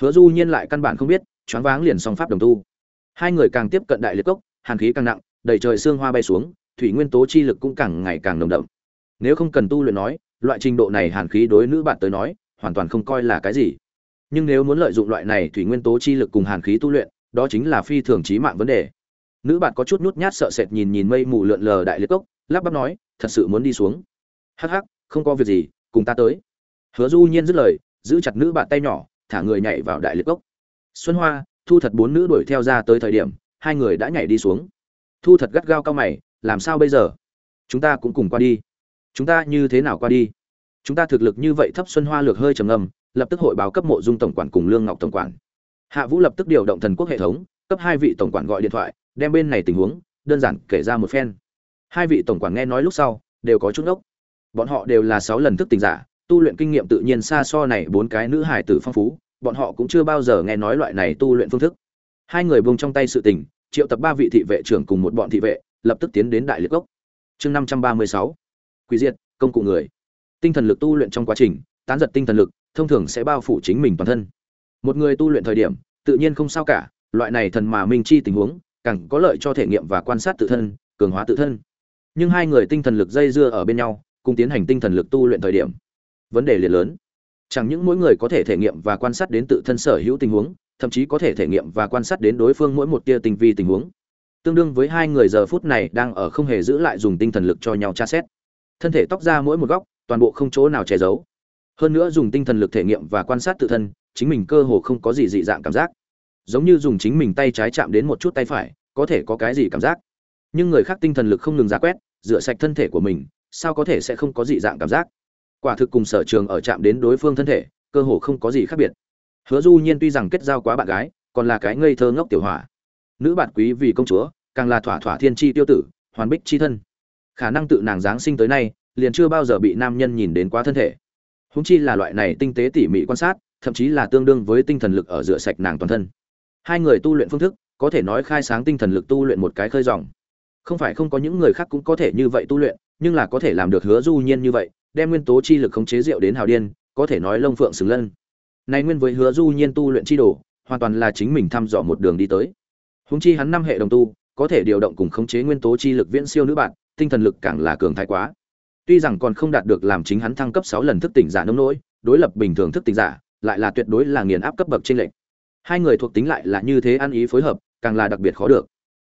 Hứa du nhiên lại căn bản không biết, choáng váng liền song pháp đồng tu. Hai người càng tiếp cận đại liệt cốc, hàn khí càng nặng, đầy trời xương hoa bay xuống, thủy nguyên tố chi lực cũng càng ngày càng nồng đậm. Nếu không cần tu luyện nói, loại trình độ này hàn khí đối nữ bạn tới nói, hoàn toàn không coi là cái gì. Nhưng nếu muốn lợi dụng loại này thủy nguyên tố chi lực cùng hàn khí tu luyện đó chính là phi thường chí mạng vấn đề. Nữ bạn có chút nhút nhát sợ sệt nhìn nhìn mây mù lượn lờ đại liệt cốc, lắp bắp nói, thật sự muốn đi xuống. Hắc hắc, không có việc gì, cùng ta tới. Hứa du nhiên dứt lời, giữ chặt nữ bạn tay nhỏ, thả người nhảy vào đại liệt cốc. Xuân hoa, thu thật bốn nữ đuổi theo ra tới thời điểm, hai người đã nhảy đi xuống. Thu thật gắt gao cao mày, làm sao bây giờ? Chúng ta cũng cùng qua đi. Chúng ta như thế nào qua đi? Chúng ta thực lực như vậy thấp xuân hoa lược hơi trầm ngâm, lập tức hội báo cấp mộ dung tổng quản cùng lương ngọc tổng quản hạ vũ lập tức điều động thần quốc hệ thống, cấp hai vị tổng quản gọi điện thoại, đem bên này tình huống, đơn giản kể ra một phen. Hai vị tổng quản nghe nói lúc sau, đều có chút ốc bọn họ đều là sáu lần thức tình giả, tu luyện kinh nghiệm tự nhiên xa so này bốn cái nữ hải tử phong phú, bọn họ cũng chưa bao giờ nghe nói loại này tu luyện phương thức. Hai người buông trong tay sự tình, triệu tập ba vị thị vệ trưởng cùng một bọn thị vệ, lập tức tiến đến đại liệt gốc. Chương năm trăm ba mươi sáu. Quý diệt, công cụ người. Tinh thần lực tu luyện trong quá trình, tán giật tinh thần lực, thông thường sẽ bao phủ chính mình toàn thân một người tu luyện thời điểm, tự nhiên không sao cả, loại này thần mà minh chi tình huống, càng có lợi cho thể nghiệm và quan sát tự thân, cường hóa tự thân. Nhưng hai người tinh thần lực dây dưa ở bên nhau, cùng tiến hành tinh thần lực tu luyện thời điểm, vấn đề liền lớn. Chẳng những mỗi người có thể thể nghiệm và quan sát đến tự thân sở hữu tình huống, thậm chí có thể thể nghiệm và quan sát đến đối phương mỗi một tia tinh vi tình huống. Tương đương với hai người giờ phút này đang ở không hề giữ lại dùng tinh thần lực cho nhau tra xét. Thân thể tóc ra mỗi một góc, toàn bộ không chỗ nào che giấu hơn nữa dùng tinh thần lực thể nghiệm và quan sát tự thân, chính mình cơ hồ không có gì dị dạng cảm giác. Giống như dùng chính mình tay trái chạm đến một chút tay phải, có thể có cái gì cảm giác. Nhưng người khác tinh thần lực không ngừng ra quét, rửa sạch thân thể của mình, sao có thể sẽ không có dị dạng cảm giác? Quả thực cùng sở trường ở chạm đến đối phương thân thể, cơ hồ không có gì khác biệt. Hứa du nhiên tuy rằng kết giao quá bạn gái, còn là cái ngây thơ ngốc tiểu hỏa nữ bạn quý vì công chúa, càng là thỏa thỏa thiên chi tiêu tử, hoàn bích chi thân. Khả năng tự nàng giáng sinh tới nay, liền chưa bao giờ bị nam nhân nhìn đến quá thân thể húng chi là loại này tinh tế tỉ mỉ quan sát, thậm chí là tương đương với tinh thần lực ở rửa sạch nàng toàn thân. Hai người tu luyện phương thức, có thể nói khai sáng tinh thần lực tu luyện một cái khơi dòng. Không phải không có những người khác cũng có thể như vậy tu luyện, nhưng là có thể làm được hứa du nhiên như vậy, đem nguyên tố chi lực khống chế rượu đến hào điên, có thể nói lông phượng xứng lân. Nay nguyên với hứa du nhiên tu luyện chi đồ, hoàn toàn là chính mình thăm dò một đường đi tới. Húng chi hắn năm hệ đồng tu, có thể điều động cùng khống chế nguyên tố chi lực viễn siêu nữ bạn, tinh thần lực càng là cường thái quá tuy rằng còn không đạt được làm chính hắn thăng cấp sáu lần thức tỉnh giả nông nỗi, đối lập bình thường thức tỉnh giả, lại là tuyệt đối là nghiền áp cấp bậc trên lệnh. Hai người thuộc tính lại là như thế ăn ý phối hợp, càng là đặc biệt khó được.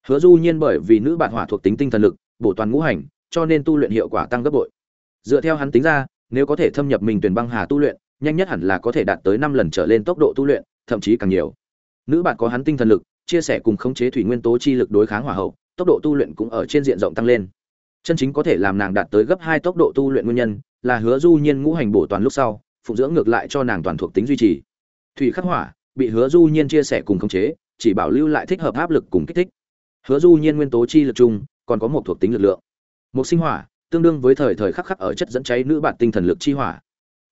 Hứa du nhiên bởi vì nữ bạn hỏa thuộc tính tinh thần lực, bổ toàn ngũ hành, cho nên tu luyện hiệu quả tăng gấp bội. Dựa theo hắn tính ra, nếu có thể thâm nhập mình tuyển băng hà tu luyện, nhanh nhất hẳn là có thể đạt tới năm lần trở lên tốc độ tu luyện, thậm chí càng nhiều. Nữ bạn có hắn tinh thần lực, chia sẻ cùng khống chế thủy nguyên tố chi lực đối kháng hỏa hậu, tốc độ tu luyện cũng ở trên diện rộng tăng lên chân chính có thể làm nàng đạt tới gấp hai tốc độ tu luyện nguyên nhân là hứa du nhiên ngũ hành bổ toàn lúc sau, phụng dưỡng ngược lại cho nàng toàn thuộc tính duy trì. Thủy khắc hỏa bị hứa du nhiên chia sẻ cùng khống chế, chỉ bảo lưu lại thích hợp áp lực cùng kích thích. Hứa du nhiên nguyên tố chi lực chung, còn có một thuộc tính lực lượng. Một sinh hỏa tương đương với thời thời khắc khắc ở chất dẫn cháy nữ bản tinh thần lực chi hỏa.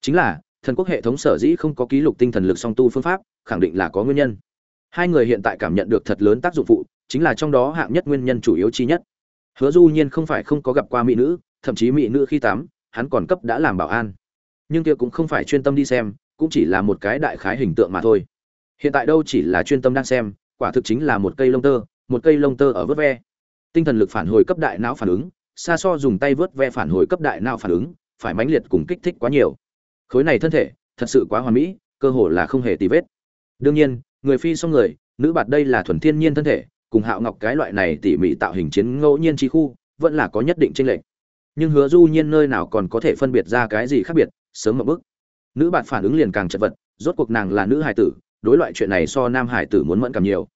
Chính là, thần quốc hệ thống sở dĩ không có ký lục tinh thần lực song tu phương pháp, khẳng định là có nguyên nhân. Hai người hiện tại cảm nhận được thật lớn tác dụng phụ, chính là trong đó hạng nhất nguyên nhân chủ yếu chi nhất hứa du nhiên không phải không có gặp qua mỹ nữ, thậm chí mỹ nữ khi tắm, hắn còn cấp đã làm bảo an. Nhưng kia cũng không phải chuyên tâm đi xem, cũng chỉ là một cái đại khái hình tượng mà thôi. Hiện tại đâu chỉ là chuyên tâm đang xem, quả thực chính là một cây lông tơ, một cây lông tơ ở vớt ve. Tinh thần lực phản hồi cấp đại não phản ứng, xa so dùng tay vớt ve phản hồi cấp đại não phản ứng, phải mãnh liệt cùng kích thích quá nhiều. Khối này thân thể, thật sự quá hoàn mỹ, cơ hồ là không hề tì vết. Đương nhiên, người phi xong người, nữ bạt đây là thuần thiên nhiên thân thể cùng hạo ngọc cái loại này tỉ mỉ tạo hình chiến ngẫu nhiên chi khu, vẫn là có nhất định tranh lệch. Nhưng hứa du nhiên nơi nào còn có thể phân biệt ra cái gì khác biệt, sớm một bước. Nữ bạn phản ứng liền càng chật vật, rốt cuộc nàng là nữ hải tử, đối loại chuyện này so nam hải tử muốn mẫn cảm nhiều.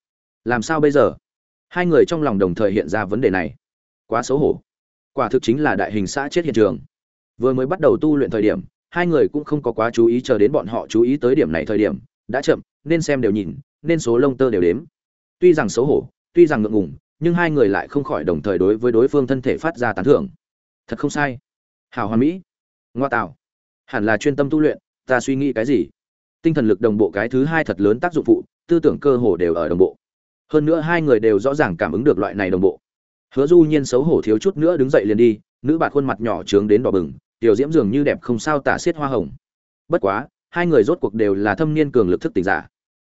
Làm sao bây giờ? Hai người trong lòng đồng thời hiện ra vấn đề này. Quá xấu hổ. Quả thực chính là đại hình xã chết hiện trường. Vừa mới bắt đầu tu luyện thời điểm, hai người cũng không có quá chú ý chờ đến bọn họ chú ý tới điểm này thời điểm, đã chậm, nên xem đều nhìn, nên số lông tơ đều đếm. Tuy rằng xấu hổ tuy rằng ngượng ngùng, nhưng hai người lại không khỏi đồng thời đối với đối phương thân thể phát ra tán thưởng. Thật không sai. Hào hoàn mỹ. Ngoa tạo. Hẳn là chuyên tâm tu luyện, ta suy nghĩ cái gì? Tinh thần lực đồng bộ cái thứ hai thật lớn tác dụng phụ, tư tưởng cơ hồ đều ở đồng bộ. Hơn nữa hai người đều rõ ràng cảm ứng được loại này đồng bộ. Hứa du nhiên xấu hổ thiếu chút nữa đứng dậy liền đi, nữ bạt khuôn mặt nhỏ trướng đến đỏ bừng, tiểu diễm dường như đẹp không sao tả xiết hoa hồng. Bất quá, hai người rốt cuộc đều là thâm niên cường lực thức tỉnh giả.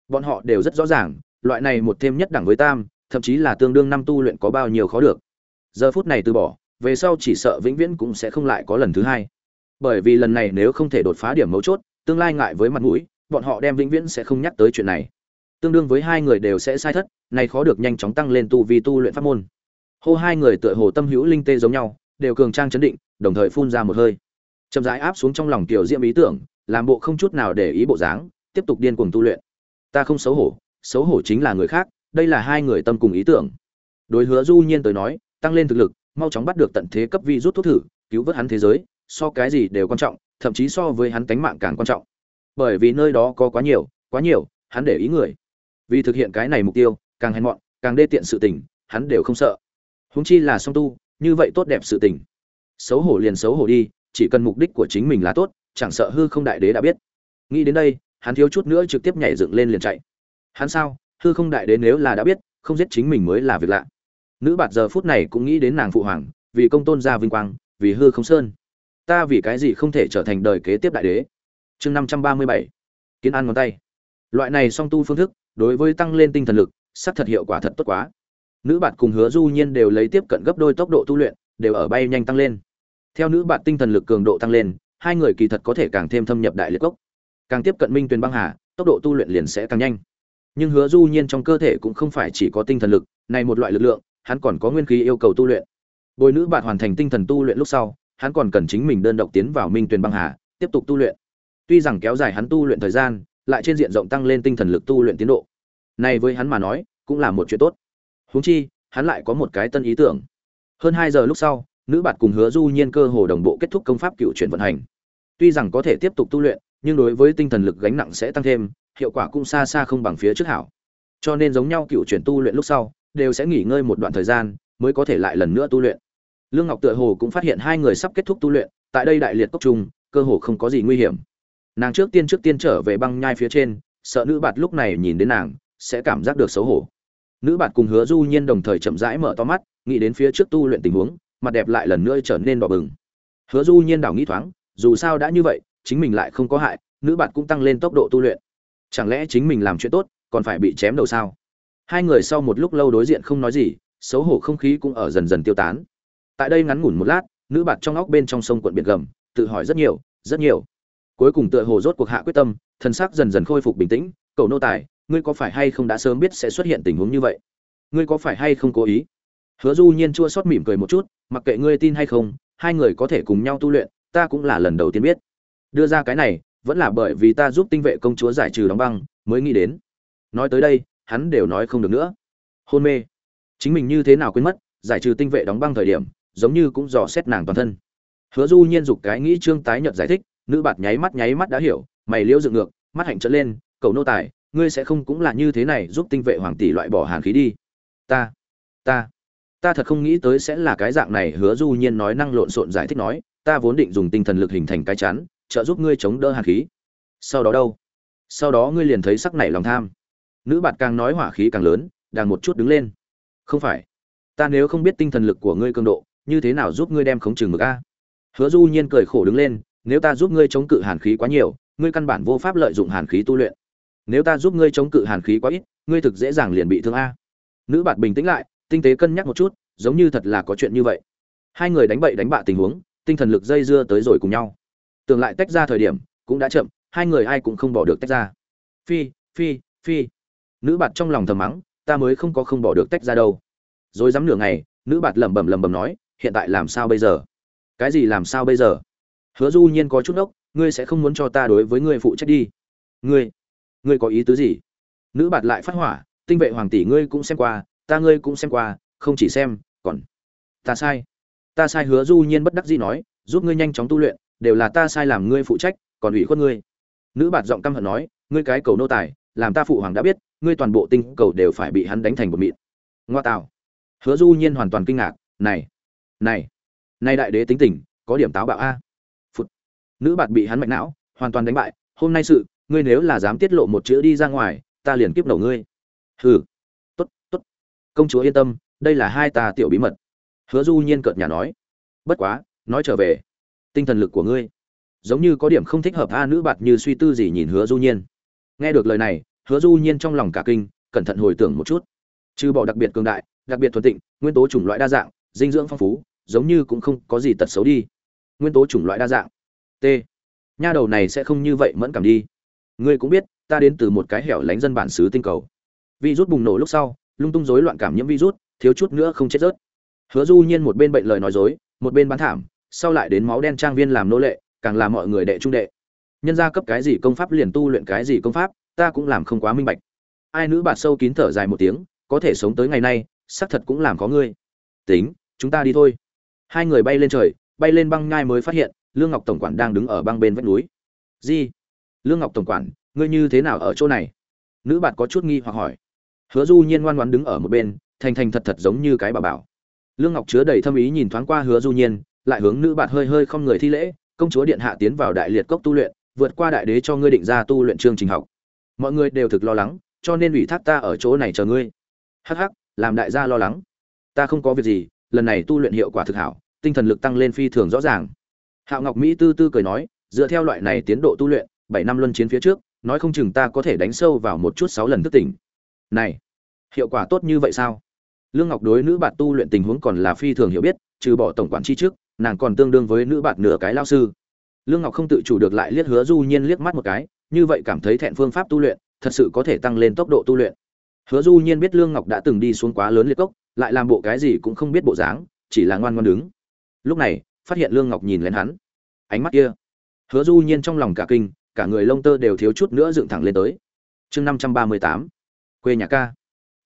Bọn họ đều rất rõ ràng, loại này một thêm nhất đẳng với tam thậm chí là tương đương năm tu luyện có bao nhiêu khó được. Giờ phút này từ bỏ, về sau chỉ sợ vĩnh viễn cũng sẽ không lại có lần thứ hai. Bởi vì lần này nếu không thể đột phá điểm mấu chốt, tương lai ngại với mặt mũi, bọn họ đem vĩnh viễn sẽ không nhắc tới chuyện này. Tương đương với hai người đều sẽ sai thất, này khó được nhanh chóng tăng lên tu vi tu luyện pháp môn. Hô hai người tựa hồ tâm hữu linh tê giống nhau, đều cường trang chấn định, đồng thời phun ra một hơi. Chậm rãi áp xuống trong lòng tiểu diễm ý tưởng, làm bộ không chút nào để ý bộ dáng, tiếp tục điên cuồng tu luyện. Ta không xấu hổ xấu hổ chính là người khác đây là hai người tâm cùng ý tưởng. Đối hứa du nhiên tới nói, tăng lên thực lực, mau chóng bắt được tận thế cấp vi rút thuốc thử, cứu vớt hắn thế giới, so cái gì đều quan trọng, thậm chí so với hắn tánh mạng càng quan trọng. Bởi vì nơi đó có quá nhiều quá nhiều, hắn để ý người. Vì thực hiện cái này mục tiêu, càng hèn mọn, càng đê tiện sự tình, hắn đều không sợ. Húng chi là song tu, như vậy tốt đẹp sự tình. Xấu hổ liền xấu hổ đi, chỉ cần mục đích của chính mình là tốt, chẳng sợ hư không đại đế đã biết. Nghĩ đến đây, hắn thiếu chút nữa trực tiếp nhảy dựng lên liền chạy. Hắn sao? Hư không đại đế nếu là đã biết, không giết chính mình mới là việc lạ. Nữ bạt giờ phút này cũng nghĩ đến nàng phụ hoàng, vì công tôn gia vinh quang, vì hư không sơn. Ta vì cái gì không thể trở thành đời kế tiếp đại đế? Chương năm trăm ba mươi bảy. Kiến an ngón tay. Loại này song tu phương thức, đối với tăng lên tinh thần lực sắc thật hiệu quả thật tốt quá. Nữ bạt cùng hứa du nhiên đều lấy tiếp cận gấp đôi tốc độ tu luyện, đều ở bay nhanh tăng lên. Theo nữ bạt tinh thần lực cường độ tăng lên, hai người kỳ thật có thể càng thêm thâm nhập đại liệt cốc. Càng tiếp cận minh tuyền băng hà, tốc độ tu luyện liền sẽ càng nhanh nhưng hứa du nhiên trong cơ thể cũng không phải chỉ có tinh thần lực, này một loại lực lượng, hắn còn có nguyên khí yêu cầu tu luyện. Bồi nữ bạn hoàn thành tinh thần tu luyện lúc sau, hắn còn cần chính mình đơn độc tiến vào minh tuyền băng hà, tiếp tục tu luyện. Tuy rằng kéo dài hắn tu luyện thời gian, lại trên diện rộng tăng lên tinh thần lực tu luyện tiến độ. Này với hắn mà nói, cũng là một chuyện tốt. Huống chi, hắn lại có một cái tân ý tưởng. Hơn hai giờ lúc sau, nữ bạn cùng hứa du nhiên cơ hồ đồng bộ kết thúc công pháp cựu chuyển vận hành. Tuy rằng có thể tiếp tục tu luyện, nhưng đối với tinh thần lực gánh nặng sẽ tăng thêm hiệu quả cũng xa xa không bằng phía trước hảo. Cho nên giống nhau cựu chuyển tu luyện lúc sau, đều sẽ nghỉ ngơi một đoạn thời gian, mới có thể lại lần nữa tu luyện. Lương ngọc tựa hồ cũng phát hiện hai người sắp kết thúc tu luyện, tại đây đại liệt cốc trung cơ hồ không có gì nguy hiểm. Nàng trước tiên trước tiên trở về băng nhai phía trên, sợ nữ bạt lúc này nhìn đến nàng, sẽ cảm giác được xấu hổ. Nữ bạt cùng hứa du nhiên đồng thời chậm rãi mở to mắt, nghĩ đến phía trước tu luyện tình huống, mặt đẹp lại lần nữa trở nên đỏ bừng. Hứa du nhiên đảo nghĩ thoáng, dù sao đã như vậy, chính mình lại không có hại, nữ bạt cũng tăng lên tốc độ tu luyện chẳng lẽ chính mình làm chuyện tốt, còn phải bị chém đầu sao? Hai người sau một lúc lâu đối diện không nói gì, xấu hổ không khí cũng ở dần dần tiêu tán. Tại đây ngắn ngủn một lát, nữ bạt trong óc bên trong sông quận biệt gầm, tự hỏi rất nhiều rất nhiều. Cuối cùng tựa hồ rốt cuộc hạ quyết tâm, thân xác dần dần khôi phục bình tĩnh Cậu nô tài, ngươi có phải hay không đã sớm biết sẽ xuất hiện tình huống như vậy? Ngươi có phải hay không cố ý? Hứa du nhiên chua xót mỉm cười một chút, mặc kệ ngươi tin hay không, hai người có thể cùng nhau tu luyện, ta cũng là lần đầu tiên biết. Đưa ra cái này vẫn là bởi vì ta giúp tinh vệ công chúa giải trừ đóng băng, mới nghĩ đến. Nói tới đây, hắn đều nói không được nữa. Hôn mê. Chính mình như thế nào quên mất, giải trừ tinh vệ đóng băng thời điểm, giống như cũng dò xét nàng toàn thân. Hứa du nhiên dục cái nghĩ trương tái nhợt giải thích, nữ bạt nháy mắt nháy mắt đã hiểu, mày liễu dựng ngược, mắt hạnh trở lên cầu nô tài, ngươi sẽ không cũng là như thế này giúp tinh vệ hoàng tỷ loại bỏ hàn khí đi. Ta ta ta thật không nghĩ tới sẽ là cái dạng này, hứa du nhiên nói năng lộn xộn giải thích nói, ta vốn định dùng tinh thần lực hình thành cái chắn trợ giúp ngươi chống đỡ hàn khí. Sau đó đâu? Sau đó ngươi liền thấy sắc nảy lòng tham. Nữ bạt càng nói hỏa khí càng lớn đang một chút đứng lên. Không phải. Ta nếu không biết tinh thần lực của ngươi cường độ, như thế nào giúp ngươi đem khống trừ mực a? Hứa du nhiên cười khổ đứng lên, nếu ta giúp ngươi chống cự hàn khí quá nhiều, ngươi căn bản vô pháp lợi dụng hàn khí tu luyện. Nếu ta giúp ngươi chống cự hàn khí quá ít, ngươi thực dễ dàng liền bị thương a. Nữ bạt bình tĩnh lại, tinh tế cân nhắc một chút, giống như thật là có chuyện như vậy. Hai người đánh bậy đánh bạ tình huống, tinh thần lực dây dưa tới rồi cùng nhau tưởng lại tách ra thời điểm, cũng đã chậm, hai người ai cũng không bỏ được tách ra. Phi phi phi. Nữ bạt trong lòng thầm mắng, ta mới không có không bỏ được tách ra đâu. Rồi dám nửa ngày, nữ bạt lẩm bẩm lẩm bẩm nói, hiện tại làm sao bây giờ? Cái gì làm sao bây giờ? Hứa du nhiên có chút ốc, ngươi sẽ không muốn cho ta đối với ngươi phụ trách đi. Ngươi ngươi có ý tứ gì? Nữ bạt lại phát hỏa, tinh vệ hoàng tỷ ngươi cũng xem qua, ta ngươi cũng xem qua, không chỉ xem, còn. Ta sai. Ta sai, hứa du nhiên bất đắc dĩ nói, giúp ngươi nhanh chóng tu luyện đều là ta sai làm ngươi phụ trách, còn ủy khuất ngươi. Nữ bạt giọng căm hận nói, ngươi cái cầu nô tài, làm ta phụ hoàng đã biết, ngươi toàn bộ tinh cầu đều phải bị hắn đánh thành một mịn. Ngoa tạo. Hứa du nhiên hoàn toàn kinh ngạc, này này này đại đế tính tình, có điểm táo bạo a. Phụt. Nữ bạt bị hắn mạch não, hoàn toàn đánh bại, hôm nay sự, ngươi nếu là dám tiết lộ một chữ đi ra ngoài, ta liền kiếp nổ ngươi. Hừ. Tốt tốt. Công chúa yên tâm, đây là hai ta tiểu bí mật. Hứa du nhiên cợt nhà nói. Bất quá, nói trở về tinh thần lực của ngươi. Giống như có điểm không thích hợp a nữ bạt như suy tư gì nhìn hứa du nhiên. Nghe được lời này, hứa du nhiên trong lòng cả kinh, cẩn thận hồi tưởng một chút. Trừ bỏ đặc biệt cường đại, đặc biệt thuần tịnh, nguyên tố chủng loại đa dạng, dinh dưỡng phong phú, giống như cũng không có gì tật xấu đi. Nguyên tố chủng loại đa dạng. T. Nha đầu này sẽ không như vậy mẫn cảm đi. Ngươi cũng biết, ta đến từ một cái hẻo lánh dân bản xứ tinh cầu. Virus bùng nổ lúc sau, lung tung rối loạn cảm nhiễm virus, thiếu chút nữa không chết rớt. Hứa du nhiên một bên bệnh lời nói dối, một bên bán thảm sau lại đến máu đen trang viên làm nô lệ, càng làm mọi người đệ trung đệ. Nhân gia cấp cái gì công pháp liền tu luyện cái gì công pháp, ta cũng làm không quá minh bạch. Ai nữ bạt sâu kín thở dài một tiếng, có thể sống tới ngày nay, xác thật cũng làm có ngươi. Tính, chúng ta đi thôi. Hai người bay lên trời, bay lên băng ngai mới phát hiện, lương ngọc tổng quản đang đứng ở băng bên vách núi. Gì lương ngọc tổng quản, ngươi như thế nào ở chỗ này? Nữ bạt có chút nghi hoặc hỏi. Hứa du nhiên ngoan ngoãn đứng ở một bên, thành thành thật thật giống như cái bà bảo. Lương ngọc chứa đầy thâm ý nhìn thoáng qua hứa du nhiên lại hướng nữ bạt hơi hơi không người thi lễ, công chúa điện hạ tiến vào đại liệt cốc tu luyện, vượt qua đại đế cho ngươi định ra tu luyện chương trình học. Mọi người đều thực lo lắng, cho nên ủy thác ta ở chỗ này chờ ngươi. Hắc hắc, làm đại gia lo lắng. Ta không có việc gì, lần này tu luyện hiệu quả thực hảo, tinh thần lực tăng lên phi thường rõ ràng. Hạo ngọc mỹ tư tư cười nói, dựa theo loại này tiến độ tu luyện, bảy năm luân chiến phía trước, nói không chừng ta có thể đánh sâu vào một chút sáu lần thức tỉnh. Này, hiệu quả tốt như vậy sao? Lương ngọc đối nữ bạn tu luyện tình huống còn là phi thường hiểu biết, trừ bỏ tổng quản chi trước nàng còn tương đương với nữ bạn nửa cái lao sư. Lương ngọc không tự chủ được lại liếc hứa du nhiên liếc mắt một cái, như vậy cảm thấy thẹn phương pháp tu luyện, thật sự có thể tăng lên tốc độ tu luyện. Hứa du nhiên biết lương ngọc đã từng đi xuống quá lớn liệt cốc, lại làm bộ cái gì cũng không biết bộ dáng, chỉ là ngoan ngoan đứng. Lúc này, phát hiện lương ngọc nhìn lên hắn. Ánh mắt kia. Hứa du nhiên trong lòng cả kinh, cả người lông tơ đều thiếu chút nữa dựng thẳng lên tới. Chương năm trăm ba mươi tám. Quê nhà ca.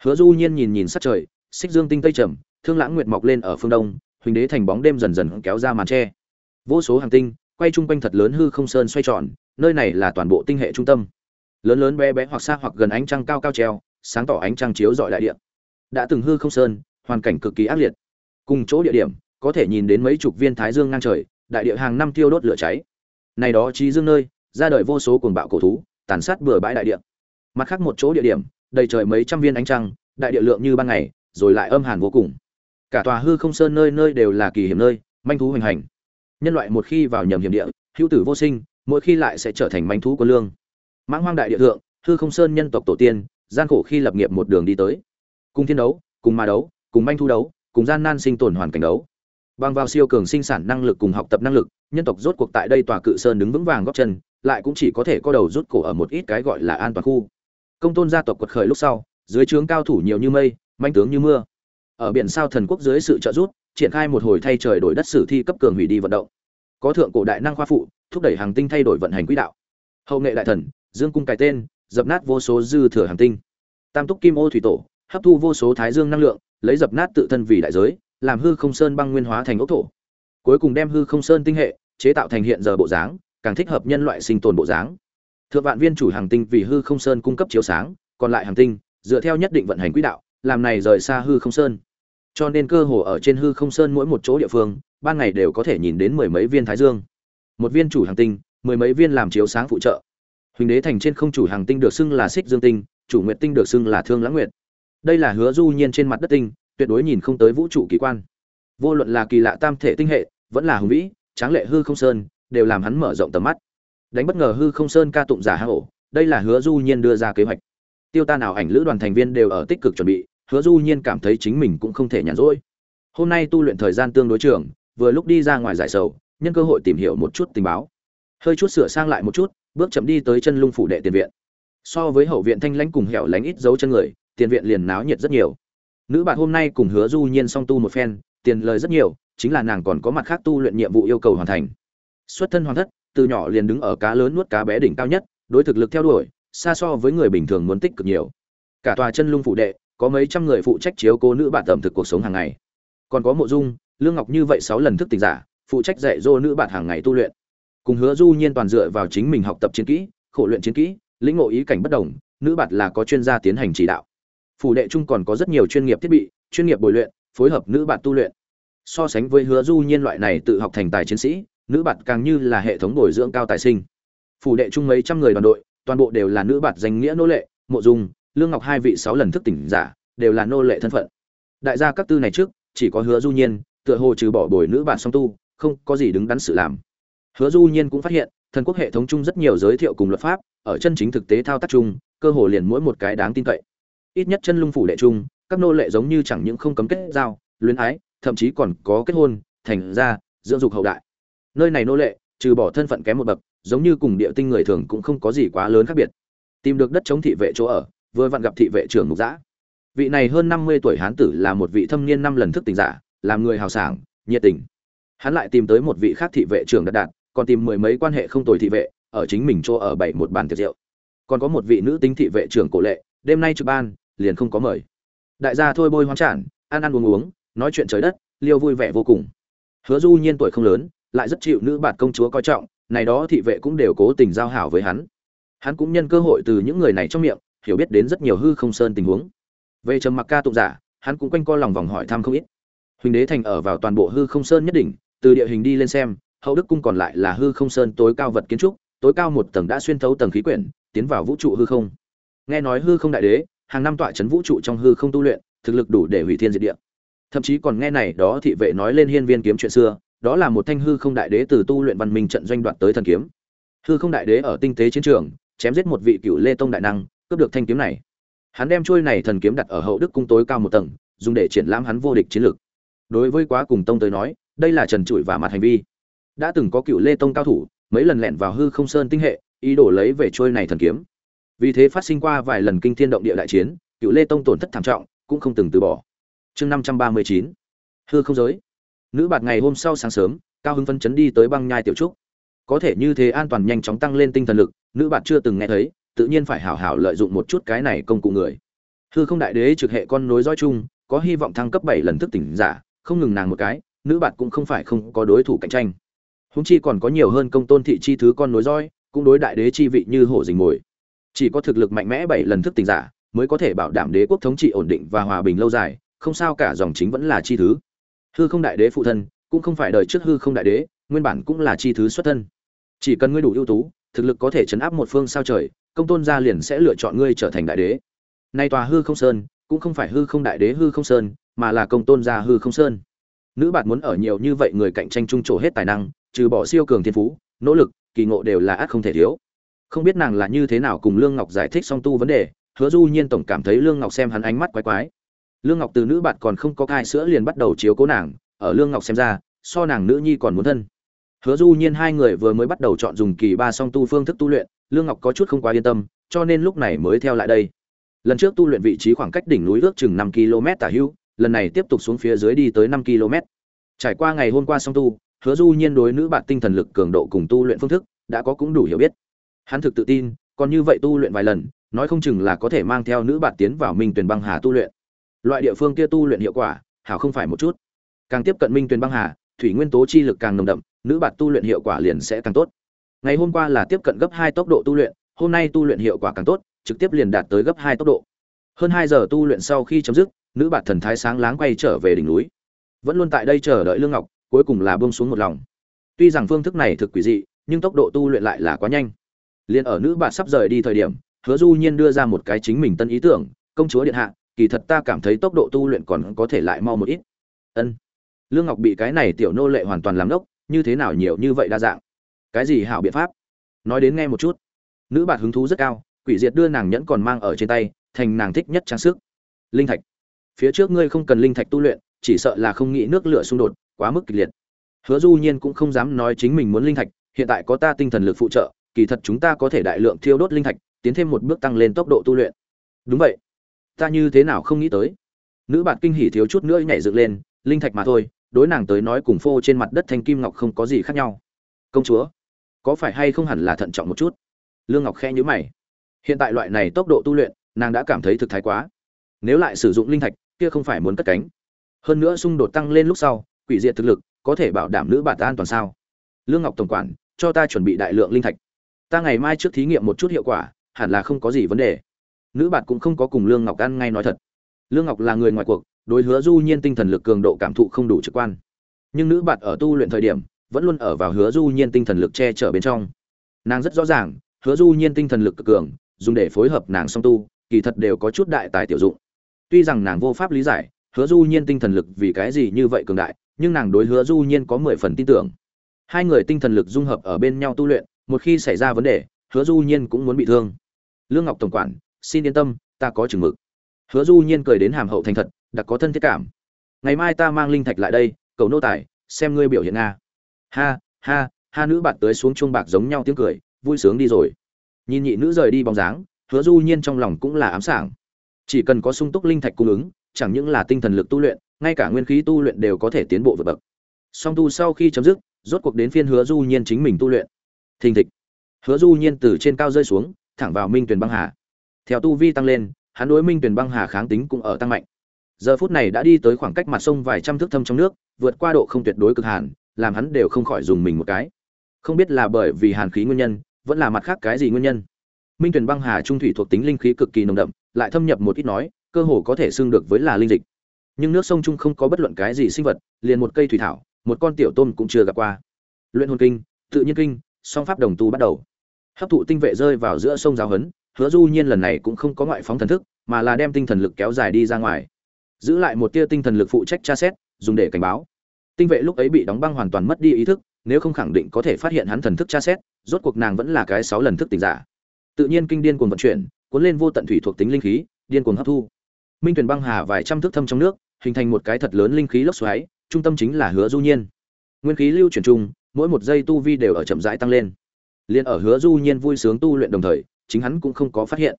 Hứa du nhiên nhìn nhìn sát trời, xích dương tinh tây trầm, thương lãng nguyệt mọc lên ở phương đông huỳnh đế thành bóng đêm dần dần kéo ra màn tre. Vô số hàng tinh, quay chung quanh thật lớn hư không sơn xoay tròn, nơi này là toàn bộ tinh hệ trung tâm. Lớn lớn bé bé hoặc xa hoặc gần ánh trăng cao cao treo, sáng tỏ ánh trăng chiếu dọi đại địa. Đã từng hư không sơn, hoàn cảnh cực kỳ ác liệt. Cùng chỗ địa điểm, có thể nhìn đến mấy chục viên thái dương ngang trời, đại địa hàng năm tiêu đốt lửa cháy. Này đó trí dương nơi, ra đời vô số cuồng bạo cổ thú, tàn sát bừa bãi đại địa. Mặt khác một chỗ địa điểm, đầy trời mấy trăm viên ánh trăng, đại địa lượng như ban ngày, rồi lại âm hàn vô cùng cả tòa hư không sơn nơi nơi đều là kỳ hiểm nơi, manh thú hoành hành. Nhân loại một khi vào nhầm hiểm địa, hữu tử vô sinh, mỗi khi lại sẽ trở thành manh thú của lương. Mãng hoang đại địa thượng, hư không sơn nhân tộc tổ tiên, gian khổ khi lập nghiệp một đường đi tới. Cùng thiên đấu, cùng ma đấu, cùng manh thu đấu, cùng gian nan sinh tồn hoàn cảnh đấu. Bằng vào siêu cường sinh sản năng lực cùng học tập năng lực, nhân tộc rốt cuộc tại đây tòa cự sơn đứng vững vàng góp chân, lại cũng chỉ có thể có đầu rút cổ ở một ít cái gọi là an toàn khu. Công tôn gia tộc quật khởi lúc sau, dưới trướng cao thủ nhiều như mây, manh tướng như mưa ở biển sao thần quốc dưới sự trợ giúp, triển khai một hồi thay trời đổi đất sử thi cấp cường hủy đi vận động. Có thượng cổ đại năng khoa phụ, thúc đẩy hàng tinh thay đổi vận hành quỹ đạo. Hậu nghệ đại thần, dương cung cái tên, dập nát vô số dư thừa hàng tinh. Tam túc kim ô thủy tổ, hấp thu vô số thái dương năng lượng, lấy dập nát tự thân vì đại giới, làm hư không sơn băng nguyên hóa thành ốc thổ. Cuối cùng đem hư không sơn tinh hệ, chế tạo thành hiện giờ bộ dáng, càng thích hợp nhân loại sinh tồn bộ dáng. Thượng vạn viên chủ hàng tinh vì hư không sơn cung cấp chiếu sáng, còn lại hàng tinh, dựa theo nhất định vận hành quỹ đạo, làm này rời xa hư không sơn cho nên cơ hồ ở trên hư không sơn mỗi một chỗ địa phương, ban ngày đều có thể nhìn đến mười mấy viên thái dương. Một viên chủ hàng tinh, mười mấy viên làm chiếu sáng phụ trợ. Huỳnh đế thành trên không chủ hàng tinh được xưng là xích dương tinh, chủ nguyệt tinh được xưng là thương lãng nguyệt. Đây là hứa du nhiên trên mặt đất tinh, tuyệt đối nhìn không tới vũ trụ kỳ quan. Vô luận là kỳ lạ tam thể tinh hệ, vẫn là hùng vĩ, tráng lệ hư không sơn, đều làm hắn mở rộng tầm mắt. Đánh bất ngờ hư không sơn ca tụng giả hang hổ đây là hứa du nhiên đưa ra kế hoạch. Tiêu ta nào ảnh lữ đoàn thành viên đều ở tích cực chuẩn bị hứa du nhiên cảm thấy chính mình cũng không thể nhàn rỗi. Hôm nay tu luyện thời gian tương đối trường, vừa lúc đi ra ngoài giải sầu, nhân cơ hội tìm hiểu một chút tình báo. Hơi chút sửa sang lại một chút, bước chậm đi tới chân lung phủ đệ tiền viện. So với hậu viện thanh lãnh cùng hẻo lánh ít dấu chân người, tiền viện liền náo nhiệt rất nhiều. Nữ bạn hôm nay cùng hứa du nhiên song tu một phen, tiền lời rất nhiều, chính là nàng còn có mặt khác tu luyện nhiệm vụ yêu cầu hoàn thành. Xuất thân hoàn thất, từ nhỏ liền đứng ở cá lớn nuốt cá bé đỉnh cao nhất, đối thực lực theo đuổi, xa so với người bình thường muốn tích cực nhiều. Cả tòa chân lung phụ đệ có mấy trăm người phụ trách chiếu cố nữ bạn tẩm thực cuộc sống hàng ngày. Còn có mộ dung, lương ngọc như vậy sáu lần thức tỉnh giả, phụ trách dạy dỗ nữ bạn hàng ngày tu luyện. Cùng hứa du nhiên toàn dựa vào chính mình học tập chiến kỹ, khổ luyện chiến kỹ, lĩnh ngộ ý cảnh bất đồng, nữ bạn là có chuyên gia tiến hành chỉ đạo. Phủ đệ chung còn có rất nhiều chuyên nghiệp thiết bị, chuyên nghiệp bồi luyện, phối hợp nữ bạn tu luyện. So sánh với hứa du nhiên loại này tự học thành tài chiến sĩ, nữ bạn càng như là hệ thống bồi dưỡng cao tài sinh. Phủ đệ chung mấy trăm người đoàn đội, toàn bộ đều là nữ bạn danh nghĩa nô lệ, mộ dung lương ngọc hai vị sáu lần thức tỉnh giả, đều là nô lệ thân phận. Đại gia các tư này trước, chỉ có hứa du nhiên, tựa hồ trừ bỏ bồi nữ bản song tu, không có gì đứng đắn sự làm. Hứa du nhiên cũng phát hiện, thần quốc hệ thống chung rất nhiều giới thiệu cùng luật pháp, ở chân chính thực tế thao tác chung, cơ hồ liền mỗi một cái đáng tin cậy. Ít nhất chân lung phủ đệ chung, các nô lệ giống như chẳng những không cấm kết giao, luyến ái, thậm chí còn có kết hôn, thành ra dưỡng dục hậu đại. Nơi này nô lệ, trừ bỏ thân phận kém một bậc, giống như cùng địa tinh người thường cũng không có gì quá lớn khác biệt. Tìm được đất chống thị vệ chỗ ở vừa vặn gặp thị vệ trưởng mục giã. Vị này hơn năm mươi tuổi hán tử là một vị thâm niên năm lần thức tỉnh giả, làm người hào sảng, nhiệt tình. Hắn lại tìm tới một vị khác thị vệ trưởng đạt đạt còn tìm mười mấy quan hệ không tồi thị vệ, ở chính mình chỗ ở bảy một bàn tiệc rượu. Còn có một vị nữ tính thị vệ trưởng cổ lệ, đêm nay trực ban, liền không có mời. Đại gia thôi bôi hoang trản, ăn ăn uống uống, nói chuyện trời đất, liêu vui vẻ vô cùng. Hứa du nhiên tuổi không lớn, lại rất chịu nữ bạn công chúa coi trọng, này đó thị vệ cũng đều cố tình giao hảo với hắn. Hắn cũng nhân cơ hội từ những người này trong miệng hiểu biết đến rất nhiều hư không sơn tình huống. Về trầm mặc ca tụng giả, hắn cũng quanh co lòng vòng hỏi thăm không ít. Huỳnh đế thành ở vào toàn bộ hư không sơn nhất định từ địa hình đi lên xem, hậu đức cung còn lại là hư không sơn tối cao vật kiến trúc, tối cao một tầng đã xuyên thấu tầng khí quyển, tiến vào vũ trụ hư không. Nghe nói hư không đại đế, hàng năm tọa chấn vũ trụ trong hư không tu luyện, thực lực đủ để hủy thiên diệt địa. Thậm chí còn nghe này đó thị vệ nói lên hiên viên kiếm chuyện xưa, đó là một thanh hư không đại đế từ tu luyện văn minh trận doanh đoạt tới thần kiếm. Hư không đại đế ở tinh tế chiến trường, chém giết một vị cựu lê tông đại năng cướp được thanh kiếm này. Hắn đem chuôi này thần kiếm đặt ở hậu đức cung tối cao một tầng, dùng để triển lãm hắn vô địch chiến lược. Đối với quá cùng tông tới nói, đây là trần trụi và mặt hành vi. Đã từng có cựu lê tông cao thủ, mấy lần lẻn vào hư không sơn tinh hệ, ý đồ lấy về trôi này thần kiếm. Vì thế phát sinh qua vài lần kinh thiên động địa đại chiến, cựu lê tông tổn thất thảm trọng, cũng không từng từ bỏ. Chương năm trăm ba mươi chín. Hư không giới. Nữ bạt ngày hôm sau sáng sớm, cao hưng phấn chấn đi tới băng nhai tiểu trúc. Có thể như thế an toàn nhanh chóng tăng lên tinh thần lực, nữ bạt chưa từng nghe thấy tự nhiên phải hảo hảo lợi dụng một chút cái này công cụ người. Hư không đại đế trực hệ con nối dõi chung, có hy vọng thăng cấp bảy lần thức tỉnh giả, không ngừng nàng một cái, nữ bạn cũng không phải không có đối thủ cạnh tranh. Húng chi còn có nhiều hơn công tôn thị chi thứ con nối dõi, cũng đối đại đế chi vị như hổ dình mồi. Chỉ có thực lực mạnh mẽ bảy lần thức tỉnh giả, mới có thể bảo đảm đế quốc thống trị ổn định và hòa bình lâu dài, không sao cả dòng chính vẫn là chi thứ. Hư không đại đế phụ thân, cũng không phải đời trước hư không đại đế, nguyên bản cũng là chi thứ xuất thân. Chỉ cần ngươi đủ ưu tú, thực lực có thể chấn áp một phương sao trời công tôn gia liền sẽ lựa chọn ngươi trở thành đại đế. Nay tòa hư không sơn, cũng không phải hư không đại đế hư không sơn, mà là công tôn gia hư không sơn. Nữ bạn muốn ở nhiều như vậy người cạnh tranh chung trổ hết tài năng, trừ bỏ siêu cường thiên phú, nỗ lực, kỳ ngộ đều là át không thể thiếu. Không biết nàng là như thế nào cùng lương ngọc giải thích song tu vấn đề, hứa du nhiên tổng cảm thấy lương ngọc xem hắn ánh mắt quái quái. Lương ngọc từ nữ bạn còn không có cai sữa liền bắt đầu chiếu cố nàng, ở lương ngọc xem ra, so nàng nữ nhi còn muốn thân hứa du nhiên hai người vừa mới bắt đầu chọn dùng kỳ ba song tu phương thức tu luyện, lương ngọc có chút không quá yên tâm, cho nên lúc này mới theo lại đây. Lần trước tu luyện vị trí khoảng cách đỉnh núi ước chừng năm km tả hữu lần này tiếp tục xuống phía dưới đi tới năm km. Trải qua ngày hôm qua song tu, hứa du nhiên đối nữ bạn tinh thần lực cường độ cùng tu luyện phương thức đã có cũng đủ hiểu biết. Hắn thực tự tin, còn như vậy tu luyện vài lần, nói không chừng là có thể mang theo nữ bạn tiến vào minh Tuyền băng hà tu luyện. Loại địa phương kia tu luyện hiệu quả, hảo không phải một chút. Càng tiếp cận minh Tuyền băng hà thủy nguyên tố chi lực càng nồng đậm, nữ bạt tu luyện hiệu quả liền sẽ càng tốt. Ngày hôm qua là tiếp cận gấp hai tốc độ tu luyện, hôm nay tu luyện hiệu quả càng tốt, trực tiếp liền đạt tới gấp hai tốc độ. Hơn hai giờ tu luyện sau khi chấm dứt, nữ bạt thần thái sáng láng quay trở về đỉnh núi. Vẫn luôn tại đây chờ đợi lương ngọc, cuối cùng là buông xuống một lòng. Tuy rằng phương thức này thực quỷ dị, nhưng tốc độ tu luyện lại là quá nhanh. Liên ở nữ bạt sắp rời đi thời điểm, hứa du nhiên đưa ra một cái chính mình tân ý tưởng, công chúa điện hạ, kỳ thật ta cảm thấy tốc độ tu luyện còn có thể lại mau một ít. Ân lương ngọc bị cái này tiểu nô lệ hoàn toàn làm ngốc như thế nào nhiều như vậy đa dạng? Cái gì hảo biện pháp? Nói đến nghe một chút. Nữ bạt hứng thú rất cao, quỷ diệt đưa nàng nhẫn còn mang ở trên tay, thành nàng thích nhất trang sức. Linh thạch. Phía trước ngươi không cần linh thạch tu luyện, chỉ sợ là không nghĩ nước lửa xung đột, quá mức kịch liệt. Hứa du nhiên cũng không dám nói chính mình muốn linh thạch, hiện tại có ta tinh thần lực phụ trợ, kỳ thật chúng ta có thể đại lượng thiêu đốt linh thạch, tiến thêm một bước tăng lên tốc độ tu luyện. Đúng vậy. Ta như thế nào không nghĩ tới? Nữ bạn kinh hỉ thiếu chút nữa nhảy dựng lên, linh thạch mà thôi đối nàng tới nói cùng phô trên mặt đất thanh kim ngọc không có gì khác nhau. Công chúa, có phải hay không hẳn là thận trọng một chút? Lương ngọc khe nhíu mày. Hiện tại loại này tốc độ tu luyện, nàng đã cảm thấy thực thái quá. Nếu lại sử dụng linh thạch, kia không phải muốn cất cánh. Hơn nữa xung đột tăng lên lúc sau, quỷ diệt thực lực, có thể bảo đảm nữ bạn an toàn sao? Lương ngọc tổng quản, cho ta chuẩn bị đại lượng linh thạch. Ta ngày mai trước thí nghiệm một chút hiệu quả, hẳn là không có gì vấn đề. Nữ bạn cũng không có cùng lương ngọc ăn ngay nói thật lương ngọc là người ngoài cuộc, đối hứa du nhiên tinh thần lực cường độ cảm thụ không đủ trực quan. Nhưng nữ bạn ở tu luyện thời điểm, vẫn luôn ở vào hứa du nhiên tinh thần lực che chở bên trong. Nàng rất rõ ràng, hứa du nhiên tinh thần lực cực cường, dùng để phối hợp nàng song tu, kỳ thật đều có chút đại tài tiểu dụng. Tuy rằng nàng vô pháp lý giải, hứa du nhiên tinh thần lực vì cái gì như vậy cường đại, nhưng nàng đối hứa du nhiên có mười phần tin tưởng. Hai người tinh thần lực dung hợp ở bên nhau tu luyện, một khi xảy ra vấn đề, hứa du nhiên cũng muốn bị thương. Lương ngọc tổng quản, xin yên tâm, ta có chừng mực hứa du nhiên cười đến hàm hậu thành thật, đặc có thân thiết cảm. Ngày mai ta mang linh thạch lại đây, cầu nô tài, xem ngươi biểu hiện nga. Ha ha ha nữ bạn tới xuống chuông bạc giống nhau tiếng cười, vui sướng đi rồi. Nhìn nhị nữ rời đi bóng dáng, hứa du nhiên trong lòng cũng là ám sảng. Chỉ cần có sung túc linh thạch cung ứng, chẳng những là tinh thần lực tu luyện, ngay cả nguyên khí tu luyện đều có thể tiến bộ vượt bậc. Song tu sau khi chấm dứt, rốt cuộc đến phiên hứa du nhiên chính mình tu luyện. Thình thịch. Hứa du nhiên từ trên cao rơi xuống, thẳng vào minh tuyền băng hà. Theo tu vi tăng lên hắn đối minh tuyển băng hà kháng tính cũng ở tăng mạnh. Giờ phút này đã đi tới khoảng cách mặt sông vài trăm thước thâm trong nước, vượt qua độ không tuyệt đối cực hàn làm hắn đều không khỏi dùng mình một cái. Không biết là bởi vì hàn khí nguyên nhân, vẫn là mặt khác cái gì nguyên nhân. Minh tuyển băng hà trung thủy thuộc tính linh khí cực kỳ nồng đậm, lại thâm nhập một ít nói, cơ hồ có thể xưng được với là linh dịch. Nhưng nước sông trung không có bất luận cái gì sinh vật, liền một cây thủy thảo, một con tiểu tôm cũng chưa gặp qua. Luyện hồn kinh, tự nhiên kinh, song pháp đồng tu bắt đầu. Hấp thụ tinh vệ rơi vào giữa sông giáo hấn hứa du nhiên lần này cũng không có ngoại phóng thần thức, mà là đem tinh thần lực kéo dài đi ra ngoài. Giữ lại một tia tinh thần lực phụ trách tra xét, dùng để cảnh báo. Tinh vệ lúc ấy bị đóng băng hoàn toàn mất đi ý thức, nếu không khẳng định có thể phát hiện hắn thần thức tra xét, rốt cuộc nàng vẫn là cái sáu lần thức tỉnh giả. Tự nhiên kinh điên cuồng vận chuyển, cuốn lên vô tận thủy thuộc tính linh khí, điên cuồng hấp thu. Minh tuyển băng hà vài trăm thước thâm trong nước, hình thành một cái thật lớn linh khí lốc xoáy, trung tâm chính là hứa du nhiên. Nguyên khí lưu chuyển chung, mỗi một giây tu vi đều ở chậm rãi tăng lên. Liền ở hứa du nhiên vui sướng tu luyện đồng thời chính hắn cũng không có phát hiện.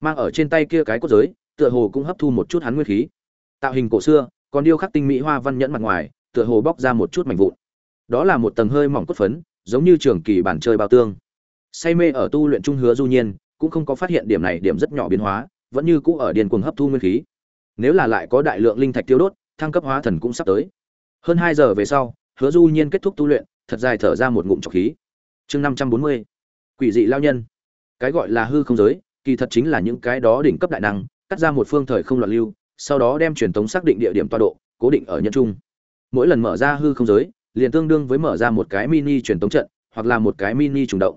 Mang ở trên tay kia cái cốt giới, tựa hồ cũng hấp thu một chút hắn nguyên khí. Tạo hình cổ xưa, còn điêu khắc tinh mỹ hoa văn nhẫn mặt ngoài, tựa hồ bóc ra một chút mảnh vụn. Đó là một tầng hơi mỏng cốt phấn, giống như trường kỳ bản chơi bao tương. Say mê ở tu luyện trung hứa du nhiên, cũng không có phát hiện điểm này điểm rất nhỏ biến hóa, vẫn như cũ ở điền cuồng hấp thu nguyên khí. Nếu là lại có đại lượng linh thạch tiêu đốt, thăng cấp hóa thần cũng sắp tới. Hơn hai giờ về sau, hứa du nhiên kết thúc tu luyện, thật dài thở ra một ngụm trọc khí. Chương năm trăm bốn mươi, quỷ dị lao nhân cái gọi là hư không giới, kỳ thật chính là những cái đó đỉnh cấp đại năng, cắt ra một phương thời không loạn lưu, sau đó đem truyền thống xác định địa điểm toa độ, cố định ở nhân trung. Mỗi lần mở ra hư không giới, liền tương đương với mở ra một cái mini truyền thống trận, hoặc là một cái mini trùng động.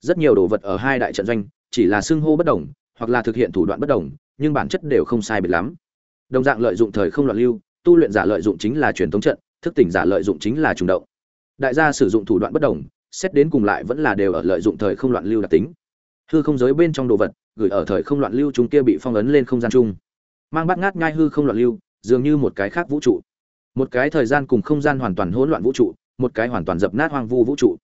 Rất nhiều đồ vật ở hai đại trận doanh, chỉ là xưng hô bất đồng, hoặc là thực hiện thủ đoạn bất đồng, nhưng bản chất đều không sai biệt lắm. Đồng dạng lợi dụng thời không loạn lưu, tu luyện giả lợi dụng chính là truyền thống trận, thức tỉnh giả lợi dụng chính là trùng động. Đại gia sử dụng thủ đoạn bất đồng, xét đến cùng lại vẫn là đều ở lợi dụng thời không loạn lưu đặc tính hư không giới bên trong đồ vật, gửi ở thời không loạn lưu chúng kia bị phong ấn lên không gian chung. Mang bát ngát ngai hư không loạn lưu, dường như một cái khác vũ trụ. Một cái thời gian cùng không gian hoàn toàn hỗn loạn vũ trụ, một cái hoàn toàn dập nát hoang vu vũ trụ.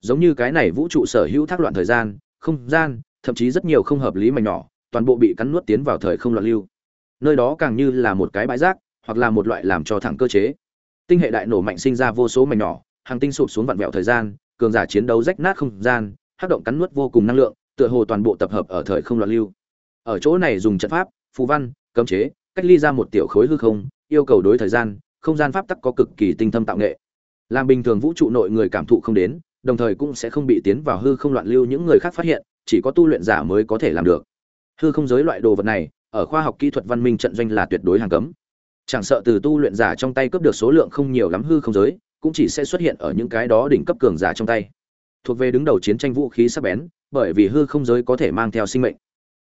Giống như cái này vũ trụ sở hữu thác loạn thời gian, không gian, thậm chí rất nhiều không hợp lý mảnh nhỏ, toàn bộ bị cắn nuốt tiến vào thời không loạn lưu. Nơi đó càng như là một cái bãi rác, hoặc là một loại làm cho thẳng cơ chế. Tinh hệ đại nổ mạnh sinh ra vô số mảnh nhỏ, hàng tinh sụp xuống vặn vẹo thời gian, cường giả chiến đấu rách nát không gian hát động cắn nuốt vô cùng năng lượng tựa hồ toàn bộ tập hợp ở thời không loạn lưu. Ở chỗ này dùng trận pháp, phù văn, cấm chế, cách ly ra một tiểu khối hư không, yêu cầu đối thời gian, không gian pháp tắc có cực kỳ tinh thâm tạo nghệ. Làm bình thường vũ trụ nội người cảm thụ không đến, đồng thời cũng sẽ không bị tiến vào hư không loạn lưu những người khác phát hiện, chỉ có tu luyện giả mới có thể làm được. Hư không giới loại đồ vật này, ở khoa học kỹ thuật văn minh trận doanh là tuyệt đối hàng cấm. Chẳng sợ từ tu luyện giả trong tay cướp được số lượng không nhiều lắm hư không giới, cũng chỉ sẽ xuất hiện ở những cái đó đỉnh cấp cường giả trong tay. Thuộc về đứng đầu chiến tranh vũ khí sắc bén bởi vì hư không giới có thể mang theo sinh mệnh.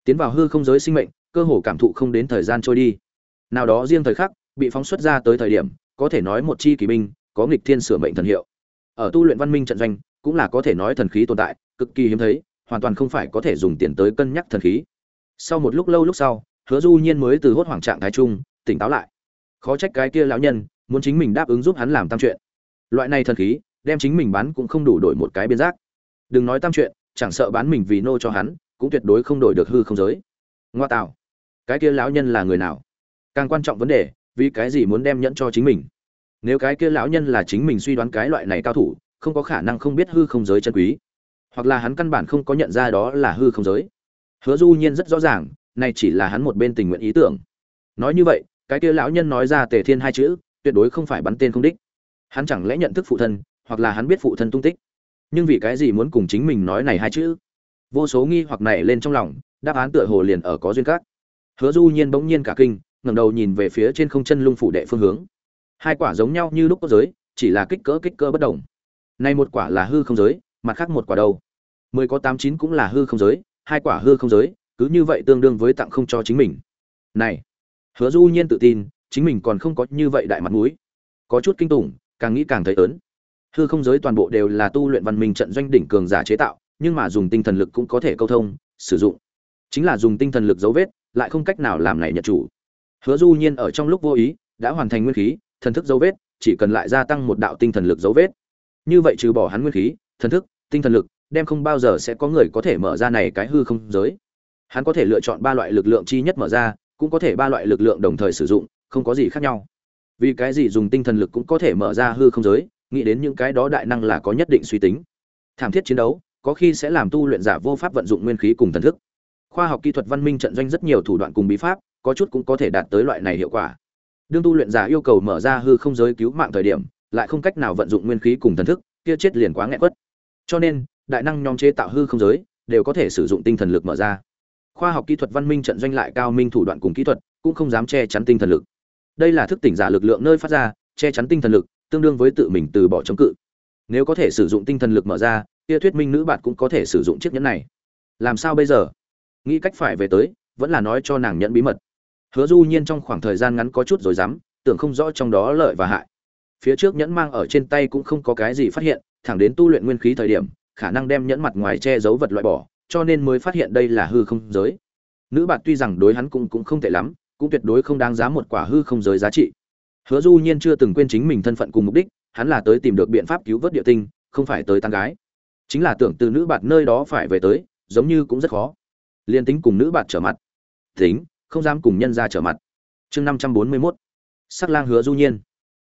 Tiến vào hư không giới sinh mệnh, cơ hồ cảm thụ không đến thời gian trôi đi. Nào đó riêng thời khắc, bị phóng xuất ra tới thời điểm, có thể nói một chi kỳ binh, có nghịch thiên sửa mệnh thần hiệu. Ở tu luyện văn minh trận doanh, cũng là có thể nói thần khí tồn tại, cực kỳ hiếm thấy, hoàn toàn không phải có thể dùng tiền tới cân nhắc thần khí. Sau một lúc lâu lúc sau, hứa du nhiên mới từ hốt hoảng trạng thái trung tỉnh táo lại. Khó trách cái kia lão nhân, muốn chính mình đáp ứng giúp hắn làm tam chuyện. Loại này thần khí, đem chính mình bán cũng không đủ đổi một cái biên giác. Đừng nói tam chuyện chẳng sợ bán mình vì nô cho hắn, cũng tuyệt đối không đổi được hư không giới. Ngoa tạo, cái kia lão nhân là người nào? Càng quan trọng vấn đề, vì cái gì muốn đem nhẫn cho chính mình? Nếu cái kia lão nhân là chính mình suy đoán cái loại này cao thủ, không có khả năng không biết hư không giới chân quý. Hoặc là hắn căn bản không có nhận ra đó là hư không giới. Hứa du nhiên rất rõ ràng, này chỉ là hắn một bên tình nguyện ý tưởng. Nói như vậy, cái kia lão nhân nói ra tề thiên hai chữ, tuyệt đối không phải bắn tên không đích. Hắn chẳng lẽ nhận thức phụ thân, hoặc là hắn biết phụ thân tung tích? Nhưng vì cái gì muốn cùng chính mình nói này hai chữ? Vô số nghi hoặc này lên trong lòng, đáp án tựa hồ liền ở có duyên cát hứa du nhiên bỗng nhiên cả kinh, ngẩng đầu nhìn về phía trên không chân lung phủ đệ phương hướng. Hai quả giống nhau như lúc có giới, chỉ là kích cỡ kích cỡ bất đồng. Nay một quả là hư không giới, mặt khác một quả đâu? Mười có tám chín cũng là hư không giới, hai quả hư không giới, cứ như vậy tương đương với tặng không cho chính mình. Này, hứa du nhiên tự tin, chính mình còn không có như vậy đại mặt mũi. Có chút kinh tủng, càng nghĩ càng thấy ớn hư không giới toàn bộ đều là tu luyện văn minh trận doanh đỉnh cường giả chế tạo, nhưng mà dùng tinh thần lực cũng có thể câu thông, sử dụng. Chính là dùng tinh thần lực dấu vết, lại không cách nào làm này nhận chủ. Hứa du nhiên ở trong lúc vô ý, đã hoàn thành nguyên khí, thần thức dấu vết, chỉ cần lại gia tăng một đạo tinh thần lực dấu vết. Như vậy trừ bỏ hắn nguyên khí, thần thức, tinh thần lực, đem không bao giờ sẽ có người có thể mở ra này cái hư không giới. Hắn có thể lựa chọn ba loại lực lượng chi nhất mở ra, cũng có thể ba loại lực lượng đồng thời sử dụng, không có gì khác nhau. Vì cái gì dùng tinh thần lực cũng có thể mở ra hư không giới? Nghĩ đến những cái đó đại năng là có nhất định suy tính. Thảm thiết chiến đấu, có khi sẽ làm tu luyện giả vô pháp vận dụng nguyên khí cùng thần thức. Khoa học kỹ thuật văn minh trận doanh rất nhiều thủ đoạn cùng bí pháp, có chút cũng có thể đạt tới loại này hiệu quả. Đương tu luyện giả yêu cầu mở ra hư không giới cứu mạng thời điểm, lại không cách nào vận dụng nguyên khí cùng thần thức, kia chết liền quá nghẹn quất. Cho nên, đại năng nhóm chế tạo hư không giới, đều có thể sử dụng tinh thần lực mở ra. Khoa học kỹ thuật văn minh trận doanh lại cao minh thủ đoạn cùng kỹ thuật, cũng không dám che chắn tinh thần lực. Đây là thức tỉnh giả lực lượng nơi phát ra, che chắn tinh thần lực tương đương với tự mình từ bỏ chống cự. Nếu có thể sử dụng tinh thần lực mở ra, kia thuyết minh nữ bạn cũng có thể sử dụng chiếc nhẫn này. Làm sao bây giờ? Nghĩ cách phải về tới, vẫn là nói cho nàng nhận bí mật. Hứa du nhiên trong khoảng thời gian ngắn có chút rồi dám, tưởng không rõ trong đó lợi và hại. Phía trước nhẫn mang ở trên tay cũng không có cái gì phát hiện, thẳng đến tu luyện nguyên khí thời điểm, khả năng đem nhẫn mặt ngoài che giấu vật loại bỏ, cho nên mới phát hiện đây là hư không giới. Nữ bạn tuy rằng đối hắn cũng cũng không tệ lắm, cũng tuyệt đối không đáng giá một quả hư không giới giá trị hứa du nhiên chưa từng quên chính mình thân phận cùng mục đích, hắn là tới tìm được biện pháp cứu vớt địa tinh, không phải tới tán gái. Chính là tưởng từ nữ bạn nơi đó phải về tới, giống như cũng rất khó. Liên tính cùng nữ bạn trở mặt. Tính, không dám cùng nhân ra trở mặt. Chương năm trăm bốn mươi 541 sắc lang hứa du nhiên.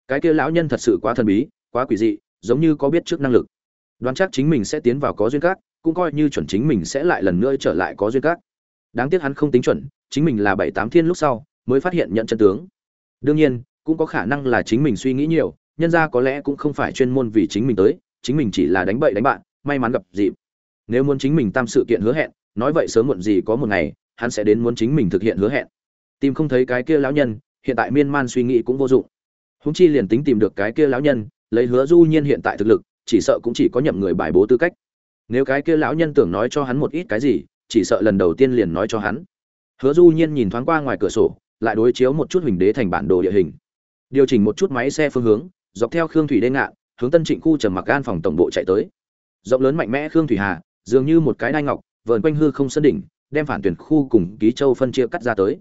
Cái kia lão nhân thật sự quá thần bí, quá quỷ dị, giống như có biết trước năng lực. Đoán chắc chính mình sẽ tiến vào có duyên các cũng coi như chuẩn chính mình sẽ lại lần nữa trở lại có duyên các đáng tiếc hắn không tính chuẩn, chính mình là bảy tám thiên lúc sau, mới phát hiện nhận chân tướng. Đương nhiên cũng có khả năng là chính mình suy nghĩ nhiều, nhân ra có lẽ cũng không phải chuyên môn vì chính mình tới, chính mình chỉ là đánh bậy đánh bạn, may mắn gặp dịp. Nếu muốn chính mình tam sự kiện hứa hẹn, nói vậy sớm muộn gì có một ngày, hắn sẽ đến muốn chính mình thực hiện hứa hẹn. Tìm không thấy cái kia lão nhân, hiện tại miên man suy nghĩ cũng vô dụng. Húng chi liền tính tìm được cái kia lão nhân, lấy hứa du nhiên hiện tại thực lực, chỉ sợ cũng chỉ có nhậm người bài bố tư cách. Nếu cái kia lão nhân tưởng nói cho hắn một ít cái gì, chỉ sợ lần đầu tiên liền nói cho hắn. Hứa du nhiên nhìn thoáng qua ngoài cửa sổ, lại đối chiếu một chút hình đế thành bản đồ địa hình điều chỉnh một chút máy xe phương hướng, dọc theo khương thủy đê ngạn, hướng tân trịnh khu trầm mặc gan phòng tổng bộ chạy tới. Rộng lớn mạnh mẽ khương thủy hà, dường như một cái đai ngọc, vờn quanh hư không sân đỉnh, đem phản tuyển khu cùng ký châu phân chia cắt ra tới.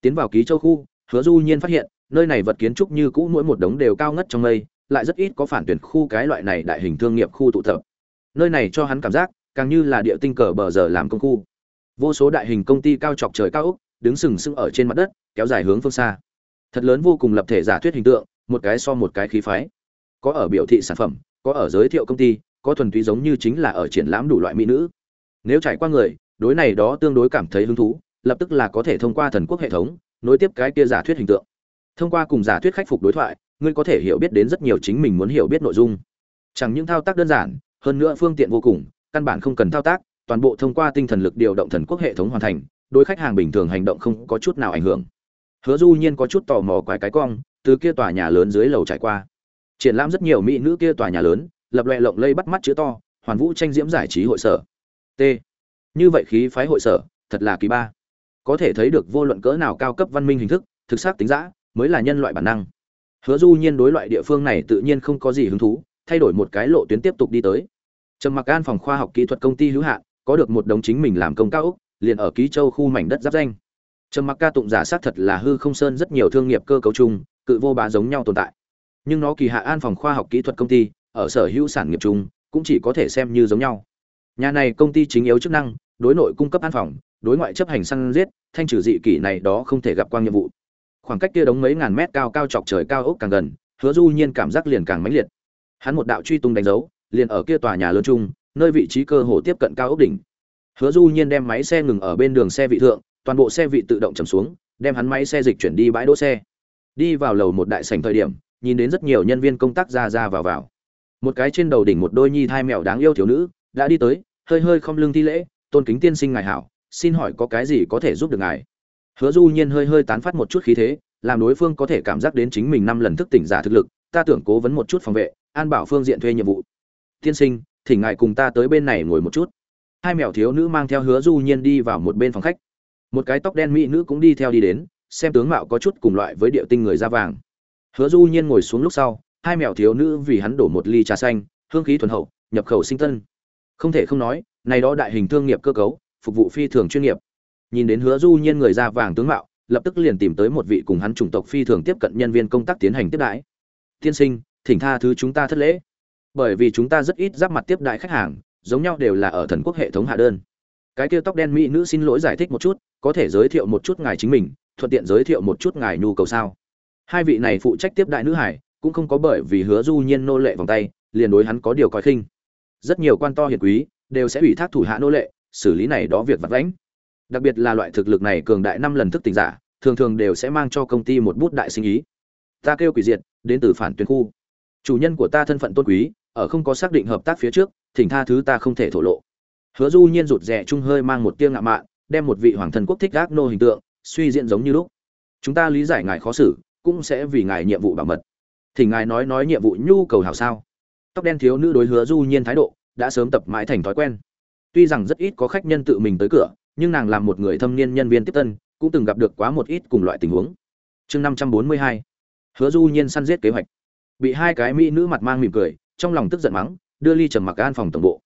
Tiến vào ký châu khu, hứa du nhiên phát hiện, nơi này vật kiến trúc như cũ mỗi một đống đều cao ngất trong mây, lại rất ít có phản tuyển khu cái loại này đại hình thương nghiệp khu tụ tập. Nơi này cho hắn cảm giác, càng như là địa tinh cờ bờ giờ làm công khu. Vô số đại hình công ty cao chọc trời cao úc đứng sừng sững ở trên mặt đất, kéo dài hướng phương xa thật lớn vô cùng lập thể giả thuyết hình tượng, một cái so một cái khí phái. Có ở biểu thị sản phẩm, có ở giới thiệu công ty, có thuần túy giống như chính là ở triển lãm đủ loại mỹ nữ. Nếu trải qua người, đối này đó tương đối cảm thấy hứng thú, lập tức là có thể thông qua thần quốc hệ thống, nối tiếp cái kia giả thuyết hình tượng. Thông qua cùng giả thuyết khắc phục đối thoại, ngươi có thể hiểu biết đến rất nhiều chính mình muốn hiểu biết nội dung. Chẳng những thao tác đơn giản, hơn nữa phương tiện vô cùng, căn bản không cần thao tác, toàn bộ thông qua tinh thần lực điều động thần quốc hệ thống hoàn thành, đối khách hàng bình thường hành động không có chút nào ảnh hưởng hứa du nhiên có chút tò mò quái cái cong, từ kia tòa nhà lớn dưới lầu trải qua. Triển lãm rất nhiều mỹ nữ kia tòa nhà lớn, lập loè lộng lây bắt mắt chữ to, hoàn vũ tranh diễm giải trí hội sở. T. Như vậy khí phái hội sở, thật là kỳ ba. Có thể thấy được vô luận cỡ nào cao cấp văn minh hình thức, thực xác tính giã mới là nhân loại bản năng. Hứa du nhiên đối loại địa phương này tự nhiên không có gì hứng thú, thay đổi một cái lộ tuyến tiếp tục đi tới. Trầm mặc an phòng khoa học kỹ thuật công ty hữu hạn, có được một đống chính mình làm công cao ốc, liền ở ký châu khu mảnh đất giáp danh trầm mặc ca tụng giả xác thật là hư không sơn rất nhiều thương nghiệp cơ cấu chung, cự vô bá giống nhau tồn tại. Nhưng nó kỳ hạ an phòng khoa học kỹ thuật công ty, ở sở hữu sản nghiệp chung, cũng chỉ có thể xem như giống nhau. Nhà này công ty chính yếu chức năng, đối nội cung cấp an phòng, đối ngoại chấp hành săn giết, thanh trừ dị kỷ này đó không thể gặp quang nhiệm vụ. Khoảng cách kia đống mấy ngàn mét cao cao chọc trời cao ốc càng gần, hứa du nhiên cảm giác liền càng mãnh liệt. Hắn một đạo truy tung đánh dấu, liền ở kia tòa nhà lớn chung, nơi vị trí cơ hồ tiếp cận cao ốc đỉnh. Hứa du nhiên đem máy xe ngừng ở bên đường xe vị thượng toàn bộ xe vị tự động chầm xuống, đem hắn máy xe dịch chuyển đi bãi đỗ xe. Đi vào lầu một đại sảnh thời điểm, nhìn đến rất nhiều nhân viên công tác ra ra vào vào. Một cái trên đầu đỉnh một đôi nhi thai mèo đáng yêu thiếu nữ, đã đi tới, hơi hơi không lưng thi lễ, tôn kính tiên sinh ngài hảo, xin hỏi có cái gì có thể giúp được ngài? Hứa du nhiên hơi hơi tán phát một chút khí thế, làm đối phương có thể cảm giác đến chính mình năm lần thức tỉnh giả thực lực, ta tưởng cố vấn một chút phòng vệ, an bảo phương diện thuê nhiệm vụ. Tiên sinh, thỉnh ngài cùng ta tới bên này ngồi một chút. Hai mèo thiếu nữ mang theo hứa du nhiên đi vào một bên phòng khách một cái tóc đen mỹ nữ cũng đi theo đi đến, xem tướng mạo có chút cùng loại với địa tinh người da vàng. Hứa du nhiên ngồi xuống lúc sau, hai mèo thiếu nữ vì hắn đổ một ly trà xanh, hương khí thuần hậu, nhập khẩu sinh tân. Không thể không nói, này đó đại hình thương nghiệp cơ cấu, phục vụ phi thường chuyên nghiệp. Nhìn đến hứa du nhiên người da vàng tướng mạo, lập tức liền tìm tới một vị cùng hắn chủng tộc phi thường tiếp cận nhân viên công tác tiến hành tiếp đãi. Tiên sinh, thỉnh tha thứ chúng ta thất lễ. Bởi vì chúng ta rất ít giáp mặt tiếp đại khách hàng, giống nhau đều là ở thần quốc hệ thống hạ đơn cái kia tóc đen mỹ nữ xin lỗi giải thích một chút, có thể giới thiệu một chút ngài chính mình, thuận tiện giới thiệu một chút ngài nhu cầu sao? Hai vị này phụ trách tiếp đại nữ hải, cũng không có bởi vì hứa du nhiên nô lệ vòng tay, liền đối hắn có điều coi khinh. Rất nhiều quan to hiền quý, đều sẽ ủy thác thủ hạ nô lệ, xử lý này đó việc vặt vãnh. Đặc biệt là loại thực lực này cường đại năm lần thức tỉnh giả, thường thường đều sẽ mang cho công ty một bút đại sinh ý. Ta kêu quỷ diệt, đến từ phản tuyến khu. Chủ nhân của ta thân phận tôn quý, ở không có xác định hợp tác phía trước, thỉnh tha thứ ta không thể thổ lộ hứa du nhiên rụt rè trung hơi mang một tia ngạo mạn, đem một vị hoàng thần quốc thích gác nô hình tượng, suy diễn giống như lúc. Chúng ta lý giải ngài khó xử, cũng sẽ vì ngài nhiệm vụ bảo mật. Thì ngài nói nói nhiệm vụ nhu cầu hảo sao? Tóc đen thiếu nữ đối hứa du nhiên thái độ, đã sớm tập mãi thành thói quen. Tuy rằng rất ít có khách nhân tự mình tới cửa, nhưng nàng làm một người thâm niên nhân viên tiếp tân, cũng từng gặp được quá một ít cùng loại tình huống. Chương năm trăm bốn mươi hai. Hứa du nhiên săn giết kế hoạch. Bị hai cái mỹ nữ mặt mang mỉm cười, trong lòng tức giận mắng, đưa ly trầm mặc an phòng tổng bộ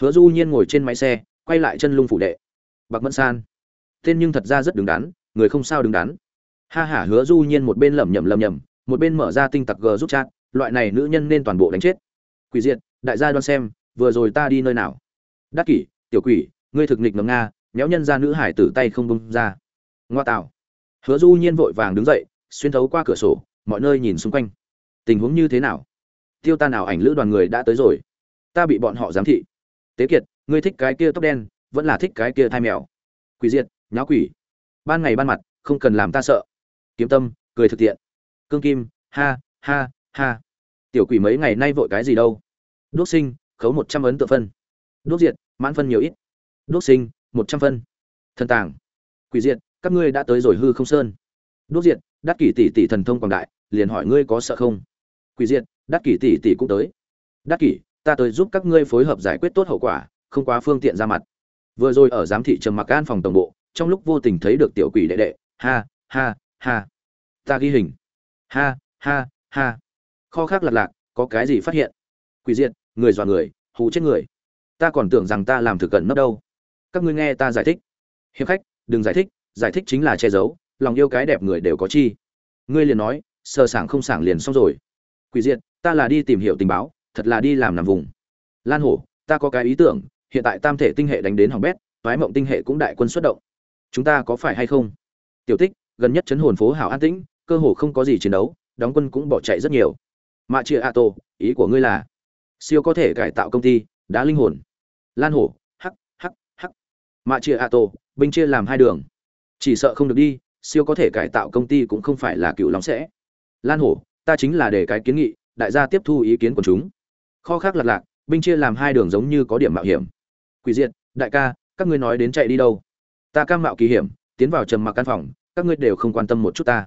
hứa du nhiên ngồi trên máy xe, quay lại chân lung phủ đệ. Bạc mẫn san. Tên nhưng thật ra rất đứng đắn, người không sao đứng đắn. Ha hả hứa du nhiên một bên lẩm nhẩm lẩm nhẩm, một bên mở ra tinh tặc g giúp chat, loại này nữ nhân nên toàn bộ đánh chết. Quỷ diệt, đại gia đoan xem, vừa rồi ta đi nơi nào? Đắc kỷ, tiểu quỷ, ngươi thực nghịch ngầm nga nhéo nhân ra nữ hải tử tay không bông ra. Ngoa tạo. Hứa du nhiên vội vàng đứng dậy, xuyên thấu qua cửa sổ, mọi nơi nhìn xung quanh. Tình huống như thế nào? Tiêu ta nào ảnh lữ đoàn người đã tới rồi? Ta bị bọn họ giám thị tế kiệt, ngươi thích cái kia tóc đen, vẫn là thích cái kia thai mèo. Quỷ diệt, nháo quỷ. Ban ngày ban mặt, không cần làm ta sợ. Kiếm tâm, cười thực tiện. Cương kim, ha ha ha. Tiểu quỷ mấy ngày nay vội cái gì đâu? Đốt sinh, khấu một trăm ấn tự phân. Đốt diệt, mãn phân nhiều ít. Đốt sinh, một trăm phân. Thần tàng. Quỷ diệt, các ngươi đã tới rồi hư không sơn. Đốt diệt, đắc kỷ tỷ tỷ thần thông quảng đại, liền hỏi ngươi có sợ không? Quỷ diệt, đắc kỷ tỷ tỷ cũng tới. Đắc kỷ ta tới giúp các ngươi phối hợp giải quyết tốt hậu quả không quá phương tiện ra mặt. Vừa rồi ở giám thị trầm mặc an phòng tổng bộ trong lúc vô tình thấy được tiểu quỷ đệ đệ ha ha ha. Ta ghi hình. Ha ha ha. Kho khác lạc lạc có cái gì phát hiện? Quỷ diện, người dọa người hù chết người. Ta còn tưởng rằng ta làm thực cẩn nấp đâu. Các ngươi nghe ta giải thích. Hiệp khách đừng giải thích giải thích chính là che giấu lòng yêu cái đẹp người đều có chi. Ngươi liền nói sờ sảng không sảng liền xong rồi. Quỷ diện, ta là đi tìm hiểu tình báo thật là đi làm nằm vùng. Lan hổ, ta có cái ý tưởng, hiện tại tam thể tinh hệ đánh đến hỏng bét, toái mộng tinh hệ cũng đại quân xuất động. Chúng ta có phải hay không? Tiểu tích, gần nhất chấn hồn phố hảo an tĩnh, cơ hồ không có gì chiến đấu, đóng quân cũng bỏ chạy rất nhiều. Mạ chia a tô, ý của ngươi là? Siêu có thể cải tạo công ty đã linh hồn. Lan hổ, hắc hắc hắc. Mạ chia a tô, binh chia làm hai đường. Chỉ sợ không được đi, siêu có thể cải tạo công ty cũng không phải là cựu lòng sẽ lan hổ, ta chính là để cái kiến nghị, đại gia tiếp thu ý kiến của chúng kho khác lật lạc, binh chia làm hai đường giống như có điểm mạo hiểm. Quỷ diệt, đại ca, các ngươi nói đến chạy đi đâu? Ta cam mạo kỳ hiểm, tiến vào trầm mặc căn phòng, các ngươi đều không quan tâm một chút ta.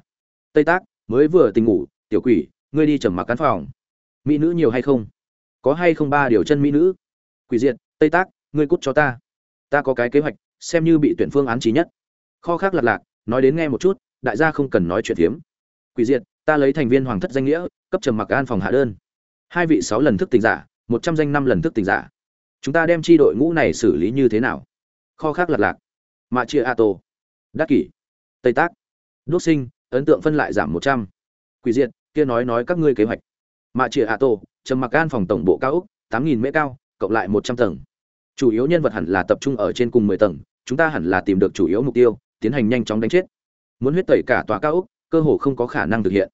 Tây tác, mới vừa tình ngủ, tiểu quỷ, ngươi đi trầm mặc căn phòng. Mỹ nữ nhiều hay không? Có hay không ba điều chân mỹ nữ? Quỷ diệt, tây tác, ngươi cút cho ta. Ta có cái kế hoạch, xem như bị tuyển phương án trí nhất. Kho khác lật lạc, nói đến nghe một chút, đại gia không cần nói chuyện phiếm. Quỷ diệt, ta lấy thành viên hoàng thất danh nghĩa, cấp trầm mặc an phòng hạ đơn hai vị sáu lần thức tỉnh giả một trăm danh năm lần thức tỉnh giả. Chúng ta đem chi đội ngũ này xử lý như thế nào? Kho khác lật lạc mạ chia a tô đắc kỷ tây tác đốt sinh ấn tượng phân lại giảm một trăm. Quỷ diện, kia nói nói các ngươi kế hoạch. Mạ chia a tô trầm mặc an phòng tổng bộ cao úc tám nghìn mễ cao cộng lại một trăm tầng. Chủ yếu nhân vật hẳn là tập trung ở trên cùng mười tầng chúng ta hẳn là tìm được chủ yếu mục tiêu tiến hành nhanh chóng đánh chết. Muốn huyết tẩy cả tòa cao úc cơ hồ không có khả năng thực hiện.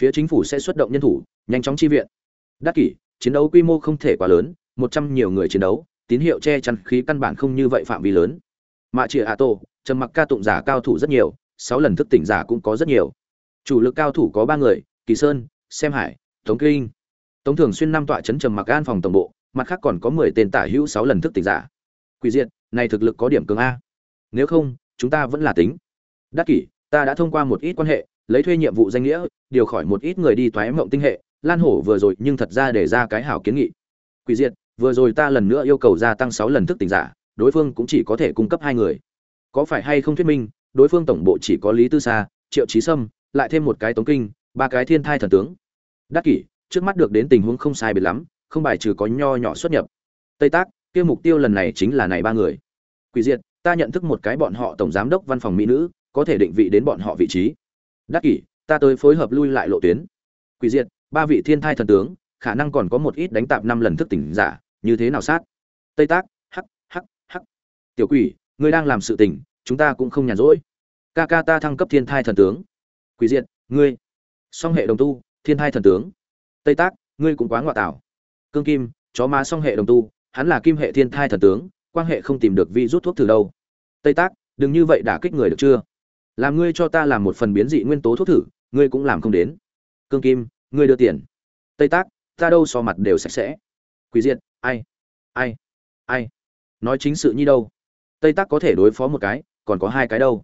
Phía chính phủ sẽ xuất động nhân thủ nhanh chóng chi viện đắc kỷ, chiến đấu quy mô không thể quá lớn, một trăm nhiều người chiến đấu, tín hiệu che chắn khí căn bản không như vậy phạm vi lớn. Mạ chĩa a tô trầm mặc ca tụng giả cao thủ rất nhiều, sáu lần thức tỉnh giả cũng có rất nhiều. Chủ lực cao thủ có ba người, kỳ sơn, xem hải, tống kinh. Tống thường xuyên năm tọa chấn trầm mặc an phòng tổng bộ, mặt khác còn có mười tên tả hữu sáu lần thức tỉnh giả. Quỷ diệt, này thực lực có điểm cường a. Nếu không, chúng ta vẫn là tính. Đắc kỷ, ta đã thông qua một ít quan hệ, lấy thuê nhiệm vụ danh nghĩa, điều khỏi một ít người đi toái mộng tinh hệ lan hổ vừa rồi nhưng thật ra để ra cái hảo kiến nghị. Quỷ diệt, vừa rồi ta lần nữa yêu cầu gia tăng sáu lần thức tỉnh giả, đối phương cũng chỉ có thể cung cấp hai người. Có phải hay không thuyết minh, đối phương tổng bộ chỉ có lý tư sa, triệu trí sâm, lại thêm một cái tống kinh, ba cái thiên thai thần tướng. Đắc kỷ, trước mắt được đến tình huống không sai biệt lắm, không bài trừ có nho nhỏ xuất nhập. Tây tác, kia mục tiêu lần này chính là này ba người. Quỷ diệt, ta nhận thức một cái bọn họ tổng giám đốc văn phòng mỹ nữ, có thể định vị đến bọn họ vị trí. Đắc kỷ, ta tới phối hợp lui lại lộ tuyến. Quỷ diệt ba vị thiên thai thần tướng khả năng còn có một ít đánh tạp năm lần thức tỉnh giả như thế nào sát? Tây tác hắc hắc hắc. Tiểu quỷ ngươi đang làm sự tình chúng ta cũng không nhàn rỗi. Ca ca ta thăng cấp thiên thai thần tướng. Quỷ diện, ngươi. Song hệ đồng tu thiên thai thần tướng. Tây tác ngươi cũng quá ngoại tảo. Cương kim chó má song hệ đồng tu hắn là kim hệ thiên thai thần tướng quan hệ không tìm được vi rút thuốc từ đâu. Tây tác đừng như vậy đả kích người được chưa? Làm ngươi cho ta làm một phần biến dị nguyên tố thuốc thử ngươi cũng làm không đến. Cương kim ngươi đưa tiền. Tây tác, ta đâu so mặt đều sạch sẽ. Quý diện ai? Ai? Ai? Nói chính sự như đâu? Tây tác có thể đối phó một cái, còn có hai cái đâu.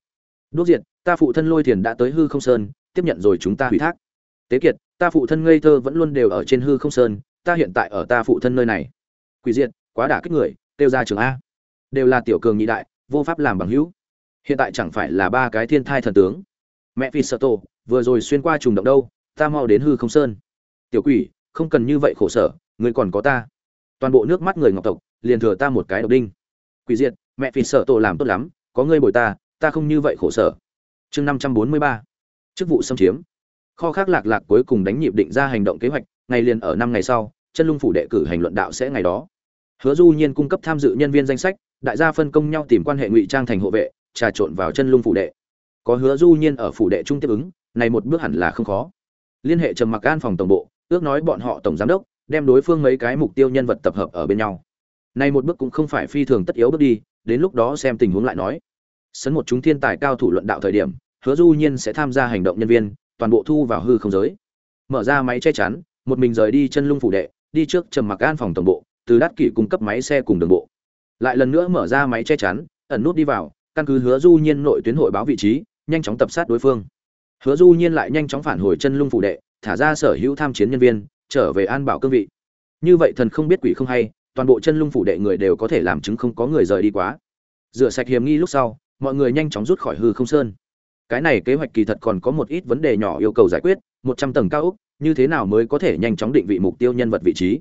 Đốt diện ta phụ thân lôi thiền đã tới hư không sơn, tiếp nhận rồi chúng ta hủy thác. Tế kiệt, ta phụ thân ngây thơ vẫn luôn đều ở trên hư không sơn, ta hiện tại ở ta phụ thân nơi này. Quỷ diện quá đả kích người tiêu ra trường a. Đều là tiểu cường nhị đại, vô pháp làm bằng hữu. Hiện tại chẳng phải là ba cái thiên thai thần tướng. Mẹ phi sợ tổ vừa rồi xuyên qua trùng động đâu? Ta mau đến hư không sơn. Tiểu quỷ, không cần như vậy khổ sở người còn có ta. Toàn bộ nước mắt người ngọc tộc, liền thừa ta một cái độc đinh. Quỷ diệt, mẹ phi sợ tổ làm tốt lắm, có ngươi bồi ta ta không như vậy khổ sở. Chương năm trăm bốn mươi ba. Chức vụ xâm chiếm. Kho khác lạc lạc cuối cùng đánh nhịp định ra hành động kế hoạch, ngày liền ở năm ngày sau, chân lung phủ đệ cử hành luận đạo sẽ ngày đó. Hứa du nhiên cung cấp tham dự nhân viên danh sách, đại gia phân công nhau tìm quan hệ ngụy trang thành hộ vệ, trà trộn vào chân lung phủ đệ. Có hứa du nhiên ở phủ đệ trung tiếp ứng, này một bước hẳn là không khó liên hệ trầm mặc an phòng tổng bộ, ước nói bọn họ tổng giám đốc, đem đối phương mấy cái mục tiêu nhân vật tập hợp ở bên nhau. Nay một bước cũng không phải phi thường tất yếu bước đi, đến lúc đó xem tình huống lại nói. Sấn một chúng thiên tài cao thủ luận đạo thời điểm, hứa du nhiên sẽ tham gia hành động nhân viên, toàn bộ thu vào hư không giới. Mở ra máy che chắn, một mình rời đi chân lung phủ đệ, đi trước trầm mặc an phòng tổng bộ, từ đắt kỷ cung cấp máy xe cùng đường bộ. Lại lần nữa mở ra máy che chắn, ẩn nút đi vào, căn cứ hứa du nhiên nội tuyến hội báo vị trí, nhanh chóng tập sát đối phương hứa du nhiên lại nhanh chóng phản hồi chân lung phủ đệ, thả ra sở hữu tham chiến nhân viên, trở về an bảo cương vị. Như vậy thần không biết quỷ không hay, toàn bộ chân lung phủ đệ người đều có thể làm chứng không có người rời đi quá. Rửa sạch hiểm nghi lúc sau, mọi người nhanh chóng rút khỏi hư không sơn. Cái này kế hoạch kỳ thật còn có một ít vấn đề nhỏ yêu cầu giải quyết, một trăm tầng cao ốc, như thế nào mới có thể nhanh chóng định vị mục tiêu nhân vật vị trí?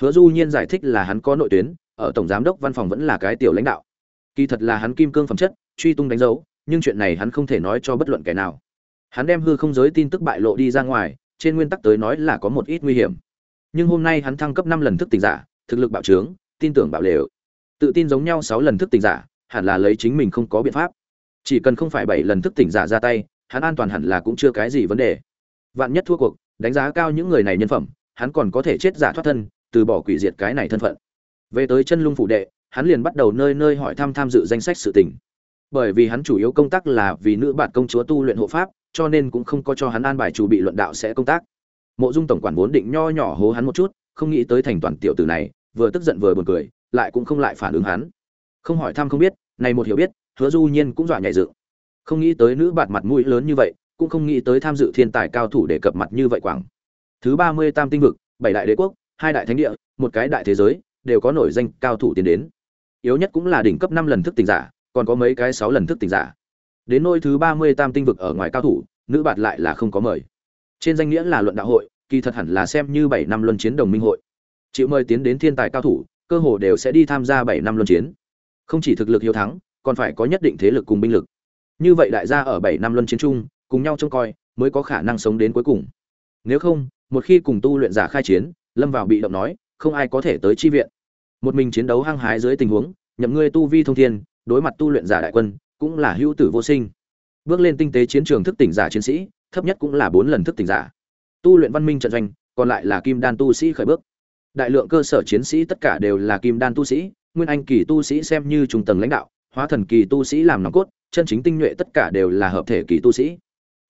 Hứa du nhiên giải thích là hắn có nội tuyến, ở tổng giám đốc văn phòng vẫn là cái tiểu lãnh đạo. Kỳ thật là hắn kim cương phẩm chất, truy tung đánh dấu, nhưng chuyện này hắn không thể nói cho bất luận kẻ nào hắn đem hư không giới tin tức bại lộ đi ra ngoài, trên nguyên tắc tới nói là có một ít nguy hiểm. Nhưng hôm nay hắn thăng cấp năm lần thức tỉnh giả, thực lực bạo trướng, tin tưởng bạo lều. Tự tin giống nhau sáu lần thức tỉnh giả, hẳn là lấy chính mình không có biện pháp. Chỉ cần không phải bảy lần thức tỉnh giả ra tay, hắn an toàn hẳn là cũng chưa cái gì vấn đề. Vạn nhất thua cuộc, đánh giá cao những người này nhân phẩm, hắn còn có thể chết giả thoát thân, từ bỏ quỷ diệt cái này thân phận. Về tới chân lung phủ đệ, hắn liền bắt đầu nơi nơi hỏi thăm tham dự danh sách sự tình. Bởi vì hắn chủ yếu công tác là vì nữ bạn công chúa tu luyện hộ pháp cho nên cũng không có cho hắn an bài chủ bị luận đạo sẽ công tác. Mộ dung tổng quản vốn định nho nhỏ hố hắn một chút, không nghĩ tới thành toàn tiểu tử này, vừa tức giận vừa buồn cười, lại cũng không lại phản ứng hắn. Không hỏi thăm không biết, này một hiểu biết, hứa du nhiên cũng dọa nhảy dựng. Không nghĩ tới nữ bạt mặt mũi lớn như vậy, cũng không nghĩ tới tham dự thiên tài cao thủ để cập mặt như vậy quảng. Thứ ba mươi tam tinh vực, bảy đại đế quốc, hai đại thánh địa, một cái đại thế giới, đều có nổi danh cao thủ tiến đến. Yếu nhất cũng là đỉnh cấp năm lần thức tỉnh giả, còn có mấy cái sáu lần thức tỉnh giả đến nôi thứ ba mươi tam tinh vực ở ngoài cao thủ, nữ bạt lại là không có mời. Trên danh nghĩa là luận đạo hội, kỳ thật hẳn là xem như bảy năm luân chiến đồng minh hội. Chịu mời tiến đến thiên tài cao thủ, cơ hồ đều sẽ đi tham gia bảy năm luân chiến. Không chỉ thực lực hiếu thắng, còn phải có nhất định thế lực cùng binh lực. Như vậy đại gia ở bảy năm luân chiến chung, cùng nhau trông coi, mới có khả năng sống đến cuối cùng. Nếu không, một khi cùng tu luyện giả khai chiến, lâm vào bị động nói, không ai có thể tới chi viện. Một mình chiến đấu hăng hái dưới tình huống, nhậm ngươi tu vi thông thiên, đối mặt tu luyện giả đại quân cũng là hữu tử vô sinh. Bước lên tinh tế chiến trường thức tỉnh giả chiến sĩ, thấp nhất cũng là bốn lần thức tỉnh giả. Tu luyện văn minh trận doanh, còn lại là kim đan tu sĩ khởi bước. Đại lượng cơ sở chiến sĩ tất cả đều là kim đan tu sĩ, nguyên anh kỳ tu sĩ xem như trung tầng lãnh đạo, hóa thần kỳ tu sĩ làm nòng cốt, chân chính tinh nhuệ tất cả đều là hợp thể kỳ tu sĩ.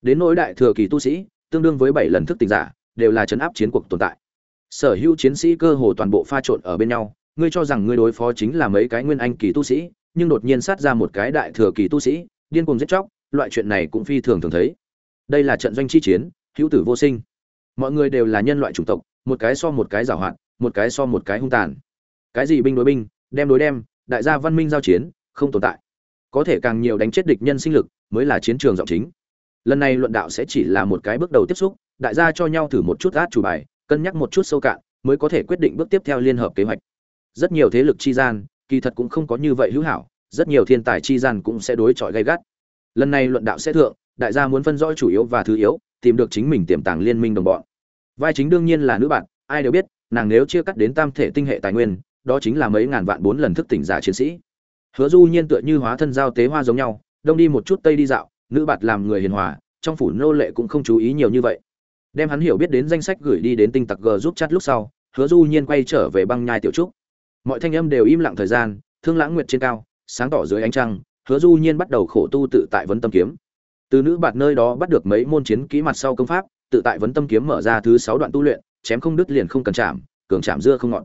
Đến nỗi đại thừa kỳ tu sĩ, tương đương với bảy lần thức tỉnh giả, đều là chấn áp chiến cuộc tồn tại. Sở hữu chiến sĩ cơ hồ toàn bộ pha trộn ở bên nhau, ngươi cho rằng ngươi đối phó chính là mấy cái nguyên anh kỳ tu sĩ nhưng đột nhiên sát ra một cái đại thừa kỳ tu sĩ, điên cuồng giết chóc, loại chuyện này cũng phi thường thường thấy. Đây là trận doanh chi chiến, hữu tử vô sinh. Mọi người đều là nhân loại chủng tộc, một cái so một cái giàu hoạt, một cái so một cái hung tàn. Cái gì binh đối binh, đem đối đem, đại gia văn minh giao chiến, không tồn tại. Có thể càng nhiều đánh chết địch nhân sinh lực, mới là chiến trường rộng chính. Lần này luận đạo sẽ chỉ là một cái bước đầu tiếp xúc, đại gia cho nhau thử một chút át chủ bài, cân nhắc một chút sâu cạn, mới có thể quyết định bước tiếp theo liên hợp kế hoạch. Rất nhiều thế lực chi gian kỳ thật cũng không có như vậy hữu hảo, rất nhiều thiên tài chi gian cũng sẽ đối chọi gay gắt. Lần này luận đạo sẽ thượng, đại gia muốn phân rõ chủ yếu và thứ yếu, tìm được chính mình tiềm tàng liên minh đồng bọn. Vai chính đương nhiên là nữ bạn, ai đều biết, nàng nếu chia cắt đến tam thể tinh hệ tài nguyên, đó chính là mấy ngàn vạn bốn lần thức tỉnh giả chiến sĩ. Hứa du nhiên tựa như hóa thân giao tế hoa giống nhau, đông đi một chút tây đi dạo, nữ bạt làm người hiền hòa, trong phủ nô lệ cũng không chú ý nhiều như vậy. Đem hắn hiểu biết đến danh sách gửi đi đến tinh tặc g giúp chat lúc sau, hứa du nhiên quay trở về băng nhai tiểu trúc mọi thanh âm đều im lặng thời gian, thương lãng nguyệt trên cao, sáng tỏ dưới ánh trăng, hứa du nhiên bắt đầu khổ tu tự tại vấn tâm kiếm. Từ nữ bạt nơi đó bắt được mấy môn chiến kỹ mặt sau công pháp, tự tại vấn tâm kiếm mở ra thứ sáu đoạn tu luyện, chém không đứt liền không cần chạm, cường chạm dưa không ngọn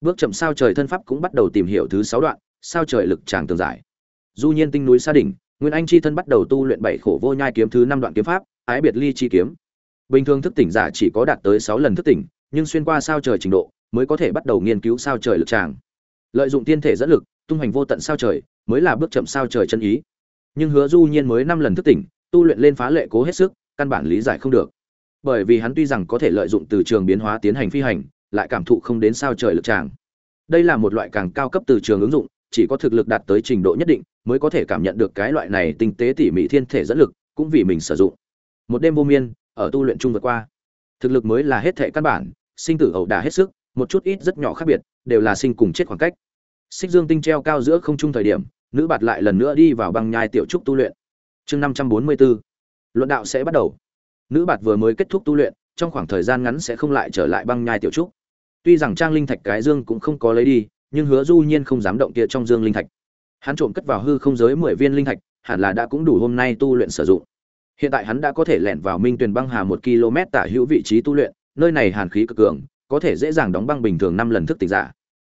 bước chậm sao trời thân pháp cũng bắt đầu tìm hiểu thứ sáu đoạn, sao trời lực tràng tường giải. Du nhiên tinh núi xa đỉnh, nguyên anh chi thân bắt đầu tu luyện bảy khổ vô nhai kiếm thứ năm đoạn kiếm pháp, ái biệt ly chi kiếm. Bình thường thức tỉnh giả chỉ có đạt tới sáu lần thức tỉnh, nhưng xuyên qua sao trời trình độ mới có thể bắt đầu nghiên cứu sao trời lực tràng. Lợi dụng tiên thể dẫn lực, tung hành vô tận sao trời, mới là bước chậm sao trời chân ý. Nhưng hứa du nhiên mới năm lần thức tỉnh, tu luyện lên phá lệ cố hết sức, căn bản lý giải không được. Bởi vì hắn tuy rằng có thể lợi dụng từ trường biến hóa tiến hành phi hành, lại cảm thụ không đến sao trời lực tràng. Đây là một loại càng cao cấp từ trường ứng dụng, chỉ có thực lực đạt tới trình độ nhất định, mới có thể cảm nhận được cái loại này tinh tế tỉ mỉ thiên thể dẫn lực, cũng vì mình sử dụng. Một đêm vô miên, ở tu luyện chung vượt qua. Thực lực mới là hết thể căn bản, sinh tử ẩu đả hết sức một chút ít rất nhỏ khác biệt, đều là sinh cùng chết khoảng cách. Xích dương tinh treo cao giữa không trung thời điểm, nữ bạt lại lần nữa đi vào băng nhai tiểu trúc tu luyện. Chương năm trăm bốn mươi bốn, luận đạo sẽ bắt đầu. Nữ bạt vừa mới kết thúc tu luyện, trong khoảng thời gian ngắn sẽ không lại trở lại băng nhai tiểu trúc. Tuy rằng trang linh thạch cái dương cũng không có lấy đi, nhưng hứa du nhiên không dám động kia trong dương linh thạch. Hắn trộm cất vào hư không giới mười viên linh thạch, hẳn là đã cũng đủ hôm nay tu luyện sử dụng. Hiện tại hắn đã có thể lẻn vào minh tuyền băng hà một km tả hữu vị trí tu luyện, nơi này hàn khí cực cường có thể dễ dàng đóng băng bình thường năm lần thức tỉnh giả.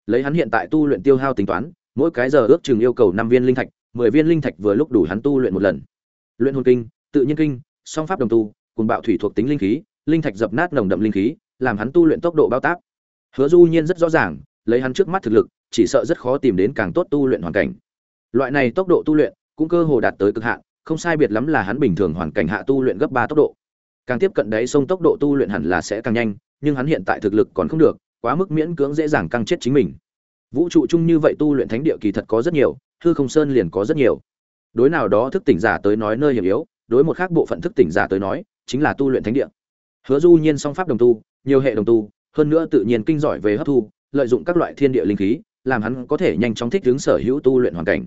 Lấy hắn hiện tại tu luyện tiêu hao tính toán, mỗi cái giờ ước chừng yêu cầu năm viên linh thạch, mười viên linh thạch vừa lúc đủ hắn tu luyện một lần. Luyện hồn kinh, tự nhiên kinh, song pháp đồng tu, cùng bạo thủy thuộc tính linh khí, linh thạch dập nát nồng đậm linh khí, làm hắn tu luyện tốc độ bao tác. Hứa du nhiên rất rõ ràng, lấy hắn trước mắt thực lực, chỉ sợ rất khó tìm đến càng tốt tu luyện hoàn cảnh. Loại này tốc độ tu luyện, cũng cơ hồ đạt tới cực hạn, không sai biệt lắm là hắn bình thường hoàn cảnh hạ tu luyện gấp ba tốc độ. Càng tiếp cận đấy sông tốc độ tu luyện hẳn là sẽ càng nhanh nhưng hắn hiện tại thực lực còn không được, quá mức miễn cưỡng dễ dàng căng chết chính mình. Vũ trụ chung như vậy tu luyện thánh địa kỳ thật có rất nhiều, hư không sơn liền có rất nhiều. Đối nào đó thức tỉnh giả tới nói nơi hiểm yếu, đối một khác bộ phận thức tỉnh giả tới nói, chính là tu luyện thánh địa. Hứa du nhiên song pháp đồng tu, nhiều hệ đồng tu, hơn nữa tự nhiên kinh giỏi về hấp thu, lợi dụng các loại thiên địa linh khí, làm hắn có thể nhanh chóng thích ứng sở hữu tu luyện hoàn cảnh.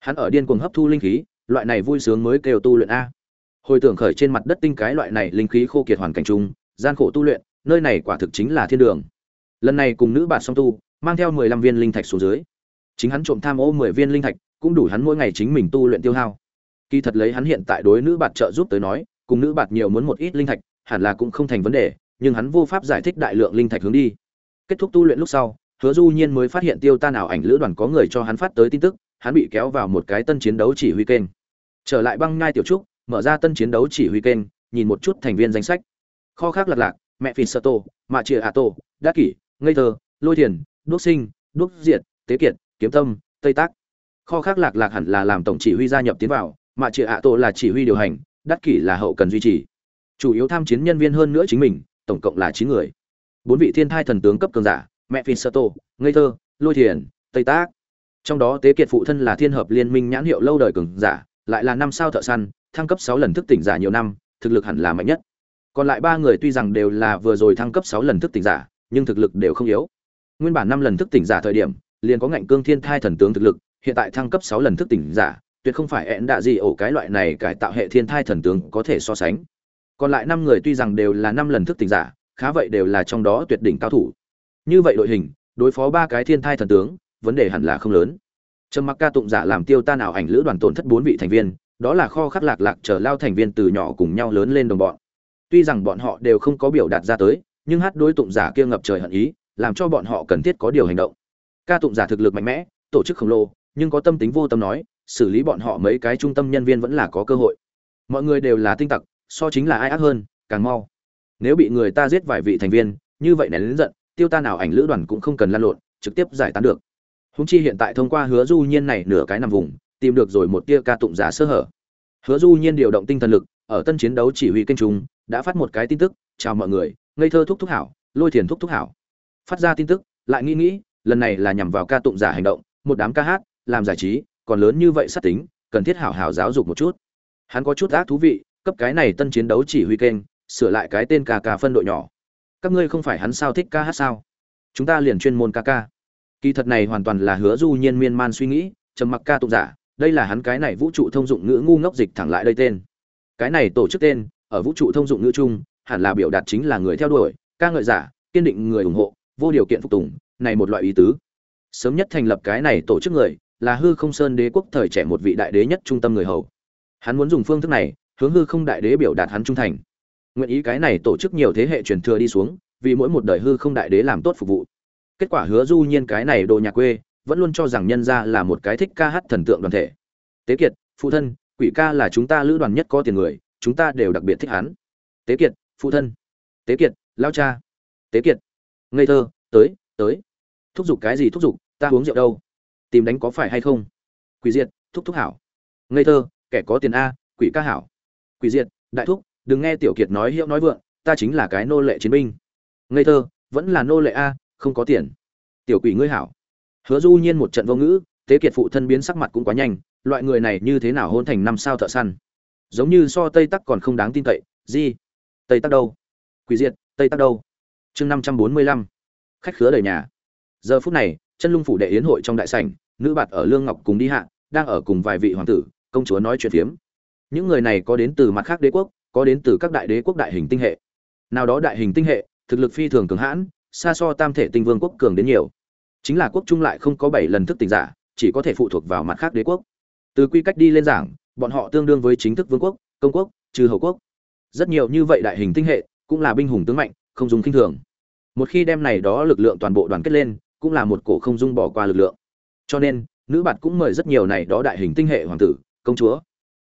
Hắn ở điên cuồng hấp thu linh khí, loại này vui sướng mới kêu tu luyện a. Hồi tưởng khởi trên mặt đất tinh cái loại này linh khí khô kiệt hoàn cảnh chung, gian khổ tu luyện nơi này quả thực chính là thiên đường. Lần này cùng nữ bạn song tu, mang theo mười lăm viên linh thạch xuống dưới. Chính hắn trộm tham ô mười viên linh thạch, cũng đủ hắn mỗi ngày chính mình tu luyện tiêu hao. Kỳ thật lấy hắn hiện tại đối nữ bạn trợ giúp tới nói, cùng nữ bạn nhiều muốn một ít linh thạch, hẳn là cũng không thành vấn đề, nhưng hắn vô pháp giải thích đại lượng linh thạch hướng đi. Kết thúc tu luyện lúc sau, hứa du nhiên mới phát hiện tiêu tan ảo ảnh lữ đoàn có người cho hắn phát tới tin tức, hắn bị kéo vào một cái tân chiến đấu chỉ huy kênh. Trở lại băng ngai tiểu trúc, mở ra tân chiến đấu chỉ huy kênh, nhìn một chút thành viên danh sách. Kho khác lật lạc mẹ phi sơ tô, mạ chìa ạ tô đắc kỷ, ngây thơ, lôi thiền, đuốc sinh, đuốc diệt, tế kiệt, kiếm tâm, tây tác. Kho khác lạc lạc hẳn là làm tổng chỉ huy gia nhập tiến vào, mạ chìa ạ tô là chỉ huy điều hành đắc kỷ là hậu cần duy trì. Chủ yếu tham chiến nhân viên hơn nữa chính mình, tổng cộng là chín người. Bốn vị thiên thai thần tướng cấp cường giả, mẹ phìn sơ tô, ngây thơ, lôi thiền, tây tác. Trong đó tế kiệt phụ thân là thiên hợp liên minh nhãn hiệu lâu đời cường giả, lại là năm sao thợ săn, thăng cấp sáu lần thức tỉnh giả nhiều năm, thực lực hẳn là mạnh nhất còn lại ba người tuy rằng đều là vừa rồi thăng cấp sáu lần thức tỉnh giả, nhưng thực lực đều không yếu. Nguyên bản năm lần thức tỉnh giả thời điểm, liền có ngạnh cương thiên thai thần tướng thực lực, hiện tại thăng cấp sáu lần thức tỉnh giả, tuyệt không phải ẹn đạ gì ổ cái loại này cải tạo hệ thiên thai thần tướng có thể so sánh. Còn lại năm người tuy rằng đều là năm lần thức tỉnh giả, khá vậy đều là trong đó tuyệt đỉnh cao thủ. Như vậy đội hình, đối phó ba cái thiên thai thần tướng, vấn đề hẳn là không lớn. Trầm mặc ca tụng giả làm tiêu tan ảo ảnh lữ đoàn tổn thất bốn vị thành viên, đó là kho khắc lạc lạc chờ lao thành viên từ nhỏ cùng nhau lớn lên đồng bọn tuy rằng bọn họ đều không có biểu đạt ra tới, nhưng hát đối tụng giả kia ngập trời hận ý, làm cho bọn họ cần thiết có điều hành động. Ca tụng giả thực lực mạnh mẽ, tổ chức khổng lồ, nhưng có tâm tính vô tâm nói, xử lý bọn họ mấy cái trung tâm nhân viên vẫn là có cơ hội. Mọi người đều là tinh tặc, so chính là ai ác hơn, càng mau. Nếu bị người ta giết vài vị thành viên, như vậy nén lớn giận, tiêu ta nào ảnh lữ đoàn cũng không cần lan lộn, trực tiếp giải tán được. Húng chi hiện tại thông qua hứa du nhiên này nửa cái nằm vùng, tìm được rồi một tia ca tụng giả sơ hở. Hứa du nhiên điều động tinh thần lực, ở tân chiến đấu chỉ huy kênh trung đã phát một cái tin tức, chào mọi người, ngây thơ thúc thúc hảo, lôi thiền thúc thúc hảo. Phát ra tin tức, lại nghĩ nghĩ, lần này là nhằm vào ca tụng giả hành động, một đám ca hát, làm giải trí, còn lớn như vậy sát tính, cần thiết hảo hảo giáo dục một chút. Hắn có chút ác thú vị, cấp cái này tân chiến đấu chỉ huy kênh, sửa lại cái tên ca ca phân đội nhỏ. Các ngươi không phải hắn sao thích ca hát sao? Chúng ta liền chuyên môn ca ca. Kỳ thật này hoàn toàn là hứa du nhiên miên man suy nghĩ, trầm mặc ca tụng giả, đây là hắn cái này vũ trụ thông dụng ngữ ngu ngốc dịch thẳng lại đây tên. Cái này tổ chức tên ở vũ trụ thông dụng ngữ chung, hẳn là biểu đạt chính là người theo đuổi, ca ngợi giả, kiên định người ủng hộ, vô điều kiện phục tùng, này một loại ý tứ. Sớm nhất thành lập cái này tổ chức người, là hư không sơn đế quốc thời trẻ một vị đại đế nhất trung tâm người hầu. Hắn muốn dùng phương thức này, hướng hư không đại đế biểu đạt hắn trung thành. Nguyện ý cái này tổ chức nhiều thế hệ truyền thừa đi xuống, vì mỗi một đời hư không đại đế làm tốt phục vụ. Kết quả hứa du nhiên cái này đồ nhà quê, vẫn luôn cho rằng nhân gia là một cái thích ca hát thần tượng đoàn thể. Tế kiệt, phụ thân, quỷ ca là chúng ta lữ đoàn nhất có tiền người chúng ta đều đặc biệt thích hắn. Tế kiệt, phụ thân. Tế kiệt, lao cha. Tế kiệt, ngây thơ, tới tới. Thúc giục cái gì thúc giục, ta uống rượu đâu? Tìm đánh có phải hay không? Quỷ diệt, thúc thúc hảo. Ngây thơ, kẻ có tiền a, quỷ ca hảo. Quỷ diệt, đại thúc, đừng nghe tiểu kiệt nói hiệu nói vượng, ta chính là cái nô lệ chiến binh. Ngây thơ, vẫn là nô lệ a, không có tiền. Tiểu quỷ ngươi hảo. Hứa du nhiên một trận vô ngữ, tế kiệt phụ thân biến sắc mặt cũng quá nhanh, loại người này như thế nào hôn thành năm sao thợ săn? Giống như so tây tắc còn không đáng tin cậy, gì? Tây tắc đâu? Quỷ diệt, tây tắc đâu? Chương năm trăm bốn mươi lăm. Khách khứa đầy nhà. Giờ phút này, chân lung phủ đệ yến hội trong đại sảnh, nữ bạt ở lương ngọc cùng đi hạ, đang ở cùng vài vị hoàng tử, công chúa nói chuyện phiếm. Những người này có đến từ mặt khác đế quốc, có đến từ các đại đế quốc đại hình tinh hệ. Nào đó đại hình tinh hệ, thực lực phi thường cường hãn, xa so tam thể tinh vương quốc cường đến nhiều. Chính là quốc trung lại không có bảy lần thức tỉnh giả, chỉ có thể phụ thuộc vào mặt khác đế quốc. Từ quy cách đi lên giảng bọn họ tương đương với chính thức vương quốc, công quốc, trừ hầu quốc. Rất nhiều như vậy đại hình tinh hệ cũng là binh hùng tướng mạnh, không dùng kinh thường. Một khi đem này đó lực lượng toàn bộ đoàn kết lên, cũng là một cổ không dung bỏ qua lực lượng. Cho nên, nữ bạt cũng mời rất nhiều này đó đại hình tinh hệ hoàng tử, công chúa.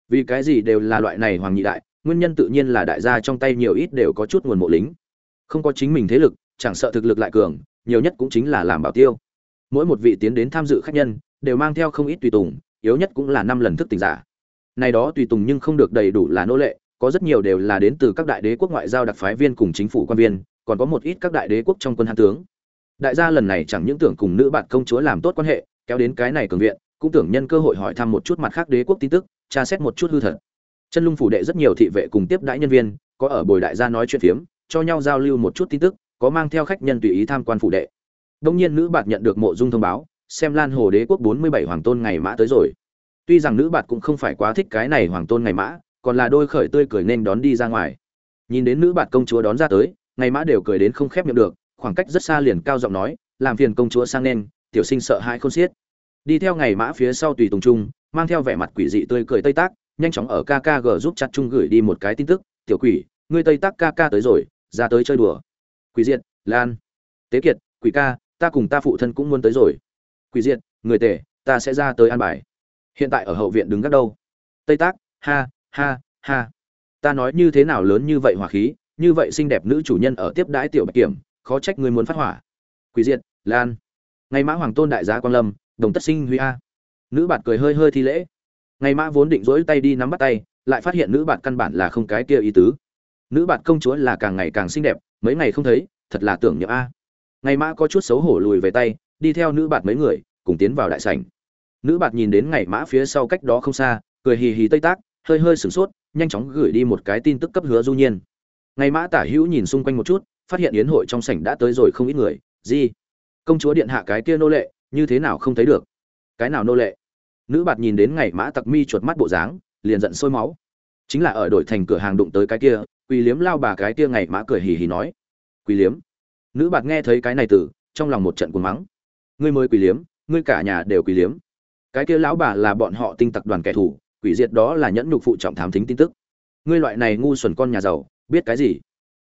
Vì cái gì đều là loại này hoàng nhị đại, nguyên nhân tự nhiên là đại gia trong tay nhiều ít đều có chút nguồn mộ lính. Không có chính mình thế lực, chẳng sợ thực lực lại cường, nhiều nhất cũng chính là làm bảo tiêu. Mỗi một vị tiến đến tham dự khách nhân, đều mang theo không ít tùy tùng, yếu nhất cũng là năm lần thức tỉnh giả này đó tùy tùng nhưng không được đầy đủ là nô lệ, có rất nhiều đều là đến từ các đại đế quốc ngoại giao đặc phái viên cùng chính phủ quan viên, còn có một ít các đại đế quốc trong quân hán tướng. Đại gia lần này chẳng những tưởng cùng nữ bạn công chúa làm tốt quan hệ, kéo đến cái này cường viện, cũng tưởng nhân cơ hội hỏi thăm một chút mặt khác đế quốc tin tức, tra xét một chút hư thật. Chân lung phủ đệ rất nhiều thị vệ cùng tiếp đãi nhân viên, có ở bồi đại gia nói chuyện phiếm, cho nhau giao lưu một chút tin tức, có mang theo khách nhân tùy ý tham quan phủ đệ. Đông nhiên nữ bạn nhận được mộ dung thông báo, xem lan hồ đế quốc bốn mươi bảy hoàng tôn ngày mã tới rồi tuy rằng nữ bạt cũng không phải quá thích cái này hoàng tôn ngày mã, còn là đôi khởi tươi cười nên đón đi ra ngoài. Nhìn đến nữ bạt công chúa đón ra tới, ngày mã đều cười đến không khép miệng được, khoảng cách rất xa liền cao giọng nói, làm phiền công chúa sang nên, tiểu sinh sợ hãi khôn xiết. Đi theo ngày mã phía sau tùy tùng trung mang theo vẻ mặt quỷ dị tươi cười tây tác, nhanh chóng ở kkg giúp chặt trung gửi đi một cái tin tức, tiểu quỷ, ngươi tây tác kk tới rồi, ra tới chơi đùa. Quỷ diện lan. Tế kiệt, quỷ ca, ta cùng ta phụ thân cũng muốn tới rồi. Quỷ diện người tể, ta sẽ ra tới an bài hiện tại ở hậu viện đứng gác đâu? Tây tác, ha ha ha. Ta nói như thế nào lớn như vậy hỏa khí, như vậy xinh đẹp nữ chủ nhân ở tiếp đãi tiểu bạch kiểm, khó trách người muốn phát hỏa. Quỷ diện lan. Ngày mã hoàng tôn đại gia quan lâm, đồng tất sinh huy a. Nữ bạt cười hơi hơi thi lễ. Ngày mã vốn định dỗi tay đi nắm bắt tay, lại phát hiện nữ bạt căn bản là không cái kia ý tứ. Nữ bạt công chúa là càng ngày càng xinh đẹp, mấy ngày không thấy, thật là tưởng nhớ a. Ngày mã có chút xấu hổ lùi về tay, đi theo nữ bạt mấy người, cùng tiến vào đại sảnh nữ bạt nhìn đến ngày mã phía sau cách đó không xa, cười hì hì tây tác, hơi hơi sửng sốt, nhanh chóng gửi đi một cái tin tức cấp hứa du nhiên. Ngày mã tả hữu nhìn xung quanh một chút, phát hiện yến hội trong sảnh đã tới rồi không ít người. Gì công chúa điện hạ cái kia nô lệ, như thế nào không thấy được? Cái nào nô lệ? Nữ bạt nhìn đến ngày mã tặc mi chuột mắt bộ dáng, liền giận sôi máu. Chính là ở đổi thành cửa hàng đụng tới cái kia, quỳ liếm lao bà cái kia ngày mã cười hì hì nói. Quỳ liếm. Nữ bạt nghe thấy cái này từ, trong lòng một trận cuồng mắng. Ngươi mới quỳ liếm, ngươi cả nhà đều quỳ liếm cái kia lão bà là bọn họ tinh tặc đoàn kẻ thù, quỷ diệt đó là nhẫn nhục phụ trọng thám thính tin tức. Ngươi loại này ngu xuẩn con nhà giàu, biết cái gì?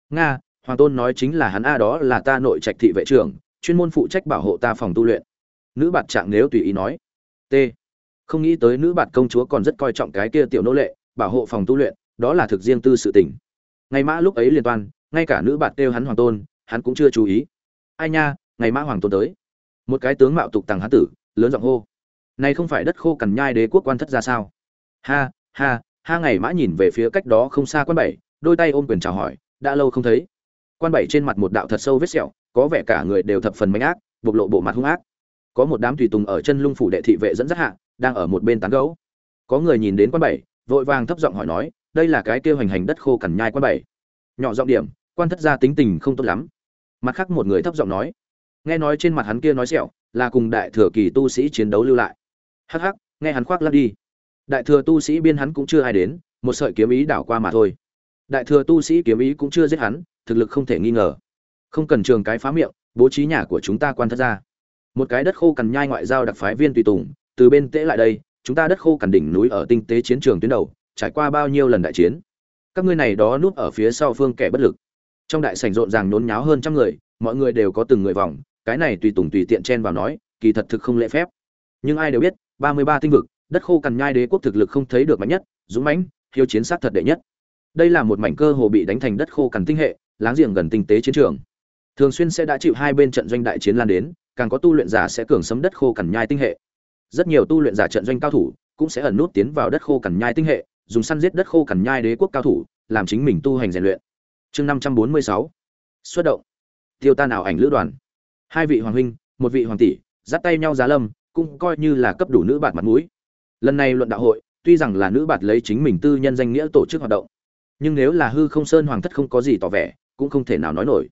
Nga, hoàng tôn nói chính là hắn a đó là ta nội trạch thị vệ trưởng, chuyên môn phụ trách bảo hộ ta phòng tu luyện. Nữ bạt trạng nếu tùy ý nói. T. Không nghĩ tới nữ bạt công chúa còn rất coi trọng cái kia tiểu nô lệ, bảo hộ phòng tu luyện, đó là thực riêng tư sự tình. Ngày mã lúc ấy liên toàn ngay cả nữ bạt kêu hắn hoàng tôn, hắn cũng chưa chú ý. Ai nha, ngày mã hoàng tôn tới. Một cái tướng mạo tục tàng hán tử, lớn giọng hô này không phải đất khô cằn nhai đế quốc quan thất ra sao? Ha ha ha ngày mã nhìn về phía cách đó không xa quan bảy, đôi tay ôm quyền chào hỏi, đã lâu không thấy. Quan bảy trên mặt một đạo thật sâu vết sẹo, có vẻ cả người đều thập phần manh ác, bộc lộ bộ mặt hung ác. Có một đám tùy tùng ở chân lung phủ đệ thị vệ dẫn dắt hạ, đang ở một bên tán gẫu. có người nhìn đến quan bảy, vội vàng thấp giọng hỏi nói, đây là cái kia hành hành đất khô cằn nhai quan bảy. Nhỏ giọng điểm, quan thất gia tính tình không tốt lắm. Mặt khác một người thấp giọng nói, nghe nói trên mặt hắn kia nói sẹo, là cùng đại thừa kỳ tu sĩ chiến đấu lưu lại hắc hắc, nghe hắn khoác lắc đi. Đại thừa tu sĩ biên hắn cũng chưa ai đến, một sợi kiếm ý đảo qua mà thôi. Đại thừa tu sĩ kiếm ý cũng chưa giết hắn, thực lực không thể nghi ngờ. Không cần trường cái phá miệng, bố trí nhà của chúng ta quan thất ra. Một cái đất khô cằn nhai ngoại giao đặc phái viên tùy tùng, từ bên tễ lại đây, chúng ta đất khô cằn đỉnh núi ở tinh tế chiến trường tuyến đầu, trải qua bao nhiêu lần đại chiến. Các ngươi này đó núp ở phía sau phương kẻ bất lực. Trong đại sảnh rộn ràng nhốn nháo hơn trăm người, mọi người đều có từng người vòng, cái này tùy tùng tùy tiện chen vào nói, kỳ thật thực không lễ phép. Nhưng ai đều biết ba mươi ba tinh vực, đất khô cằn nhai đế quốc thực lực không thấy được mạnh nhất, dũng mãnh, hiếu chiến sát thật đệ nhất. Đây là một mảnh cơ hồ bị đánh thành đất khô cằn tinh hệ, láng giềng gần tinh tế chiến trường. Thường xuyên sẽ đã chịu hai bên trận doanh đại chiến lan đến, càng có tu luyện giả sẽ cường sấm đất khô cằn nhai tinh hệ. Rất nhiều tu luyện giả trận doanh cao thủ cũng sẽ ẩn nút tiến vào đất khô cằn nhai tinh hệ, dùng săn giết đất khô cằn nhai đế quốc cao thủ, làm chính mình tu hành rèn luyện. Chương năm trăm bốn mươi sáu. Xuất động. Tiêu tan ảo ảnh lữ đoàn? Hai vị hoàng huynh, một vị hoàng tỷ, dắt tay nhau giá lâm cũng coi như là cấp đủ nữ bạt mặt mũi. Lần này luận đạo hội, tuy rằng là nữ bạt lấy chính mình tư nhân danh nghĩa tổ chức hoạt động, nhưng nếu là hư không sơn hoàng thất không có gì tỏ vẻ, cũng không thể nào nói nổi.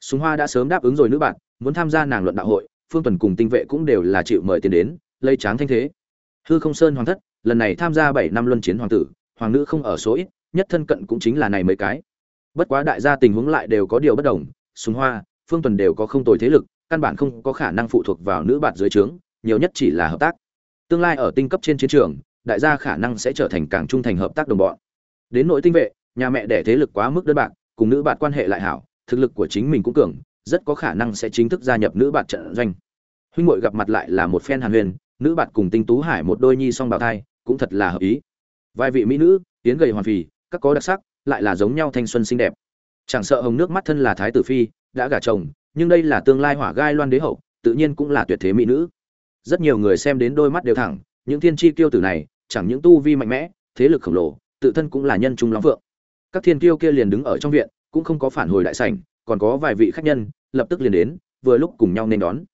Súng hoa đã sớm đáp ứng rồi nữ bạn muốn tham gia nàng luận đạo hội, phương tuần cùng tinh vệ cũng đều là chịu mời tiền đến, lấy tráng thanh thế. Hư không sơn hoàng thất, lần này tham gia bảy năm luân chiến hoàng tử, hoàng nữ không ở số ít, nhất thân cận cũng chính là này mấy cái. Bất quá đại gia tình huống lại đều có điều bất đồng, súng hoa, phương tuần đều có không tồi thế lực, căn bản không có khả năng phụ thuộc vào nữ bạn dưới trướng nhiều nhất chỉ là hợp tác. Tương lai ở tinh cấp trên chiến trường, đại gia khả năng sẽ trở thành càng trung thành hợp tác đồng bọn. Đến nội tinh vệ, nhà mẹ đẻ thế lực quá mức đơn bạc, cùng nữ bạn quan hệ lại hảo, thực lực của chính mình cũng cường, rất có khả năng sẽ chính thức gia nhập nữ bạn trận doanh. Huynh muội gặp mặt lại là một phen hàn huyền nữ bạn cùng tinh tú hải một đôi nhi song bào thai, cũng thật là hợp ý. Vài vị mỹ nữ tiến gầy hoàn phì, các có đặc sắc, lại là giống nhau thanh xuân xinh đẹp. Chẳng sợ hồng nước mắt thân là thái tử phi, đã gả chồng, nhưng đây là tương lai hỏa gai loan đế hậu, tự nhiên cũng là tuyệt thế mỹ nữ rất nhiều người xem đến đôi mắt đều thẳng, những thiên chi tiêu tử này, chẳng những tu vi mạnh mẽ, thế lực khổng lồ, tự thân cũng là nhân trung long phượng. Các thiên kiêu kia liền đứng ở trong viện, cũng không có phản hồi đại sảnh, còn có vài vị khách nhân, lập tức liền đến, vừa lúc cùng nhau nên đón.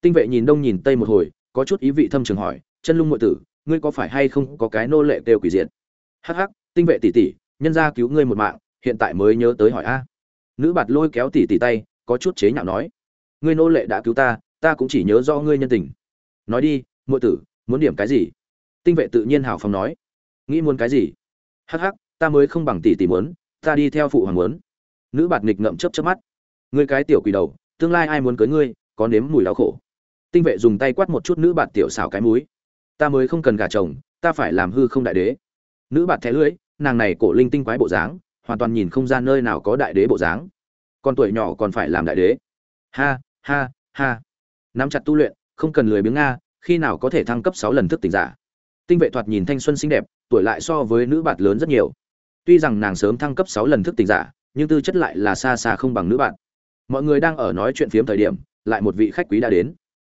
Tinh vệ nhìn đông nhìn tây một hồi, có chút ý vị thâm trường hỏi, chân lung ngụy tử, ngươi có phải hay không có cái nô lệ tiêu quỷ diện hắc hắc, tinh vệ tỷ tỷ, nhân gia cứu ngươi một mạng, hiện tại mới nhớ tới hỏi a. Nữ bạt lôi kéo tỷ tỷ tay, có chút chế nhạo nói, ngươi nô lệ đã cứu ta ta cũng chỉ nhớ do ngươi nhân tình nói đi, muội tử, muốn điểm cái gì? Tinh vệ tự nhiên hào phóng nói. Nghĩ muốn cái gì? Hắc hắc, ta mới không bằng tỷ tỷ muốn, ta đi theo phụ hoàng muốn. Nữ bạt nghịch ngậm chớp chớp mắt. Ngươi cái tiểu quỷ đầu, tương lai ai muốn cưới ngươi, có nếm mùi đau khổ. Tinh vệ dùng tay quát một chút nữ bạt tiểu xảo cái múi ta mới không cần gả chồng, ta phải làm hư không đại đế. Nữ bạt thẻ lưỡi, nàng này cổ linh tinh quái bộ dáng, hoàn toàn nhìn không ra nơi nào có đại đế bộ dáng. Con tuổi nhỏ còn phải làm đại đế. Ha ha ha. Nắm chặt tu luyện không cần lười biếng nga, khi nào có thể thăng cấp sáu lần thức tỉnh giả. Tinh vệ thoạt nhìn thanh xuân xinh đẹp, tuổi lại so với nữ bạn lớn rất nhiều. Tuy rằng nàng sớm thăng cấp sáu lần thức tỉnh giả, nhưng tư chất lại là xa xa không bằng nữ bạn mọi người đang ở nói chuyện phiếm thời điểm, lại một vị khách quý đã đến.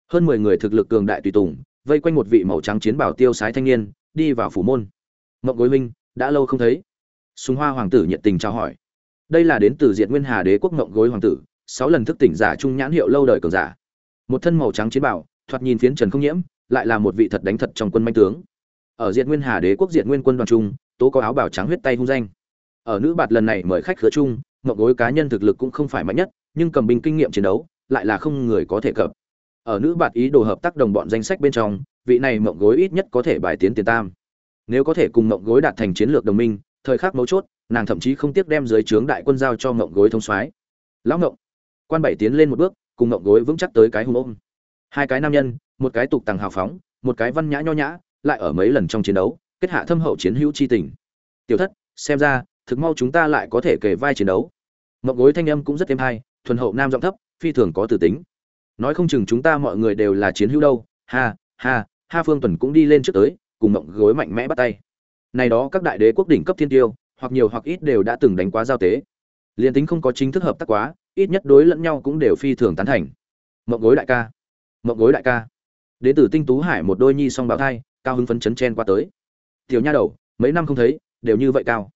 Hơn mười người thực lực cường đại tùy tùng, vây quanh một vị màu trắng chiến bảo tiêu sái thanh niên, đi vào phủ môn. Mộng gối minh, đã lâu không thấy. Sùng hoa hoàng tử nhiệt tình chào hỏi. Đây là đến từ diệt nguyên hà đế quốc mộng gối hoàng tử, sáu lần thức tỉnh giả trung nhãn hiệu lâu đời cường giả. Một thân màu trắng chiến bảo thoạt nhìn phiến trần không nhiễm, lại là một vị thật đánh thật trong quân manh tướng. Ở Diện nguyên hà đế quốc Diện nguyên quân đoàn trung, tố có áo bảo trắng huyết tay hung danh. Ở nữ bạt lần này mời khách khứa chung ngọc gối cá nhân thực lực cũng không phải mạnh nhất, nhưng cầm binh kinh nghiệm chiến đấu, lại là không người có thể cập. Ở nữ bạt ý đồ hợp tác đồng bọn danh sách bên trong, vị này mộng gối ít nhất có thể bài tiến tiền tam. Nếu có thể cùng mộng gối đạt thành chiến lược đồng minh, thời khắc mấu chốt, nàng thậm chí không tiếc đem dưới trướng đại quân giao cho mộng gối thông soái. Lão mộng, quan bảy tiến lên một bước, cùng mộng gối vững chắc tới cái hung ôm hai cái nam nhân, một cái tục tằng hào phóng, một cái văn nhã nho nhã, lại ở mấy lần trong chiến đấu, kết hạ thâm hậu chiến hữu chi tình. Tiểu thất, xem ra, thực mau chúng ta lại có thể kể vai chiến đấu. Mậu gối thanh âm cũng rất êm hay, thuần hậu nam giọng thấp, phi thường có từ tính. Nói không chừng chúng ta mọi người đều là chiến hữu đâu. Ha ha ha phương tuần cũng đi lên trước tới, cùng mộng gối mạnh mẽ bắt tay. Này đó các đại đế quốc đỉnh cấp thiên tiêu, hoặc nhiều hoặc ít đều đã từng đánh quá giao tế. Liền tính không có chính thức hợp tác quá, ít nhất đối lẫn nhau cũng đều phi thường tán thành. Mộng gối đại ca mộng gối đại ca. Đến từ tinh tú hải một đôi nhi song bào thai, cao hứng phấn chấn chen qua tới. Tiểu nha đầu, mấy năm không thấy, đều như vậy cao.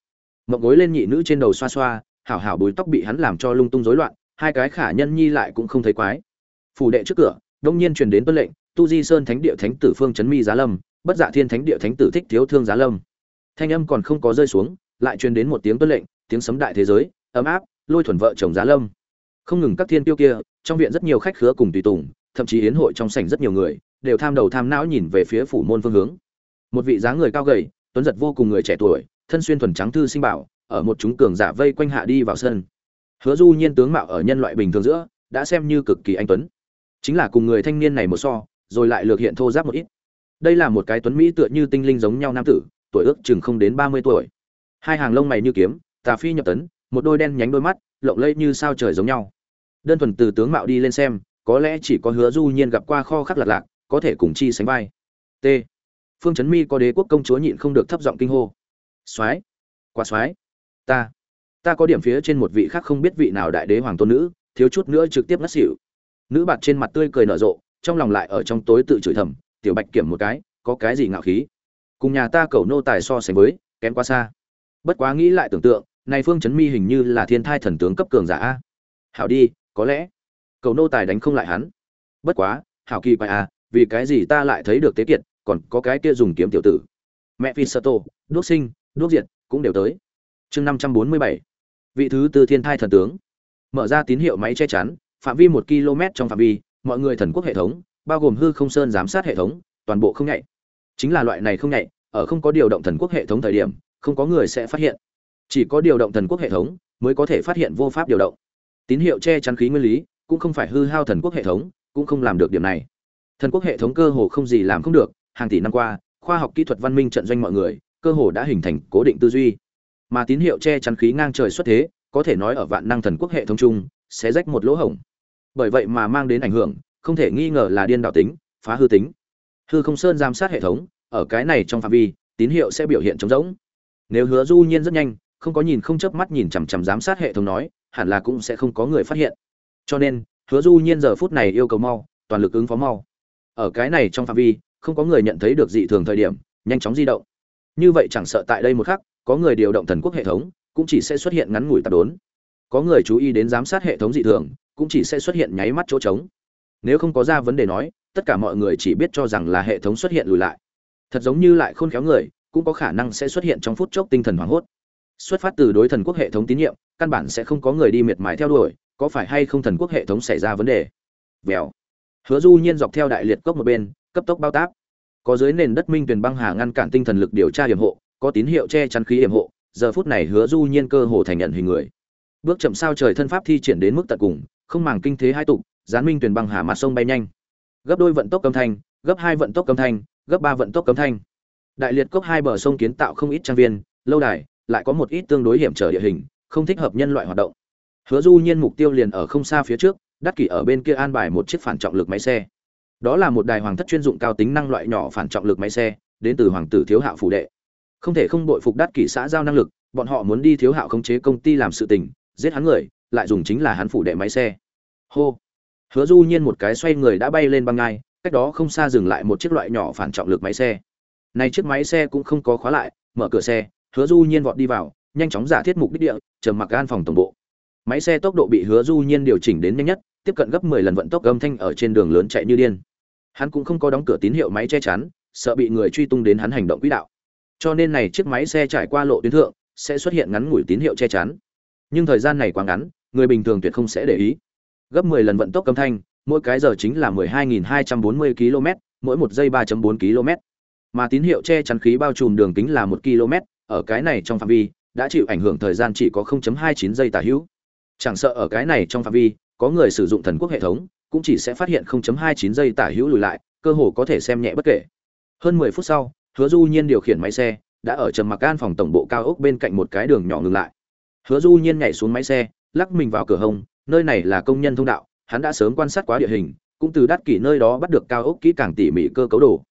Mộng gối lên nhị nữ trên đầu xoa xoa, hảo hảo bùi tóc bị hắn làm cho lung tung rối loạn, hai cái khả nhân nhi lại cũng không thấy quái. Phủ đệ trước cửa, đông nhiên truyền đến tuân lệnh, tu di sơn thánh địa thánh tử phương chấn mi giá lâm, bất dạ thiên thánh địa thánh tử thích thiếu thương giá lâm. Thanh âm còn không có rơi xuống, lại truyền đến một tiếng tuân lệnh, tiếng sấm đại thế giới, ấm áp, lôi thuần vợ chồng giá lâm. Không ngừng các thiên tiêu kia, trong viện rất nhiều khách khứa cùng tùy tùng thậm chí hiến hội trong sảnh rất nhiều người, đều tham đầu tham não nhìn về phía phủ môn phương hướng. Một vị dáng người cao gầy, tuấn giật vô cùng người trẻ tuổi, thân xuyên thuần trắng thư sinh bảo, ở một chúng cường giả vây quanh hạ đi vào sân. Hứa du nhiên tướng mạo ở nhân loại bình thường giữa, đã xem như cực kỳ anh tuấn. Chính là cùng người thanh niên này một so, rồi lại lược hiện thô giáp một ít. Đây là một cái tuấn mỹ tựa như tinh linh giống nhau nam tử, tuổi ước chừng không đến ba mươi tuổi. Hai hàng lông mày như kiếm, tà phi nhập tấn, một đôi đen nhánh đôi mắt, lộng lẫy như sao trời giống nhau. Đơn thuần từ tướng mạo đi lên xem có lẽ chỉ có hứa du nhiên gặp qua kho khắc lạc lạc, có thể cùng chi sánh vai. T. Phương chấn mi có đế quốc công chúa nhịn không được thấp giọng kinh hô. Soái, quá soái. Ta ta có điểm phía trên một vị khác không biết vị nào đại đế hoàng tôn nữ, thiếu chút nữa trực tiếp ngất xỉu. Nữ bạt trên mặt tươi cười nở rộ, trong lòng lại ở trong tối tự chửi thầm, tiểu bạch kiểm một cái, có cái gì ngạo khí? Cùng nhà ta cầu nô tài so sánh với, kém quá xa. Bất quá nghĩ lại tưởng tượng này phương chấn mi hình như là thiên thai thần tướng cấp cường giả a. Hảo đi, có lẽ cầu nô tài đánh không lại hắn. Bất quá, hảo kỳ bài à vì cái gì ta lại thấy được tế kiệt, còn có cái kia dùng kiếm tiểu tử. Mẹ phi sơ tô đuốc sinh đuốc diệt, cũng đều tới. Chương năm trăm bốn mươi bảy. Vị thứ tư thiên thai thần tướng. Mở ra tín hiệu máy che chắn, phạm vi một km trong phạm vi, mọi người thần quốc hệ thống, bao gồm hư không sơn giám sát hệ thống, toàn bộ không nhạy. Chính là loại này không nhạy, ở không có điều động thần quốc hệ thống thời điểm, không có người sẽ phát hiện. Chỉ có điều động thần quốc hệ thống mới có thể phát hiện vô pháp điều động. Tín hiệu che chắn khí nguyên lý cũng không phải hư hao thần quốc hệ thống, cũng không làm được điểm này. Thần quốc hệ thống cơ hồ không gì làm không được, hàng tỷ năm qua, khoa học kỹ thuật văn minh trận doanh mọi người, cơ hồ đã hình thành cố định tư duy. Mà tín hiệu che chắn khí ngang trời xuất thế, có thể nói ở vạn năng thần quốc hệ thống chung, sẽ rách một lỗ hổng. Bởi vậy mà mang đến ảnh hưởng, không thể nghi ngờ là điên đạo tính, phá hư tính. Hư không sơn giám sát hệ thống, ở cái này trong phạm vi, tín hiệu sẽ biểu hiện trống rỗng. Nếu hứa du nhiên rất nhanh, không có nhìn không chớp mắt nhìn chằm chằm giám sát hệ thống nói, hẳn là cũng sẽ không có người phát hiện cho nên, hứa du nhiên giờ phút này yêu cầu mau, toàn lực ứng phó mau. Ở cái này trong phạm vi, không có người nhận thấy được dị thường thời điểm, nhanh chóng di động. Như vậy chẳng sợ tại đây một khắc, có người điều động thần quốc hệ thống, cũng chỉ sẽ xuất hiện ngắn ngủi tạp đốn. Có người chú ý đến giám sát hệ thống dị thường, cũng chỉ sẽ xuất hiện nháy mắt chỗ trống. Nếu không có ra vấn đề nói, tất cả mọi người chỉ biết cho rằng là hệ thống xuất hiện lùi lại. Thật giống như lại khôn khéo người, cũng có khả năng sẽ xuất hiện trong phút chốc tinh thần hoảng hốt. Xuất phát từ đối thần quốc hệ thống tín nhiệm, căn bản sẽ không có người đi miệt mài theo đuổi có phải hay không thần quốc hệ thống xảy ra vấn đề? Vèo. Hứa du nhiên dọc theo đại liệt cốc một bên, cấp tốc bao tác có dưới nền đất minh tuyền băng hà ngăn cản tinh thần lực điều tra hiểm hộ, có tín hiệu che chắn khí hiểm hộ, giờ phút này hứa du nhiên cơ hồ thành nhận hình người. Bước chậm sao trời thân pháp thi triển đến mức tận cùng, không màng kinh thế hai tục gián minh tuyền băng hà mặt sông bay nhanh. Gấp đôi vận tốc âm thanh, gấp hai vận tốc âm thanh, gấp ba vận tốc âm thanh. Đại liệt cốc hai bờ sông kiến tạo không ít trang viên, lâu đài, lại có một ít tương đối hiểm trở địa hình, không thích hợp nhân loại hoạt động hứa du nhiên mục tiêu liền ở không xa phía trước đắc kỷ ở bên kia an bài một chiếc phản trọng lực máy xe. Đó là một đài hoàng thất chuyên dụng cao tính năng loại nhỏ phản trọng lực máy xe, đến từ hoàng tử thiếu hạo phủ đệ. Không thể không bội phục đắc kỷ xã giao năng lực, bọn họ muốn đi thiếu hạo khống chế công ty làm sự tình, giết hắn người, lại dùng chính là hắn phủ đệ máy xe. Hô. Hứa du nhiên một cái xoay người đã bay lên băng ngai, cách đó không xa dừng lại một chiếc loại nhỏ phản trọng lực máy xe. Này chiếc máy xe cũng không có khóa lại, mở cửa xe, hứa du nhiên vọt đi vào, nhanh chóng giả thiết mục đích địa, trầm mặc an phòng tổng bộ máy xe tốc độ bị hứa du nhiên điều chỉnh đến nhanh nhất, tiếp cận gấp 10 lần vận tốc âm thanh ở trên đường lớn chạy như điên. Hắn cũng không có đóng cửa tín hiệu máy che chắn, sợ bị người truy tung đến hắn hành động quỹ đạo. Cho nên này chiếc máy xe trải qua lộ tuyến thượng, sẽ xuất hiện ngắn ngủi tín hiệu che chắn. Nhưng thời gian này quá ngắn, người bình thường tuyệt không sẽ để ý. Gấp 10 lần vận tốc âm thanh, mỗi cái giờ chính là 12.240 km mỗi một giây 3.4 km mà tín hiệu che chắn khí bao trùm đường kính là 1 km ở cái này trong phạm vi, đã chịu ảnh hưởng thời gian chỉ có 0.29 giây tả hữu chẳng sợ ở cái này trong phạm vi, có người sử dụng thần quốc hệ thống, cũng chỉ sẽ phát hiện 0.29 giây tả hữu lùi lại, cơ hồ có thể xem nhẹ bất kể. Hơn 10 phút sau, hứa du nhiên điều khiển máy xe, đã ở trầm mặc an phòng tổng bộ cao ốc bên cạnh một cái đường nhỏ ngừng lại. Hứa du nhiên nhảy xuống máy xe, lắc mình vào cửa hông, nơi này là công nhân thông đạo, hắn đã sớm quan sát quá địa hình, cũng từ đắt kỷ nơi đó bắt được cao ốc kỹ càng tỉ mỉ cơ cấu đồ.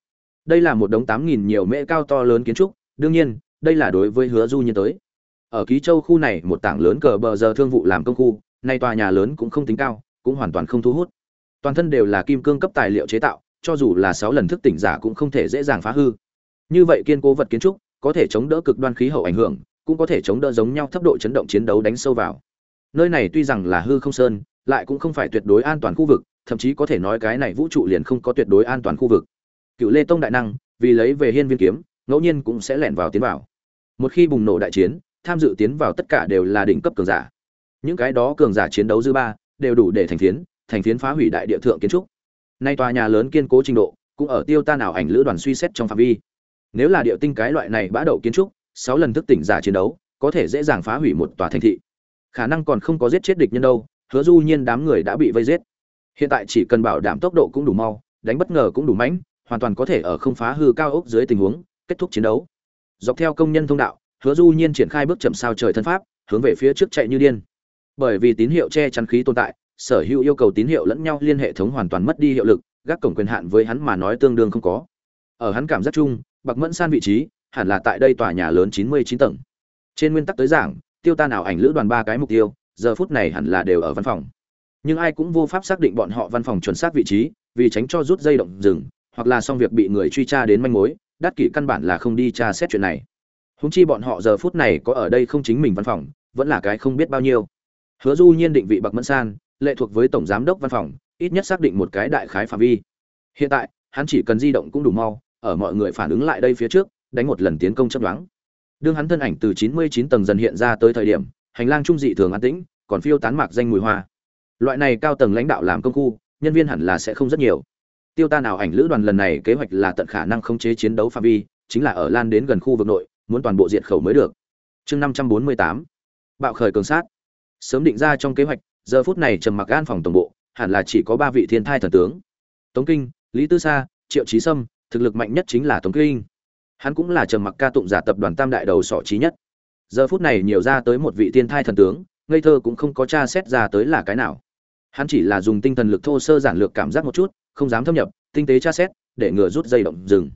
Đây là một đống tám nghìn nhiều mễ cao to lớn kiến trúc, đương nhiên, đây là đối với hứa du nhiên tới ở ký châu khu này một tảng lớn cờ bờ giờ thương vụ làm công khu, nay tòa nhà lớn cũng không tính cao, cũng hoàn toàn không thu hút. Toàn thân đều là kim cương cấp tài liệu chế tạo, cho dù là sáu lần thức tỉnh giả cũng không thể dễ dàng phá hư. Như vậy kiên cố vật kiến trúc, có thể chống đỡ cực đoan khí hậu ảnh hưởng, cũng có thể chống đỡ giống nhau thấp độ chấn động chiến đấu đánh sâu vào. Nơi này tuy rằng là hư không sơn, lại cũng không phải tuyệt đối an toàn khu vực, thậm chí có thể nói cái này vũ trụ liền không có tuyệt đối an toàn khu vực. Cựu lê tông đại năng, vì lấy về hiên viên kiếm, ngẫu nhiên cũng sẽ lẻn vào tiến vào. Một khi bùng nổ đại chiến tham dự tiến vào tất cả đều là đỉnh cấp cường giả. Những cái đó cường giả chiến đấu dư ba đều đủ để thành phiến thành phiến phá hủy đại địa thượng kiến trúc. Nay tòa nhà lớn kiên cố trình độ, cũng ở tiêu tan ảo ảnh lữ đoàn suy xét trong phạm vi. Nếu là địa tinh cái loại này bã đậu kiến trúc, sáu lần thức tỉnh giả chiến đấu, có thể dễ dàng phá hủy một tòa thành thị. Khả năng còn không có giết chết địch nhân đâu, hứa du nhiên đám người đã bị vây giết. Hiện tại chỉ cần bảo đảm tốc độ cũng đủ mau, đánh bất ngờ cũng đủ mãnh, hoàn toàn có thể ở không phá hư cao ốc dưới tình huống, kết thúc chiến đấu. Dọc theo công nhân thông đạo hứa du nhiên triển khai bước chậm sao trời thân pháp, hướng về phía trước chạy như điên. Bởi vì tín hiệu che chắn khí tồn tại, sở hữu yêu cầu tín hiệu lẫn nhau liên hệ thống hoàn toàn mất đi hiệu lực, gác cổng quyền hạn với hắn mà nói tương đương không có. Ở hắn cảm giác chung, bạc mẫn san vị trí, hẳn là tại đây tòa nhà lớn 99 tầng. Trên nguyên tắc tới giảng, tiêu ta nào ảnh lữ đoàn ba cái mục tiêu, giờ phút này hẳn là đều ở văn phòng. Nhưng ai cũng vô pháp xác định bọn họ văn phòng chuẩn xác vị trí, vì tránh cho rút dây động rừng hoặc là xong việc bị người truy tra đến manh mối, đắc kỷ căn bản là không đi tra xét chuyện này húng chi bọn họ giờ phút này có ở đây không chính mình văn phòng, vẫn là cái không biết bao nhiêu. Hứa du nhiên định vị bậc mẫn san, lệ thuộc với tổng giám đốc văn phòng, ít nhất xác định một cái đại khái phạm vi. Hiện tại, hắn chỉ cần di động cũng đủ mau, ở mọi người phản ứng lại đây phía trước, đánh một lần tiến công chấp đoán đương hắn thân ảnh từ 99 tầng dần hiện ra tới thời điểm, hành lang trung dị thường an tĩnh, còn phiêu tán mạc danh mùi hoa. Loại này cao tầng lãnh đạo làm công khu nhân viên hẳn là sẽ không rất nhiều. Tiêu ta nào ảnh lữ đoàn lần này kế hoạch là tận khả năng khống chế chiến đấu phạm vi, chính là ở lan đến gần khu vực nội muốn toàn bộ diệt khẩu mới được. Chương 548 bạo khởi cường sát. Sớm định ra trong kế hoạch, giờ phút này trầm mặc an phòng tổng bộ, hẳn là chỉ có ba vị thiên thai thần tướng. Tống kinh, lý tư sa, triệu trí sâm, thực lực mạnh nhất chính là tống kinh. Hắn cũng là trầm mặc ca tụng giả tập đoàn tam đại đầu sỏ trí nhất. Giờ phút này nhiều ra tới một vị thiên thai thần tướng, ngây thơ cũng không có tra xét ra tới là cái nào. Hắn chỉ là dùng tinh thần lực thô sơ giản lược cảm giác một chút, không dám thâm nhập, tinh tế tra xét, để ngừa rút dây động dừng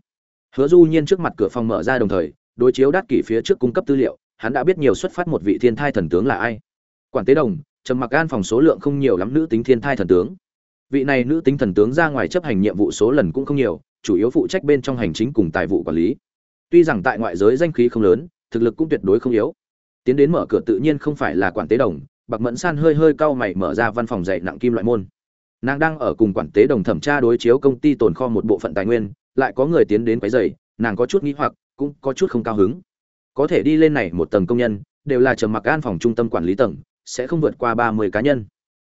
hứa du nhiên trước mặt cửa phòng mở ra đồng thời đối chiếu đát kỷ phía trước cung cấp tư liệu, hắn đã biết nhiều xuất phát một vị thiên thai thần tướng là ai. Quản tế đồng, trầm mặc an phòng số lượng không nhiều lắm nữ tính thiên thai thần tướng. Vị này nữ tính thần tướng ra ngoài chấp hành nhiệm vụ số lần cũng không nhiều, chủ yếu phụ trách bên trong hành chính cùng tài vụ quản lý. Tuy rằng tại ngoại giới danh khí không lớn, thực lực cũng tuyệt đối không yếu. Tiến đến mở cửa tự nhiên không phải là quản tế đồng, bạc mẫn san hơi hơi cau mày mở ra văn phòng dạy nặng kim loại môn. Nàng đang ở cùng quản tế đồng thẩm tra đối chiếu công ty tồn kho một bộ phận tài nguyên, lại có người tiến đến quấy rầy, nàng có chút nghĩ hoặc cũng có chút không cao hứng. Có thể đi lên này một tầng công nhân, đều là trầm mặc an phòng trung tâm quản lý tầng, sẽ không vượt qua ba mươi cá nhân.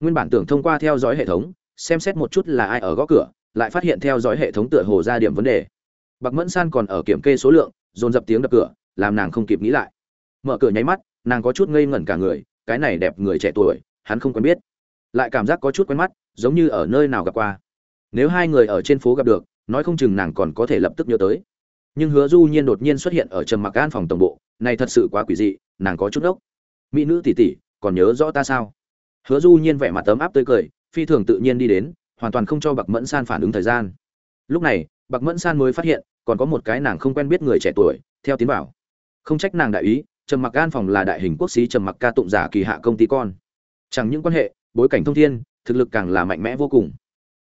Nguyên bản tưởng thông qua theo dõi hệ thống, xem xét một chút là ai ở góc cửa, lại phát hiện theo dõi hệ thống tựa hồ ra điểm vấn đề. Bạc mẫn san còn ở kiểm kê số lượng, dồn dập tiếng đập cửa, làm nàng không kịp nghĩ lại. Mở cửa nháy mắt, nàng có chút ngây ngẩn cả người, cái này đẹp người trẻ tuổi, hắn không quen biết. Lại cảm giác có chút quen mắt, giống như ở nơi nào gặp qua. Nếu hai người ở trên phố gặp được, nói không chừng nàng còn có thể lập tức nhớ tới nhưng hứa du nhiên đột nhiên xuất hiện ở trầm mặc an phòng tổng bộ, này thật sự quá quỷ dị, nàng có chút ốc mỹ nữ tỷ tỷ, còn nhớ rõ ta sao? Hứa du nhiên vẻ mặt tấm áp tươi cười, phi thường tự nhiên đi đến, hoàn toàn không cho bạc mẫn san phản ứng thời gian. Lúc này, bạc mẫn san mới phát hiện, còn có một cái nàng không quen biết người trẻ tuổi, theo tiến bảo không trách nàng đại ý, trầm mặc an phòng là đại hình quốc sĩ trầm mặc ca tụng giả kỳ hạ công ty con. Chẳng những quan hệ, bối cảnh thông thiên, thực lực càng là mạnh mẽ vô cùng.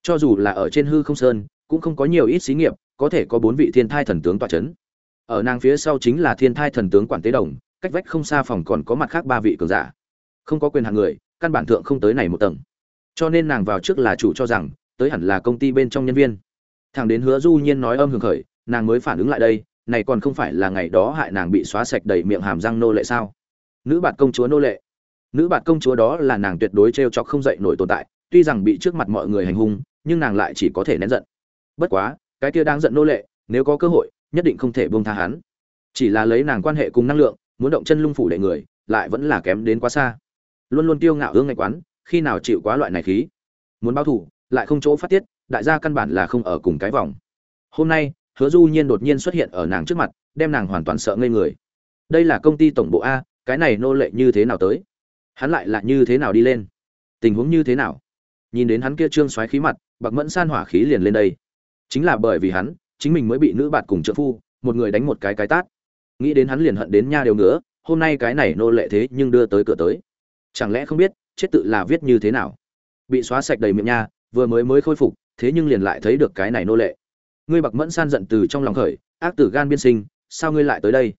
Cho dù là ở trên hư không sơn, cũng không có nhiều ít xí nghiệp có thể có bốn vị thiên thai thần tướng tọa chấn. Ở nàng phía sau chính là thiên thai thần tướng quản tế đồng, cách vách không xa phòng còn có mặt khác ba vị cường giả. Không có quyền hạng người, căn bản thượng không tới này một tầng. Cho nên nàng vào trước là chủ cho rằng, tới hẳn là công ty bên trong nhân viên. Thằng đến hứa du nhiên nói âm hưởng khởi, nàng mới phản ứng lại đây, này còn không phải là ngày đó hại nàng bị xóa sạch đầy miệng hàm răng nô lệ sao? Nữ bạt công chúa nô lệ. Nữ bạt công chúa đó là nàng tuyệt đối t r e o chọc không dậy nổi tồn tại, tuy rằng bị trước mặt mọi người hành hung, nhưng nàng lại chỉ có thể nén giận. Bất quá cái kia đang giận nô lệ, nếu có cơ hội, nhất định không thể buông tha hắn. Chỉ là lấy nàng quan hệ cùng năng lượng, muốn động chân lung phủ đệ người, lại vẫn là kém đến quá xa. Luôn luôn tiêu ngạo hương ngạch quán, khi nào chịu quá loại này khí? Muốn báo thủ lại không chỗ phát tiết, đại gia căn bản là không ở cùng cái vòng. Hôm nay, hứa du nhiên đột nhiên xuất hiện ở nàng trước mặt, đem nàng hoàn toàn sợ ngây người. Đây là công ty tổng bộ a, cái này nô lệ như thế nào tới? Hắn lại là như thế nào đi lên? Tình huống như thế nào? Nhìn đến hắn kia trương xoáy khí mặt, bạc mẫn san hỏa khí liền lên đây chính là bởi vì hắn, chính mình mới bị nữ bạn cùng trợ phu, một người đánh một cái cái tát. Nghĩ đến hắn liền hận đến nha đều nữa hôm nay cái này nô lệ thế nhưng đưa tới cửa tới. Chẳng lẽ không biết, chết tự là viết như thế nào? Bị xóa sạch đầy miệng nha, vừa mới mới khôi phục, thế nhưng liền lại thấy được cái này nô lệ. Ngươi bạc mẫn san giận từ trong lòng khởi, ác tử gan biên sinh, sao ngươi lại tới đây?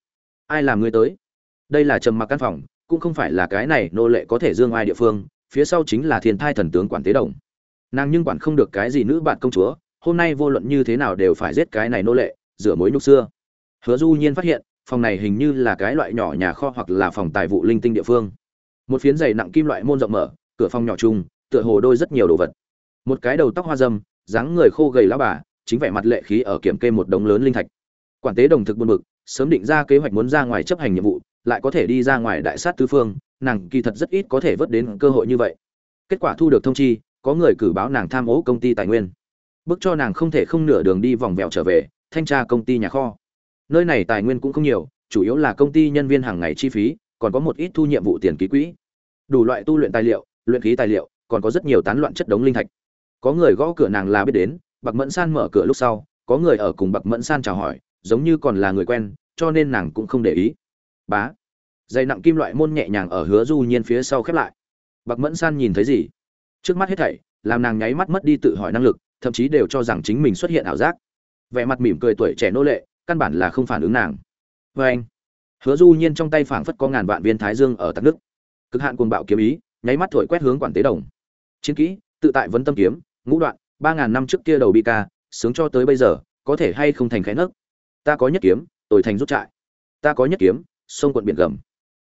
Ai làm ngươi tới? Đây là trầm mặc căn phòng, cũng không phải là cái này nô lệ có thể dương ai địa phương, phía sau chính là thiên thai thần tướng quản tế đồng. Nàng nhưng quản không được cái gì nữ bạn công chúa hôm nay vô luận như thế nào đều phải giết cái này nô lệ, rửa mối nhục xưa. Hứa du nhiên phát hiện, phòng này hình như là cái loại nhỏ nhà kho hoặc là phòng tài vụ linh tinh địa phương. Một phiến dày nặng kim loại môn rộng mở, cửa phòng nhỏ chung tựa hồ đôi rất nhiều đồ vật. Một cái đầu tóc hoa dâm, dáng người khô gầy lá bà, chính vẻ mặt lệ khí ở kiểm kê một đống lớn linh thạch. Quản tế đồng thực buồn bực, sớm định ra kế hoạch muốn ra ngoài chấp hành nhiệm vụ, lại có thể đi ra ngoài đại sát tứ phương, nàng kỳ thật rất ít có thể vớt đến cơ hội như vậy. Kết quả thu được thông chi, có người cử báo nàng tham ô công ty tài nguyên bức cho nàng không thể không nửa đường đi vòng vèo trở về, thanh tra công ty nhà kho. Nơi này tài nguyên cũng không nhiều, chủ yếu là công ty nhân viên hàng ngày chi phí, còn có một ít thu nhiệm vụ tiền ký quỹ. Đủ loại tu luyện tài liệu, luyện khí tài liệu, còn có rất nhiều tán loạn chất đống linh thạch. Có người gõ cửa nàng là biết đến, bạc mẫn san mở cửa lúc sau, có người ở cùng bạc mẫn san chào hỏi, giống như còn là người quen, cho nên nàng cũng không để ý. Bá. Dây nặng kim loại môn nhẹ nhàng ở hứa du nhiên phía sau khép lại. Bạc mẫn san nhìn thấy gì? Trước mắt hết thảy, làm nàng nháy mắt mất đi tự hỏi năng lực thậm chí đều cho rằng chính mình xuất hiện ảo giác. Vẻ mặt mỉm cười tuổi trẻ nô lệ, căn bản là không phản ứng nàng. Vê anh, hứa du nhiên trong tay phảng phất có ngàn vạn viên thái dương ở tắc nước. Cực hạn cuồng bạo kiếm ý, nháy mắt thổi quét hướng quản tế đồng. Chiến kỹ, tự tại vấn tâm kiếm, ngũ đoạn, ba ngàn năm trước kia đầu bị ca, sướng cho tới bây giờ, có thể hay không thành khẽ nấc? Ta có nhất kiếm tôi thành rút trại. Ta có nhất kiếm, sông quận biển gầm.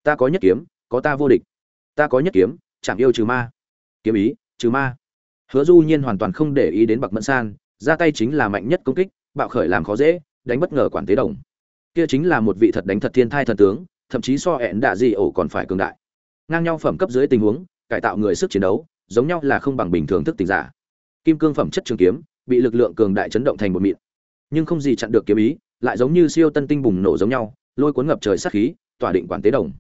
Ta có nhất kiếm, có ta vô địch. Ta có nhất kiếm, chẳng yêu trừ ma. Kiếm ý, trừ ma hứa du nhiên hoàn toàn không để ý đến bậc mẫn san, ra tay chính là mạnh nhất công kích, bạo khởi làm khó dễ, đánh bất ngờ quản tế đồng. Kia chính là một vị thật đánh thật thiên thai thần tướng, thậm chí so hẹn đạ gì ổ còn phải cường đại. Ngang nhau phẩm cấp dưới tình huống, cải tạo người sức chiến đấu, giống nhau là không bằng bình thường thức tình giả. Kim cương phẩm chất trường kiếm, bị lực lượng cường đại chấn động thành một mịn. Nhưng không gì chặn được kiếm ý, lại giống như siêu tân tinh bùng nổ giống nhau, lôi cuốn ngập trời sát khí, tỏa định quản tế đồng.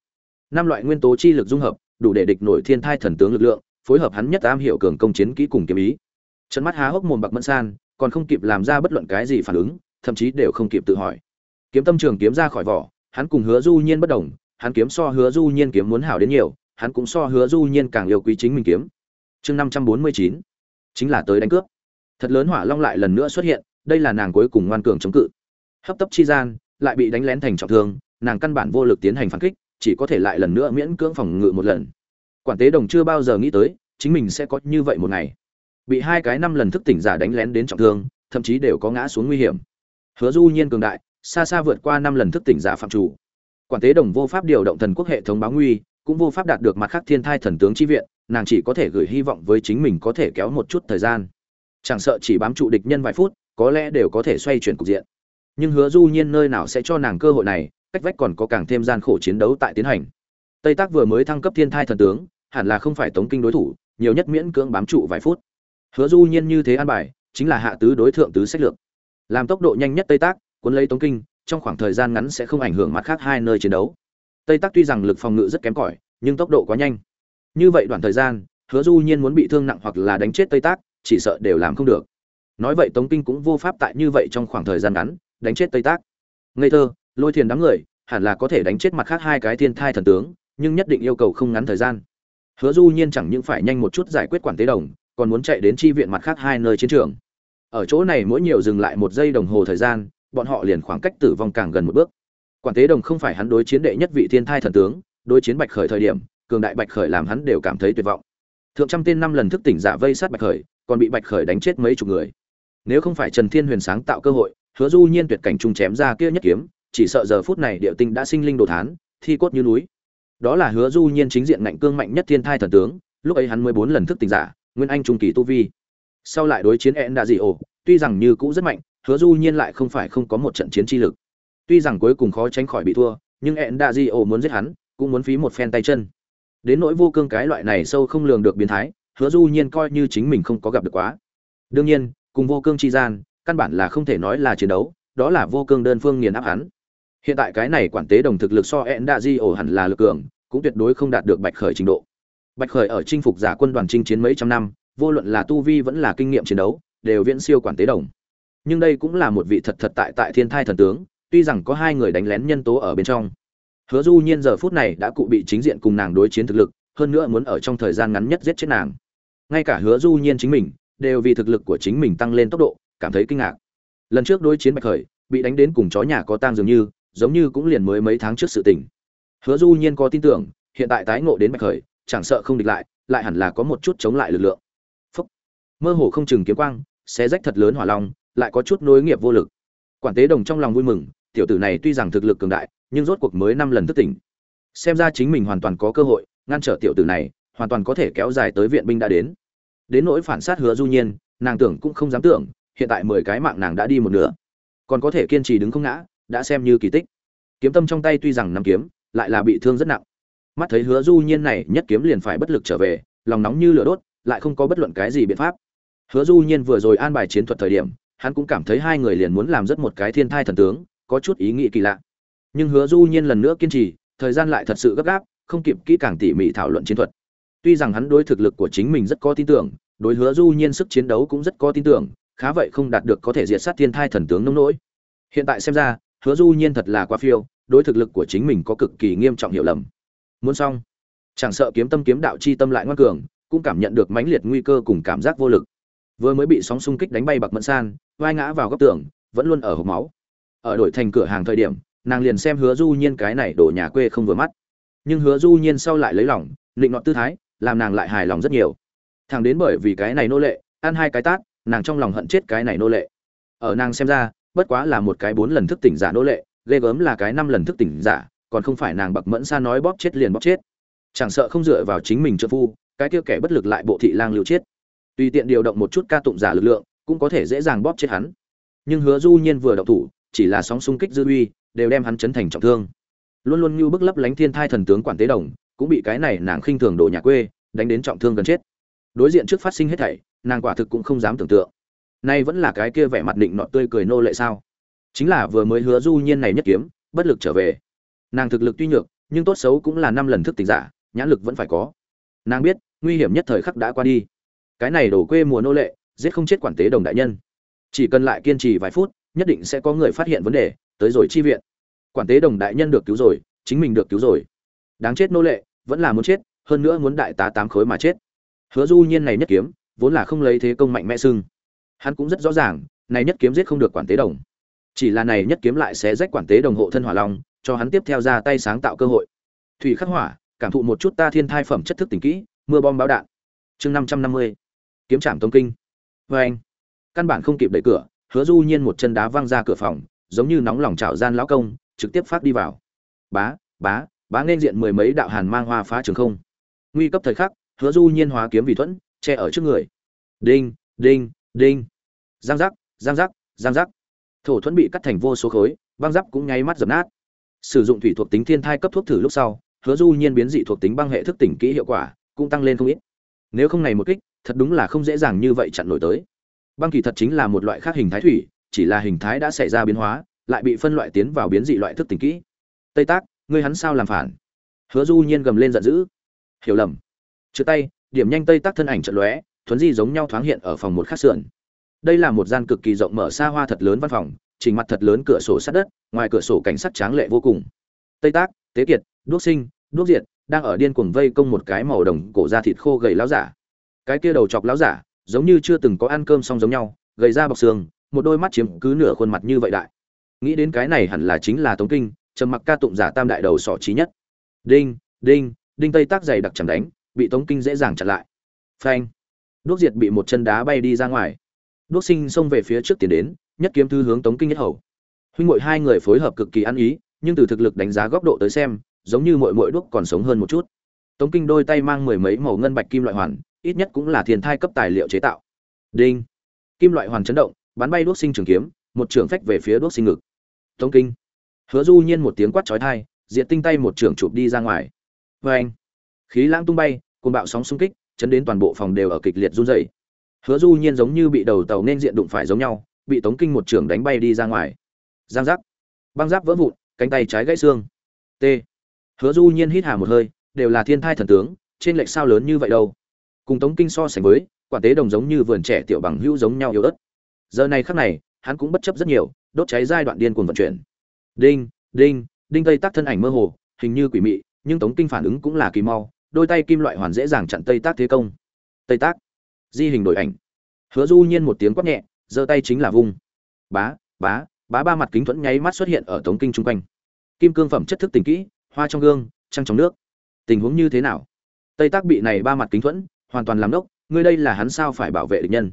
Năm loại nguyên tố chi lực dung hợp, đủ để địch nổi thiên thai thần tướng lực lượng phối hợp hắn nhất am hiểu cường công chiến kỹ cùng kiếm ý. Trận mắt há hốc mồm bạc mẫn san, còn không kịp làm ra bất luận cái gì phản ứng, thậm chí đều không kịp tự hỏi. Kiếm tâm trường kiếm ra khỏi vỏ, hắn cùng hứa du nhiên bất đồng, hắn kiếm so hứa du nhiên kiếm muốn hảo đến nhiều, hắn cũng so hứa du nhiên càng yêu quý chính mình kiếm. Chương năm trăm bốn mươi chín, chính là tới đánh cướp. Thật lớn hỏa long lại lần nữa xuất hiện, đây là nàng cuối cùng ngoan cường chống cự. Hấp tấp chi gian, lại bị đánh lén thành trọng thương, nàng căn bản vô lực tiến hành phản kích, chỉ có thể lại lần nữa miễn cưỡng phòng ngự một lần quản tế đồng chưa bao giờ nghĩ tới, chính mình sẽ có như vậy một ngày. Bị hai cái năm lần thức tỉnh giả đánh lén đến trọng thương, thậm chí đều có ngã xuống nguy hiểm. Hứa du nhiên cường đại, xa xa vượt qua năm lần thức tỉnh giả phạm chủ. Quản tế đồng vô pháp điều động thần quốc hệ thống báo nguy, cũng vô pháp đạt được mặt khác thiên thai thần tướng chi viện, nàng chỉ có thể gửi hy vọng với chính mình có thể kéo một chút thời gian. Chẳng sợ chỉ bám trụ địch nhân vài phút, có lẽ đều có thể xoay chuyển cục diện. Nhưng hứa du nhiên nơi nào sẽ cho nàng cơ hội này, cách vách còn có càng thêm gian khổ chiến đấu tại tiến hành tây tác vừa mới thăng cấp thiên thai thần tướng, hẳn là không phải tống kinh đối thủ, nhiều nhất miễn cưỡng bám trụ vài phút. Hứa du nhiên như thế an bài, chính là hạ tứ đối thượng tứ sách lược. Làm tốc độ nhanh nhất tây tác cuốn lấy tống kinh, trong khoảng thời gian ngắn sẽ không ảnh hưởng mặt khác hai nơi chiến đấu. Tây tác tuy rằng lực phòng ngự rất kém cỏi, nhưng tốc độ quá nhanh. Như vậy đoạn thời gian, hứa du nhiên muốn bị thương nặng hoặc là đánh chết tây tác chỉ sợ đều làm không được. Nói vậy tống kinh cũng vô pháp tại như vậy trong khoảng thời gian ngắn, đánh chết tây tác ngây thơ, lôi thiền đám người, hẳn là có thể đánh chết mặt khác hai cái thiên thai thần tướng nhưng nhất định yêu cầu không ngắn thời gian. Hứa du nhiên chẳng những phải nhanh một chút giải quyết quản tế đồng, còn muốn chạy đến chi viện mặt khác hai nơi chiến trường. Ở chỗ này mỗi nhiều dừng lại một giây đồng hồ thời gian, bọn họ liền khoảng cách tử vong càng gần một bước. Quản tế đồng không phải hắn đối chiến đệ nhất vị thiên thai thần tướng, đối chiến bạch khởi thời điểm, cường đại bạch khởi làm hắn đều cảm thấy tuyệt vọng. Thượng trăm tên năm lần thức tỉnh giả vây sát bạch khởi, còn bị bạch khởi đánh chết mấy chục người. Nếu không phải trần thiên huyền sáng tạo cơ hội, hứa du nhiên tuyệt cảnh trung chém ra kia nhất kiếm, chỉ sợ giờ phút này địa tinh đã sinh linh đồ thán, thi cốt như núi đó là hứa du nhiên chính diện ngạnh cương mạnh nhất thiên thai thần tướng, lúc ấy hắn mới bốn lần thức tỉnh giả, nguyên anh trung kỳ tu vi. Sau lại đối chiến en đã dị ổ, tuy rằng như cũ rất mạnh, hứa du nhiên lại không phải không có một trận chiến chi lực. Tuy rằng cuối cùng khó tránh khỏi bị thua, nhưng en đã dị ổ muốn giết hắn, cũng muốn phí một phen tay chân. Đến nỗi vô cương cái loại này sâu không lường được biến thái, hứa du nhiên coi như chính mình không có gặp được quá. Đương nhiên, cùng vô cương chi gian, căn bản là không thể nói là chiến đấu, đó là vô cương đơn phương nghiền áp hắn hiện tại cái này quản tế đồng thực lực so ẹn đa di ổ hẳn là lực cường, cũng tuyệt đối không đạt được bạch khởi trình độ. Bạch khởi ở chinh phục giả quân đoàn chinh chiến mấy trăm năm, vô luận là tu vi vẫn là kinh nghiệm chiến đấu, đều viễn siêu quản tế đồng. Nhưng đây cũng là một vị thật thật tại tại thiên thai thần tướng, tuy rằng có hai người đánh lén nhân tố ở bên trong. Hứa du nhiên giờ phút này đã cụ bị chính diện cùng nàng đối chiến thực lực, hơn nữa muốn ở trong thời gian ngắn nhất giết chết nàng. Ngay cả hứa du nhiên chính mình, đều vì thực lực của chính mình tăng lên tốc độ, cảm thấy kinh ngạc. Lần trước đối chiến bạch khởi, bị đánh đến cùng chó nhà có tang dường như giống như cũng liền mới mấy tháng trước sự tình. Hứa du nhiên có tin tưởng, hiện tại tái ngộ đến bạch khởi, chẳng sợ không địch lại lại hẳn là có một chút chống lại lực lượng. Phúc. mơ hồ không chừng kiếm quang, xé rách thật lớn hỏa long, lại có chút nối nghiệp vô lực. Quản tế đồng trong lòng vui mừng, tiểu tử này tuy rằng thực lực cường đại, nhưng rốt cuộc mới năm lần thức tỉnh. Xem ra chính mình hoàn toàn có cơ hội, ngăn trở tiểu tử này, hoàn toàn có thể kéo dài tới viện binh đã đến. Đến nỗi phản sát hứa du nhiên, nàng tưởng cũng không dám tưởng, hiện tại mười cái mạng nàng đã đi một nửa. Còn có thể kiên trì đứng không ngã đã xem như kỳ tích. Kiếm tâm trong tay tuy rằng nắm kiếm, lại là bị thương rất nặng. Mắt thấy hứa du nhiên này nhất kiếm liền phải bất lực trở về, lòng nóng như lửa đốt, lại không có bất luận cái gì biện pháp. Hứa du nhiên vừa rồi an bài chiến thuật thời điểm, hắn cũng cảm thấy hai người liền muốn làm rất một cái thiên thai thần tướng, có chút ý nghĩ kỳ lạ. Nhưng hứa du nhiên lần nữa kiên trì, thời gian lại thật sự gấp gáp, không kịp kỹ càng tỉ mỉ thảo luận chiến thuật. Tuy rằng hắn đối thực lực của chính mình rất có tin tưởng, đối hứa du nhiên sức chiến đấu cũng rất có tin tưởng, khá vậy không đạt được có thể diệt sát thiên thai thần tướng nông nỗi. Hiện tại xem ra hứa du nhiên thật là quá phiêu, đối thực lực của chính mình có cực kỳ nghiêm trọng hiểu lầm. Muốn xong. Chẳng sợ kiếm tâm kiếm đạo chi tâm lại ngoan cường, cũng cảm nhận được mãnh liệt nguy cơ cùng cảm giác vô lực. Vừa mới bị sóng xung kích đánh bay bạc mẫn san, vai ngã vào góc tường, vẫn luôn ở hộp máu. Ở đổi thành cửa hàng thời điểm, nàng liền xem hứa du nhiên cái này đổ nhà quê không vừa mắt. Nhưng hứa du nhiên sau lại lấy lòng, định nọt tư thái, làm nàng lại hài lòng rất nhiều. Thằng đến bởi vì cái này nô lệ, ăn hai cái tát, nàng trong lòng hận chết cái này nô lệ. Ở nàng xem ra bất quá là một cái bốn lần thức tỉnh giả nô lệ, ghê gớm là cái năm lần thức tỉnh giả, còn không phải nàng bậc mẫn xa nói bóp chết liền bóp chết. Chẳng sợ không dựa vào chính mình trợ phu, cái kia kẻ bất lực lại bộ thị lang lưu chết. Tùy tiện điều động một chút ca tụng giả lực lượng, cũng có thể dễ dàng bóp chết hắn. Nhưng hứa du nhiên vừa động thủ, chỉ là sóng xung kích dư uy, đều đem hắn chấn thành trọng thương. Luôn luôn như bức lấp lánh thiên thai thần tướng quản tế đồng, cũng bị cái này nàng khinh thường đổ nhà quê, đánh đến trọng thương gần chết. Đối diện trước phát sinh hết thảy, nàng quả thực cũng không dám tưởng tượng nay vẫn là cái kia vẻ mặt định nọ tươi cười nô lệ sao? Chính là vừa mới hứa du nhiên này nhất kiếm, bất lực trở về. Nàng thực lực tuy nhược, nhưng tốt xấu cũng là năm lần thức tỉnh giả, nhãn lực vẫn phải có. Nàng biết, nguy hiểm nhất thời khắc đã qua đi. Cái này đổ quê mùa nô lệ, giết không chết quản tế đồng đại nhân. Chỉ cần lại kiên trì vài phút, nhất định sẽ có người phát hiện vấn đề, tới rồi chi viện. Quản tế đồng đại nhân được cứu rồi, chính mình được cứu rồi. Đáng chết nô lệ, vẫn là muốn chết, hơn nữa muốn đại tá tám khối mà chết. Hứa du nhiên này nhất kiếm, vốn là không lấy thế công mạnh mẽ sưng hắn cũng rất rõ ràng, này nhất kiếm giết không được quản tế đồng. Chỉ là này nhất kiếm lại sẽ rách quản tế đồng hộ thân hỏa long, cho hắn tiếp theo ra tay sáng tạo cơ hội. Thủy khắc hỏa, cảm thụ một chút ta thiên thai phẩm chất thức tỉnh kỹ, mưa bom báo đạn. Chương năm trăm năm mươi, kiếm trạm tông kinh. Vê anh. Căn bản không kịp đẩy cửa, hứa du nhiên một chân đá văng ra cửa phòng, giống như nóng lòng trào gian lão công, trực tiếp phát đi vào. Bá bá bá nên diện mười mấy đạo hàn mang hoa phá trường không. Nguy cấp thời khắc, hứa du nhiên hóa kiếm vì thuẫn, che ở trước người. Đinh đinh đinh. Giang giác giang giác giang giác. Thổ thuẫn bị cắt thành vô số khối, băng giáp cũng nháy mắt dập nát. Sử dụng thủy thuộc tính thiên thai cấp thuốc thử lúc sau, hứa du nhiên biến dị thuộc tính băng hệ thức tỉnh kỹ hiệu quả, cũng tăng lên không ít. Nếu không này một kích, thật đúng là không dễ dàng như vậy chặn nổi tới. Băng kỳ thật chính là một loại khác hình thái thủy, chỉ là hình thái đã xảy ra biến hóa, lại bị phân loại tiến vào biến dị loại thức tỉnh kỹ. Tây tác, ngươi hắn sao làm phản? Hứa du nhiên gầm lên giận dữ. Hiểu lầm. Trượt tay, điểm nhanh tây tác thân ảnh trận lóe thuấn di giống nhau thoáng hiện ở phòng một khắc sườn. Đây là một gian cực kỳ rộng mở xa hoa thật lớn văn phòng trình mặt thật lớn cửa sổ sát đất, ngoài cửa sổ cảnh sắc tráng lệ vô cùng. Tây tác, tế kiệt, đuốc sinh, đuốc diệt đang ở điên cuồng vây công một cái màu đồng cổ da thịt khô gầy láo giả. Cái kia đầu chọc láo giả, giống như chưa từng có ăn cơm xong giống nhau, gầy ra bọc xương, một đôi mắt chiếm cứ nửa khuôn mặt như vậy đại. Nghĩ đến cái này hẳn là chính là tống kinh, trầm mặc ca tụng giả tam đại đầu sỏ trí nhất. Đinh đinh đinh tây tác dày đặc chẳng đánh, bị tống kinh dễ dàng chặn lại. Phanh đuốc diệt bị một chân đá bay đi ra ngoài. Đuốc sinh xông về phía trước tiến đến, nhất kiếm thư hướng tống kinh nhất hầu. Huynh muội hai người phối hợp cực kỳ ăn ý, nhưng từ thực lực đánh giá góc độ tới xem, giống như muội muội đuốc còn sống hơn một chút. Tống kinh đôi tay mang mười mấy màu ngân bạch kim loại hoàn, ít nhất cũng là thiên thai cấp tài liệu chế tạo. Đinh. Kim loại hoàn chấn động, bắn bay đuốc sinh trường kiếm, một trường phách về phía đuốc sinh ngực. Tống kinh. Hứa du nhiên một tiếng quát chói tai, diệt tinh tay một trường chụp đi ra ngoài. Vê khí lãng tung bay, cuồng bạo sóng xung kích chấn đến toàn bộ phòng đều ở kịch liệt run rẩy. Hứa du nhiên giống như bị đầu tàu nên diện đụng phải giống nhau, bị tống kinh một trường đánh bay đi ra ngoài. Giang giác. Băng giáp vỡ vụn, cánh tay trái gãy xương. T. Hứa du nhiên hít hà một hơi, đều là thiên thai thần tướng, trên lệch sao lớn như vậy đâu. Cùng tống kinh so sánh với, quản tế đồng giống như vườn trẻ tiểu bằng hữu giống nhau yếu ớt. Giờ này khắc này, hắn cũng bất chấp rất nhiều, đốt cháy giai đoạn điên cuồng vận chuyển. Đinh đinh đinh tây tác thân ảnh mơ hồ, hình như quỷ mị, nhưng tống kinh phản ứng cũng là kỳ mau đôi tay kim loại hoàn dễ dàng chặn tây tác thế công. Tây tác. Di hình đổi ảnh. Hứa du nhiên một tiếng quát nhẹ, giơ tay chính là vung. Bá bá bá ba mặt kính thuẫn nháy mắt xuất hiện ở tống kinh chung quanh. Kim cương phẩm chất thức tình kỹ, hoa trong gương, trăng trong nước. Tình huống như thế nào? Tây tác bị này ba mặt kính thuẫn, hoàn toàn làm đốc, ngươi đây là hắn sao phải bảo vệ địch nhân?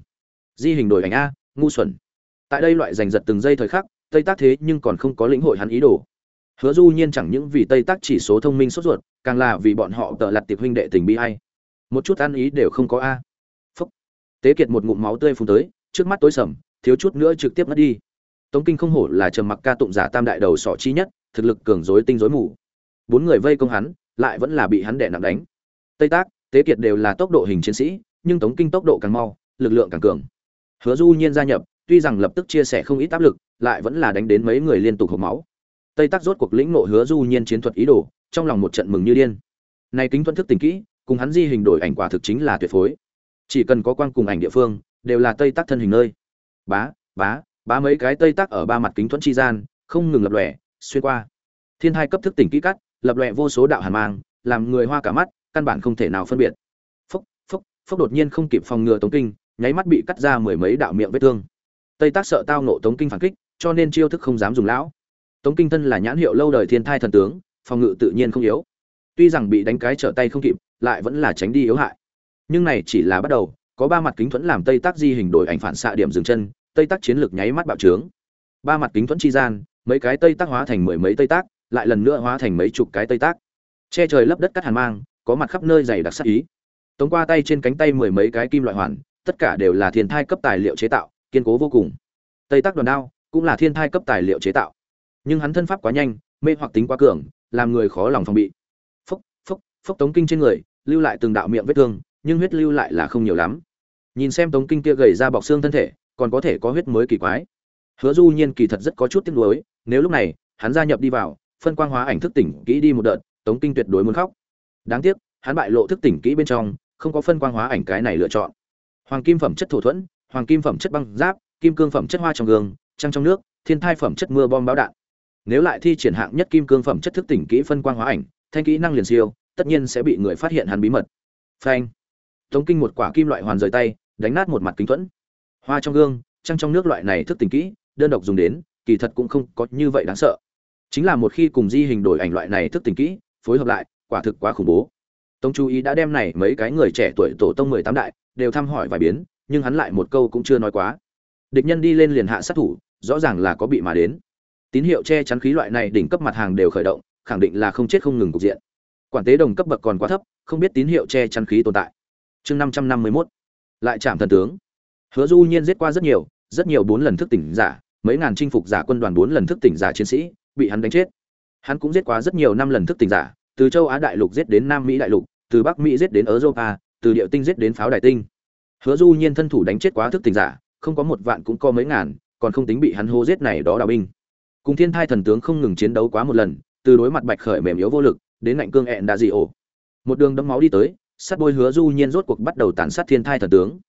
Di hình đổi ảnh a, ngu xuẩn. Tại đây loại giành giật từng giây thời khắc, tây tác thế nhưng còn không có lĩnh hội hắn ý đồ. Hứa du nhiên chẳng những vì tây tác chỉ số thông minh sốt ruột càng là vì bọn họ tợ lặt tiệp huynh đệ tình bi hay một chút ăn ý đều không có a. Phúc. Tế kiệt một ngụm máu tươi phun tới, trước mắt tối sầm, thiếu chút nữa trực tiếp mất đi. Tống kinh không hổ là trầm mặc ca tụng giả tam đại đầu sọ chi nhất, thực lực cường rối tinh rối mù. Bốn người vây công hắn, lại vẫn là bị hắn đè nặng đánh. Tây tác, tế kiệt đều là tốc độ hình chiến sĩ, nhưng tống kinh tốc độ càng mau, lực lượng càng cường. Hứa du nhiên gia nhập, tuy rằng lập tức chia sẻ không ít áp lực, lại vẫn là đánh đến mấy người liên tục hộc máu. Tây tác rốt cuộc lĩnh nộ hứa du nhiên chiến thuật ý đồ trong lòng một trận mừng như điên. Này kính thuận thức tình kỹ, cùng hắn di hình đổi ảnh quả thực chính là tuyệt phối. Chỉ cần có quang cùng ảnh địa phương, đều là tây tác thân hình nơi. Bá bá bá mấy cái tây tác ở ba mặt kính thuẫn chi gian, không ngừng lập lòe, xuyên qua. Thiên hai cấp thức tỉnh kỹ cắt, lập lòe vô số đạo hàn mang, làm người hoa cả mắt, căn bản không thể nào phân biệt. Phốc phốc phốc đột nhiên không kịp phòng ngừa tống kinh, nháy mắt bị cắt ra mười mấy đạo miệng vết thương. Tây tác sợ tao nộ tống kinh phản kích, cho nên chiêu thức không dám dùng lão. Tống kinh thân là nhãn hiệu lâu đời thiên thai thần tướng phòng ngự tự nhiên không yếu. Tuy rằng bị đánh cái trở tay không kịp, lại vẫn là tránh đi yếu hại. Nhưng này chỉ là bắt đầu, có ba mặt kính thuẫn làm tây tác di hình đổi ảnh phản xạ điểm dừng chân, tây tác chiến lược nháy mắt bạo trướng. Ba mặt kính thuẫn chi gian, mấy cái tây tác hóa thành mười mấy tây tác lại lần nữa hóa thành mấy chục cái tây tác che trời lấp đất cắt hàn mang, có mặt khắp nơi dày đặc sắc ý. Tống qua tay trên cánh tay mười mấy cái kim loại hoàn, tất cả đều là thiên thai cấp tài liệu chế tạo, kiên cố vô cùng. Tây tác đoàn đao cũng là thiên thai cấp tài liệu chế tạo. Nhưng hắn thân pháp quá nhanh, mê hoặc tính quá cường làm người khó lòng phòng bị. Phốc phốc phốc tống kinh trên người, lưu lại từng đạo miệng vết thương, nhưng huyết lưu lại là không nhiều lắm. Nhìn xem tống kinh kia gầy ra bọc xương thân thể, còn có thể có huyết mới kỳ quái. Hứa du nhiên kỳ thật rất có chút tiếc nuối, nếu lúc này, hắn gia nhập đi vào, phân quang hóa ảnh thức tỉnh kỹ đi một đợt, tống kinh tuyệt đối muốn khóc. Đáng tiếc, hắn bại lộ thức tỉnh kỹ bên trong, không có phân quang hóa ảnh cái này lựa chọn. Hoàng kim phẩm chất thổ thuẫn, hoàng kim phẩm chất băng giáp, kim cương phẩm chất hoa trong gương, trăng trong nước, thiên thai phẩm chất mưa bom báo đạn nếu lại thi triển hạng nhất kim cương phẩm chất thức tỉnh kỹ phân quang hóa ảnh, thanh kỹ năng liền siêu, tất nhiên sẽ bị người phát hiện hắn bí mật. Phanh. Tống kinh một quả kim loại hoàn rời tay, đánh nát một mặt kính thuẫn. Hoa trong gương, trăng trong nước loại này thức tỉnh kỹ, đơn độc dùng đến, kỳ thật cũng không có như vậy đáng sợ. Chính là một khi cùng di hình đổi ảnh loại này thức tỉnh kỹ, phối hợp lại, quả thực quá khủng bố. Tống chú ý đã đem này mấy cái người trẻ tuổi tổ tông mười tám đại, đều thăm hỏi vài biến, nhưng hắn lại một câu cũng chưa nói quá. Địch nhân đi lên liền hạ sát thủ, rõ ràng là có bị mà đến tín hiệu che chắn khí loại này đỉnh cấp mặt hàng đều khởi động, khẳng định là không chết không ngừng cục diện. Quản tế đồng cấp bậc còn quá thấp, không biết tín hiệu che chắn khí tồn tại. Chương năm trăm năm mươi mốt, lại chạm thần tướng. Hứa du nhiên giết qua rất nhiều rất nhiều bốn lần thức tỉnh giả, mấy ngàn chinh phục giả quân đoàn bốn lần thức tỉnh giả chiến sĩ, bị hắn đánh chết. Hắn cũng giết quá rất nhiều năm lần thức tỉnh giả, từ châu á đại lục giết đến nam mỹ đại lục, từ bắc mỹ giết đến europa, từ địa tinh giết đến pháo đại tinh. Hứa du nhiên thân thủ đánh chết quá thức tỉnh giả, không có một vạn cũng có mấy ngàn, còn không tính bị hắn hô giết này đó đào binh cùng thiên thai thần tướng không ngừng chiến đấu quá một lần, từ đối mặt bạch khởi mềm yếu vô lực, đến ngạnh cương ẹn đã dị ổ. Một đường đấm máu đi tới sắt bôi hứa du nhiên rốt cuộc bắt đầu tàn sát thiên thai thần tướng.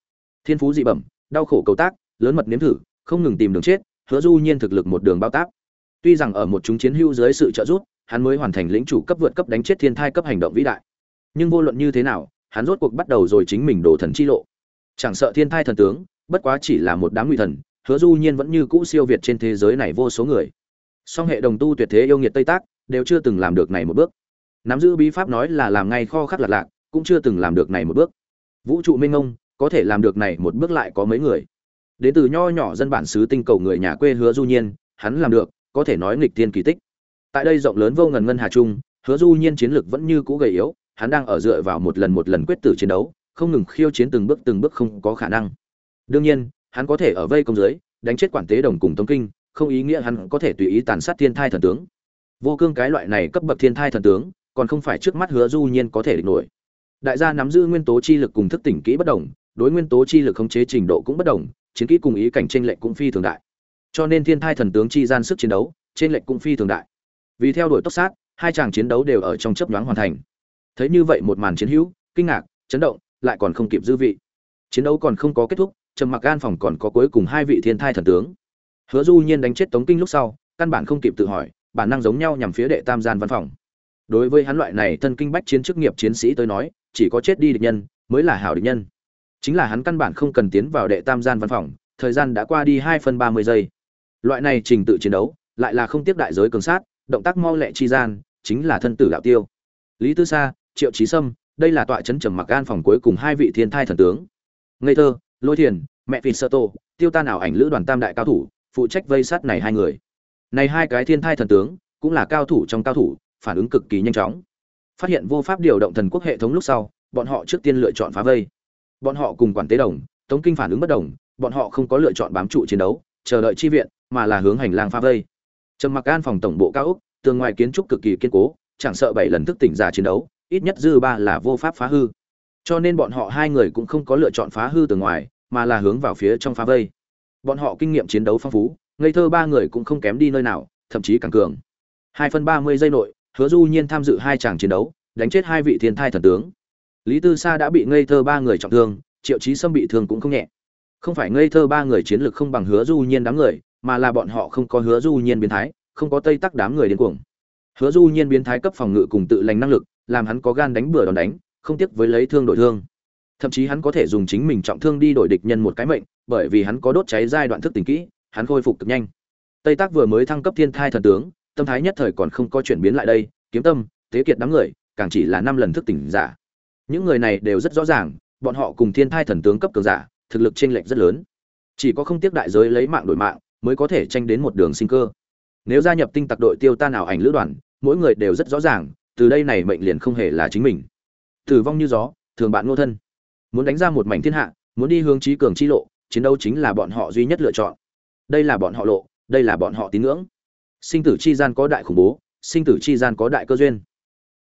Thiên phú dị bẩm, đau khổ cầu tác, lớn mật nếm thử, không ngừng tìm đường chết, hứa du nhiên thực lực một đường bao tác. Tuy rằng ở một chúng chiến hữu dưới sự trợ giúp, hắn mới hoàn thành lĩnh chủ cấp vượt cấp đánh chết thiên thai cấp hành động vĩ đại. Nhưng vô luận như thế nào, hắn rốt cuộc bắt đầu rồi chính mình đổ thần chi lộ. Chẳng sợ thiên thai thần tướng, bất quá chỉ là một đám nguy thần, hứa du nhiên vẫn như cũ siêu việt trên thế giới này vô số người song hệ đồng tu tuyệt thế yêu nghiệt tây tác, đều chưa từng làm được này một bước. Nắm giữ bí pháp nói là làm ngay kho khắc lạc lạc, cũng chưa từng làm được này một bước. Vũ trụ minh ông có thể làm được này một bước lại có mấy người? Đến từ nho nhỏ dân bản xứ tinh cầu người nhà quê hứa du nhiên, hắn làm được, có thể nói nghịch thiên kỳ tích. Tại đây rộng lớn vô ngần ngân hà trung, hứa du nhiên chiến lực vẫn như cũ gầy yếu, hắn đang ở dựa vào một lần một lần quyết tử chiến đấu, không ngừng khiêu chiến từng bước từng bước không có khả năng. Đương nhiên, hắn có thể ở vây công dưới, đánh chết quản tế đồng cùng tống kinh không ý nghĩa hắn có thể tùy ý tàn sát thiên thai thần tướng. Vô cương cái loại này cấp bậc thiên thai thần tướng, còn không phải trước mắt hứa du nhiên có thể địch nổi. Đại gia nắm giữ nguyên tố chi lực cùng thức tỉnh kỹ bất đồng, đối nguyên tố chi lực khống chế trình độ cũng bất đồng, chiến kỹ cùng ý cảnh trên lệnh cũng phi thường đại. Cho nên thiên thai thần tướng chi gian sức chiến đấu, trên lệnh cũng phi thường đại. Vì theo đuổi tốc sát, hai chàng chiến đấu đều ở trong chấp nhoáng hoàn thành. Thấy như vậy một màn chiến hữu, kinh ngạc, chấn động, lại còn không kịp dư vị. Chiến đấu còn không có kết thúc, trầm mặc gan phòng còn có cuối cùng hai vị thiên thai thần tướng hứa du nhiên đánh chết tống kinh lúc sau, căn bản không kịp tự hỏi, bản năng giống nhau nhằm phía đệ tam gian văn phòng. Đối với hắn loại này thân kinh bách chiến chức nghiệp chiến sĩ tới nói, chỉ có chết đi địch nhân mới là hảo địch nhân. Chính là hắn căn bản không cần tiến vào đệ tam gian văn phòng, thời gian đã qua đi hai phần ba mươi giây. Loại này trình tự chiến đấu, lại là không tiếp đại giới cường sát, động tác mau lẹ chi gian, chính là thân tử đạo tiêu. Lý tư sa, triệu trí sâm, đây là tọa chấn trầm mặc gan phòng cuối cùng hai vị thiên thai thần tướng. Ngây thơ, lôi thiền, mẹ phi sơ tô tiêu tan ảo ảnh lữ đoàn tam đại cao thủ phụ trách vây sát này hai người. Này hai cái thiên thai thần tướng, cũng là cao thủ trong cao thủ, phản ứng cực kỳ nhanh chóng. Phát hiện vô pháp điều động thần quốc hệ thống lúc sau, bọn họ trước tiên lựa chọn phá vây. Bọn họ cùng quản tế đồng, tống kinh phản ứng bất đồng, bọn họ không có lựa chọn bám trụ chiến đấu, chờ đợi chi viện, mà là hướng hành lang phá vây. Trầm mặc an phòng tổng bộ cao úc tường ngoài kiến trúc cực kỳ kiên cố, chẳng sợ bảy lần thức tỉnh giả chiến đấu, ít nhất dư ba là vô pháp phá hư. Cho nên bọn họ hai người cũng không có lựa chọn phá hư từ ngoài, mà là hướng vào phía trong phá vây bọn họ kinh nghiệm chiến đấu phong phú, ngây thơ ba người cũng không kém đi nơi nào, thậm chí càng cường. Hai phân ba mươi giây nội, hứa du nhiên tham dự hai tràng chiến đấu, đánh chết hai vị thiên thai thần tướng. Lý tư sa đã bị ngây thơ ba người trọng thương, triệu chí sâm bị thương cũng không nhẹ. Không phải ngây thơ ba người chiến lược không bằng hứa du nhiên đám người, mà là bọn họ không có hứa du nhiên biến thái, không có tây tắc đám người đến cuồng. Hứa du nhiên biến thái cấp phòng ngự cùng tự lành năng lực, làm hắn có gan đánh bừa đòn đánh, không tiếc với lấy thương đổi thương thậm chí hắn có thể dùng chính mình trọng thương đi đổi địch nhân một cái mệnh, bởi vì hắn có đốt cháy giai đoạn thức tỉnh kỹ, hắn khôi phục cực nhanh. Tây tác vừa mới thăng cấp thiên thai thần tướng, tâm thái nhất thời còn không có chuyển biến lại đây, kiếm tâm tế kiệt đám người, càng chỉ là năm lần thức tỉnh giả. Những người này đều rất rõ ràng, bọn họ cùng thiên thai thần tướng cấp cường giả, thực lực chênh lệch rất lớn. Chỉ có không tiếc đại giới lấy mạng đổi mạng, mới có thể tranh đến một đường sinh cơ. Nếu gia nhập tinh tặc đội tiêu tan ảo ảnh lữ đoàn, mỗi người đều rất rõ ràng, từ đây này mệnh liền không hề là chính mình. Tử vong như gió, thường bạn ngô thân muốn đánh ra một mảnh thiên hạ, muốn đi hướng trí cường chi lộ, chiến đấu chính là bọn họ duy nhất lựa chọn. Đây là bọn họ lộ, đây là bọn họ tín ngưỡng. Sinh tử chi gian có đại khủng bố, sinh tử chi gian có đại cơ duyên.